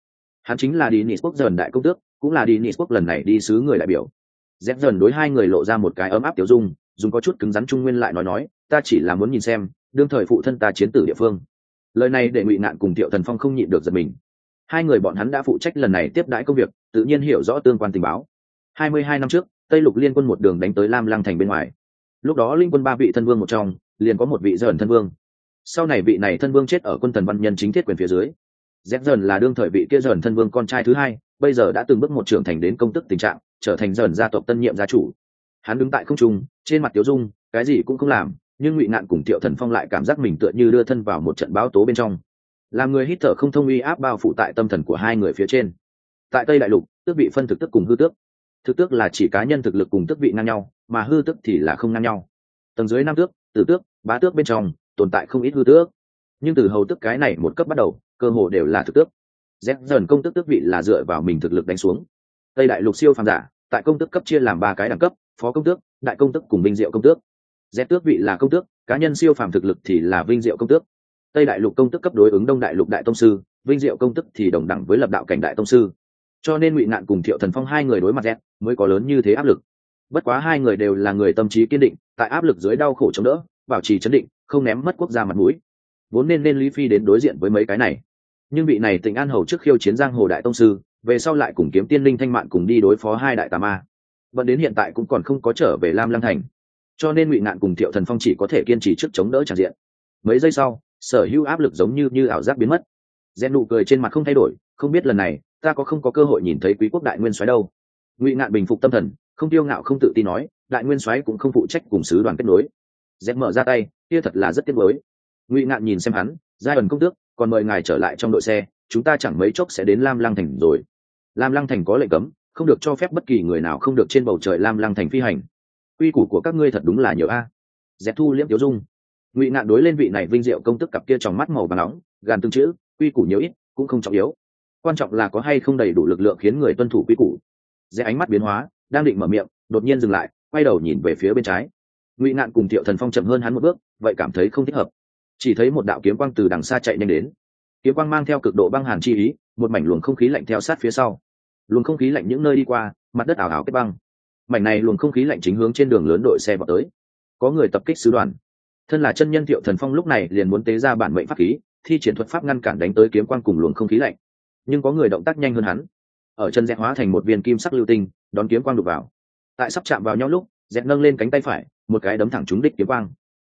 Speaker 1: Hắn chính là đi nị quốc dần đại công tước, cũng là đi nị quốc lần này đi sứ người đại biểu. Dép dần đối hai người lộ ra một cái ấm áp tiểu dung, dùng có chút cứng rắn trung nguyên lại nói nói, ta chỉ là muốn nhìn xem, đương thời phụ thân ta chiến tử địa phương lời này để ngụy nạn cùng thiệu thần phong không nhịn được giật mình. Hai người bọn hắn đã phụ trách lần này tiếp đãi công việc, tự nhiên hiểu rõ tương quan tình báo. Hai mươi hai năm trước, tây lục liên quân một đường đánh tới lam lăng thành bên ngoài. Lúc đó linh quân ba vị thân vương một trong, liền có một vị dởn thân vương. Sau này vị này thân vương chết ở quân thần văn nhân chính thiết quyền phía dưới. Dép dần là đương thời vị kia dởn thân vương con trai thứ hai, bây giờ đã từng bước một trưởng thành đến công tức tình trạng, trở thành dởn gia tộc tân nhiệm gia chủ. Hắn đứng tại không trung, trên mặt tiểu dung, cái gì cũng không làm nhưng ngụy nạn cùng tiệu thần phong lại cảm giác mình tựa như đưa thân vào một trận báo tố bên trong. Làm người hít thở không thông uy áp bao phủ tại tâm thần của hai người phía trên. Tại tây đại lục, tước vị phân thực tức cùng hư tước. Thực tước là chỉ cá nhân thực lực cùng tước vị ngang nhau, mà hư tước thì là không ngang nhau. Tầng dưới năm tước, tử tước, bá tước bên trong, tồn tại không ít hư tước. Nhưng từ hầu tước cái này một cấp bắt đầu, cơ hồ đều là thực tước. Dép dần công tước tước vị là dựa vào mình thực lực đánh xuống. Tây đại lục siêu phàm giả, tại công tước cấp chia làm ba cái đẳng cấp, phó công tước, đại công tước cùng binh diệu công tước dép tước vị là công tước, cá nhân siêu phàm thực lực thì là vinh diệu công tước. Tây đại lục công tức cấp đối ứng đông đại lục đại tông sư, vinh diệu công tức thì đồng đẳng với lập đạo cảnh đại tông sư. Cho nên ngụy nạn cùng thiệu thần phong hai người đối mặt rét mới có lớn như thế áp lực. Bất quá hai người đều là người tâm trí kiên định, tại áp lực dưới đau khổ chống đỡ, bảo trì chấn định, không ném mất quốc gia mặt mũi. Vốn nên nên lý phi đến đối diện với mấy cái này. Nhưng vị này tỉnh an hầu trước khiêu chiến giang hồ đại tông sư, về sau lại cùng kiếm tiên linh thanh mạn cùng đi đối phó hai đại tà ma. Vẫn đến hiện tại cũng còn không có trở về lam lăng thành cho nên ngụy nạn cùng thiệu thần phong chỉ có thể kiên trì trước chống đỡ tràn diện. Mấy giây sau, sở hữu áp lực giống như như ảo giác biến mất. Gen nụ cười trên mặt không thay đổi, không biết lần này, ta có không có cơ hội nhìn thấy quý quốc đại nguyên soái đâu. Ngụy ngạn bình phục tâm thần, không tiêu ngạo, không tự tin nói, đại nguyên soái cũng không phụ trách cùng sứ đoàn kết nối. Rèn mở ra tay, kia thật là rất tiếc mới ngụy ngạn nhìn xem hắn, giai ẩn công tước, còn mời ngài trở lại trong đội xe, chúng ta chẳng mấy chốc sẽ đến lam lăng thành rồi. Lam lăng thành có lệnh cấm, không được cho phép bất kỳ người nào không được trên bầu trời lam lăng thành phi hành quy củ của các ngươi thật đúng là nhiều a. Dẹp thu liễm tiểu dung. Ngụy ngạn đối lên vị này vinh diệu công tức cặp kia trong mắt màu và nóng, gàn tương chữ, quy củ nhiều ít, cũng không trọng yếu. Quan trọng là có hay không đầy đủ lực lượng khiến người tuân thủ quy củ. Dễ ánh mắt biến hóa, đang định mở miệng, đột nhiên dừng lại, quay đầu nhìn về phía bên trái. Ngụy ngạn cùng thiệu thần phong chậm hơn hắn một bước, vậy cảm thấy không thích hợp. Chỉ thấy một đạo kiếm quang từ đằng xa chạy nhanh đến. Kiếm quang mang theo cực độ băng hàn chi ý, một mảnh luồng không khí lạnh theo sát phía sau. Luồng không khí lạnh những nơi đi qua, mặt đất ảo ảo kết băng mảnh này luồng không khí lạnh chính hướng trên đường lớn đội xe vào tới. Có người tập kích sứ đoàn. Thân là chân nhân thiệu thần phong lúc này liền muốn tế ra bản mệnh pháp khí, thi triển thuật pháp ngăn cản đánh tới kiếm quang cùng luồng không khí lạnh. Nhưng có người động tác nhanh hơn hắn. Ở chân dẹt hóa thành một viên kim sắc lưu tinh, đón kiếm quang đục vào. Tại sắp chạm vào nhau lúc dẹt nâng lên cánh tay phải, một cái đấm thẳng trúng đích kiếm quang.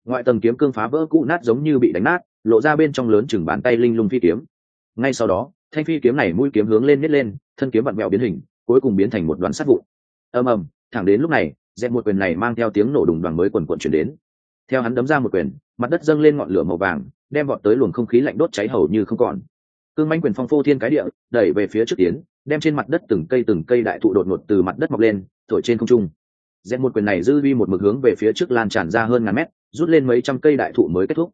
Speaker 1: Ngoại tầng kiếm cương phá vỡ cũ nát giống như bị đánh nát, lộ ra bên trong lớn chừng bàn tay linh lung phi kiếm. Ngay sau đó, thanh phi kiếm này mũi kiếm hướng lên nhét lên, thân kiếm vặn mẹo biến hình, cuối cùng biến thành một đoàn sắt vụn. Ầm ầm thẳng đến lúc này dẹp một quyền này mang theo tiếng nổ đùng đoàn mới quần quận chuyển đến. Theo hắn đấm ra một quyền, mặt đất dâng lên ngọn lửa màu vàng, đem vọt tới luồng không khí lạnh đốt cháy hầu như không còn. Cương manh quyền phong phô thiên cái địa, đẩy về phía trước tiến, đem trên mặt đất từng cây từng cây đại thụ đột ngột từ mặt đất mọc lên, thổi trên không trung. Dẹp một quyền này dư vi một mực hướng về phía trước lan tràn ra hơn ngàn mét, rút lên mấy trăm cây đại thụ mới kết thúc.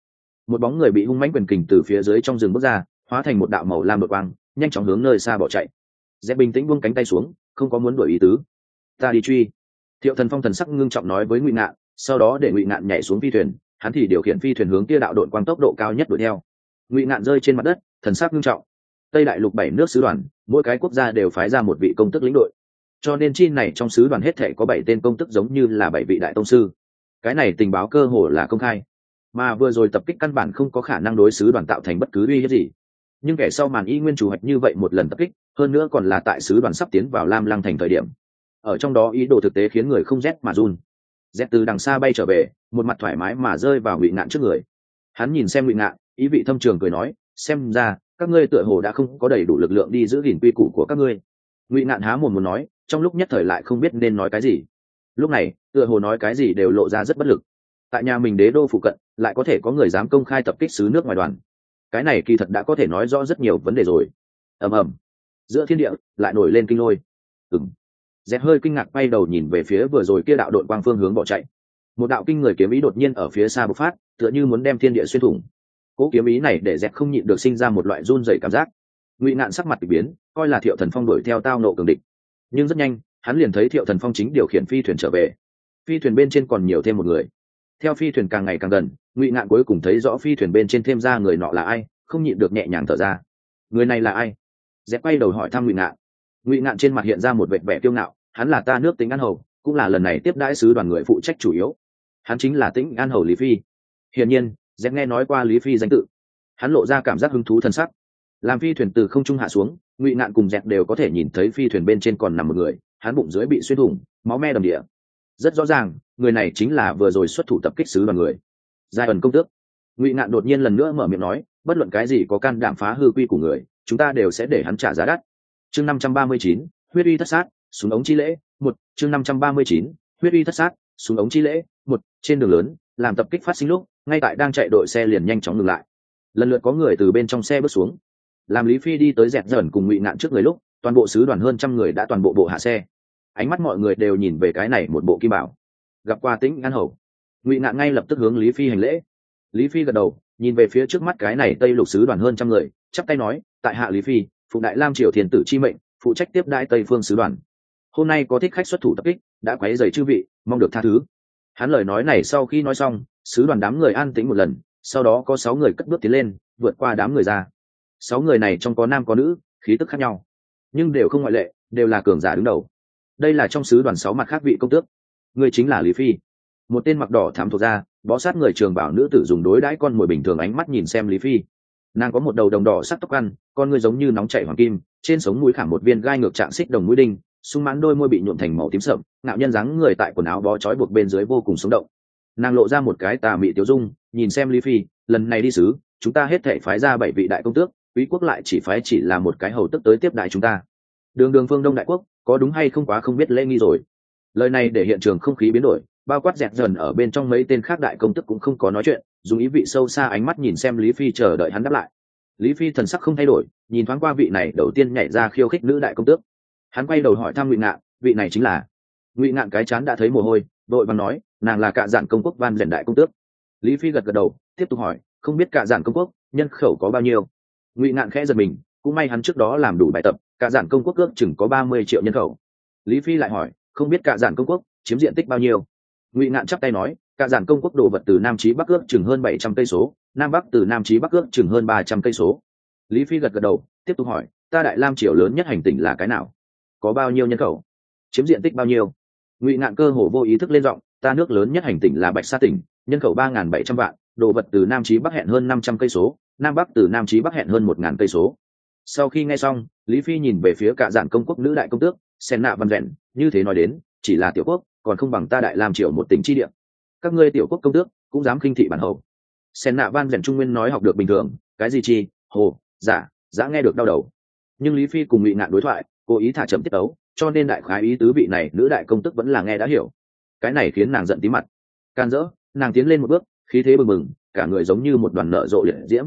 Speaker 1: Một bóng người bị hung mãnh quyền kình từ phía dưới trong rừng bước ra, hóa thành một đạo màu lam đột quang, nhanh chóng hướng nơi xa bỏ chạy. Dẹp bình tĩnh buông cánh tay xuống, không có muốn đuổi ý tứ ta đi truy. Thiệu thần phong thần sắc ngưng trọng nói với ngụy ngạn, sau đó để ngụy ngạn nhảy xuống phi thuyền, hắn thì điều khiển phi thuyền hướng kia đạo đội quang tốc độ cao nhất đuổi theo. Ngụy ngạn rơi trên mặt đất, thần sắc ngưng trọng. Tây đại lục bảy nước sứ đoàn, mỗi cái quốc gia đều phái ra một vị công tức lĩnh đội. Cho nên chi này trong sứ đoàn hết thể có bảy tên công tức giống như là bảy vị đại tông sư. Cái này tình báo cơ hồ là công khai. Mà vừa rồi tập kích căn bản không có khả năng đối sứ đoàn tạo thành bất cứ uy hiếp gì. Nhưng kẻ sau màn y nguyên chủ hoạch như vậy một lần tập kích, hơn nữa còn là tại sứ đoàn sắp tiến vào lam lăng thành thời điểm ở trong đó ý đồ thực tế khiến người không rét mà run. Rét từ đằng xa bay trở về, một mặt thoải mái mà rơi vào ngụy ngạn trước người. Hắn nhìn xem ngụy ngạn, ý vị thâm trường cười nói, xem ra, các ngươi tựa hồ đã không có đầy đủ lực lượng đi giữ gìn quy củ của các ngươi. Ngụy ngạn há mồm muốn nói, trong lúc nhất thời lại không biết nên nói cái gì. Lúc này, tựa hồ nói cái gì đều lộ ra rất bất lực. Tại nhà mình đế đô phụ cận, lại có thể có người dám công khai tập kích xứ nước ngoài đoàn. Cái này kỳ thật đã có thể nói rõ rất nhiều vấn đề rồi. Ầm ầm. Giữa thiên địa, lại nổi lên kinh lôi. Ừng dẹt hơi kinh ngạc bay đầu nhìn về phía vừa rồi kia đạo đội quang phương hướng bỏ chạy. Một đạo kinh người kiếm ý đột nhiên ở phía xa bộc phát, tựa như muốn đem thiên địa xuyên thủng. Cố kiếm ý này để dẹt không nhịn được sinh ra một loại run dày cảm giác. Ngụy nạn sắc mặt bị biến, coi là thiệu thần phong đuổi theo tao nộ cường địch. Nhưng rất nhanh, hắn liền thấy thiệu thần phong chính điều khiển phi thuyền trở về. Phi thuyền bên trên còn nhiều thêm một người. Theo phi thuyền càng ngày càng gần, ngụy ngạn cuối cùng thấy rõ phi thuyền bên trên thêm ra người nọ là ai, không nhịn được nhẹ nhàng thở ra. Người này là ai? Dẹp quay đầu hỏi thăm ngụy ngạn ngụy ngạn trên mặt hiện ra một vẻ vẻ kiêu ngạo, hắn là ta nước tính an hầu, cũng là lần này tiếp đãi sứ đoàn người phụ trách chủ yếu. Hắn chính là tĩnh an hầu lý phi. Hiển nhiên dẹp nghe nói qua lý phi danh tự. Hắn lộ ra cảm giác hứng thú thân sắc. Làm phi thuyền từ không trung hạ xuống, ngụy ngạn cùng dẹp đều có thể nhìn thấy phi thuyền bên trên còn nằm một người, hắn bụng dưới bị xuyên thủng, máu me đầm địa. Rất rõ ràng, người này chính là vừa rồi xuất thủ tập kích sứ đoàn người. Giai ẩn công tước. Ngụy ngạn đột nhiên lần nữa mở miệng nói, bất luận cái gì có can đảm phá hư quy của người, chúng ta đều sẽ để hắn trả giá đắt chương năm trăm ba mươi chín, huyết uy thất sát, súng ống chi lễ, một, chương năm trăm ba mươi chín, huyết uy thất sát, súng ống chi lễ, một, trên đường lớn, làm tập kích phát sinh lúc, ngay tại đang chạy đội xe liền nhanh chóng ngừng lại. Lần lượt có người từ bên trong xe bước xuống. Làm lý phi đi tới dẹt dởn cùng ngụy ngạn trước người lúc, toàn bộ sứ đoàn hơn trăm người đã toàn bộ bộ hạ xe. Ánh mắt mọi người đều nhìn về cái này một bộ kim bảo. Gặp qua tính ngăn hầu. Ngụy ngạn ngay lập tức hướng lý phi hành lễ. Lý phi gật đầu, nhìn về phía trước mắt cái này tây lục sứ đoàn hơn trăm người, chắp tay nói, tại hạ lý phi phụ đại lam triều thiền tử chi mệnh, phụ trách tiếp đại tây phương sứ đoàn. Hôm nay có thích khách xuất thủ tập kích, đã quấy dày chư vị, mong được tha thứ. Hắn lời nói này sau khi nói xong, sứ đoàn đám người an tĩnh một lần, sau đó có sáu người cất bước tiến lên, vượt qua đám người ra. Sáu người này trong có nam có nữ, khí tức khác nhau, nhưng đều không ngoại lệ, đều là cường giả đứng đầu. Đây là trong sứ đoàn sáu mặt khác vị công tước. Người chính là lý phi. Một tên mặc đỏ thảm thuộc ra bó sát người trường bảo nữ tử dùng đối đãi con mồi bình thường ánh mắt nhìn xem lý phi nàng có một đầu đồng đỏ sắc tóc ăn, con ngươi giống như nóng chảy hoàng kim, trên sống mũi khảm một viên gai ngược trạng xích đồng mũi đinh, sung mãn đôi môi bị nhuộm thành màu tím sậm, ngạo nhân dáng người tại quần áo bó trói buộc bên dưới vô cùng sống động. Nàng lộ ra một cái tà mị tiêu dung, nhìn xem lý phi, lần này đi sứ, chúng ta hết thể phái ra bảy vị đại công tước, quý quốc lại chỉ phái chỉ là một cái hầu tức tới tiếp đại chúng ta. Đường đường phương đông đại quốc, có đúng hay không quá không biết lễ nghi rồi. Lời này để hiện trường không khí biến đổi bao quát dẹt dần ở bên trong mấy tên khác đại công tức cũng không có nói chuyện, dùng ý vị sâu xa ánh mắt nhìn xem lý phi chờ đợi hắn đáp lại. Lý phi thần sắc không thay đổi, nhìn thoáng qua vị này đầu tiên nhảy ra khiêu khích nữ đại công tước. Hắn quay đầu hỏi thăm ngụy ngạn, vị này chính là? Ngụy ngạn cái chán đã thấy mồ hôi, đội văn nói, nàng là cạ Dạng công quốc van rèn đại công tước. Lý phi gật gật đầu, tiếp tục hỏi, không biết cạ Dạng công quốc, nhân khẩu có bao nhiêu? Ngụy ngạn khẽ giật mình, cũng may hắn trước đó làm đủ bài tập, cạ Dạng công quốc ước chừng có ba mươi triệu nhân khẩu. Lý phi lại hỏi, không biết cạ Dạng công quốc, chiếm diện tích bao nhiêu? Ngụy ngạn chắp tay nói, cả giản công quốc đồ vật từ nam chí bắc ước chừng hơn bảy trăm cây số, nam bắc từ nam chí bắc ước chừng hơn ba trăm cây số. Lý phi gật gật đầu, tiếp tục hỏi, ta đại lam triều lớn nhất hành tỉnh là cái nào? Có bao nhiêu nhân khẩu? Chiếm diện tích bao nhiêu? Ngụy ngạn cơ hồ vô ý thức lên giọng, ta nước lớn nhất hành tỉnh là bạch sa tỉnh, nhân khẩu ba n bảy trăm vạn, đồ vật từ nam chí bắc hẹn hơn năm trăm cây số, nam bắc từ nam chí bắc hẹn hơn một ngàn cây số. Sau khi nghe xong, lý phi nhìn về phía cả giản công quốc nữ đại công tước, sen nạ văn vẹn, như thế nói đến, chỉ là tiểu quốc còn không bằng ta đại làm triều một tỉnh chi địa. Các ngươi tiểu quốc công tước, cũng dám khinh thị bản hầu. Sen nạ van rèn trung nguyên nói học được bình thường, cái gì chi, hồ, giả giả nghe được đau đầu. Nhưng lý phi cùng ngụy ngạn đối thoại, cố ý thả chậm tiết ấu cho nên đại khái ý tứ vị này nữ đại công tức vẫn là nghe đã hiểu. Cái này khiến nàng giận tí mặt. Can dỡ, nàng tiến lên một bước, khí thế bừng bừng, cả người giống như một đoàn nợ rộ liệt diễm.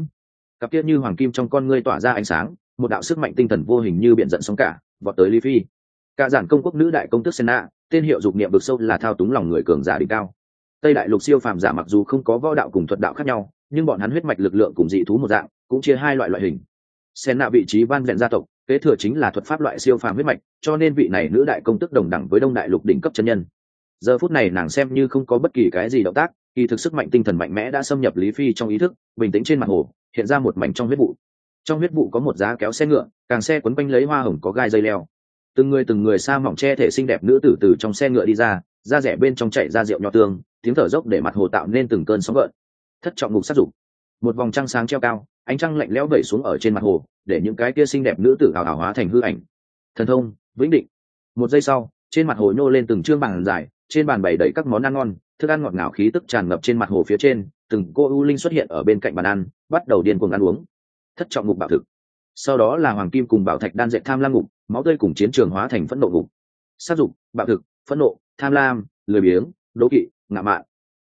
Speaker 1: Cặp tiết như hoàng kim trong con ngươi tỏa ra ánh sáng, một đạo sức mạnh tinh thần vô hình như biển giận sóng cả, vọt tới lý phi. Cả giản công quốc nữ đại công tức senna tên hiệu dục niệm vực sâu là thao túng lòng người cường giả đỉnh cao. Tây đại lục siêu phàm giả mặc dù không có võ đạo cùng thuật đạo khác nhau, nhưng bọn hắn huyết mạch lực lượng cùng dị thú một dạng, cũng chia hai loại loại hình. Senna vị trí van vẹn gia tộc, kế thừa chính là thuật pháp loại siêu phàm huyết mạch, cho nên vị này nữ đại công tức đồng đẳng với đông đại lục đỉnh cấp chân nhân. Giờ phút này nàng xem như không có bất kỳ cái gì động tác, kỳ thực sức mạnh tinh thần mạnh mẽ đã xâm nhập lý phi trong ý thức, bình tĩnh trên mặt hồ, hiện ra một mảnh trong huyết vụ. Trong huyết vụ có một giá kéo xe ngựa, càng xe quấn quanh lấy hoa hồng có gai dây leo từng người từng người xa mỏng che thể xinh đẹp nữ tử từ trong xe ngựa đi ra, da rẻ bên trong chạy ra rượu nho tương, tiếng thở dốc để mặt hồ tạo nên từng cơn sóng gợn. Thất trọng ngục sát dục. Một vòng trăng sáng treo cao, ánh trăng lạnh lẽo vẩy xuống ở trên mặt hồ, để những cái kia xinh đẹp nữ tử hào hào hóa thành hư ảnh. Thần thông, vĩnh định. Một giây sau, trên mặt hồ nhô lên từng chương bàn dài, trên bàn bày đầy các món ăn ngon, thức ăn ngọt ngào khí tức tràn ngập trên mặt hồ phía trên, từng cô u linh xuất hiện ở bên cạnh bàn ăn, bắt đầu điên cuồng ăn uống. Thất trọng ngục bạo thực sau đó là hoàng kim cùng bảo thạch đan dệt tham lam ngục, máu tươi cùng chiến trường hóa thành phẫn nộ ngục. Sát dục, bạo thực, phẫn nộ, tham lam, lười biếng, đố kỵ, ngạo mạn.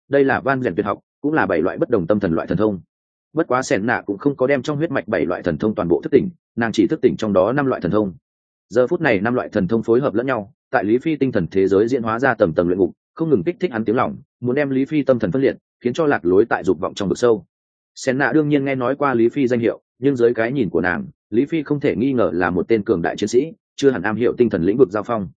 Speaker 1: Đây là van rèn tuyệt học, cũng là bảy loại bất đồng tâm thần loại thần thông. Bất quá sẻn nạ cũng không có đem trong huyết mạch bảy loại thần thông toàn bộ thức tỉnh, nàng chỉ thức tỉnh trong đó năm loại thần thông. Giờ phút này năm loại thần thông phối hợp lẫn nhau, tại lý phi tinh thần thế giới diễn hóa ra tầm tầm luyện ngục, không ngừng kích thích hắn tiếng lòng muốn đem lý phi tâm thần phân liệt, khiến cho lạc lối tại dục vọng trong vực sâu. Sen nạ đương nhiên nghe nói qua lý phi danh hiệu nhưng dưới cái nhìn của nàng, lý phi không thể nghi ngờ là một tên cường đại chiến sĩ, chưa hẳn am hiểu tinh thần lĩnh vực giao phong.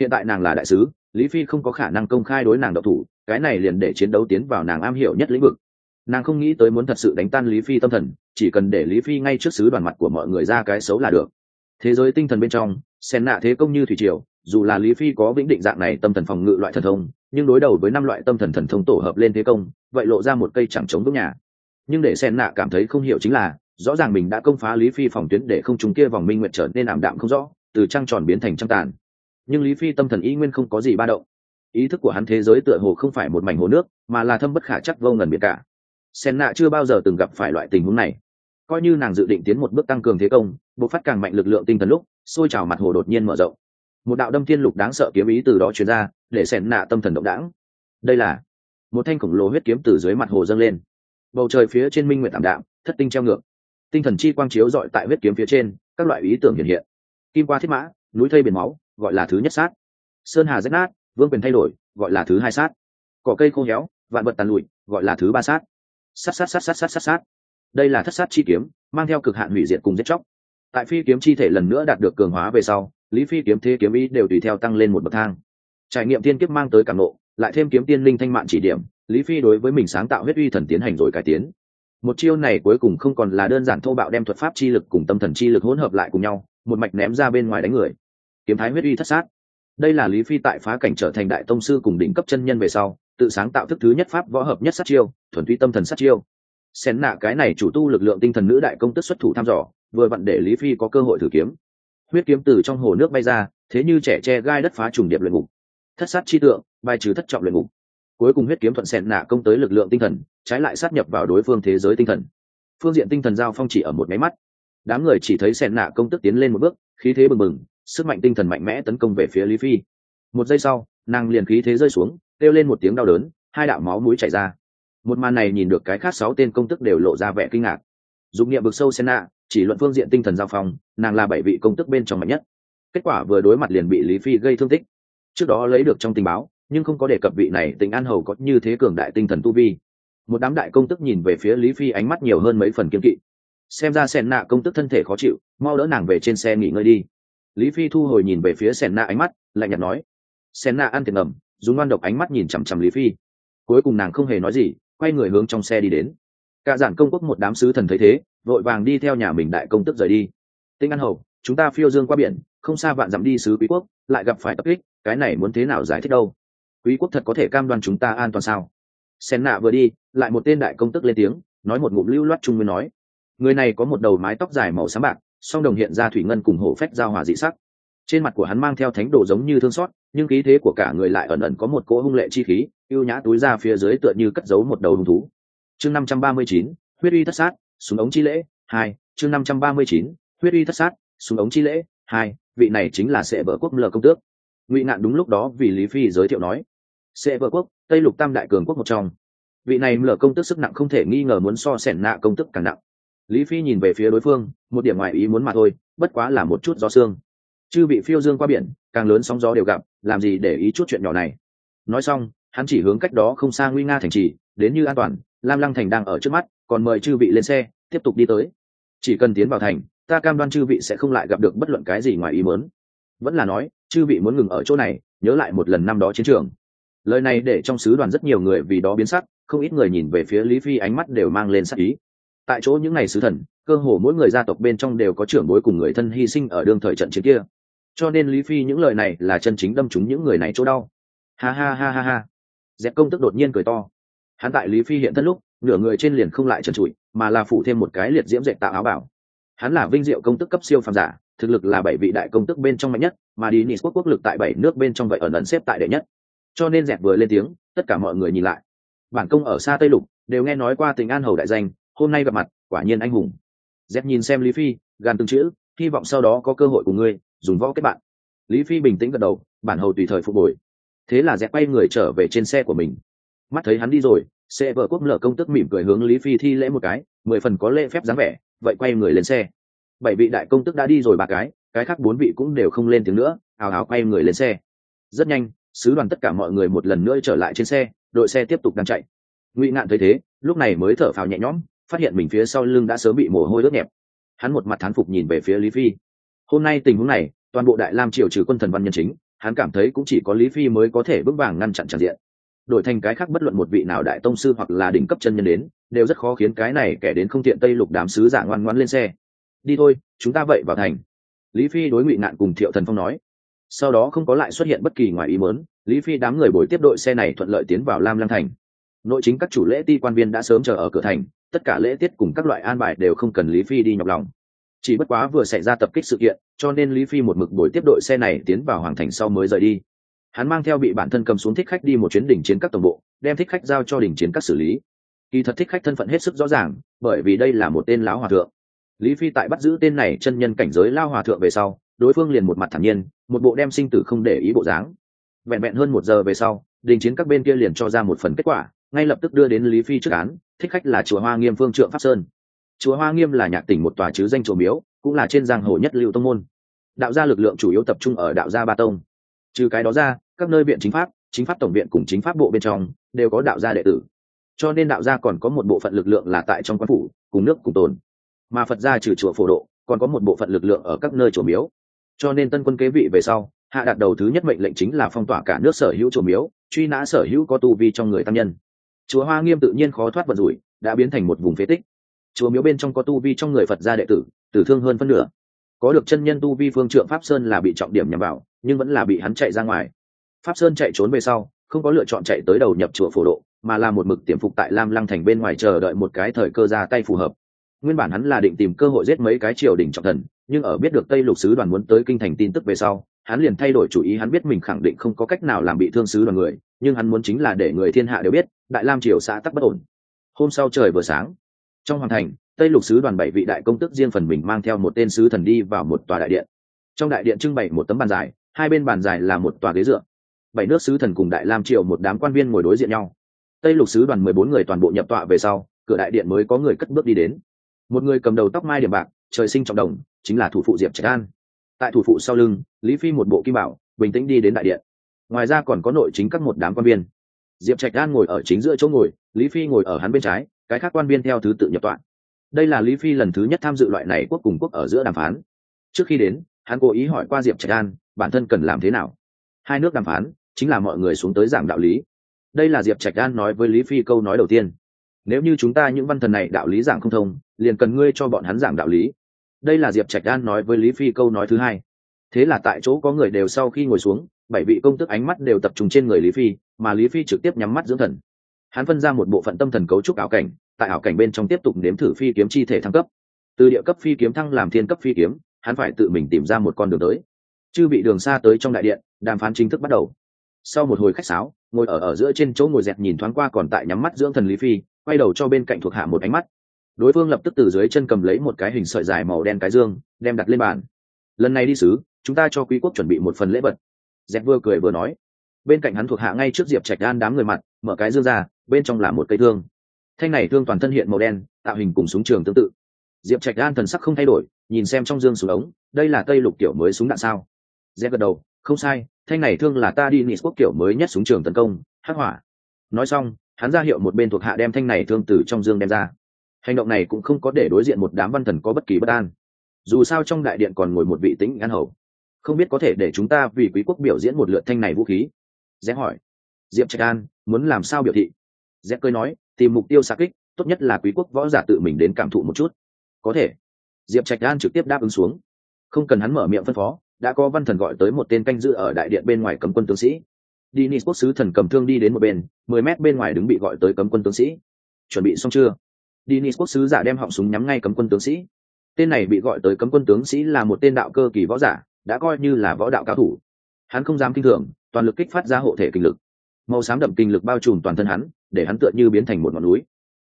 Speaker 1: Hiện tại nàng là đại sứ, lý phi không có khả năng công khai đối nàng độc thủ, cái này liền để chiến đấu tiến vào nàng am hiểu nhất lĩnh vực. Nàng không nghĩ tới muốn thật sự đánh tan lý phi tâm thần, chỉ cần để lý phi ngay trước sứ đoàn mặt của mọi người ra cái xấu là được. Thế giới tinh thần bên trong sen nạ thế công như thủy triều, dù là lý phi có vĩnh định dạng này tâm thần phòng ngự loại thần thông, nhưng đối đầu với năm loại tâm thần thần thông tổ hợp lên thế công, vậy lộ ra một cây chẳng chống vững nhà. Nhưng để sen nạ cảm thấy không hiểu chính là rõ ràng mình đã công phá lý phi phòng tuyến để không chúng kia vòng minh nguyện trở nên ảm đạm không rõ, từ trăng tròn biến thành trăng tàn. Nhưng lý phi tâm thần y nguyên không có gì ba động. Ý thức của hắn thế giới tựa hồ không phải một mảnh hồ nước, mà là thâm bất khả chắc vô ngần biệt cả. Sen nạ chưa bao giờ từng gặp phải loại tình huống này. Coi như nàng dự định tiến một bước tăng cường thế công bộ phát càng mạnh lực lượng tinh thần lúc, xôi trào mặt hồ đột nhiên mở rộng. Một đạo đâm thiên lục đáng sợ kiếm ý từ đó truyền ra, để sen nạ tâm thần động đãng. Đây là một thanh khổng lồ huyết kiếm từ dưới mặt hồ dâng lên. Bầu trời phía trên minh nguyện tạm đạm, thất tinh treo ngược tinh thần chi quang chiếu dọi tại huyết kiếm phía trên, các loại ý tưởng hiện hiện. Kim qua thiết mã, núi thây biển máu, gọi là thứ nhất sát. Sơn hà rách nát, vương quyền thay đổi, gọi là thứ hai sát. Cỏ cây khô héo, vạn vật tàn lụi, gọi là thứ ba sát. Sát sát sát sát sát sát sát. Đây là thất sát chi kiếm, mang theo cực hạn hủy diệt cùng giết chóc. Tại phi kiếm chi thể lần nữa đạt được cường hóa về sau, lý phi kiếm thế kiếm ý đều tùy theo tăng lên một bậc thang. Trải nghiệm tiên kiếp mang tới cảm nộ lại thêm kiếm tiên linh thanh mạn chỉ điểm, lý phi đối với mình sáng tạo huyết uy thần tiến hành rồi cải tiến một chiêu này cuối cùng không còn là đơn giản thô bạo đem thuật pháp chi lực cùng tâm thần chi lực hỗn hợp lại cùng nhau, một mạch ném ra bên ngoài đánh người. Kiếm thái huyết uy thất sát. Đây là lý phi tại phá cảnh trở thành đại tông sư cùng đỉnh cấp chân nhân về sau, tự sáng tạo thức thứ nhất pháp võ hợp nhất sát chiêu, thuần túy tâm thần sát chiêu. Xén nạ cái này chủ tu lực lượng tinh thần nữ đại công tức xuất thủ thăm dò, vừa vặn để lý phi có cơ hội thử kiếm. Huyết kiếm từ trong hồ nước bay ra, thế như trẻ che gai đất phá trùng điệp luyện ngục. Thất sát chi tượng, bài trừ thất trọng luyện ngục cuối cùng huyết kiếm thuận xẹn nạ công tới lực lượng tinh thần, trái lại sát nhập vào đối phương thế giới tinh thần. Phương diện tinh thần giao phong chỉ ở một máy mắt. Đám người chỉ thấy xẹn nạ công tức tiến lên một bước, khí thế bừng bừng, sức mạnh tinh thần mạnh mẽ tấn công về phía lý phi. Một giây sau, nàng liền khí thế rơi xuống, kêu lên một tiếng đau đớn, hai đạo máu mũi chảy ra. Một màn này nhìn được cái khác sáu tên công tức đều lộ ra vẻ kinh ngạc. Dụng nghiệm bực sâu sen nạ, chỉ luận phương diện tinh thần giao phong, nàng là bảy vị công tức bên trong mạnh nhất. Kết quả vừa đối mặt liền bị lý phi gây thương tích. Trước đó lấy được trong tình báo nhưng không có đề cập vị này tình an hầu có như thế cường đại tinh thần tu vi. Một đám đại công tức nhìn về phía lý phi ánh mắt nhiều hơn mấy phần kiên kỵ. Xem ra sen nạ công tức thân thể khó chịu, mau đỡ nàng về trên xe nghỉ ngơi đi. Lý phi thu hồi nhìn về phía sen nạ ánh mắt, lạnh nhạt nói. Sen nạ ăn tiền ngầm, dùng ngoan độc ánh mắt nhìn chằm chằm lý phi. Cuối cùng nàng không hề nói gì, quay người hướng trong xe đi đến. Cả giản công quốc một đám sứ thần thấy thế, vội vàng đi theo nhà mình đại công tức rời đi. Tinh an hầu, chúng ta phiêu dương qua biển, không xa vạn dặm đi sứ quý quốc, lại gặp phải tập kích, cái này muốn thế nào giải thích đâu? Quý quốc thật có thể cam đoan chúng ta an toàn sao? Sen nạ vừa đi, lại một tên đại công tức lên tiếng, nói một ngụm lưu loát trung nguyên nói. Người này có một đầu mái tóc dài màu xám bạc, song đồng hiện ra thủy ngân cùng hổ phách giao hòa dị sắc. Trên mặt của hắn mang theo thánh đồ giống như thương xót, nhưng khí thế của cả người lại ẩn ẩn có một cỗ hung lệ chi khí, ưu nhã túi ra phía dưới tựa như cất giấu một đầu hung thú. Chương năm trăm ba mươi chín, huyết uy thất sát, súng ống chi lễ, hai. Chương năm trăm ba mươi chín, huyết uy thất sát, súng ống chi lễ, hai. Vị này chính là sệ vợ quốc lờ công tước. Ngụy ngạn đúng lúc đó vì lý phi giới thiệu nói. Sẽ vợ quốc, tây lục tam đại cường quốc một trong. Vị này lờ công tức sức nặng không thể nghi ngờ muốn so sẻn nạ công tức càng nặng. Lý phi nhìn về phía đối phương, một điểm ngoài ý muốn mà thôi, bất quá là một chút gió xương. Chư bị phiêu dương qua biển, càng lớn sóng gió đều gặp, làm gì để ý chút chuyện nhỏ này? Nói xong, hắn chỉ hướng cách đó không xa nguy nga thành trì, đến như an toàn, lam lăng thành đang ở trước mắt, còn mời chư vị lên xe, tiếp tục đi tới. Chỉ cần tiến vào thành, ta cam đoan chư vị sẽ không lại gặp được bất luận cái gì ngoài ý muốn. Vẫn là nói, chư vị muốn ngừng ở chỗ này, nhớ lại một lần năm đó chiến trường lời này để trong sứ đoàn rất nhiều người vì đó biến sắc, không ít người nhìn về phía lý phi ánh mắt đều mang lên sắc ý. Tại chỗ những ngày sứ thần, cơ hồ mỗi người gia tộc bên trong đều có trưởng bối cùng người thân hy sinh ở đương thời trận chiến kia. Cho nên lý phi những lời này là chân chính đâm trúng những người này chỗ đau. Ha ha ha ha ha. Dẹp công tức đột nhiên cười to. Hắn tại lý phi hiện thân lúc, nửa người trên liền không lại trần trụi, mà là phủ thêm một cái liệt diễm dạy tạo áo bảo. Hắn là vinh diệu công tức cấp siêu phàm giả, thực lực là bảy vị đại công tức bên trong mạnh nhất, mà đi nis quốc quốc lực tại bảy nước bên trong vậy ở ẩn xếp tại đệ nhất cho nên dẹp vừa lên tiếng, tất cả mọi người nhìn lại. Bản công ở xa tây lục, đều nghe nói qua tình an hầu đại danh, hôm nay gặp mặt, quả nhiên anh hùng. Dẹp nhìn xem lý phi gan từng chữ, hy vọng sau đó có cơ hội của ngươi, dùng võ kết bạn. Lý phi bình tĩnh gật đầu, bản hầu tùy thời phục hồi. Thế là dẹp quay người trở về trên xe của mình. Mắt thấy hắn đi rồi, xe vợ quốc lở công tức mỉm cười hướng lý phi thi lễ một cái, mười phần có lễ phép dáng vẻ, vậy quay người lên xe. Bảy vị đại công tức đã đi rồi ba cái cái khác bốn vị cũng đều không lên tiếng nữa ào ào quay người lên xe. Rất nhanh sứ đoàn tất cả mọi người một lần nữa trở lại trên xe, đội xe tiếp tục đang chạy. Ngụy ngạn thấy thế, lúc này mới thở phào nhẹ nhõm, phát hiện mình phía sau lưng đã sớm bị mồ hôi ướt nhẹp. Hắn một mặt thán phục nhìn về phía lý phi. Hôm nay tình huống này, toàn bộ đại lam triều trừ quân thần văn nhân chính, hắn cảm thấy cũng chỉ có lý phi mới có thể vững vàng ngăn chặn tràn diện. Đổi thành cái khác bất luận một vị nào đại tông sư hoặc là đỉnh cấp chân nhân đến, đều rất khó khiến cái này kẻ đến không tiện tây lục đám sứ giả ngoan ngoan lên xe. Đi thôi, chúng ta vậy vào thành. Lý phi đối ngụy nạn cùng thiệu thần phong nói sau đó không có lại xuất hiện bất kỳ ngoài ý mớn lý phi đám người bồi tiếp đội xe này thuận lợi tiến vào lam lăng thành. Nội chính các chủ lễ ti quan viên đã sớm chờ ở cửa thành, tất cả lễ tiết cùng các loại an bài đều không cần lý phi đi nhọc lòng. Chỉ bất quá vừa xảy ra tập kích sự kiện, cho nên lý phi một mực bồi tiếp đội xe này tiến vào hoàng thành sau mới rời đi. Hắn mang theo bị bản thân cầm xuống thích khách đi một chuyến đỉnh chiến các tổng bộ, đem thích khách giao cho đỉnh chiến các xử lý. Kỳ thật thích khách thân phận hết sức rõ ràng, bởi vì đây là một tên lão hòa thượng. Lý phi tại bắt giữ tên này chân nhân cảnh giới lao hòa thượng về sau đối phương liền một mặt thản nhiên, một bộ đem sinh tử không để ý bộ dáng. Vẹn vẹn hơn một giờ về sau, đình chiến các bên kia liền cho ra một phần kết quả, ngay lập tức đưa đến lý phi trước án, thích khách là chùa hoa nghiêm phương trượng pháp sơn. Chùa hoa nghiêm là nhạc tỉnh một tòa chứ danh chùa miếu, cũng là trên giang hồ nhất lưu tông môn. Đạo gia lực lượng chủ yếu tập trung ở đạo gia ba tông. Trừ cái đó ra, các nơi viện chính pháp chính pháp tổng viện cùng chính pháp bộ bên trong, đều có đạo gia đệ tử. Cho nên đạo gia còn có một bộ phận lực lượng là tại trong quan phủ, cùng nước cùng tồn. Mà phật gia trừ chùa phổ độ, còn có một bộ phận lực lượng ở các nơi chùa miếu cho nên tân quân kế vị về sau, hạ đạt đầu thứ nhất mệnh lệnh chính là phong tỏa cả nước sở hữu chùa miếu, truy nã sở hữu có tu vi trong người tăng nhân. Chúa hoa nghiêm tự nhiên khó thoát vận rủi, đã biến thành một vùng phế tích. Chùa miếu bên trong có tu vi trong người phật gia đệ tử tử thương hơn phân nửa. Có được chân nhân tu vi phương trượng pháp sơn là bị trọng điểm nhằm vào, nhưng vẫn là bị hắn chạy ra ngoài. Pháp sơn chạy trốn về sau, không có lựa chọn chạy tới đầu nhập chùa phổ độ, mà là một mực tiềm phục tại lam lăng thành bên ngoài chờ đợi một cái thời cơ ra tay phù hợp. Nguyên bản hắn là định tìm cơ hội giết mấy cái triều đình trọng thần nhưng ở biết được tây lục sứ đoàn muốn tới kinh thành tin tức về sau, hắn liền thay đổi chủ ý, hắn biết mình khẳng định không có cách nào làm bị thương sứ đoàn người, nhưng hắn muốn chính là để người thiên hạ đều biết, đại lam triều xã tắc bất ổn. Hôm sau trời vừa sáng, trong hoàng thành, tây lục sứ đoàn bảy vị đại công tức riêng phần mình mang theo một tên sứ thần đi vào một tòa đại điện. Trong đại điện trưng bày một tấm bàn dài, hai bên bàn dài là một tòa ghế dựa. Bảy nước sứ thần cùng đại lam triều một đám quan viên ngồi đối diện nhau. Tây lục sứ đoàn mười bốn người toàn bộ nhập tọa về sau, cửa đại điện mới có người cất bước đi đến. Một người cầm đầu tóc mai điểm bạc, trời sinh trọng đồng chính là thủ phụ diệp trạch an. Tại thủ phụ sau lưng, lý phi một bộ kim bảo, bình tĩnh đi đến đại điện. Ngoài ra còn có nội chính các một đám quan viên. Diệp trạch an ngồi ở chính giữa chỗ ngồi, lý phi ngồi ở hắn bên trái, cái khác quan viên theo thứ tự nhập tọa. Đây là lý phi lần thứ nhất tham dự loại này quốc cùng quốc ở giữa đàm phán. Trước khi đến, hắn cố ý hỏi qua diệp trạch an, bản thân cần làm thế nào. Hai nước đàm phán, chính là mọi người xuống tới giảng đạo lý. Đây là diệp trạch an nói với lý phi câu nói đầu tiên. Nếu như chúng ta những văn thần này đạo lý giảng không thông, liền cần ngươi cho bọn hắn giảng đạo lý đây là diệp trạch Đan nói với lý phi câu nói thứ hai. Thế là tại chỗ có người đều sau khi ngồi xuống, bảy vị công tức ánh mắt đều tập trung trên người lý phi, mà lý phi trực tiếp nhắm mắt dưỡng thần. Hắn phân ra một bộ phận tâm thần cấu trúc ảo cảnh, tại ảo cảnh bên trong tiếp tục nếm thử phi kiếm chi thể thăng cấp. Từ địa cấp phi kiếm thăng làm thiên cấp phi kiếm, hắn phải tự mình tìm ra một con đường tới. Chư bị đường xa tới trong đại điện, đàm phán chính thức bắt đầu. Sau một hồi khách sáo, ngồi ở ở giữa trên chỗ ngồi dẹt nhìn thoáng qua còn tại nhắm mắt dưỡng thần lý phi, quay đầu cho bên cạnh thuộc hạ một ánh mắt đối phương lập tức từ dưới chân cầm lấy một cái hình sợi dài màu đen cái dương, đem đặt lên bàn. Lần này đi sứ, chúng ta cho quý quốc chuẩn bị một phần lễ vật. Dẹp vừa cười vừa nói. Bên cạnh hắn thuộc hạ ngay trước diệp trạch đan đám người mặt, mở cái dương ra, bên trong là một cây thương. Thanh này thương toàn thân hiện màu đen, tạo hình cùng súng trường tương tự. Diệp trạch đan thần sắc không thay đổi, nhìn xem trong dương súng ống, đây là tây lục kiểu mới súng đạn sao? Dẹp gật đầu, không sai, thanh này thương là ta đi nị quốc kiểu mới nhất súng trường tấn công, hắc hỏa. Nói xong, hắn ra hiệu một bên thuộc hạ đem thanh này thương từ trong dương đem ra hành động này cũng không có để đối diện một đám văn thần có bất kỳ bất an. Dù sao trong đại điện còn ngồi một vị tĩnh an hầu. Không biết có thể để chúng ta vì quý quốc biểu diễn một lượt thanh này vũ khí? Rẽ hỏi. Diệp trạch an muốn làm sao biểu thị? Rẽ cười nói tìm mục tiêu xa kích tốt nhất là quý quốc võ giả tự mình đến cảm thụ một chút. Có thể. Diệp trạch an trực tiếp đáp ứng xuống. Không cần hắn mở miệng phân phó đã có văn thần gọi tới một tên canh giữ ở đại điện bên ngoài cấm quân tướng sĩ. Dinis quốc sứ thần cầm thương đi đến một bên, mười mét bên ngoài đứng bị gọi tới cấm quân tướng sĩ. Chuẩn bị xong chưa? Dennis quốc sứ giả đem họng súng nhắm ngay cấm quân tướng sĩ. Tên này bị gọi tới cấm quân tướng sĩ là một tên đạo cơ kỳ võ giả, đã coi như là võ đạo cao thủ. Hắn không dám kinh thường, toàn lực kích phát ra hộ thể kinh lực. Màu xám đậm kinh lực bao trùm toàn thân hắn, để hắn tựa như biến thành một ngọn núi.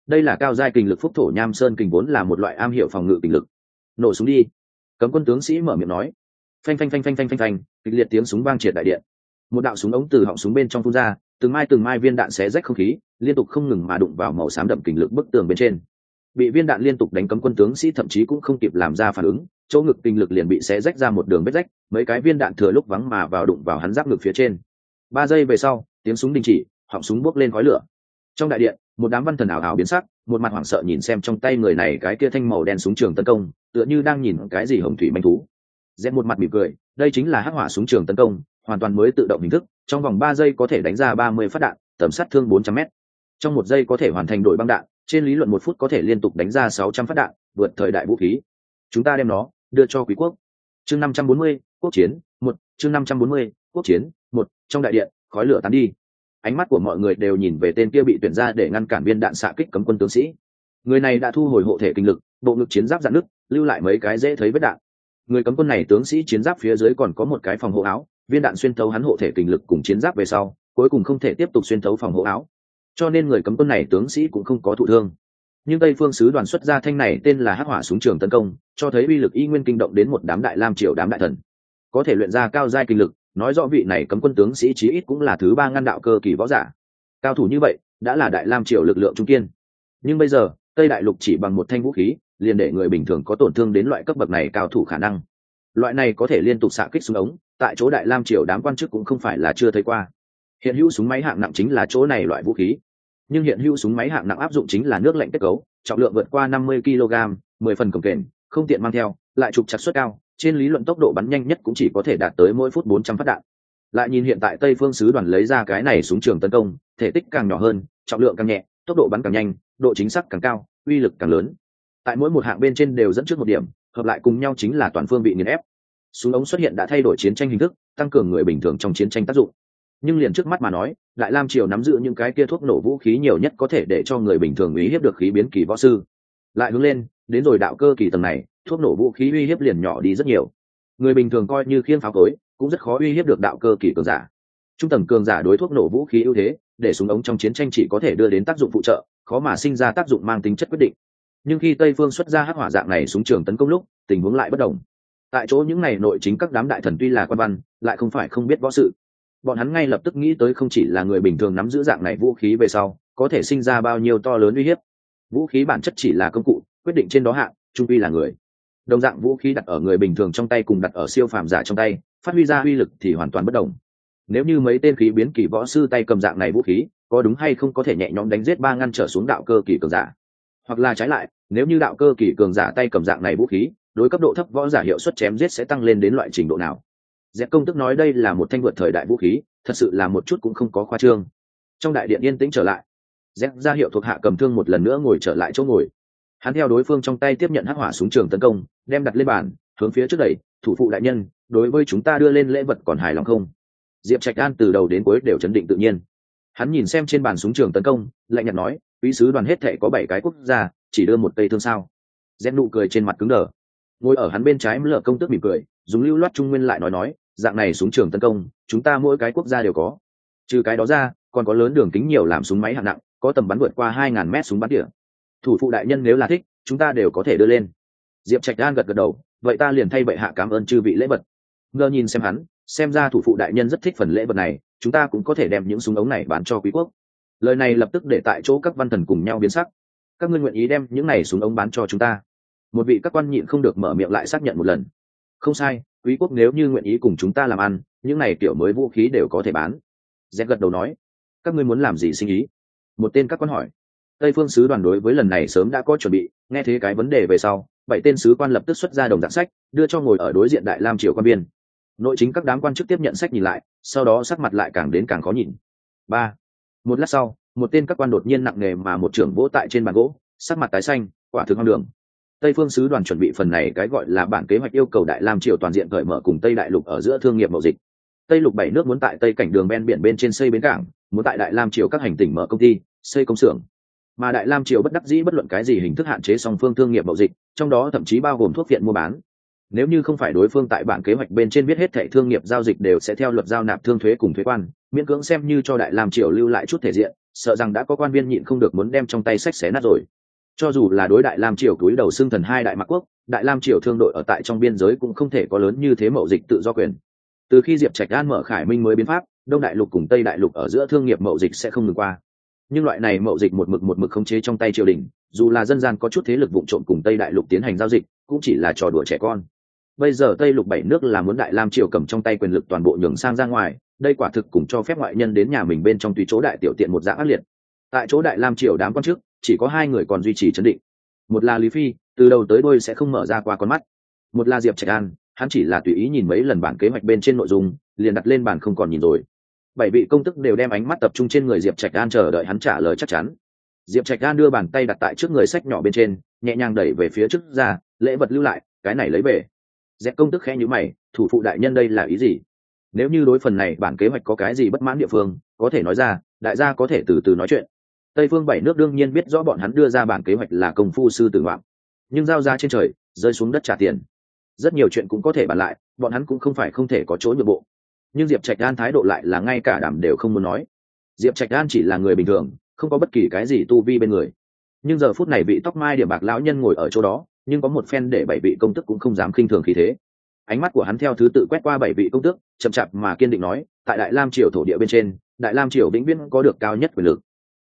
Speaker 1: Đây là cao giai kinh lực phúc thổ nham sơn kinh vốn là một loại am hiểu phòng ngự kinh lực. Nổ súng đi. Cấm quân tướng sĩ mở miệng nói. Phanh phanh phanh phanh phanh phanh phanh, kịch liệt tiếng súng vang triệt đại điện một đạo súng ống từ họng súng bên trong phun ra từng mai từng mai viên đạn xé rách không khí, liên tục không ngừng mà đụng vào màu xám đậm kình lực bức tường bên trên. Bị viên đạn liên tục đánh cấm quân tướng sĩ thậm chí cũng không kịp làm ra phản ứng, chỗ ngực kinh lực liền bị xé rách ra một đường vết rách, mấy cái viên đạn thừa lúc vắng mà vào đụng vào hắn giáp ngực phía trên. Ba giây về sau, tiếng súng đình chỉ, họng súng bốc lên khói lửa. Trong đại điện, một đám văn thần ảo ảo biến sắc, một mặt hoảng sợ nhìn xem trong tay người này cái kia thanh màu đen súng trường tấn công, tựa như đang nhìn cái gì hồng thủy manh thú. Dẹp một mặt mỉm cười, đây chính là hắc hỏa súng trường tấn công hoàn toàn mới tự động hình thức, trong vòng ba giây có thể đánh ra ba mươi phát đạn, tầm sát thương bốn trăm m trong một giây có thể hoàn thành đội băng đạn, trên lý luận một phút có thể liên tục đánh ra sáu trăm phát đạn, vượt thời đại vũ khí. Chúng ta đem nó đưa cho quý quốc. Chương năm trăm bốn mươi, quốc chiến một, chương năm trăm bốn mươi, quốc chiến một, trong đại điện, khói lửa tán đi. Ánh mắt của mọi người đều nhìn về tên kia bị tuyển ra để ngăn cản viên đạn xạ kích cấm quân tướng sĩ. Người này đã thu hồi hộ thể kinh lực, bộ ngực chiến giáp dạn nứt, lưu lại mấy cái dễ thấy vết đạn. Người cấm quân này tướng sĩ chiến giáp phía dưới còn có một cái phòng hộ áo viên đạn xuyên thấu hắn hộ thể kình lực cùng chiến giáp về sau, cuối cùng không thể tiếp tục xuyên thấu phòng hộ áo. Cho nên người cấm quân này tướng sĩ cũng không có thụ thương. Nhưng tây phương sứ đoàn xuất ra thanh này tên là hắc hỏa súng trường tấn công, cho thấy uy lực y nguyên kinh động đến một đám đại lam triều đám đại thần. Có thể luyện ra cao giai kinh lực, nói rõ vị này cấm quân tướng sĩ chí ít cũng là thứ ba ngăn đạo cơ kỳ võ giả. Cao thủ như vậy, đã là đại lam triều lực lượng trung kiên. Nhưng bây giờ, tây đại lục chỉ bằng một thanh vũ khí, liền để người bình thường có tổn thương đến loại cấp bậc này cao thủ khả năng. Loại này có thể liên tục xạ kích xuống ống tại chỗ đại lam triều đám quan chức cũng không phải là chưa thấy qua. Hiện hữu súng máy hạng nặng chính là chỗ này loại vũ khí. Nhưng hiện hữu súng máy hạng nặng áp dụng chính là nước lạnh kết cấu, trọng lượng vượt qua năm mươi kg, mười phần cồng kềnh, không tiện mang theo, lại trục chặt suất cao, trên lý luận tốc độ bắn nhanh nhất cũng chỉ có thể đạt tới mỗi phút bốn trăm phát đạn. Lại nhìn hiện tại tây phương sứ đoàn lấy ra cái này súng trường tấn công, thể tích càng nhỏ hơn, trọng lượng càng nhẹ, tốc độ bắn càng nhanh, độ chính xác càng cao, uy lực càng lớn. Tại mỗi một hạng bên trên đều dẫn trước một điểm, hợp lại cùng nhau chính là toàn phương bị nghiền ép súng ống xuất hiện đã thay đổi chiến tranh hình thức, tăng cường người bình thường trong chiến tranh tác dụng. Nhưng liền trước mắt mà nói, đại lam triều nắm giữ những cái kia thuốc nổ vũ khí nhiều nhất có thể để cho người bình thường uy hiếp được khí biến kỳ võ sư. Lại hướng lên, đến rồi đạo cơ kỳ tầng này, thuốc nổ vũ khí uy hiếp liền nhỏ đi rất nhiều. Người bình thường coi như khiên pháo cối, cũng rất khó uy hiếp được đạo cơ kỳ cường giả. Trung tầng cường giả đối thuốc nổ vũ khí ưu thế, để súng ống trong chiến tranh chỉ có thể đưa đến tác dụng phụ trợ, khó mà sinh ra tác dụng mang tính chất quyết định. Nhưng khi tây phương xuất ra hắc hỏa dạng này súng trường tấn công lúc, tình huống lại bất đồng tại chỗ những ngày nội chính các đám đại thần tuy là quan văn, lại không phải không biết võ sự. Bọn hắn ngay lập tức nghĩ tới không chỉ là người bình thường nắm giữ dạng này vũ khí về sau, có thể sinh ra bao nhiêu to lớn uy hiếp. Vũ khí bản chất chỉ là công cụ, quyết định trên đó hạng trung uy là người. Đồng dạng vũ khí đặt ở người bình thường trong tay cùng đặt ở siêu phàm giả trong tay, phát huy ra uy lực thì hoàn toàn bất đồng. Nếu như mấy tên khí biến kỳ võ sư tay cầm dạng này vũ khí, có đúng hay không có thể nhẹ nhõm đánh giết ba ngăn trở xuống đạo cơ kỳ cường giả? Hoặc là trái lại, nếu như đạo cơ kỳ cường giả tay cầm dạng này vũ khí đối cấp độ thấp võ giả hiệu suất chém giết sẽ tăng lên đến loại trình độ nào? Dẹp công tức nói đây là một thanh vượt thời đại vũ khí, thật sự là một chút cũng không có khoa trương. Trong đại điện yên tĩnh trở lại dẹp ra hiệu thuộc hạ cầm thương một lần nữa ngồi trở lại chỗ ngồi. Hắn theo đối phương trong tay tiếp nhận hắc hỏa súng trường tấn công, đem đặt lên bàn, hướng phía trước đẩy, thủ phụ đại nhân, đối với chúng ta đưa lên lễ vật còn hài lòng không? Diệp trạch an từ đầu đến cuối đều chấn định tự nhiên. Hắn nhìn xem trên bàn súng trường tấn công, lạnh nhạt nói, quý sứ đoàn hết thệ có bảy cái quốc gia, chỉ đưa một cây thương sao? Rét nụ cười trên mặt cứng đờ ngồi ở hắn bên trái lở công tước mỉm cười, dùng lưu loát trung nguyên lại nói nói, dạng này súng trường tấn công, chúng ta mỗi cái quốc gia đều có. Trừ cái đó ra, còn có lớn đường kính nhiều làm súng máy hạng nặng, có tầm bắn vượt qua hai ngàn mét súng bắn tỉa. Thủ phụ đại nhân nếu là thích, chúng ta đều có thể đưa lên. Diệp trạch đan gật gật đầu, vậy ta liền thay bệ hạ cảm ơn chư vị lễ vật. Ngơ nhìn xem hắn, xem ra thủ phụ đại nhân rất thích phần lễ vật này, chúng ta cũng có thể đem những súng ống này bán cho quý quốc. Lời này lập tức để tại chỗ các văn thần cùng nhau biến sắc. Các ngươi nguyện ý đem những này súng ống bán cho chúng ta? Một vị các quan nhịn không được mở miệng lại xác nhận một lần. Không sai, quý quốc nếu như nguyện ý cùng chúng ta làm ăn, những này kiểu mới vũ khí đều có thể bán. Z gật đầu nói, các ngươi muốn làm gì sinh ý? Một tên các quan hỏi. Tây phương sứ đoàn đối với lần này sớm đã có chuẩn bị, nghe thế cái vấn đề về sau, bảy tên sứ quan lập tức xuất ra đồng dạng sách, đưa cho ngồi ở đối diện đại lam triều quan biên nội chính các đám quan chức tiếp nhận sách nhìn lại, sau đó sắc mặt lại càng đến càng khó nhìn. Ba, một lát sau, một tên các quan đột nhiên nặng nề mà một trưởng vỗ tại trên bàn gỗ, sắc mặt tái xanh, quả thực hoang đường tây phương sứ đoàn chuẩn bị phần này cái gọi là bản kế hoạch yêu cầu đại lam triều toàn diện cởi mở cùng tây đại lục ở giữa thương nghiệp mậu dịch. Tây lục bảy nước muốn tại tây cảnh đường ven biển bên trên xây bến cảng, muốn tại đại lam triều các hành tỉnh mở công ty, xây công xưởng. Mà đại lam triều bất đắc dĩ bất luận cái gì hình thức hạn chế song phương thương nghiệp mậu dịch, trong đó thậm chí bao gồm thuốc viện mua bán. Nếu như không phải đối phương tại bản kế hoạch bên trên biết hết thảy thương nghiệp giao dịch đều sẽ theo luật giao nạp thương thuế cùng thuế quan, miễn cưỡng xem như cho đại lam triều lưu lại chút thể diện, sợ rằng đã có quan viên nhịn không được muốn đem trong tay sách xé nát rồi cho dù là đối đại lam triều túi đầu xưng thần hai đại mạc quốc, đại lam triều thương đội ở tại trong biên giới cũng không thể có lớn như thế mậu dịch tự do quyền. Từ khi diệp trạch an mở khải minh mới biến pháp, đông đại lục cùng tây đại lục ở giữa thương nghiệp mậu dịch sẽ không ngừng qua. Nhưng loại này mậu dịch một mực một mực khống chế trong tay triều đình, dù là dân gian có chút thế lực vụ trộm cùng tây đại lục tiến hành giao dịch, cũng chỉ là trò đùa trẻ con. Bây giờ tây lục bảy nước là muốn đại lam triều cầm trong tay quyền lực toàn bộ nhường sang ra ngoài, đây quả thực cùng cho phép ngoại nhân đến nhà mình bên trong tùy chỗ đại tiểu tiện một dạng ác liệt. Tại chỗ đại lam triều đám quan chức chỉ có hai người còn duy trì chấn định. Một là lý phi, từ đầu tới đôi sẽ không mở ra qua con mắt. Một là diệp trạch an, hắn chỉ là tùy ý nhìn mấy lần bản kế hoạch bên trên nội dung, liền đặt lên bàn không còn nhìn rồi. Bảy vị công tức đều đem ánh mắt tập trung trên người diệp trạch an chờ đợi hắn trả lời chắc chắn. Diệp trạch an đưa bàn tay đặt tại trước người sách nhỏ bên trên, nhẹ nhàng đẩy về phía trước ra, lễ vật lưu lại, cái này lấy về. Dẹp công tức khẽ nhữ mày, thủ phụ đại nhân đây là ý gì? Nếu như đối phần này bản kế hoạch có cái gì bất mãn địa phương, có thể nói ra, đại gia có thể từ từ nói chuyện tây phương bảy nước đương nhiên biết rõ bọn hắn đưa ra bản kế hoạch là công phu sư tử ngoạm nhưng giao ra trên trời, rơi xuống đất trả tiền. Rất nhiều chuyện cũng có thể bàn lại, bọn hắn cũng không phải không thể có chỗ nhượng bộ. Nhưng diệp trạch đan thái độ lại là ngay cả đảm đều không muốn nói. Diệp trạch đan chỉ là người bình thường, không có bất kỳ cái gì tu vi bên người. Nhưng giờ phút này vị tóc mai điểm bạc lão nhân ngồi ở chỗ đó, nhưng có một phen để bảy vị công tức cũng không dám khinh thường khí thế. Ánh mắt của hắn theo thứ tự quét qua bảy vị công tước, chậm chạp mà kiên định nói, tại đại lam triều thổ địa bên trên, đại lam triều vĩnh viễn có được cao nhất quyền lực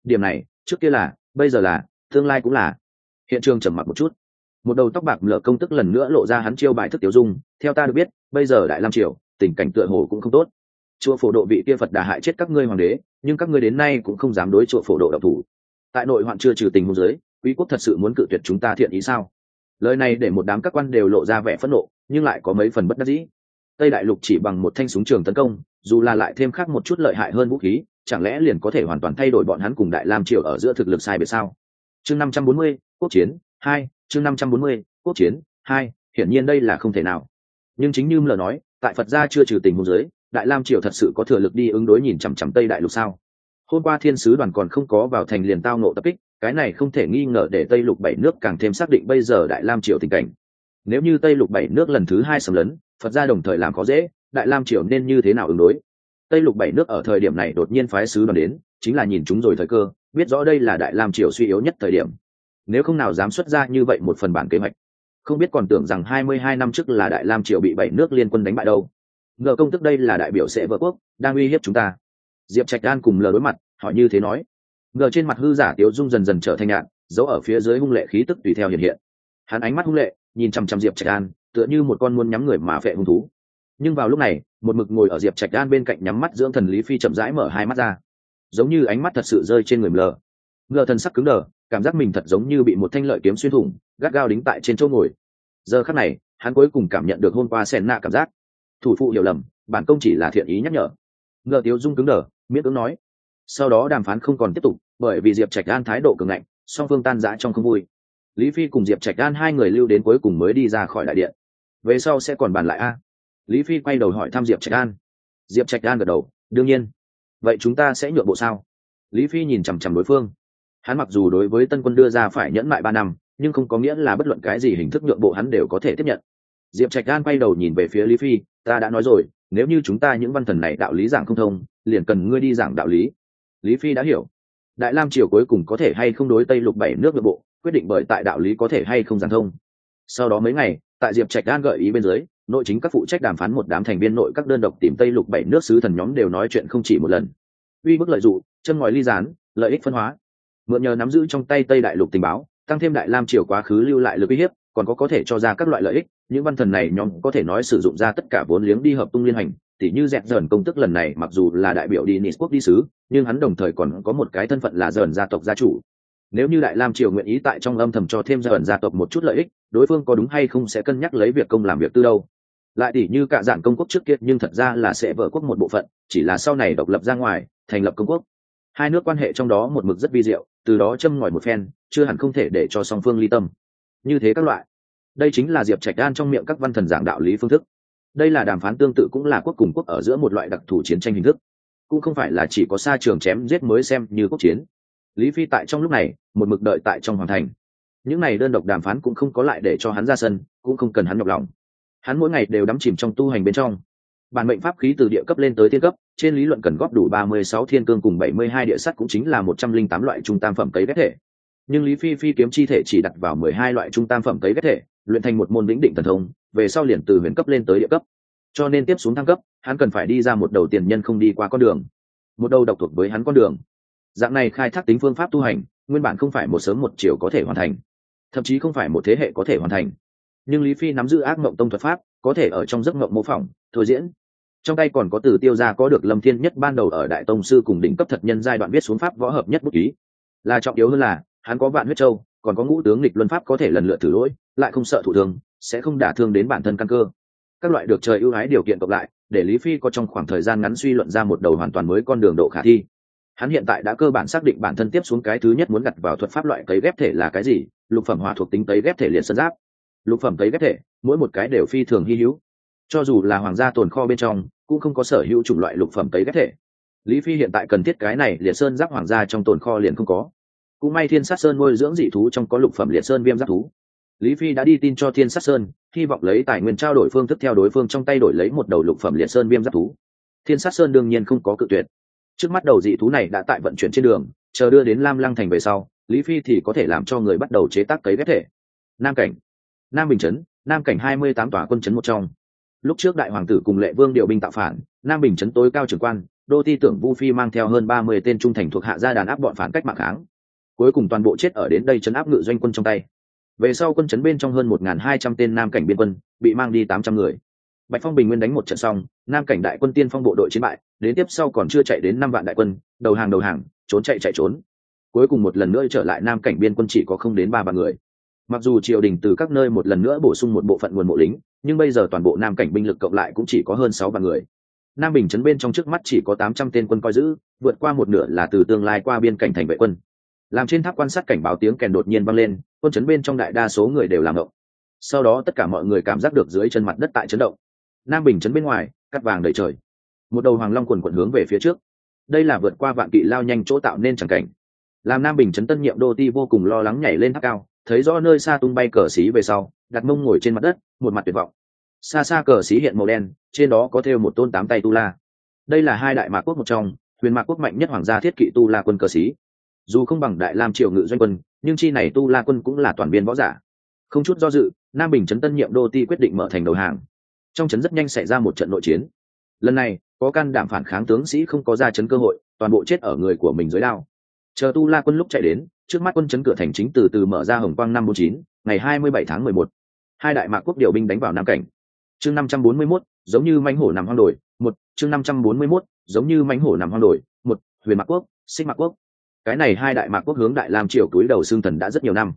Speaker 1: điểm này, trước kia là, bây giờ là, tương lai cũng là. Hiện trường trầm mặc một chút. Một đầu tóc bạc lở công tức lần nữa lộ ra hắn chiêu bài thức tiểu dung, theo ta được biết, bây giờ đại lam triều, tình cảnh tựa hồ cũng không tốt. Chùa phổ độ vị kia phật đà hại chết các ngươi hoàng đế, nhưng các ngươi đến nay cũng không dám đối chùa phổ độ độc thủ. Tại nội hoạn chưa trừ tình hôn giới quý quốc thật sự muốn cự tuyệt chúng ta thiện ý sao? Lời này để một đám các quan đều lộ ra vẻ phẫn nộ, nhưng lại có mấy phần bất đắc dĩ. Tây đại lục chỉ bằng một thanh súng trường tấn công, dù là lại thêm khác một chút lợi hại hơn vũ khí chẳng lẽ liền có thể hoàn toàn thay đổi bọn hắn cùng đại lam triều ở giữa thực lực sai biệt sao? Chương năm trăm bốn mươi, quốc chiến hai, chương năm trăm bốn mươi, quốc chiến hai, hiển nhiên đây là không thể nào. Nhưng chính như mờ nói, tại phật gia chưa trừ tình hôn giới đại lam triều thật sự có thừa lực đi ứng đối nhìn chằm chằm tây đại lục sao? Hôm qua thiên sứ đoàn còn không có vào thành liền tao nộ tập kích, cái này không thể nghi ngờ để tây lục bảy nước càng thêm xác định bây giờ đại lam triều tình cảnh. Nếu như tây lục bảy nước lần thứ hai xâm lấn, phật gia đồng thời làm khó dễ, đại lam triều nên như thế nào ứng đối? Tây lục bảy nước ở thời điểm này đột nhiên phái sứ đoàn đến, chính là nhìn chúng rồi thời cơ, biết rõ đây là đại lam triều suy yếu nhất thời điểm. Nếu không nào dám xuất ra như vậy một phần bản kế hoạch. Không biết còn tưởng rằng hai mươi hai năm trước là đại lam triều bị bảy nước liên quân đánh bại đâu. Ngờ công tức đây là đại biểu sẽ vợ quốc, đang uy hiếp chúng ta. Diệp trạch đan cùng lờ đối mặt, họ như thế nói. Ngờ trên mặt hư giả tiếu dung dần dần trở thành nhạn, giấu ở phía dưới hung lệ khí tức tùy theo hiện hiện. Hắn ánh mắt hung lệ, nhìn chằm chằm diệp trạch đan, tựa như một con muốn nhắm người mà phệ hung thú. Nhưng vào lúc này một mực ngồi ở diệp trạch đan bên cạnh nhắm mắt dưỡng thần lý phi chậm rãi mở hai mắt ra. Giống như ánh mắt thật sự rơi trên người mờ. Ngờ thần sắc cứng đờ, cảm giác mình thật giống như bị một thanh lợi kiếm xuyên thủng, gắt gao đính tại trên chỗ ngồi. Giờ khắc này, hắn cuối cùng cảm nhận được hôm qua sen nạ cảm giác. Thủ phụ hiểu lầm, bản công chỉ là thiện ý nhắc nhở. Ngờ tiếu dung cứng đờ, miễn cưỡng nói. Sau đó đàm phán không còn tiếp tục, bởi vì diệp trạch Đan thái độ cường ngạnh, song phương tan rã trong không vui. Lý phi cùng diệp trạch Đan hai người lưu đến cuối cùng mới đi ra khỏi đại điện. Về sau sẽ còn bàn lại a lý phi quay đầu hỏi thăm diệp trạch an. Diệp trạch an gật đầu, đương nhiên. Vậy chúng ta sẽ nhượng bộ sao? Lý phi nhìn chằm chằm đối phương. Hắn mặc dù đối với tân quân đưa ra phải nhẫn mại ba năm, nhưng không có nghĩa là bất luận cái gì hình thức nhượng bộ hắn đều có thể tiếp nhận. Diệp trạch an quay đầu nhìn về phía lý phi, ta đã nói rồi, nếu như chúng ta những văn thần này đạo lý giảng không thông, liền cần ngươi đi giảng đạo lý. Lý phi đã hiểu. Đại lam triều cuối cùng có thể hay không đối tây lục bảy nước nội bộ, quyết định bởi tại đạo lý có thể hay không giảng thông. Sau đó mấy ngày, tại diệp trạch an gợi ý bên dưới nội chính các phụ trách đàm phán một đám thành viên nội các đơn độc tìm tây lục bảy nước sứ thần nhóm đều nói chuyện không chỉ một lần. Uy bức lợi dụ, chân ngòi ly gián lợi ích phân hóa. Mượn nhờ nắm giữ trong tay tây đại lục tình báo tăng thêm đại lam triều quá khứ lưu lại lực uy hiếp còn có có thể cho ra các loại lợi ích những văn thần này nhóm có thể nói sử dụng ra tất cả vốn liếng đi hợp tung liên hành tỉ như dẹp dần công tức lần này mặc dù là đại biểu đi nis quốc đi sứ nhưng hắn đồng thời còn có một cái thân phận là dần gia tộc gia chủ. Nếu như đại lam triều nguyện ý tại trong âm thầm cho thêm dần gia tộc một chút lợi ích đối phương có đúng hay không sẽ cân nhắc lấy việc công làm việc tư đâu lại tỉ như cả giản công quốc trước kia, nhưng thật ra là sẽ vợ quốc một bộ phận, chỉ là sau này độc lập ra ngoài, thành lập công quốc. Hai nước quan hệ trong đó một mực rất vi diệu, từ đó châm ngòi một phen, chưa hẳn không thể để cho song phương ly tâm. Như thế các loại. Đây chính là diệp trạch đan trong miệng các văn thần giảng đạo lý phương thức. Đây là đàm phán tương tự cũng là quốc cùng quốc ở giữa một loại đặc thù chiến tranh hình thức. Cũng không phải là chỉ có xa trường chém giết mới xem như quốc chiến. Lý phi tại trong lúc này, một mực đợi tại trong hoàng thành. Những n à y đơn độc đàm phán cũng không có lại để cho hắn ra sân, cũng không cần hắn nhọc lòng hắn mỗi ngày đều đắm chìm trong tu hành bên trong. Bản mệnh pháp khí từ địa cấp lên tới thiên cấp, trên lý luận cần góp đủ ba mươi sáu thiên cương cùng bảy mươi hai địa sắt cũng chính là một trăm linh tám loại trung tam phẩm cấy ghép thể. Nhưng lý phi phi kiếm chi thể chỉ đặt vào mười hai loại trung tam phẩm cấy ghép thể, luyện thành một môn lĩnh định thần thông, về sau liền từ huyền cấp lên tới địa cấp. Cho nên tiếp xuống thăng cấp, hắn cần phải đi ra một đầu tiền nhân không đi qua con đường. Một đầu độc thuộc với hắn con đường. Dạng này khai thác tính phương pháp tu hành, nguyên bản không phải một sớm một chiều có thể hoàn thành. Thậm chí không phải một thế hệ có thể hoàn thành nhưng lý phi nắm giữ ác mộng tông thuật pháp, có thể ở trong giấc mộng mô phỏng, thôi diễn. Trong tay còn có từ tiêu gia có được lâm thiên nhất ban đầu ở đại tông sư cùng đỉnh cấp thật nhân giai đoạn viết xuống pháp võ hợp nhất bút ký. Là trọng yếu hơn là, hắn có vạn huyết châu, còn có ngũ tướng lịch luân pháp có thể lần lượt thử lỗi, lại không sợ thủ thường sẽ không đả thương đến bản thân căn cơ. Các loại được trời ưu ái điều kiện cộng lại, để lý phi có trong khoảng thời gian ngắn suy luận ra một đầu hoàn toàn mới con đường độ khả thi. Hắn hiện tại đã cơ bản xác định bản thân tiếp xuống cái thứ nhất muốn gặt vào thuật pháp loại cấy ghép thể là cái gì, lục phẩm hỏa thuộc tính cấy ghép thể liệt sân giáp lục phẩm cấy ghép thể, mỗi một cái đều phi thường hy hữu. Cho dù là hoàng gia tồn kho bên trong, cũng không có sở hữu chủng loại lục phẩm cấy ghép thể. Lý phi hiện tại cần thiết cái này liệt sơn giáp hoàng gia trong tồn kho liền không có. Cũng may thiên sát sơn nuôi dưỡng dị thú trong có lục phẩm liệt sơn viêm giáp thú. Lý phi đã đi tin cho thiên sát sơn, hy vọng lấy tài nguyên trao đổi phương thức theo đối phương trong tay đổi lấy một đầu lục phẩm liệt sơn viêm giáp thú. Thiên sát sơn đương nhiên không có cự tuyệt. Trước mắt đầu dị thú này đã tại vận chuyển trên đường, chờ đưa đến lam lăng thành về sau, lý phi thì có thể làm cho người bắt đầu chế tác cấy ghép thể. Nam cảnh nam bình chấn, nam cảnh hai mươi tám tòa quân chấn một trong. Lúc trước đại hoàng tử cùng lệ vương điều binh tạo phản, nam bình chấn tối cao trưởng quan, đô ti tưởng vu phi mang theo hơn ba mươi tên trung thành thuộc hạ gia đàn áp bọn phản cách mạng kháng. Cuối cùng toàn bộ chết ở đến đây chấn áp ngự doanh quân trong tay. Về sau quân chấn bên trong hơn một hai trăm tên nam cảnh biên quân, bị mang đi tám trăm người. Bạch phong bình nguyên đánh một trận xong, nam cảnh đại quân tiên phong bộ đội chiến bại, đến tiếp sau còn chưa chạy đến năm vạn đại quân, đầu hàng đầu hàng, trốn chạy chạy trốn. Cuối cùng một lần nữa trở lại nam cảnh biên quân chỉ có không đến ba vạn người mặc dù triều đình từ các nơi một lần nữa bổ sung một bộ phận nguồn mộ lính, nhưng bây giờ toàn bộ nam cảnh binh lực cộng lại cũng chỉ có hơn sáu vạn người. Nam bình chấn bên trong trước mắt chỉ có tám trăm tên quân coi giữ, vượt qua một nửa là từ tương lai qua biên cảnh thành vệ quân. Làm trên tháp quan sát cảnh báo tiếng kèn đột nhiên vang lên, quân chấn bên trong đại đa số người đều làm động sau đó tất cả mọi người cảm giác được dưới chân mặt đất tại chấn động. Nam bình chấn bên ngoài, cắt vàng đầy trời. Một đầu hoàng long quần quần hướng về phía trước. Đây là vượt qua vạn kỵ lao nhanh chỗ tạo nên chẳng cảnh. Làm nam bình chấn tân nhiệm đô ti vô cùng lo lắng nhảy lên tháp cao thấy rõ nơi xa tung bay cờ xí về sau, đặt mông ngồi trên mặt đất, một mặt tuyệt vọng. Xa xa cờ xí hiện màu đen, trên đó có thêu một tôn tám tay tu la. Đây là hai đại mạc quốc một trong, huyền mạc quốc mạnh nhất hoàng gia thiết kỵ tu la quân cờ xí. Dù không bằng đại lam triều ngự doanh quân, nhưng chi này tu la quân cũng là toàn biên võ giả. Không chút do dự, nam bình chấn tân nhiệm đô ti quyết định mở thành đầu hàng. Trong chấn rất nhanh xảy ra một trận nội chiến. Lần này, có can đảm phản kháng tướng sĩ không có ra chấn cơ hội, toàn bộ chết ở người của mình dưới đao. Chờ tu la quân lúc chạy đến trước mắt quân chấn cửa thành chính từ từ mở ra hồng quang năm bốn chín, ngày hai mươi bảy tháng mười một. Hai đại mạc quốc điều binh đánh vào nam cảnh. Chương năm trăm bốn mươi mốt, giống như mánh hổ nằm hoang đồi. Một, chương năm trăm bốn mươi mốt, giống như mánh hổ nằm hoang đồi. Một, huyền mạc quốc, xích mạc quốc. Cái này hai đại mạc quốc hướng đại lam triều túi đầu xương thần đã rất nhiều năm.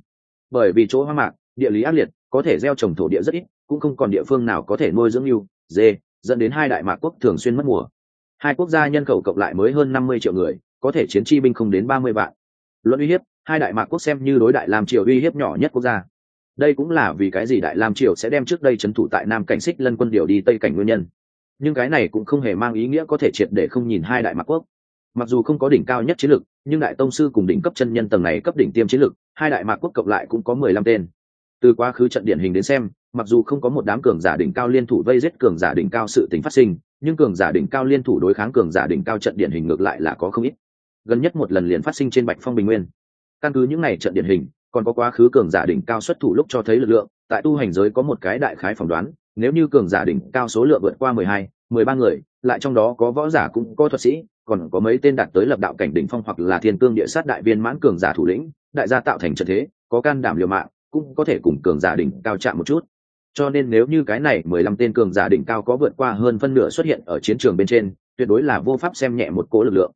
Speaker 1: Bởi vì chỗ hoang mạc, địa lý ác liệt, có thể gieo trồng thổ địa rất ít, cũng không còn địa phương nào có thể nuôi dưỡng yêu dê, dẫn đến hai đại mạc quốc thường xuyên mất mùa. Hai quốc gia nhân khẩu cộng lại mới hơn năm mươi triệu người, có thể chiến chi binh không đến ba mươi vạn. Luận uy hiếp hai đại mạc quốc xem như đối đại lam triều uy hiếp nhỏ nhất quốc gia. Đây cũng là vì cái gì đại lam triều sẽ đem trước đây c h ấ n thủ tại nam cảnh xích lân quân điều đi tây cảnh nguyên nhân. Nhưng cái này cũng không hề mang ý nghĩa có thể triệt để không nhìn hai đại mạc quốc. Mặc dù không có đỉnh cao nhất chiến lược, nhưng đại tông sư cùng đỉnh cấp chân nhân tầng này cấp đỉnh tiêm chiến lược, hai đại mạc quốc cộng lại cũng có mười lăm tên. Từ quá khứ trận điển hình đến xem, mặc dù không có một đám cường giả đỉnh cao liên thủ vây giết cường giả đỉnh cao sự tính phát sinh, nhưng cường giả đỉnh cao liên thủ đối kháng cường giả đỉnh cao trận điển hình ngược lại là có không ít. Gần nhất một lần liền phát sinh trên bạch phong bình nguyên căn cứ những ngày trận điển hình, còn có quá khứ cường giả đỉnh cao xuất thủ lúc cho thấy lực lượng, tại tu hành giới có một cái đại khái phỏng đoán, nếu như cường giả đỉnh cao số lượng vượt qua mười hai, mười ba người, lại trong đó có võ giả cũng có thuật sĩ, còn có mấy tên đạt tới lập đạo cảnh đỉnh phong hoặc là thiên cương địa sát đại viên mãn cường giả thủ lĩnh, đại gia tạo thành trận thế, có can đảm liều mạng, cũng có thể cùng cường giả đỉnh cao chạm một chút. Cho nên nếu như cái này mười lăm tên cường giả đỉnh cao có vượt qua hơn phân nửa xuất hiện ở chiến trường bên trên, tuyệt đối là vô pháp xem nhẹ một cỗ lực lượng.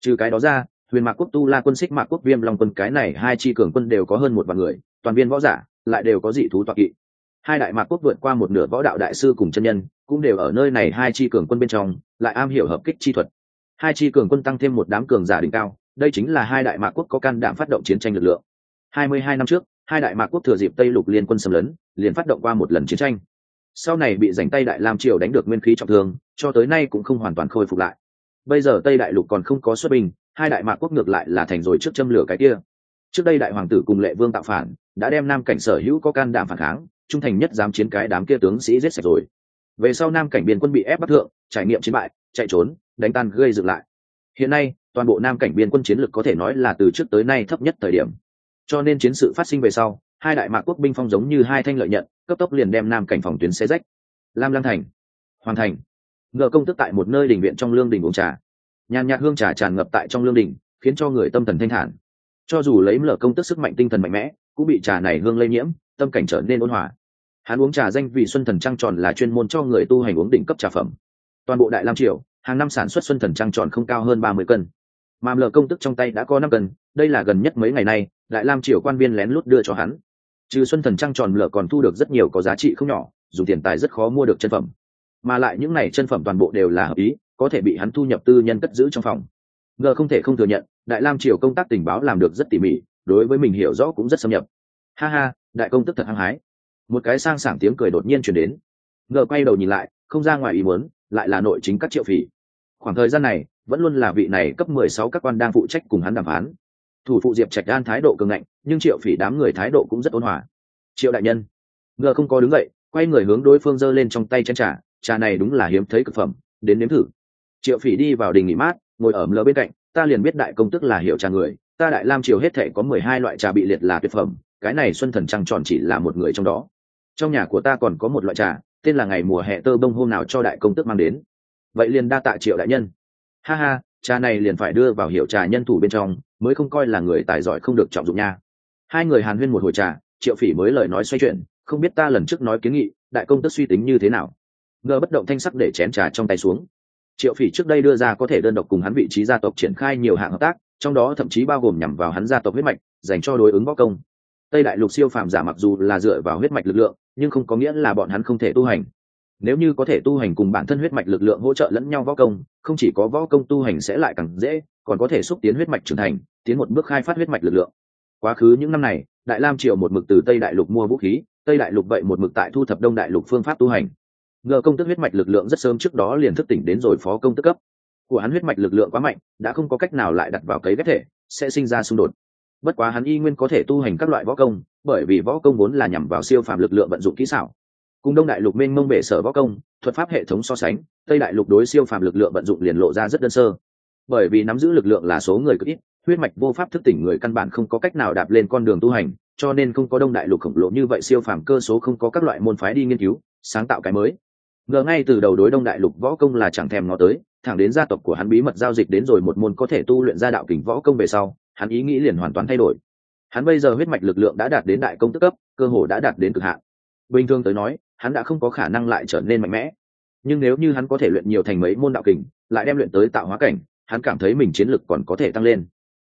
Speaker 1: Trừ cái đó ra huyền mạc quốc tu la quân xích mạc quốc viêm long quân, cái này hai chi cường quân đều có hơn một vạn người, toàn viên võ giả, lại đều có dị thú toạc kỵ. Hai đại mạc quốc vượt qua một nửa võ đạo đại sư cùng chân nhân, cũng đều ở nơi này hai chi cường quân bên trong, lại am hiểu hợp kích chi thuật. Hai chi cường quân tăng thêm một đám cường giả đỉnh cao, đây chính là hai đại mạc quốc có can đảm phát động chiến tranh lực lượng. Hai mươi hai năm trước, hai đại mạc quốc thừa dịp tây lục liên quân xâm lấn, liền phát động qua một lần chiến tranh. Sau này bị giành tay đại lam triều đánh được nguyên khí trọng thương, cho tới nay cũng không hoàn toàn khôi phục lại. Bây giờ tây đại lục còn không có xuất binh hai đại mạc quốc ngược lại là thành rồi trước châm lửa cái kia. Trước đây đại hoàng tử cùng lệ vương tạo phản, đã đem nam cảnh sở hữu có can đảm phản kháng, trung thành nhất dám chiến cái đám kia tướng sĩ giết sạch rồi. Về sau nam cảnh biên quân bị ép bắt thượng, trải nghiệm chiến bại, chạy trốn, đánh tan gây dựng lại. Hiện nay, toàn bộ nam cảnh biên quân chiến lực có thể nói là từ trước tới nay thấp nhất thời điểm. Cho nên chiến sự phát sinh về sau, hai đại mạc quốc binh phong giống như hai thanh lợi nhận, cấp tốc liền đem nam cảnh phòng tuyến xe rách. Lam lăng thành hoàn thành, ngựa công tức tại một nơi đình viện trong lương đình uống trà nhàn nhạt hương trà tràn ngập tại trong lương đình, khiến cho người tâm thần thanh thản. Cho dù lấy mở công tức sức mạnh tinh thần mạnh mẽ, cũng bị trà này hương lây nhiễm, tâm cảnh trở nên ôn hòa. Hắn uống trà danh vì xuân thần trăng tròn là chuyên môn cho người tu hành uống đỉnh cấp trà phẩm. Toàn bộ đại lam triều, hàng năm sản xuất xuân thần trăng tròn không cao hơn ba mươi cân. Mà lờ công tức trong tay đã có năm cân, đây là gần nhất mấy ngày nay, đại lam triều quan viên lén lút đưa cho hắn. Trừ xuân thần trăng tròn lờ còn thu được rất nhiều có giá trị không nhỏ, dù tiền tài rất khó mua được chân phẩm. Mà lại những này chân phẩm toàn bộ đều là hợp ý có thể bị hắn thu nhập tư nhân cất giữ trong phòng. Ngờ không thể không thừa nhận, đại lam triều công tác tình báo làm được rất tỉ mỉ, đối với mình hiểu rõ cũng rất xâm nhập. Ha ha, đại công tức thật hăng hái. Một cái sang sảng tiếng cười đột nhiên chuyển đến. Ngờ quay đầu nhìn lại, không ra ngoài ý muốn, lại là nội chính các triệu phỉ. Khoảng thời gian này, vẫn luôn là vị này cấp mười sáu các quan đang phụ trách cùng hắn đàm phán. Thủ phụ diệp trạch đan thái độ cường ngạnh, nhưng triệu phỉ đám người thái độ cũng rất ôn hòa. Triệu đại nhân. Ngờ không có đứng dậy, quay người hướng đối phương giơ lên trong tay chén trà. Trà này đúng là hiếm thấy cực phẩm, đến nếm thử triệu phỉ đi vào đình nghỉ mát, ngồi ở lờ bên cạnh, ta liền biết đại công tức là hiệu trà người, ta đại lam triều hết thể có mười hai loại trà bị liệt là tuyệt phẩm, cái này xuân thần trăng tròn chỉ là một người trong đó. Trong nhà của ta còn có một loại trà, tên là ngày mùa hè tơ bông hôm nào cho đại công tức mang đến. Vậy liền đa tạ triệu đại nhân. Ha ha, trà này liền phải đưa vào hiệu trà nhân thủ bên trong, mới không coi là người tài giỏi không được trọng dụng nha. Hai người hàn huyên một hồi trà, triệu phỉ mới lời nói xoay chuyển, không biết ta lần trước nói kiến nghị, đại công tức suy tính như thế nào. Ngờ bất động thanh sắc để chén trà trong tay xuống triệu phỉ trước đây đưa ra có thể đơn độc cùng hắn vị trí gia tộc triển khai nhiều hạng hợp tác, trong đó thậm chí bao gồm nhằm vào hắn gia tộc huyết mạch, dành cho đối ứng võ công. Tây đại lục siêu phàm giả mặc dù là dựa vào huyết mạch lực lượng, nhưng không có nghĩa là bọn hắn không thể tu hành. Nếu như có thể tu hành cùng bản thân huyết mạch lực lượng hỗ trợ lẫn nhau võ công, không chỉ có võ công tu hành sẽ lại càng dễ, còn có thể xúc tiến huyết mạch trưởng thành, tiến một bước khai phát huyết mạch lực lượng. Quá khứ những năm này, đại lam triều một mực từ tây đại lục mua vũ khí, tây đại lục vậy một mực tại thu thập đông đại lục phương pháp tu hành ngờ công tức huyết mạch lực lượng rất sớm trước đó liền thức tỉnh đến rồi phó công tức cấp. Của hắn huyết mạch lực lượng quá mạnh, đã không có cách nào lại đặt vào cấy ghép thể, sẽ sinh ra xung đột. Bất quá hắn y nguyên có thể tu hành các loại võ công, bởi vì võ công vốn là nhằm vào siêu phàm lực lượng vận dụng kỹ xảo. Cùng đông đại lục mênh mông bể sở võ công, thuật pháp hệ thống so sánh, tây đại lục đối siêu phàm lực lượng vận dụng liền lộ ra rất đơn sơ. Bởi vì nắm giữ lực lượng là số người cực ít, huyết mạch vô pháp thức tỉnh người căn bản không có cách nào đạp lên con đường tu hành, cho nên không có đông đại lục khổng lồ như vậy siêu phàm cơ số không có các loại môn phái đi nghiên cứu, sáng tạo cái mới ngờ ngay từ đầu đối đông đại lục võ công là chẳng thèm ngó tới, thẳng đến gia tộc của hắn bí mật giao dịch đến rồi một môn có thể tu luyện ra đạo kình võ công về sau, hắn ý nghĩ liền hoàn toàn thay đổi. Hắn bây giờ huyết mạch lực lượng đã đạt đến đại công tức cấp, cơ hồ đã đạt đến cực hạn. Bình thường tới nói, hắn đã không có khả năng lại trở nên mạnh mẽ. Nhưng nếu như hắn có thể luyện nhiều thành mấy môn đạo kình, lại đem luyện tới tạo hóa cảnh, hắn cảm thấy mình chiến lực còn có thể tăng lên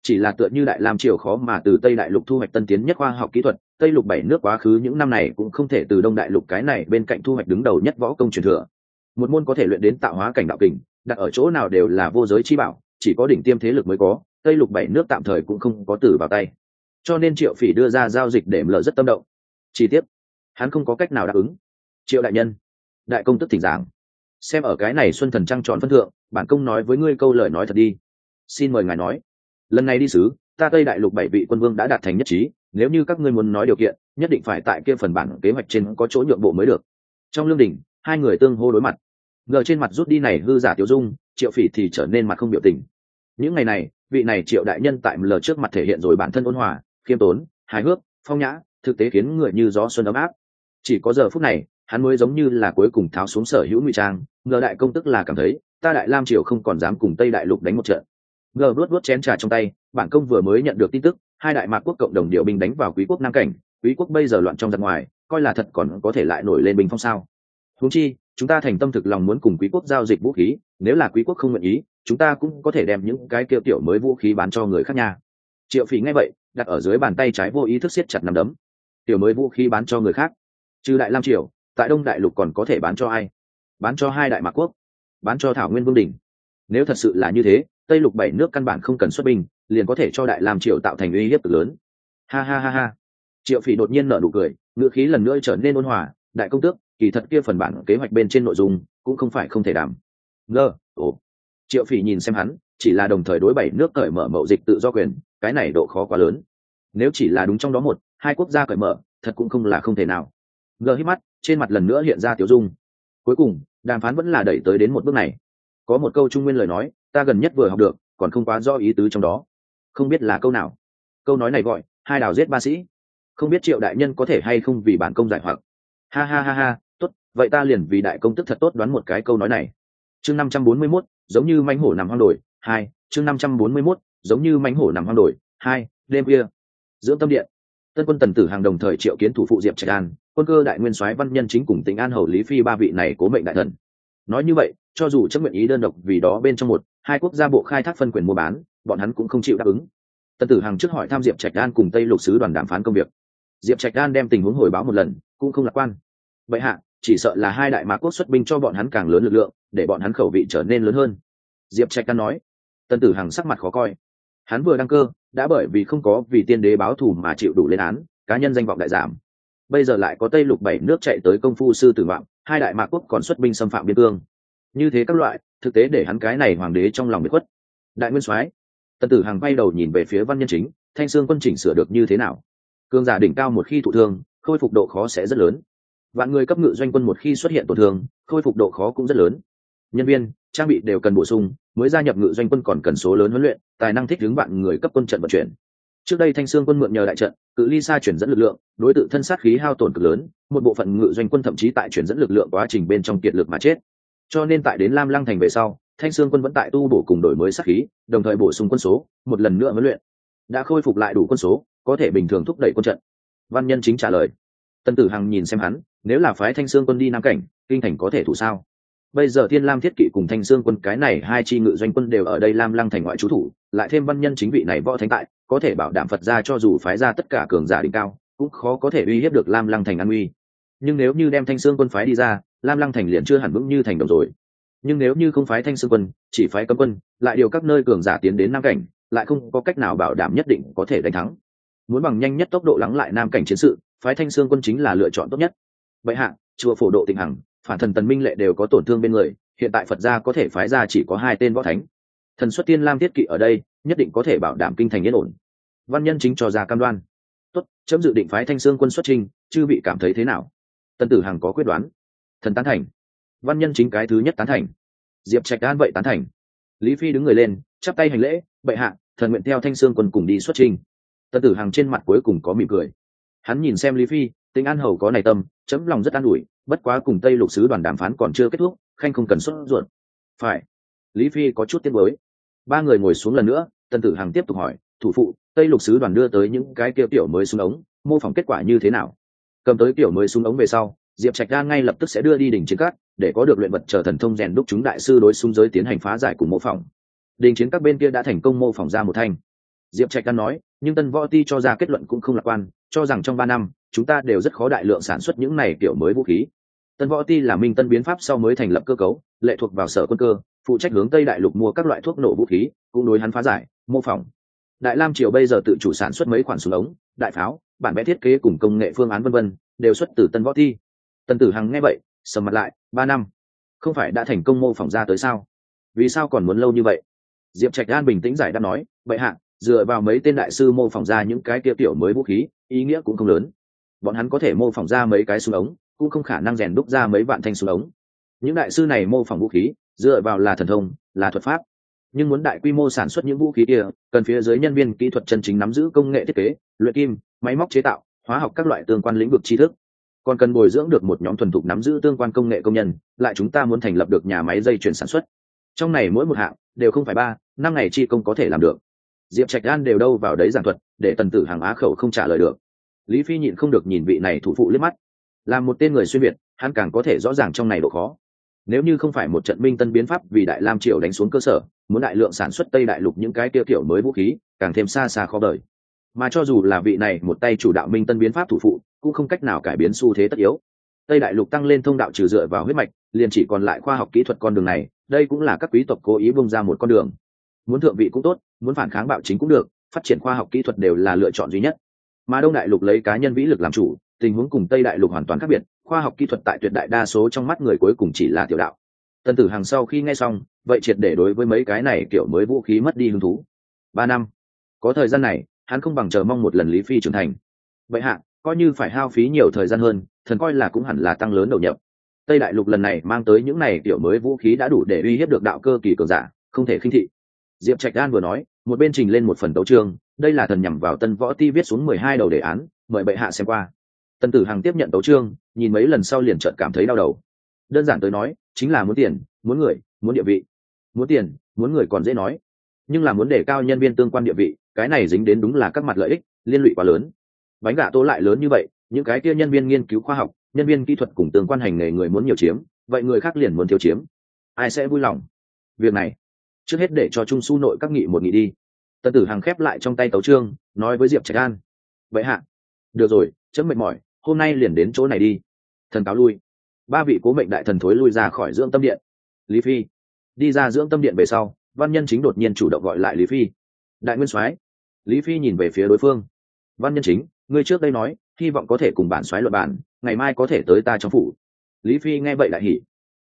Speaker 1: chỉ là tựa như đại lam triều khó mà từ tây đại lục thu hoạch tân tiến nhất khoa học kỹ thuật, tây lục bảy nước quá khứ những năm này cũng không thể từ đông đại lục cái này bên cạnh thu hoạch đứng đầu nhất võ công truyền thừa. Một môn có thể luyện đến tạo hóa cảnh đạo kình, đặt ở chỗ nào đều là vô giới chi bảo, chỉ có đỉnh tiêm thế lực mới có, tây lục bảy nước tạm thời cũng không có từ vào tay. Cho nên triệu phỉ đưa ra giao dịch để mở rất tâm động. Chi tiết hắn không có cách nào đáp ứng. Triệu đại nhân, đại công tức thỉnh giảng. Xem ở cái này xuân thần trăng tròn phân thượng, bản công nói với ngươi câu lời nói thật đi. Xin mời ngài nói lần này đi sứ ta tây đại lục bảy vị quân vương đã đạt thành nhất trí, nếu như các ngươi muốn nói điều kiện, nhất định phải tại kia phần bản kế hoạch trên có chỗ nhượng bộ mới được. Trong lương đình hai người tương hô đối mặt. Ngờ trên mặt rút đi này hư giả tiêu dung, triệu phỉ thì trở nên mặt không biểu tình. Những ngày này, vị này triệu đại nhân tại lờ trước mặt thể hiện rồi bản thân ôn hòa, khiêm tốn, hài hước, phong nhã, thực tế khiến người như gió xuân ấm áp. Chỉ có giờ phút này, hắn mới giống như là cuối cùng tháo xuống sở hữu ngụy trang, ngờ đại công tức là cảm thấy, ta đại lam triều không còn dám cùng tây đại lục đánh một trận ngờ luốt luốt chén trà trong tay, bản công vừa mới nhận được tin tức, hai đại mạc quốc cộng đồng điều binh đánh vào quý quốc nam cảnh. Quý quốc bây giờ loạn trong giặc ngoài, coi là thật còn có thể lại nổi lên bình phong sao? Húng chi, chúng ta thành tâm thực lòng muốn cùng quý quốc giao dịch vũ khí, nếu là quý quốc không nguyện ý, chúng ta cũng có thể đem những cái kêu tiểu mới vũ khí bán cho người khác nha. Triệu phí nghe vậy, đặt ở dưới bàn tay trái vô ý thức siết chặt nằm đấm. Tiểu mới vũ khí bán cho người khác? Trừ đại lam triều, tại đông đại lục còn có thể bán cho ai? Bán cho hai đại mạc quốc, bán cho thảo nguyên vương đình nếu thật sự là như thế tây lục bảy nước căn bản không cần xuất binh, liền có thể cho đại làm triều tạo thành uy hiếp cực lớn. Ha ha ha ha. Triệu phỉ đột nhiên nở nụ cười ngựa khí lần nữa trở nên ôn hòa, đại công tước, kỳ thật kia phần bản kế hoạch bên trên nội dung cũng không phải không thể đảm. Ngơ ồ. Triệu phỉ nhìn xem hắn, chỉ là đồng thời đối bảy nước cởi mở mậu dịch tự do quyền, cái này độ khó quá lớn. Nếu chỉ là đúng trong đó một, hai quốc gia cởi mở, thật cũng không là không thể nào. Ngơ hít mắt, trên mặt lần nữa hiện ra tiểu dung. Cuối cùng, đàm phán vẫn là đẩy tới đến một bước này có một câu trung nguyên lời nói, ta gần nhất vừa học được, còn không quá rõ ý tứ trong đó. Không biết là câu nào. Câu nói này gọi, hai đào giết ba sĩ. Không biết triệu đại nhân có thể hay không vì bản công giải hoặc. Ha ha ha ha, tốt, vậy ta liền vì đại công tức thật tốt đoán một cái câu nói này. Chương năm trăm bốn mươi mốt, giống như mánh hổ nằm hoang đồi hai, chương năm trăm bốn mươi mốt, giống như mánh hổ nằm hoang đồi hai, đêm kia dưỡng tâm điện. Tân quân tần tử hàng đồng thời triệu kiến thủ phụ diệp trạch an, quân cơ đại nguyên soái văn nhân chính cùng tỉnh an hầu lý phi ba vị này cố mệnh đại thần. Nói như vậy cho dù chấp nguyện ý đơn độc vì đó bên trong một, hai quốc gia bộ khai thác phân quyền mua bán, bọn hắn cũng không chịu đáp ứng. Tần tử hàng trước hỏi tham diệp trạch đan cùng tây lục sứ đoàn đàm phán công việc. Diệp trạch đan đem tình huống hồi báo một lần, cũng không lạc quan. Vậy hạ, chỉ sợ là hai đại mạc quốc xuất binh cho bọn hắn càng lớn lực lượng, để bọn hắn khẩu vị trở nên lớn hơn. Diệp trạch đan nói. Tần tử hằng sắc mặt khó coi. Hắn vừa đăng cơ, đã bởi vì không có vì tiên đế báo thù mà chịu đủ lên án, cá nhân danh vọng đại giảm. Bây giờ lại có tây lục bảy nước chạy tới công phu sư tử vọng, hai đại mạc quốc còn xuất binh xâm phạm biên cương như thế các loại, thực tế để hắn cái này hoàng đế trong lòng bị khuất. Đại nguyên soái, tần tử hàng quay đầu nhìn về phía văn nhân chính, thanh sương quân chỉnh sửa được như thế nào? Cương giả đỉnh cao một khi thụ thương, khôi phục độ khó sẽ rất lớn. Vạn người cấp ngự doanh quân một khi xuất hiện tổn thương, khôi phục độ khó cũng rất lớn. Nhân viên, trang bị đều cần bổ sung, mới gia nhập ngự doanh quân còn cần số lớn huấn luyện, tài năng thích ứng vạn người cấp quân trận vận chuyển. Trước đây thanh sương quân mượn nhờ đại trận, cự ly xa chuyển dẫn lực lượng, đối tượng thân sát khí hao tổn cực lớn, một bộ phận ngự doanh quân thậm chí tại chuyển dẫn lực lượng quá trình bên trong kiệt lực mà chết cho nên tại đến lam lăng thành về sau, thanh sương quân vẫn tại tu bổ cùng đổi mới sát khí, đồng thời bổ sung quân số, một lần nữa huấn luyện. Đã khôi phục lại đủ quân số, có thể bình thường thúc đẩy quân trận. Văn nhân chính trả lời. Tân tử hằng nhìn xem hắn, nếu là phái thanh sương quân đi nam cảnh, kinh thành có thể thủ sao? Bây giờ thiên lam thiết kỵ cùng thanh sương quân, cái này hai chi ngự doanh quân đều ở đây lam lăng thành ngoại trú thủ, lại thêm văn nhân chính vị này võ thánh tại, có thể bảo đảm phật ra cho dù phái ra tất cả cường giả đỉnh cao, cũng khó có thể uy hiếp được lam lăng thành an uy nhưng nếu như đem thanh sương quân phái đi ra, lam lăng thành liền chưa hẳn vững như thành đồng rồi. Nhưng nếu như không phái thanh sương quân, chỉ phái cấm quân, lại điều các nơi cường giả tiến đến nam cảnh, lại không có cách nào bảo đảm nhất định có thể đánh thắng. Muốn bằng nhanh nhất tốc độ lắng lại nam cảnh chiến sự, phái thanh sương quân chính là lựa chọn tốt nhất. Vậy hạ, chùa phổ độ tịnh hằng, phản thần tần minh lệ đều có tổn thương bên người, hiện tại phật gia có thể phái ra chỉ có hai tên võ thánh. Thần xuất tiên lam thiết kỵ ở đây, nhất định có thể bảo đảm kinh thành yên ổn. Văn nhân chính cho ra cam đoan. Tốt, chấm dự định phái thanh sương quân xuất trình, chư vị cảm thấy thế nào? Tân tử hằng có quyết đoán. Thần tán thành. Văn nhân chính cái thứ nhất tán thành. Diệp trạch an vậy tán thành. Lý phi đứng người lên, chắp tay hành lễ, bệ hạ, thần nguyện theo thanh sương quân cùng đi xuất trình. Tân tử hằng trên mặt cuối cùng có mỉm cười. Hắn nhìn xem lý phi, tính an hầu có này tâm, chấm lòng rất an ủi, bất quá cùng tây lục sứ đoàn đàm phán còn chưa kết thúc, khanh không cần xuất ruột. Phải. Lý phi có chút tiếc mới ba người ngồi xuống lần nữa, tân tử hằng tiếp tục hỏi, thủ phụ, tây lục sứ đoàn đưa tới những cái kia tiểu mới xuống ống, mô phỏng kết quả như thế nào? Cầm tới tiểu mới súng ống về sau, diệp trạch đan ngay lập tức sẽ đưa đi đỉnh chiến cát để có được luyện vật chờ thần thông rèn đúc chúng đại sư đối xung giới tiến hành phá giải cùng mô phỏng. Đình chiến các bên kia đã thành công mô phỏng ra một thanh. Diệp trạch đan nói, nhưng tân võ ti cho ra kết luận cũng không lạc quan, cho rằng trong ba năm, chúng ta đều rất khó đại lượng sản xuất những này kiểu mới vũ khí. Tân võ ti là minh tân biến pháp sau mới thành lập cơ cấu, lệ thuộc vào sở quân cơ, phụ trách hướng tây đại lục mua các loại thuốc nổ vũ khí, cũng đối hắn phá giải, mô phỏng. Đại lam triều bây giờ tự chủ sản xuất mấy khoản súng ống, đại pháo bản vẽ thiết kế cùng công nghệ phương án vân vân, đều xuất từ tân võ thi. Tần tử hằng nghe vậy, sầm mặt lại, ba năm. Không phải đã thành công mô phỏng ra tới sao? Vì sao còn muốn lâu như vậy? Diệp trạch an bình tĩnh giải đáp nói, vậy hạ, dựa vào mấy tên đại sư mô phỏng ra những cái kia tiểu mới vũ khí, ý nghĩa cũng không lớn. Bọn hắn có thể mô phỏng ra mấy cái súng ống, cũng không khả năng rèn đúc ra mấy vạn thanh súng ống. Những đại sư này mô phỏng vũ khí, dựa vào là thần thông, là thuật pháp. Nhưng muốn đại quy mô sản xuất những vũ khí kia, cần phía dưới nhân viên kỹ thuật chân chính nắm giữ công nghệ thiết kế, luyện kim máy móc chế tạo, hóa học các loại tương quan lĩnh vực tri thức. Còn cần bồi dưỡng được một nhóm thuần thục nắm giữ tương quan công nghệ công nhân, lại chúng ta muốn thành lập được nhà máy dây chuyển sản xuất. Trong này mỗi một hạng đều không phải ba, năm ngày chi công có thể làm được. Diệp trạch an đều đâu vào đấy giảng thuật, để tần tử hàng á khẩu không trả lời được. Lý phi nhịn không được nhìn vị này thủ phụ liếc mắt. Là một tên người xuyên việt, hắn càng có thể rõ ràng trong này độ khó. Nếu như không phải một trận minh tân biến pháp vì đại lam triều đánh xuống cơ sở, muốn đại lượng sản xuất tây đại lục những cái tiêu kiểu mới vũ khí, càng thêm xa xa khó đời mà cho dù là vị này một tay chủ đạo minh tân biến pháp thủ phụ, cũng không cách nào cải biến xu thế tất yếu. Tây đại lục tăng lên thông đạo trừ dựa vào huyết mạch, liền chỉ còn lại khoa học kỹ thuật con đường này, đây cũng là các quý tộc cố ý bông ra một con đường. Muốn thượng vị cũng tốt, muốn phản kháng bạo chính cũng được, phát triển khoa học kỹ thuật đều là lựa chọn duy nhất. Mà đông đại lục lấy cá nhân vĩ lực làm chủ, tình huống cùng tây đại lục hoàn toàn khác biệt, khoa học kỹ thuật tại tuyệt đại đa số trong mắt người cuối cùng chỉ là tiểu đạo. Tân tử hàng sau khi nghe xong, vậy triệt để đối với mấy cái này kiểu mới vũ khí mất đi hứng thú. Ba năm. Có thời gian này hắn không bằng chờ mong một lần lý phi trưởng thành. Vậy hạ, coi như phải hao phí nhiều thời gian hơn, thần coi là cũng hẳn là tăng lớn đầu nhập. Tây đại lục lần này mang tới những này kiểu mới vũ khí đã đủ để uy hiếp được đạo cơ kỳ cường giả, không thể khinh thị. Diệp trạch đan vừa nói, một bên trình lên một phần đấu chương đây là thần nhằm vào tân võ ti viết xuống mười hai đầu đề án, mời bệ hạ xem qua. Tân tử hằng tiếp nhận đấu chương nhìn mấy lần sau liền trợt cảm thấy đau đầu. Đơn giản tới nói, chính là muốn tiền, muốn người, muốn địa vị. Muốn tiền, muốn người còn dễ nói nhưng là muốn đề cao nhân viên tương quan địa vị, cái này dính đến đúng là các mặt lợi ích, liên lụy quá lớn. Bánh gà tô lại lớn như vậy, những cái kia nhân viên nghiên cứu khoa học, nhân viên kỹ thuật cùng tương quan hành nghề người muốn nhiều chiếm, vậy người khác liền muốn thiếu chiếm. Ai sẽ vui lòng? Việc này, trước hết để cho trung su nội các nghị một nghị đi. Tân tử hằng khép lại trong tay tấu trương nói với diệp trạch an. Vậy hạ. Được rồi, chấm mệt mỏi, hôm nay liền đến chỗ này đi. Thần cáo lui. Ba vị cố mệnh đại thần thối lui ra khỏi dưỡng tâm điện. Lý phi. Đi ra dưỡng tâm điện về sau văn nhân chính đột nhiên chủ động gọi lại lý phi. Đại nguyên soái, lý phi nhìn về phía đối phương. Văn nhân chính, ngươi trước đây nói, hy vọng có thể cùng bản soái luận bản, ngày mai có thể tới ta trong phủ. Lý phi nghe vậy lại hỉ.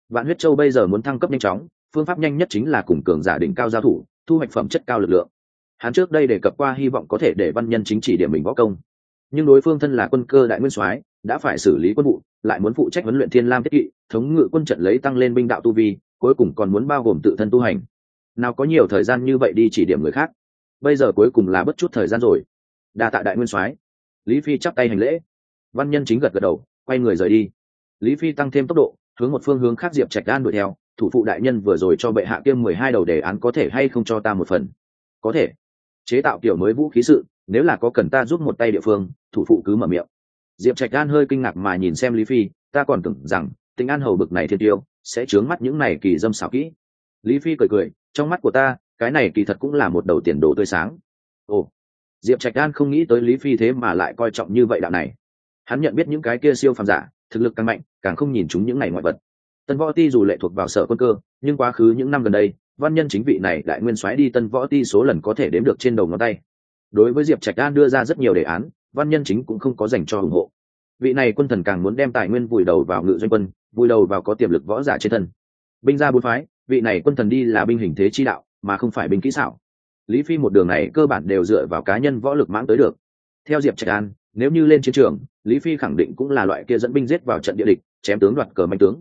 Speaker 1: Vạn huyết châu bây giờ muốn thăng cấp nhanh chóng, phương pháp nhanh nhất chính là cùng cường giả đỉnh cao giao thủ, thu hoạch phẩm chất cao lực lượng. Hắn trước đây đề cập qua hy vọng có thể để văn nhân chính chỉ điểm mình võ công. Nhưng đối phương thân là quân cơ đại nguyên soái, đã phải xử lý quân vụ, lại muốn phụ trách huấn luyện thiên lam thiết kỵ, thống ngự quân trận lấy tăng lên binh đạo tu vi, cuối cùng còn muốn bao gồm tự thân tu hành nào có nhiều thời gian như vậy đi chỉ điểm người khác. Bây giờ cuối cùng là bất chút thời gian rồi. Đa tạ đại nguyên soái. Lý phi chắp tay hành lễ. Văn nhân chính gật gật đầu, quay người rời đi. Lý phi tăng thêm tốc độ, hướng một phương hướng khác diệp trạch đan đuổi theo. Thủ phụ đại nhân vừa rồi cho bệ hạ kiêm mười hai đầu đề án có thể hay không cho ta một phần? Có thể. Chế tạo kiểu mới vũ khí sự, nếu là có cần ta giúp một tay địa phương, thủ phụ cứ mở miệng. Diệp trạch đan hơi kinh ngạc mà nhìn xem lý phi, ta còn tưởng rằng tính an hầu bực này thiên tiêu, sẽ chướng mắt những này kỳ dâm xảo kỹ lý phi cười cười, trong mắt của ta, cái này kỳ thật cũng là một đầu tiền đồ tươi sáng. Ồ, diệp trạch an không nghĩ tới lý phi thế mà lại coi trọng như vậy đạo này. Hắn nhận biết những cái kia siêu phàm giả, thực lực càng mạnh, càng không nhìn chúng những này ngoại vật. Tân võ ti dù lệ thuộc vào sở quân cơ, nhưng quá khứ những năm gần đây, văn nhân chính vị này lại nguyên soái đi tân võ ti số lần có thể đếm được trên đầu ngón tay. Đối với diệp trạch đan đưa ra rất nhiều đề án, văn nhân chính cũng không có dành cho ủng hộ. Vị này quân thần càng muốn đem tài nguyên vùi đầu vào ngự doanh quân, vùi đầu vào có tiềm lực võ giả trên thân. Binh ra bốn phái vị này quân thần đi là binh hình thế chi đạo, mà không phải binh kỹ xảo. Lý phi một đường này cơ bản đều dựa vào cá nhân võ lực mãng tới được. Theo diệp trạch an, nếu như lên chiến trường, lý phi khẳng định cũng là loại kia dẫn binh giết vào trận địa địch, chém tướng đoạt cờ mạnh tướng.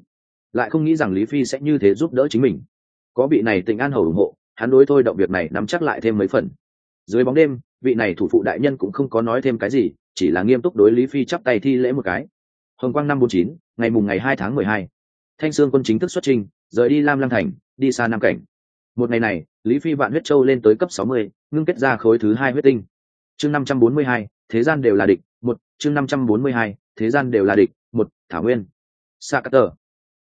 Speaker 1: Lại không nghĩ rằng lý phi sẽ như thế giúp đỡ chính mình. Có vị này tình an hầu ủng hộ, hắn đối thôi động việc này nắm chắc lại thêm mấy phần. Dưới bóng đêm, vị này thủ phụ đại nhân cũng không có nói thêm cái gì, chỉ là nghiêm túc đối lý phi chắp tay thi lễ một cái. Hồng quang năm bốn chín, ngày mùng ngày hai tháng mười hai. Thanh sương quân chính thức xuất trình rời đi lam lăng thành, đi xa nam cảnh. Một ngày này, lý phi vạn huyết châu lên tới cấp sáu mươi, ngưng kết ra khối thứ hai huyết tinh. Chương năm trăm bốn mươi hai, thế gian đều là địch, một, chương năm trăm bốn mươi hai, thế gian đều là địch, một, thảo nguyên. Sa cát tờ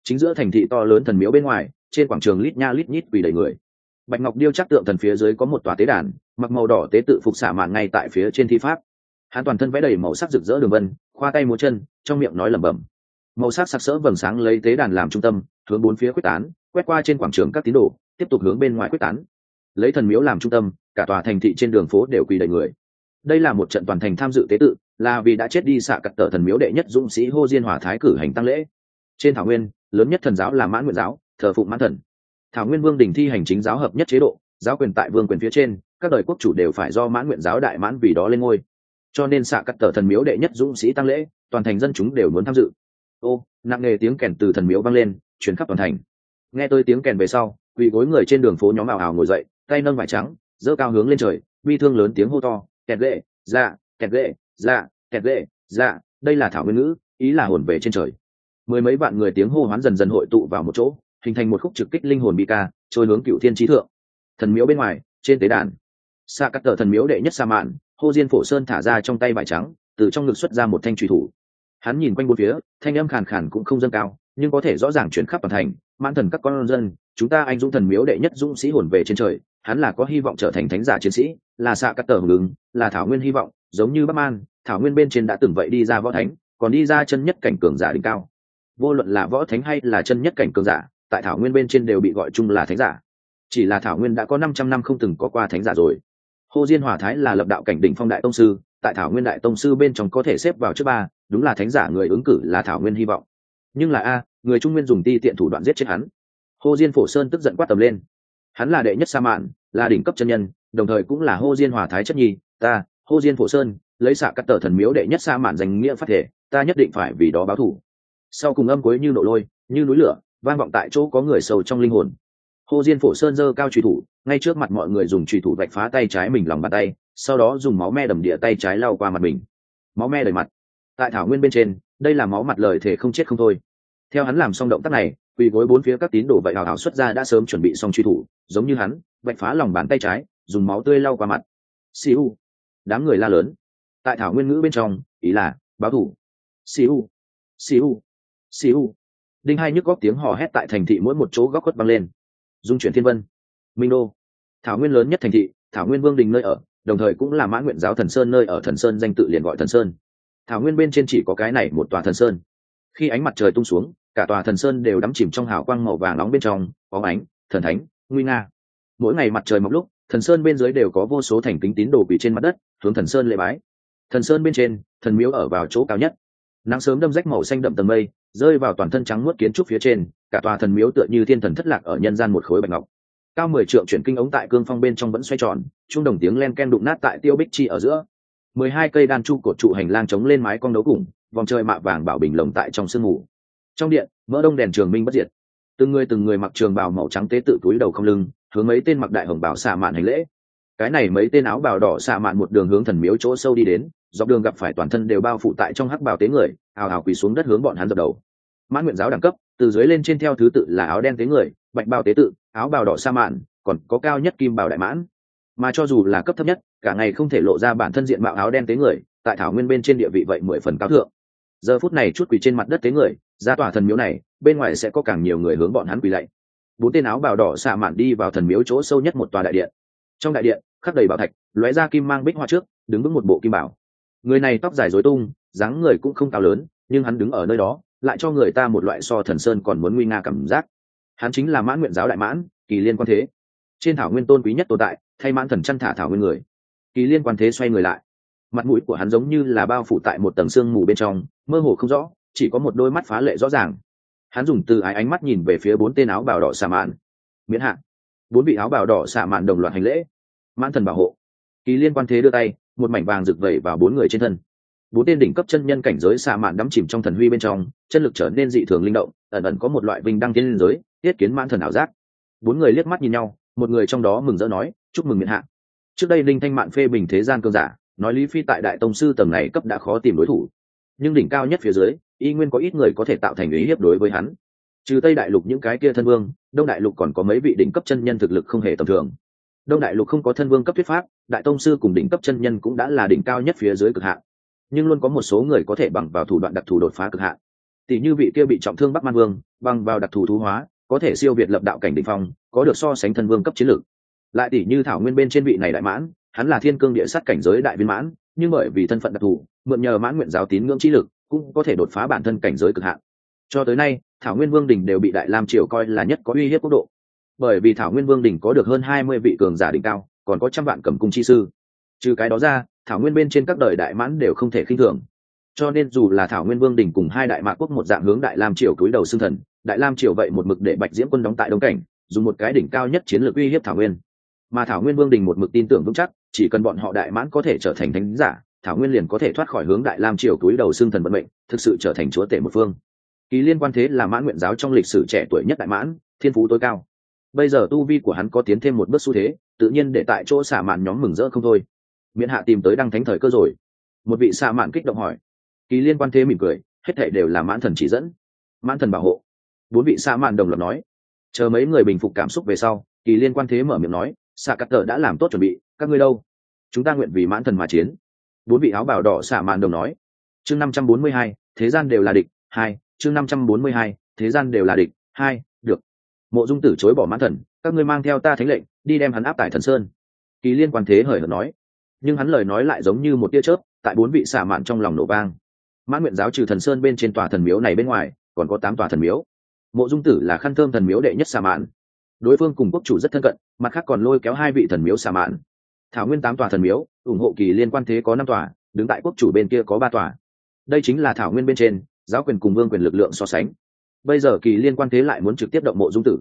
Speaker 1: chính giữa thành thị to lớn thần miếu bên ngoài, trên quảng trường lít nha lít nhít vì đầy người. Bạch ngọc điêu chắc tượng thần phía dưới có một tòa tế đàn, mặc màu đỏ tế tự phục xả mạn ngay tại phía trên thi pháp. Hắn toàn thân vẽ đầy màu sắc rực rỡ đường vân, khoa tay múa chân, trong miệng nói lẩm bẩm màu sắc sặc sỡ vầng sáng lấy tế đàn làm trung tâm, hướng bốn phía quyết tán, quét qua trên quảng trường các tín đồ, tiếp tục hướng bên ngoài quyết tán. Lấy thần miếu làm trung tâm, cả tòa thành thị trên đường phố đều quỳ đầy người. Đây là một trận toàn thành tham dự tế tự, là vì đã chết đi xạ cật tờ thần miếu đệ nhất dũng sĩ hô diên hòa thái cử hành tăng lễ. Trên thảo nguyên, lớn nhất thần giáo là mãn nguyện giáo, thờ phụng mãn thần. Thảo nguyên vương đình thi hành chính giáo hợp nhất chế độ, giáo quyền tại vương quyền phía trên, các đời quốc chủ đều phải do mãn nguyện giáo đại mãn vì đó lên ngôi. Cho nên xạ cắt tờ thần miếu đệ nhất dũng sĩ tăng lễ, toàn thành dân chúng đều muốn tham dự ô, nặng nề tiếng kèn từ thần miếu vang lên chuyển khắp toàn thành. Nghe tôi tiếng kèn về sau, quỳ gối người trên đường phố nhóm ảo ảo ngồi dậy, tay nâng vải trắng, giơ cao hướng lên trời, bi thương lớn tiếng hô to, kẹt lệ dạ kẹt lệ dạ kẹt lệ dạ đây là thảo nguyên ngữ, ý là hồn về trên trời. Mười mấy vạn người tiếng hô hoán dần dần hội tụ vào một chỗ, hình thành một khúc trực kích linh hồn bi ca, trôi hướng cựu thiên trí thượng. Thần miếu bên ngoài, trên tế đàn xa cắt tờ thần miếu đệ nhất sa mạn, hô diên phổ sơn thả ra trong tay vải trắng, từ trong ngực xuất ra một thanh trùy thủ hắn nhìn quanh bốn phía, thanh âm khàn khàn cũng không dâng cao, nhưng có thể rõ ràng chuyển khắp toàn thành, mãn thần các con dân, chúng ta anh dũng thần miếu đệ nhất dũng sĩ hồn về trên trời, hắn là có hy vọng trở thành thánh giả chiến sĩ, là xạ cắt tờ hưởng là thảo nguyên hy vọng, giống như bắc man, thảo nguyên bên trên đã từng vậy đi ra võ thánh, còn đi ra chân nhất cảnh cường giả đỉnh cao. Vô luận là võ thánh hay là chân nhất cảnh cường giả, tại thảo nguyên bên trên đều bị gọi chung là thánh giả. Chỉ là thảo nguyên đã có năm trăm năm không từng có qua thánh giả rồi. Hồ diên hòa thái là lập đạo cảnh đỉnh phong đại tông sư, tại thảo nguyên đại tông sư bên trong có thể xếp vào trước ba đúng là thánh giả người ứng cử là thảo nguyên hy vọng. Nhưng là a, người trung nguyên dùng ti tiện thủ đoạn giết chết hắn. Hô diên phổ sơn tức giận quát tầm lên. Hắn là đệ nhất sa mạn, là đỉnh cấp chân nhân, đồng thời cũng là hô diên hòa thái chất nhi. Ta, hô diên phổ sơn, lấy xạ cắt tờ thần miếu đệ nhất sa mạn danh nghĩa phát thể, ta nhất định phải vì đó báo thù sau cùng âm cuối như nổ lôi, như núi lửa, vang vọng tại chỗ có người sâu trong linh hồn. Hồ diên phổ sơn giơ cao trùy thủ, ngay trước mặt mọi người dùng trùy thủ vạch phá tay trái mình lòng bàn tay, sau đó dùng máu me đầm địa tay trái lau qua mặt mình. Máu me đầy mặt tại thảo nguyên bên trên, đây là máu mặt lời thể không chết không thôi. Theo hắn làm xong động tác này, quỳ gối bốn phía các tín đồ vậy hào hào xuất ra đã sớm chuẩn bị xong truy thủ, giống như hắn, vạch phá lòng bàn tay trái, dùng máu tươi lau qua mặt. Siêu, đám người la lớn. Tại thảo nguyên ngữ bên trong, ý là báo thủ. Siêu siêu siêu. Đinh hai nhức góc tiếng hò hét tại thành thị mỗi một chỗ góc khuất băng lên. Dung chuyển thiên vân. Minh đô. Thảo nguyên lớn nhất thành thị, thảo nguyên vương đình nơi ở, đồng thời cũng là mã nguyện giáo thần sơn nơi ở thần sơn danh tự liền gọi thần sơn thảo nguyên bên trên chỉ có cái này một tòa thần sơn. Khi ánh mặt trời tung xuống, cả tòa thần sơn đều đắm chìm trong hào quang màu vàng nóng bên trong có ánh, thần thánh, nguy nga. Mỗi ngày mặt trời mọc lúc, thần sơn bên dưới đều có vô số thành kính tín đồ quỷ trên mặt đất, hướng thần sơn lễ bái. Thần sơn bên trên, thần miếu ở vào chỗ cao nhất. Nắng sớm đâm rách màu xanh đậm tầng mây, rơi vào toàn thân trắng muốt kiến trúc phía trên, cả tòa thần miếu tựa như thiên thần thất lạc ở nhân gian một khối bạch ngọc. Cao mười trượng chuyển kinh ống tại cương phong bên trong vẫn xoay tròn trung đồng tiếng len ken đụng nát tại tiêu bích chi ở giữa mười hai cây đan chu cột trụ hành lang chống lên mái cong đấu cùng, vòng trời mạ vàng bảo bình lồng tại trong sương mù. Trong điện, mỡ đông đèn trường minh bất diệt. Từng người từng người mặc trường bào màu trắng tế tự túi đầu không lưng, hướng mấy tên mặc đại hồng bảo xạ mạn hành lễ. Cái này mấy tên áo bào đỏ xạ mạn một đường hướng thần miếu chỗ sâu đi đến, dọc đường gặp phải toàn thân đều bao phủ tại trong hắc bào tế người, ào ào quỳ xuống đất hướng bọn hắn dập đầu. Mãn nguyện giáo đẳng cấp, từ dưới lên trên theo thứ tự là áo đen tế người, bạch bào tế tự, áo bào đỏ sa mạn, còn có cao nhất kim bào đại mãn mà cho dù là cấp thấp nhất, cả ngày không thể lộ ra bản thân diện mạo áo đen tế người, tại thảo nguyên bên trên địa vị vậy mười phần cao thượng. Giờ phút này chút quỳ trên mặt đất tế người, ra tòa thần miếu này, bên ngoài sẽ có càng nhiều người hướng bọn hắn quỳ lạy. Bốn tên áo bào đỏ xạ mạn đi vào thần miếu chỗ sâu nhất một tòa đại điện. Trong đại điện, khắc đầy bảo thạch, lóe ra kim mang bích hoa trước, đứng vững một bộ kim bảo. Người này tóc dài dối tung, dáng người cũng không cao lớn, nhưng hắn đứng ở nơi đó, lại cho người ta một loại so thần sơn còn muốn nguy nga cảm giác. Hắn chính là mãn nguyện giáo đại mãn, kỳ liên quan thế. Trên thảo nguyên tôn quý nhất tồn tại thay mãn thần chăn thả thảo nguyên người. Kỳ liên quan thế xoay người lại. Mặt mũi của hắn giống như là bao phủ tại một tầng sương mù bên trong, mơ hồ không rõ, chỉ có một đôi mắt phá lệ rõ ràng. Hắn dùng từ ái ánh mắt nhìn về phía bốn tên áo bào đỏ xạ mạn. Miễn hạn bốn vị áo bào đỏ xạ mạn đồng loạt hành lễ. Mãn thần bảo hộ. Kỳ liên quan thế đưa tay, một mảnh vàng rực vẩy vào bốn người trên thân. Bốn tên đỉnh cấp chân nhân cảnh giới xạ mạn đắm chìm trong thần huy bên trong, chân lực trở nên dị thường linh động, ẩn ẩn có một loại vinh đăng tiến lên giới, tiết kiến mãn thần ảo giác. Bốn người liếc mắt nhìn nhau một người trong đó mừng rỡ nói, chúc mừng miệng hạ. Trước đây linh thanh mạn phê bình thế gian cơn giả, nói lý phi tại đại tông sư tầng này cấp đã khó tìm đối thủ. Nhưng đỉnh cao nhất phía dưới, y nguyên có ít người có thể tạo thành ý hiếp đối với hắn. Trừ tây đại lục những cái kia thân vương, đông đại lục còn có mấy vị đỉnh cấp chân nhân thực lực không hề tầm thường. Đông đại lục không có thân vương cấp thuyết pháp, đại tông sư cùng đỉnh cấp chân nhân cũng đã là đỉnh cao nhất phía dưới cực hạn. Nhưng luôn có một số người có thể bằng vào thủ đoạn đặc thù đột phá cực hạn. Tỷ như vị kia bị trọng thương bắc man vương, bằng vào đặc thù thú hóa, có thể siêu việt lập đạo cảnh đ ỉ n h phong có được so sánh thân vương cấp chiến lược. Lại tỷ như thảo nguyên bên trên vị này đại mãn, hắn là thiên cương địa sát cảnh giới đại viên mãn, nhưng bởi vì thân phận đặc thù, mượn nhờ mãn nguyện giáo tín ngưỡng trí lực, cũng có thể đột phá bản thân cảnh giới cực hạn. Cho tới nay, thảo nguyên vương đình đều bị đại lam triều coi là nhất có uy hiếp quốc độ. Bởi vì thảo nguyên vương đình có được hơn hai mươi vị cường giả đỉnh cao, còn có trăm vạn cầm cung chi sư. Trừ cái đó ra, thảo nguyên bên trên các đời đại mãn đều không thể khinh thường. Cho nên dù là thảo nguyên vương đình cùng hai đại mạc quốc một dạng hướng đại lam triều cúi đầu xưng thần, đại lam triều vậy một mực để bạch diễm quân đóng tại đông cảnh dùng một cái đỉnh cao nhất chiến lược uy hiếp thảo nguyên. Mà thảo nguyên vương đình một mực tin tưởng vững chắc, chỉ cần bọn họ đại mãn có thể trở thành thánh giả, thảo nguyên liền có thể thoát khỏi hướng đại lam triều cúi đầu xương thần vận mệnh, thực sự trở thành chúa tể một phương. Kỳ liên quan thế là mãn nguyện giáo trong lịch sử trẻ tuổi nhất đại mãn, thiên phú tối cao. Bây giờ tu vi của hắn có tiến thêm một bước xu thế, tự nhiên để tại chỗ xả mạn nhóm mừng rỡ không thôi. Miễn hạ tìm tới đăng thánh thời cơ rồi. Một vị xạ mạn kích động hỏi. Kỳ liên quan thế mỉm cười, hết thể đều là mãn thần chỉ dẫn. Mãn thần bảo hộ. Bốn vị xạ mạn đồng loạt nói chờ mấy người bình phục cảm xúc về sau, kỳ liên quan thế mở miệng nói, xạ cắt tờ đã làm tốt chuẩn bị, các ngươi đâu? Chúng ta nguyện vì mãn thần mà chiến. Bốn vị áo bào đỏ xạ mạn đồng nói, chương năm trăm bốn mươi hai, thế gian đều là địch, hai, chương năm trăm bốn mươi hai, thế gian đều là địch, hai, được. Mộ dung tử chối bỏ mãn thần, các ngươi mang theo ta thánh lệnh, đi đem hắn áp tải thần sơn. Kỳ liên quan thế hời hợt nói, nhưng hắn lời nói lại giống như một tia chớp, tại bốn vị xả mạn trong lòng nổ vang. Mãn nguyện giáo trừ thần sơn bên trên tòa thần miếu này bên ngoài, còn có tám tòa thần miếu mộ dung tử là khăn thơm thần miếu đệ nhất xà mạn. Đối phương cùng quốc chủ rất thân cận, mặt khác còn lôi kéo hai vị thần miếu xà mạn. Thảo nguyên tám tòa thần miếu, ủng hộ kỳ liên quan thế có năm tòa, đứng tại quốc chủ bên kia có ba tòa. Đây chính là thảo nguyên bên trên, giáo quyền cùng vương quyền lực lượng so sánh. Bây giờ kỳ liên quan thế lại muốn trực tiếp động mộ dung tử.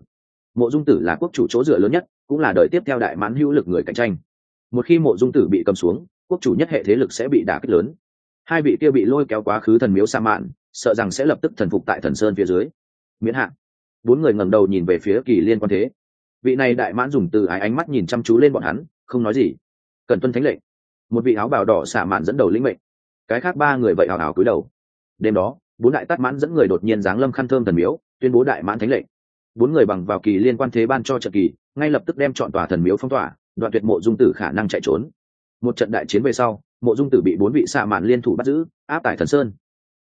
Speaker 1: Mộ dung tử là quốc chủ chỗ dựa lớn nhất, cũng là đời tiếp theo đại mãn hữu lực người cạnh tranh. Một khi mộ dung tử bị cầm xuống, quốc chủ nhất hệ thế lực sẽ bị đả kích lớn. Hai vị kia bị lôi kéo quá khứ thần miếu sa mạn, sợ rằng sẽ lập tức thần phục tại thần sơn phía dưới miễn hạn bốn người ngẩng đầu nhìn về phía kỳ liên quan thế. Vị này đại mãn dùng từ ái ánh mắt nhìn chăm chú lên bọn hắn, không nói gì. Cần tuân thánh lệnh. Một vị áo bào đỏ xả mạn dẫn đầu lĩnh mệnh. Cái khác ba người vậy hào hào cúi đầu. Đêm đó, bốn đại tắt mãn dẫn người đột nhiên giáng lâm khăn thơm thần miếu, tuyên bố đại mãn thánh lệnh. Bốn người bằng vào kỳ liên quan thế ban cho trận kỳ, ngay lập tức đem chọn tòa thần miếu phong tỏa, đoạn tuyệt mộ dung tử khả năng chạy trốn. Một trận đại chiến về sau, mộ dung tử bị bốn vị xạ mạn liên thủ bắt giữ, áp tải thần sơn.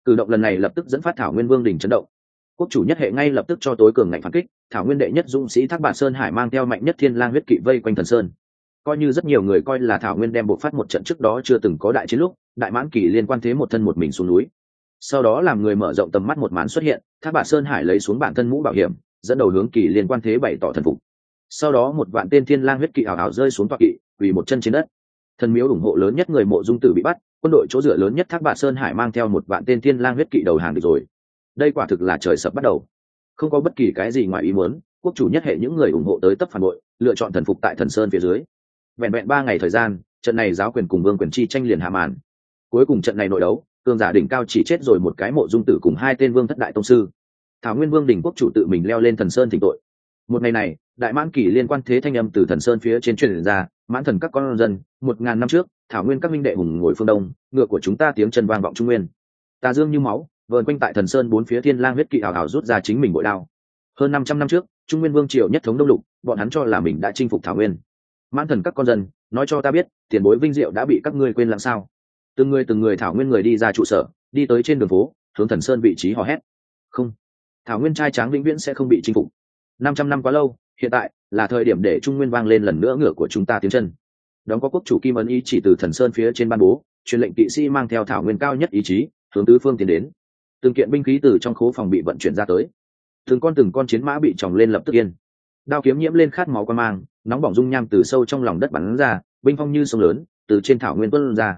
Speaker 1: Cử động lần này lập tức dẫn phát thảo nguyên vương đình chấn động quốc chủ nhất hệ ngay lập tức cho tối cường ngạnh phản kích, thảo nguyên đệ nhất dũng sĩ thác bản sơn hải mang theo mạnh nhất thiên lang huyết kỵ vây quanh thần sơn. Coi như rất nhiều người coi là thảo nguyên đem buộc phát một trận trước đó chưa từng có đại chiến lúc, đại mãn kỳ liên quan thế một thân một mình xuống núi. Sau đó làm người mở rộng tầm mắt một màn xuất hiện, thác bản sơn hải lấy xuống bản thân mũ bảo hiểm, dẫn đầu hướng kỳ liên quan thế bày tỏ thần phục. Sau đó một vạn tên thiên lang huyết kỵ hào hào rơi xuống toa kỵ vì một chân trên đất. Thần miếu ủng hộ lớn nhất người mộ dung tử bị bắt, quân đội chỗ dựa lớn nhất thác bản sơn hải mang theo một vạn tên thiên lang huyết kỵ đầu hàng được rồi đây quả thực là trời sập bắt đầu. Không có bất kỳ cái gì ngoài ý muốn, quốc chủ nhất hệ những người ủng hộ tới tấp phản bội, lựa chọn thần phục tại thần sơn phía dưới. Vẹn vẹn ba ngày thời gian, trận này giáo quyền cùng vương quyền chi tranh liền hạ màn. Cuối cùng trận này nội đấu, cường giả đỉnh cao chỉ chết rồi một cái mộ dung tử cùng hai tên vương thất đại tông sư. Thảo nguyên vương đình quốc chủ tự mình leo lên thần sơn thỉnh tội. Một ngày này, đại mãn kỳ liên quan thế thanh âm từ thần sơn phía trên truyền ra, mãn thần các con dân, một ngàn năm trước, thảo nguyên các minh đệ hùng ngồi phương đông, ngựa của chúng ta tiếng chân vang vọng trung nguyên. Ta dương như máu vờn quanh tại thần sơn bốn phía thiên lang huyết kỵ hào hào rút ra chính mình bội đao. Hơn năm trăm năm trước, trung nguyên vương triều nhất thống đông lục, bọn hắn cho là mình đã chinh phục thảo nguyên. Mãn thần các con dân, nói cho ta biết, tiền bối vinh diệu đã bị các ngươi quên làm sao? Từng người từng người thảo nguyên người đi ra trụ sở, đi tới trên đường phố, hướng thần sơn vị trí hò hét. Không, thảo nguyên trai tráng vĩnh viễn sẽ không bị chinh phục. Năm trăm năm quá lâu, hiện tại là thời điểm để trung nguyên vang lên lần nữa ngựa của chúng ta tiến chân. Đóng có quốc chủ kim ấn ý chỉ từ thần sơn phía trên ban bố, truyền lệnh kỵ sĩ mang theo thảo nguyên cao nhất ý chí, hướng tứ phương tiến đến từng kiện binh khí từ trong khố phòng bị vận chuyển ra tới. Từng con từng con chiến mã bị tròng lên lập tức yên. Đao kiếm nhiễm lên khát máu quan mang, nóng bỏng dung nham từ sâu trong lòng đất bắn ra, binh phong như sông lớn, từ trên thảo nguyên tuân ra.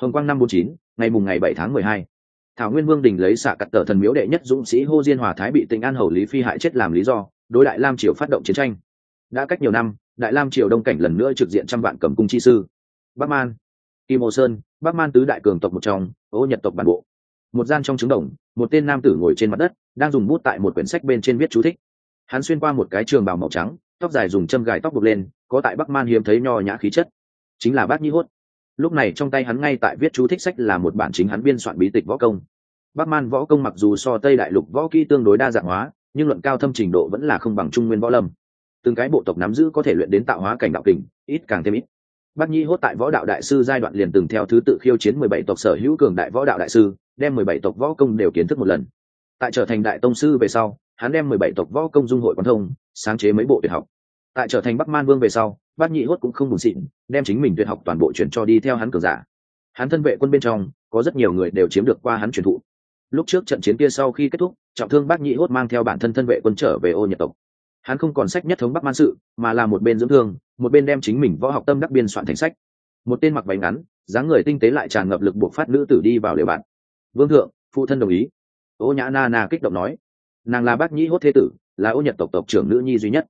Speaker 1: Hồng quang năm bốn chín, ngày mùng ngày bảy tháng mười hai. Thảo nguyên vương đình lấy xạ cắt tờ thần miếu đệ nhất dũng sĩ hô diên hòa thái bị tỉnh an hầu lý phi hại chết làm lý do, đối đại lam triều phát động chiến tranh. Đã cách nhiều năm, đại lam triều đông cảnh lần nữa trực diện trăm vạn cầm cung chi sư. Bắc man, kim hồ sơn, bắc man tứ đại cường tộc một trong, ô nhật tộc bản bộ. Một gian trong trứng đồng một tên nam tử ngồi trên mặt đất đang dùng bút tại một quyển sách bên trên viết chú thích. Hắn xuyên qua một cái trường bào màu trắng tóc dài dùng châm gài tóc buộc lên có tại bắc man hiếm thấy nho nhã khí chất. Chính là bác nhi hốt. Lúc này trong tay hắn ngay tại viết chú thích sách là một bản chính hắn biên soạn bí tịch võ công. Bắc man võ công mặc dù so tây đại lục võ kỹ tương đối đa dạng hóa nhưng luận cao thâm trình độ vẫn là không bằng trung nguyên võ lâm. Từng cái bộ tộc nắm giữ có thể luyện đến tạo hóa cảnh đạo kình ít càng thêm ít. Bác Nhi hốt tại võ đạo đại sư giai đoạn liền từng theo thứ tự khiêu chiến mười bảy tộc sở hữu cường đại võ đạo đại sư, đem mười bảy tộc võ công đều kiến thức một lần. Tại trở thành đại tông sư về sau, hắn đem mười bảy tộc võ công dung hội quán thông, sáng chế mấy bộ tuyệt học. Tại trở thành Bắc Man Vương về sau, bát Nhị hốt cũng không buồn xịn, đem chính mình tuyệt học toàn bộ chuyển cho đi theo hắn cường giả. Hắn thân vệ quân bên trong, có rất nhiều người đều chiếm được qua hắn truyền thụ. Lúc trước trận chiến kia sau khi kết thúc, trọng thương bát Nhị hốt mang theo bản thân thân vệ quân trở về Ô Nhật tộc. Hắn không còn sách nhất thống Bắc Man sự, mà là một bên dưỡng thương, một bên đem chính mình võ học tâm đắc biên soạn thành sách một tên mặc váy ngắn dáng người tinh tế lại tràn ngập lực buộc phát nữ tử đi vào lều bạn vương thượng, phụ thân đồng ý. Ô nhã na na kích động nói. Nàng là bác nhĩ hốt thế tử, là ô nhật tộc tộc trưởng nữ nhi duy nhất.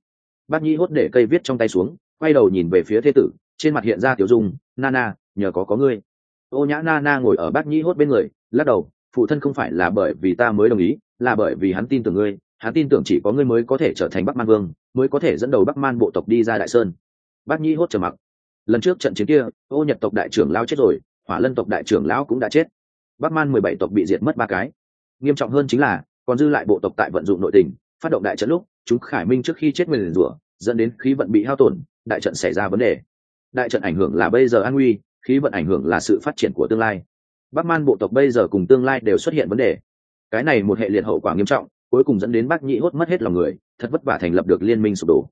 Speaker 1: Bác nhĩ hốt để cây viết trong tay xuống, quay đầu nhìn về phía thế tử, trên mặt hiện ra tiểu dung, na na, nhờ có có ngươi. Ô nhã na na ngồi ở bác nhĩ hốt bên người, lắc đầu, phụ thân không phải là bởi vì ta mới đồng ý, là bởi vì hắn tin tưởng ngươi, hắn tin tưởng chỉ có ngươi mới có thể trở thành bắc man vương, mới có thể dẫn đầu bắc man bộ tộc đi ra đại sơn. Bác nhĩ hốt trở mặc. Lần trước trận chiến kia, ô nhật tộc đại trưởng lao chết rồi, hỏa lân tộc đại trưởng lão cũng đã chết bắc man mười bảy tộc bị diệt mất ba cái. Nghiêm trọng hơn chính là, còn dư lại bộ tộc tại vận dụng nội tình, phát động đại trận lúc, chúng khải minh trước khi chết nguyền rủa, dẫn đến khí vận bị hao tổn, đại trận xảy ra vấn đề. Đại trận ảnh hưởng là bây giờ an nguy, khí vận ảnh hưởng là sự phát triển của tương lai. Bắc man bộ tộc bây giờ cùng tương lai đều xuất hiện vấn đề. Cái này một hệ liệt hậu quả nghiêm trọng, cuối cùng dẫn đến bác nhĩ hốt mất hết lòng người, thật vất vả thành lập được liên minh sụp đổ.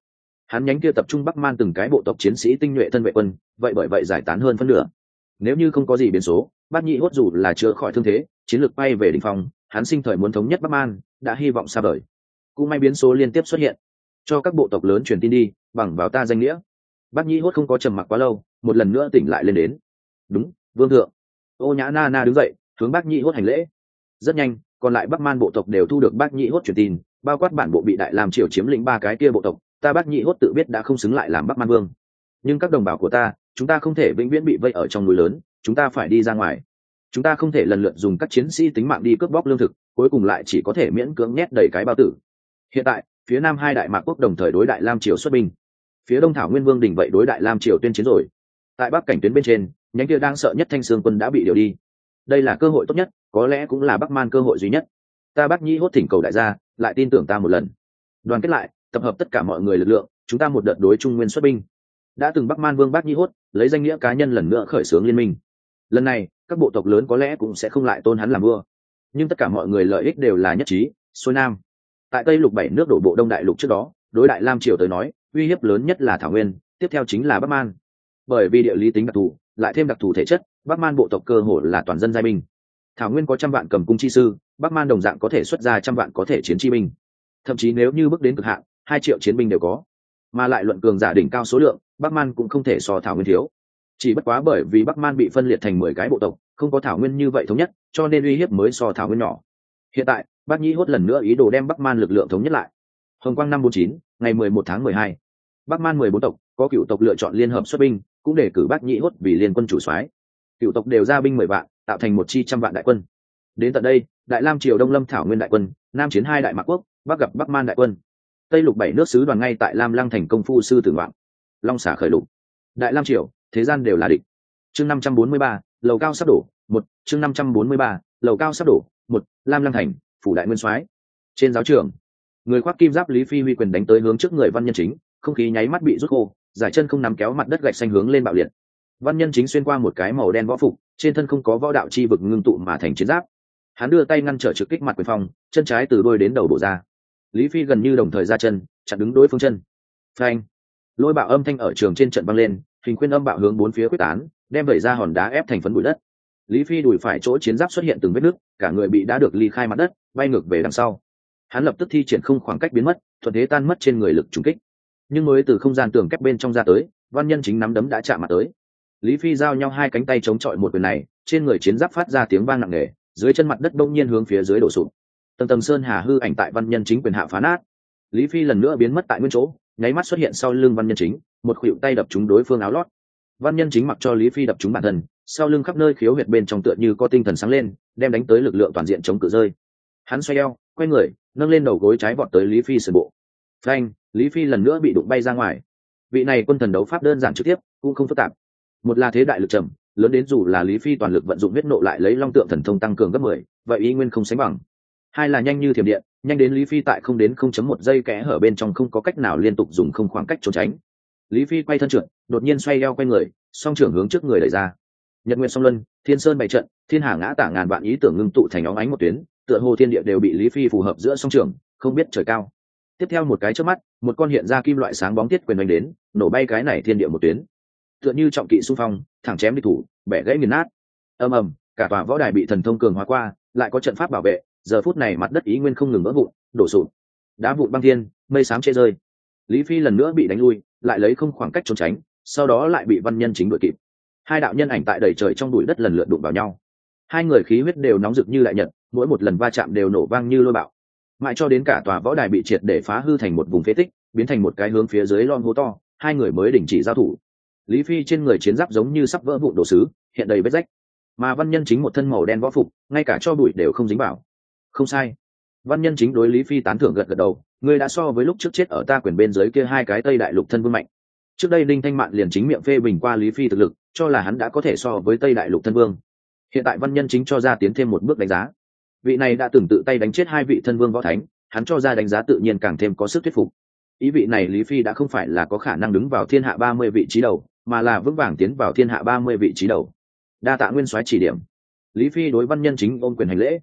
Speaker 1: Hắn nhánh kia tập trung bắc man từng cái bộ tộc chiến sĩ tinh nhuệ thân vệ quân, vậy bởi vậy giải tán hơn phân nửa. Nếu như không có gì biến số bác nhị hốt dù là chữa khỏi thương thế, chiến lược bay về đình phòng phong, hắn sinh thời muốn thống nhất bắc man, đã hy vọng xa vời. Cũng may biến số liên tiếp xuất hiện. Cho các bộ tộc lớn truyền tin đi, bằng vào ta danh nghĩa. Bác nhĩ hốt không có trầm mặc quá lâu, một lần nữa tỉnh lại lên đến. Đúng, vương thượng. Ô nhã na na đứng dậy, hướng bác nhĩ hốt hành lễ. Rất nhanh, còn lại bắc man bộ tộc đều thu được bác nhĩ hốt truyền tin, bao quát bản bộ bị đại làm triều chiếm lĩnh ba cái kia bộ tộc. Ta bác nhị hốt tự biết đã không xứng lại làm bắc man vương. Nhưng các đồng bào của ta, chúng ta không thể vĩnh viễn bị vây ở trong núi lớn chúng ta phải đi ra ngoài. Chúng ta không thể lần lượt dùng các chiến sĩ tính mạng đi cướp bóc lương thực, cuối cùng lại chỉ có thể miễn cưỡng nhét đầy cái bao tử. Hiện tại, phía nam hai đại mạc quốc đồng thời đối đại lam triều xuất binh. Phía đông thảo nguyên vương đình vậy đối đại lam triều tuyên chiến rồi. Tại bắc cảnh tuyến bên trên, nhánh kia đang sợ nhất thanh sương quân đã bị điều đi. Đây là cơ hội tốt nhất, có lẽ cũng là bắc man cơ hội duy nhất. Ta Bắc Nhi hốt thỉnh cầu đại gia, lại tin tưởng ta một lần. Đoàn kết lại, tập hợp tất cả mọi người lực lượng, chúng ta một đợt đối trung nguyên xuất binh. Đã từng bắc man vương Bắc nhi hốt, lấy danh nghĩa cá nhân lần nữa khởi xướng liên minh lần này, các bộ tộc lớn có lẽ cũng sẽ không lại tôn hắn làm vua. Nhưng tất cả mọi người lợi ích đều là nhất trí, xuôi nam. Tại tây lục bảy nước đổ bộ đông đại lục trước đó, đối đại lam triều tới nói, uy hiếp lớn nhất là thảo nguyên, tiếp theo chính là bắc man. Bởi vì địa lý tính đặc thù, lại thêm đặc thù thể chất, bắc man bộ tộc cơ hồ là toàn dân giai binh. Thảo nguyên có trăm vạn cầm cung chi sư, bắc man đồng dạng có thể xuất ra trăm vạn có thể chiến chi binh. Thậm chí nếu như bước đến cực hạn, hai triệu chiến binh đều có. Mà lại luận cường giả đỉnh cao số lượng, bắc man cũng không thể so thảo nguyên thiếu chỉ bất quá bởi vì bắc man bị phân liệt thành mười cái bộ tộc, không có thảo nguyên như vậy thống nhất, cho nên uy hiếp mới so thảo nguyên nhỏ. Hiện tại, bác nhĩ hốt lần nữa ý đồ đem bắc man lực lượng thống nhất lại. Hồng quang năm bốn chín, ngày mười một tháng mười hai. Bắc man mười bốn tộc, có cựu tộc lựa chọn liên hợp xuất binh, cũng để cử bác nhĩ hốt vì liên quân chủ soái. Cựu tộc đều ra binh mười vạn, tạo thành một chi trăm vạn đại quân. Đến tận đây, đại lam triều đông lâm thảo nguyên đại quân, nam chiến hai đại mạc quốc, bắc gặp bắc man đại quân. Tây lục bảy nước sứ đoàn ngay tại lam lăng thành công phu sư tử ngoạn. Long xả khởi lục. Đại lam triều thế gian đều là địch. Chương năm trăm bốn mươi ba, lầu cao sắp đổ, một, chương năm trăm bốn mươi ba, lầu cao sắp đổ, một, lam lăng thành, phủ đại nguyên soái. Trên giáo trường, người khoác kim giáp lý phi huy quyền đánh tới hướng trước người văn nhân chính, không khí nháy mắt bị rút khô, giải chân không nắm kéo mặt đất gạch xanh hướng lên bạo liệt. Văn nhân chính xuyên qua một cái màu đen võ phục, trên thân không có võ đạo chi vực ngưng tụ mà thành chiến giáp. Hắn đưa tay ngăn trở trực kích mặt quyền phong, chân trái từ đôi đến đầu bộ ra. Lý phi gần như đồng thời ra chân, chặn đứng đối phương chân. Phanh! Lôi bạo âm thanh ở trường trên trận băng lên hình khuyên âm bạo hướng bốn phía quyết tán, đem vẩy ra hòn đá ép thành phấn bụi đất. Lý phi đùi phải chỗ chiến giáp xuất hiện từng vết nứt, cả người bị đã được ly khai mặt đất, bay ngược về đằng sau. Hắn lập tức thi triển không khoảng cách biến mất, thuận thế tan mất trên người lực trùng kích. Nhưng mới từ không gian tường kép bên trong ra tới, văn nhân chính nắm đấm đã chạm mặt tới. Lý phi giao nhau hai cánh tay chống chọi một quyền này, trên người chiến giáp phát ra tiếng vang nặng nề, dưới chân mặt đất đông nhiên hướng phía dưới đổ sụp. Tầng tầng sơn hà hư ảnh tại văn nhân chính quyền hạ phá nát. Lý phi lần nữa biến mất tại nguyên chỗ, nháy mắt xuất hiện sau lưng văn nhân chính một khuỵu tay đập trúng đối phương áo lót. Văn nhân chính mặc cho lý phi đập trúng bản thân, sau lưng khắp nơi khiếu huyệt bên trong tựa như có tinh thần sáng lên, đem đánh tới lực lượng toàn diện chống cự rơi. Hắn xoay eo, quay người, nâng lên đầu gối trái vọt tới lý phi sườn bộ. Phanh, lý phi lần nữa bị đụng bay ra ngoài. Vị này quân thần đấu pháp đơn giản trực tiếp, cũng không phức tạp. Một là thế đại lực trầm, lớn đến dù là lý phi toàn lực vận dụng huyết nộ lại lấy long tượng thần thông tăng cường gấp mười, vậy ý nguyên không sánh bằng. Hai là nhanh như thiểm điện, nhanh đến lý phi tại không đến không chấm một giây kẽ hở bên trong không có cách nào liên tục dùng không khoảng cách trốn tránh lý phi quay thân trượt đột nhiên xoay eo quay người, song trưởng hướng trước người đẩy ra. Nhật nguyện song luân, thiên sơn bày trận, thiên hà ngã tả ngàn vạn ý tưởng ngưng tụ thành óng ánh một tuyến, tựa hồ thiên địa đều bị lý phi phù hợp giữa song trưởng, không biết trời cao. Tiếp theo một cái trước mắt, một con hiện ra kim loại sáng bóng tiết quyền đánh đến, nổ bay cái này thiên địa một tuyến. Tựa như trọng kỵ xung phong, thẳng chém đi thủ, bẻ gãy nghiền nát. Ầm ầm, cả tòa võ đài bị thần thông cường hóa qua, lại có trận pháp bảo vệ, giờ phút này mặt đất ý nguyên không ngừng vỡ vụn, đổ sụt đá vụn băng thiên, mây sám chê rơi. Lý phi lần nữa bị đánh lui lại lấy không khoảng cách trốn tránh, sau đó lại bị văn nhân chính đuổi kịp. Hai đạo nhân ảnh tại đầy trời trong bụi đất lần lượt đụng vào nhau. Hai người khí huyết đều nóng rực như đại nhật, mỗi một lần va chạm đều nổ vang như lôi bạo. Mãi cho đến cả tòa võ đài bị triệt để phá hư thành một vùng phế tích, biến thành một cái hướng phía dưới lon hố to, hai người mới đình chỉ giao thủ. Lý phi trên người chiến giáp giống như sắp vỡ vụn đồ sứ, hiện đầy vết rách. Mà văn nhân chính một thân màu đen võ phục, ngay cả cho bụi đều không dính vào. Không sai. Văn nhân chính đối lý phi tán thưởng gật gật đầu ngươi đã so với lúc trước chết ở ta quyền bên dưới kia hai cái tây đại lục thân vương mạnh. Trước đây đinh thanh mạn liền chính miệng phê bình qua lý phi thực lực, cho là hắn đã có thể so với tây đại lục thân vương. Hiện tại văn nhân chính cho ra tiến thêm một bước đánh giá. Vị này đã từng tự tay đánh chết hai vị thân vương võ thánh, hắn cho ra đánh giá tự nhiên càng thêm có sức thuyết phục. Ý vị này lý phi đã không phải là có khả năng đứng vào thiên hạ ba mươi vị trí đầu, mà là vững vàng tiến vào thiên hạ ba mươi vị trí đầu. Đa tạ nguyên soái chỉ điểm. Lý phi đối văn nhân chính ôm quyền hành lễ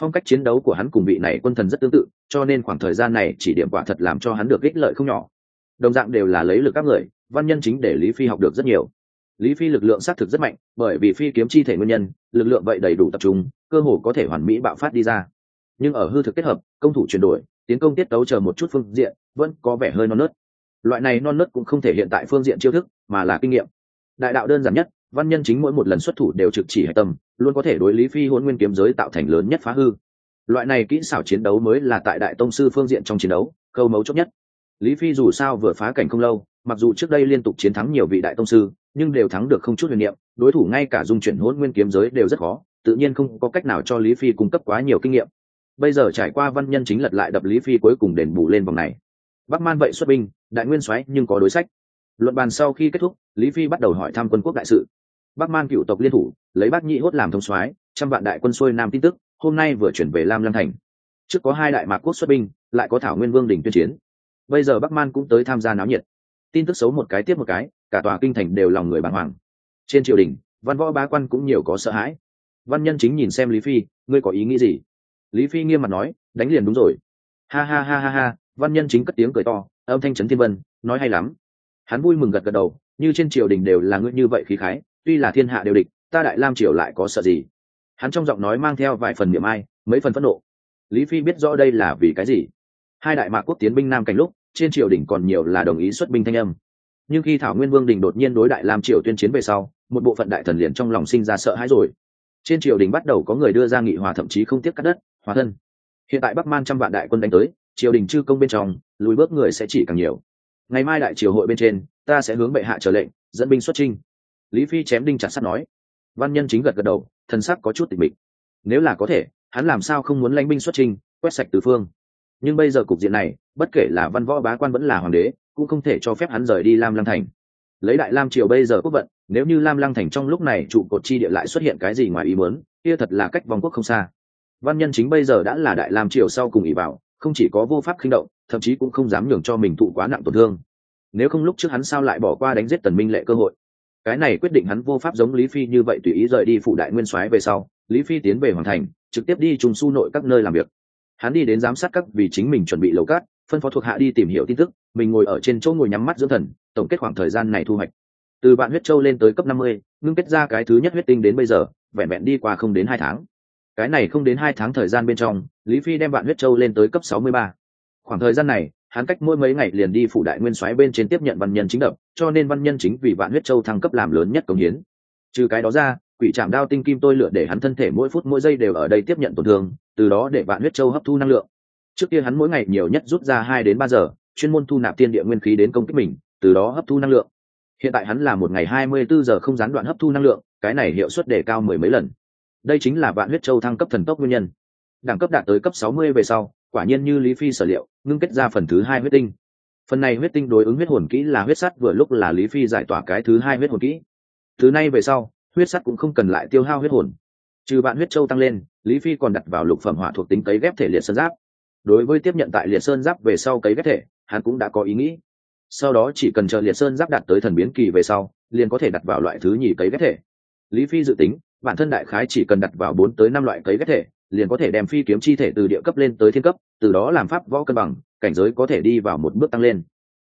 Speaker 1: phong cách chiến đấu của hắn cùng vị này quân thần rất tương tự, cho nên khoảng thời gian này chỉ điểm quả thật làm cho hắn được ích lợi không nhỏ. Đồng dạng đều là lấy lực các người, văn nhân chính để lý phi học được rất nhiều. Lý phi lực lượng xác thực rất mạnh, bởi vì phi kiếm chi thể nguyên nhân, lực lượng vậy đầy đủ tập trung, cơ hồ có thể hoàn mỹ bạo phát đi ra. Nhưng ở hư thực kết hợp, công thủ chuyển đổi, tiến công tiết tấu chờ một chút phương diện, vẫn có vẻ hơi non nớt. Loại này non nớt cũng không thể hiện tại phương diện chiêu thức, mà là kinh nghiệm. Đại đạo đơn giản nhất văn nhân chính mỗi một lần xuất thủ đều trực chỉ hạch tâm, luôn có thể đối lý phi hôn nguyên kiếm giới tạo thành lớn nhất phá hư. Loại này kỹ xảo chiến đấu mới là tại đại tông sư phương diện trong chiến đấu câu mấu chốt nhất. Lý phi dù sao vừa phá cảnh không lâu, mặc dù trước đây liên tục chiến thắng nhiều vị đại tông sư, nhưng đều thắng được không chút huyền niệm, đối thủ ngay cả dung chuyển hôn nguyên kiếm giới đều rất khó, tự nhiên không có cách nào cho lý phi cung cấp quá nhiều kinh nghiệm. Bây giờ trải qua văn nhân chính lật lại đập lý phi cuối cùng đền bù lên vòng này. Bắc man vậy xuất binh, đại nguyên soái nhưng có đối sách. Luận bàn sau khi kết thúc, lý phi bắt đầu hỏi thăm quân quốc đại sự bắc man cựu tộc liên thủ, lấy bác nhị hốt làm thông soái, trăm vạn đại quân xuôi nam tin tức, hôm nay vừa chuyển về lam lăng thành. Trước có hai đại mạc quốc xuất binh, lại có thảo nguyên vương đình tuyên chiến. Bây giờ bắc man cũng tới tham gia náo nhiệt. Tin tức xấu một cái tiếp một cái, cả tòa kinh thành đều lòng người bàng hoàng. Trên triều đình, văn võ bá quan cũng nhiều có sợ hãi. Văn nhân chính nhìn xem lý phi, ngươi có ý nghĩ gì? Lý phi nghiêm mặt nói, đánh liền đúng rồi. Ha ha ha ha ha, văn nhân chính cất tiếng cười to, âm thanh trấn thiên vân, nói hay lắm. Hắn vui mừng gật gật đầu, như trên triều đình đều là ngươi như vậy khí khái tuy là thiên hạ đều địch, ta đại lam triều lại có sợ gì? Hắn trong giọng nói mang theo vài phần miệng ai, mấy phần phẫn nộ. Lý phi biết rõ đây là vì cái gì? Hai đại mạc quốc tiến binh nam cảnh lúc, trên triều đình còn nhiều là đồng ý xuất binh thanh âm. Nhưng khi thảo nguyên vương đình đột nhiên đối đại lam triều tuyên chiến về sau, một bộ phận đại thần liền trong lòng sinh ra sợ hãi rồi. Trên triều đình bắt đầu có người đưa ra nghị hòa thậm chí không tiếc cắt đất, hòa thân. Hiện tại bắc man trăm vạn đại quân đánh tới, triều đình chư công bên trong, lùi bước người sẽ chỉ càng nhiều. Ngày mai đại triều hội bên trên, ta sẽ hướng bệ hạ trở lệnh, dẫn binh xuất trinh lý phi chém đinh chặt sắt nói. Văn nhân chính gật gật đầu, thần sắc có chút tịch mịch. Nếu là có thể, hắn làm sao không muốn lãnh binh xuất trình quét sạch tứ phương? Nhưng bây giờ cục diện này, bất kể là văn võ bá quan vẫn là hoàng đế, cũng không thể cho phép hắn rời đi lam lăng thành. Lấy đại lam triều bây giờ quốc vận, nếu như lam lăng thành trong lúc này trụ cột chi địa lại xuất hiện cái gì ngoài ý muốn, kia thật là cách vòng quốc không xa. Văn nhân chính bây giờ đã là đại lam triều sau cùng ỷ bảo không chỉ có vô pháp khinh động, thậm chí cũng không dám nhường cho mình thụ quá nặng tổn thương. Nếu không lúc trước hắn sao lại bỏ qua đánh giết tần minh lệ cơ hội? Cái này quyết định hắn vô pháp giống lý phi như vậy tùy ý rời đi phủ đại nguyên soái về sau, lý phi tiến về hoàng thành, trực tiếp đi trùng su nội các nơi làm việc. Hắn đi đến giám sát các vì chính mình chuẩn bị lầu cát, phân phó thuộc hạ đi tìm hiểu tin tức, mình ngồi ở trên chỗ ngồi nhắm mắt dưỡng thần, tổng kết khoảng thời gian này thu hoạch. Từ bạn huyết châu lên tới cấp năm mươi, ngưng kết ra cái thứ nhất huyết tinh đến bây giờ, vẹn vẹn đi qua không đến hai tháng. Cái này không đến hai tháng thời gian bên trong, lý phi đem bạn huyết châu lên tới cấp sáu mươi ba. Khoảng thời gian này hắn cách mỗi mấy ngày liền đi phủ đại nguyên soái bên trên tiếp nhận văn nhân chính đập, cho nên văn nhân chính vì vạn huyết châu thăng cấp làm lớn nhất công hiến. Trừ cái đó ra, quỷ trạm đao tinh kim tôi lựa để hắn thân thể mỗi phút mỗi giây đều ở đây tiếp nhận tổn thương, từ đó để vạn huyết châu hấp thu năng lượng. Trước kia hắn mỗi ngày nhiều nhất rút ra hai đến ba giờ, chuyên môn thu nạp tiên địa nguyên khí đến công kích mình, từ đó hấp thu năng lượng. Hiện tại hắn là một ngày hai mươi bốn giờ không gián đoạn hấp thu năng lượng, cái này hiệu suất đề cao mười mấy lần. Đây chính là vạn huyết châu thăng cấp thần tốc nguyên nhân. Đẳng cấp đạt tới cấp sáu mươi về sau quả nhiên như lý phi sở liệu, ngưng kết ra phần thứ hai huyết tinh. Phần này huyết tinh đối ứng huyết hồn kỹ là huyết sắt, vừa lúc là lý phi giải tỏa cái thứ hai huyết hồn kỹ. Thứ này về sau, huyết sắt cũng không cần lại tiêu hao huyết hồn. Trừ bạn huyết châu tăng lên, lý phi còn đặt vào lục phẩm hỏa thuộc tính cấy ghép thể liệt sơn giáp. Đối với tiếp nhận tại liệt sơn giáp về sau cấy ghép thể, hắn cũng đã có ý nghĩ. Sau đó chỉ cần chờ liệt sơn giáp đạt tới thần biến kỳ về sau, liền có thể đặt vào loại thứ nhì cấy ghép thể. Lý phi dự tính, bản thân đại khái chỉ cần đặt vào bốn tới năm loại cấy ghép thể liền có thể đem phi kiếm chi thể từ địa cấp lên tới thiên cấp, từ đó làm pháp võ cân bằng, cảnh giới có thể đi vào một bước tăng lên.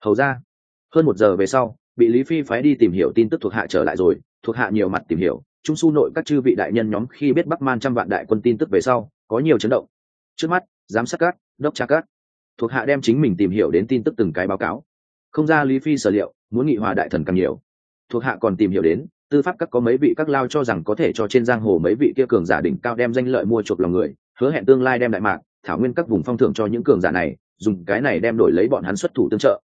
Speaker 1: Hầu ra, hơn một giờ về sau, bị lý phi phái đi tìm hiểu tin tức thuộc hạ trở lại rồi, thuộc hạ nhiều mặt tìm hiểu, trung su nội các chư vị đại nhân nhóm khi biết bắc man trăm vạn đại quân tin tức về sau, có nhiều chấn động. Trước mắt, giám sát cát đốc tra cát thuộc hạ đem chính mình tìm hiểu đến tin tức từng cái báo cáo. Không ra lý phi sở liệu, muốn nghị hòa đại thần càng nhiều. Thuộc hạ còn tìm hiểu đến tư pháp các có mấy vị các lao cho rằng có thể cho trên giang hồ mấy vị kia cường giả đỉnh cao đem danh lợi mua chuộc lòng người, hứa hẹn tương lai đem đại mạc, thảo nguyên các vùng phong thưởng cho những cường giả này, dùng cái này đem đổi lấy bọn hắn xuất thủ tương trợ.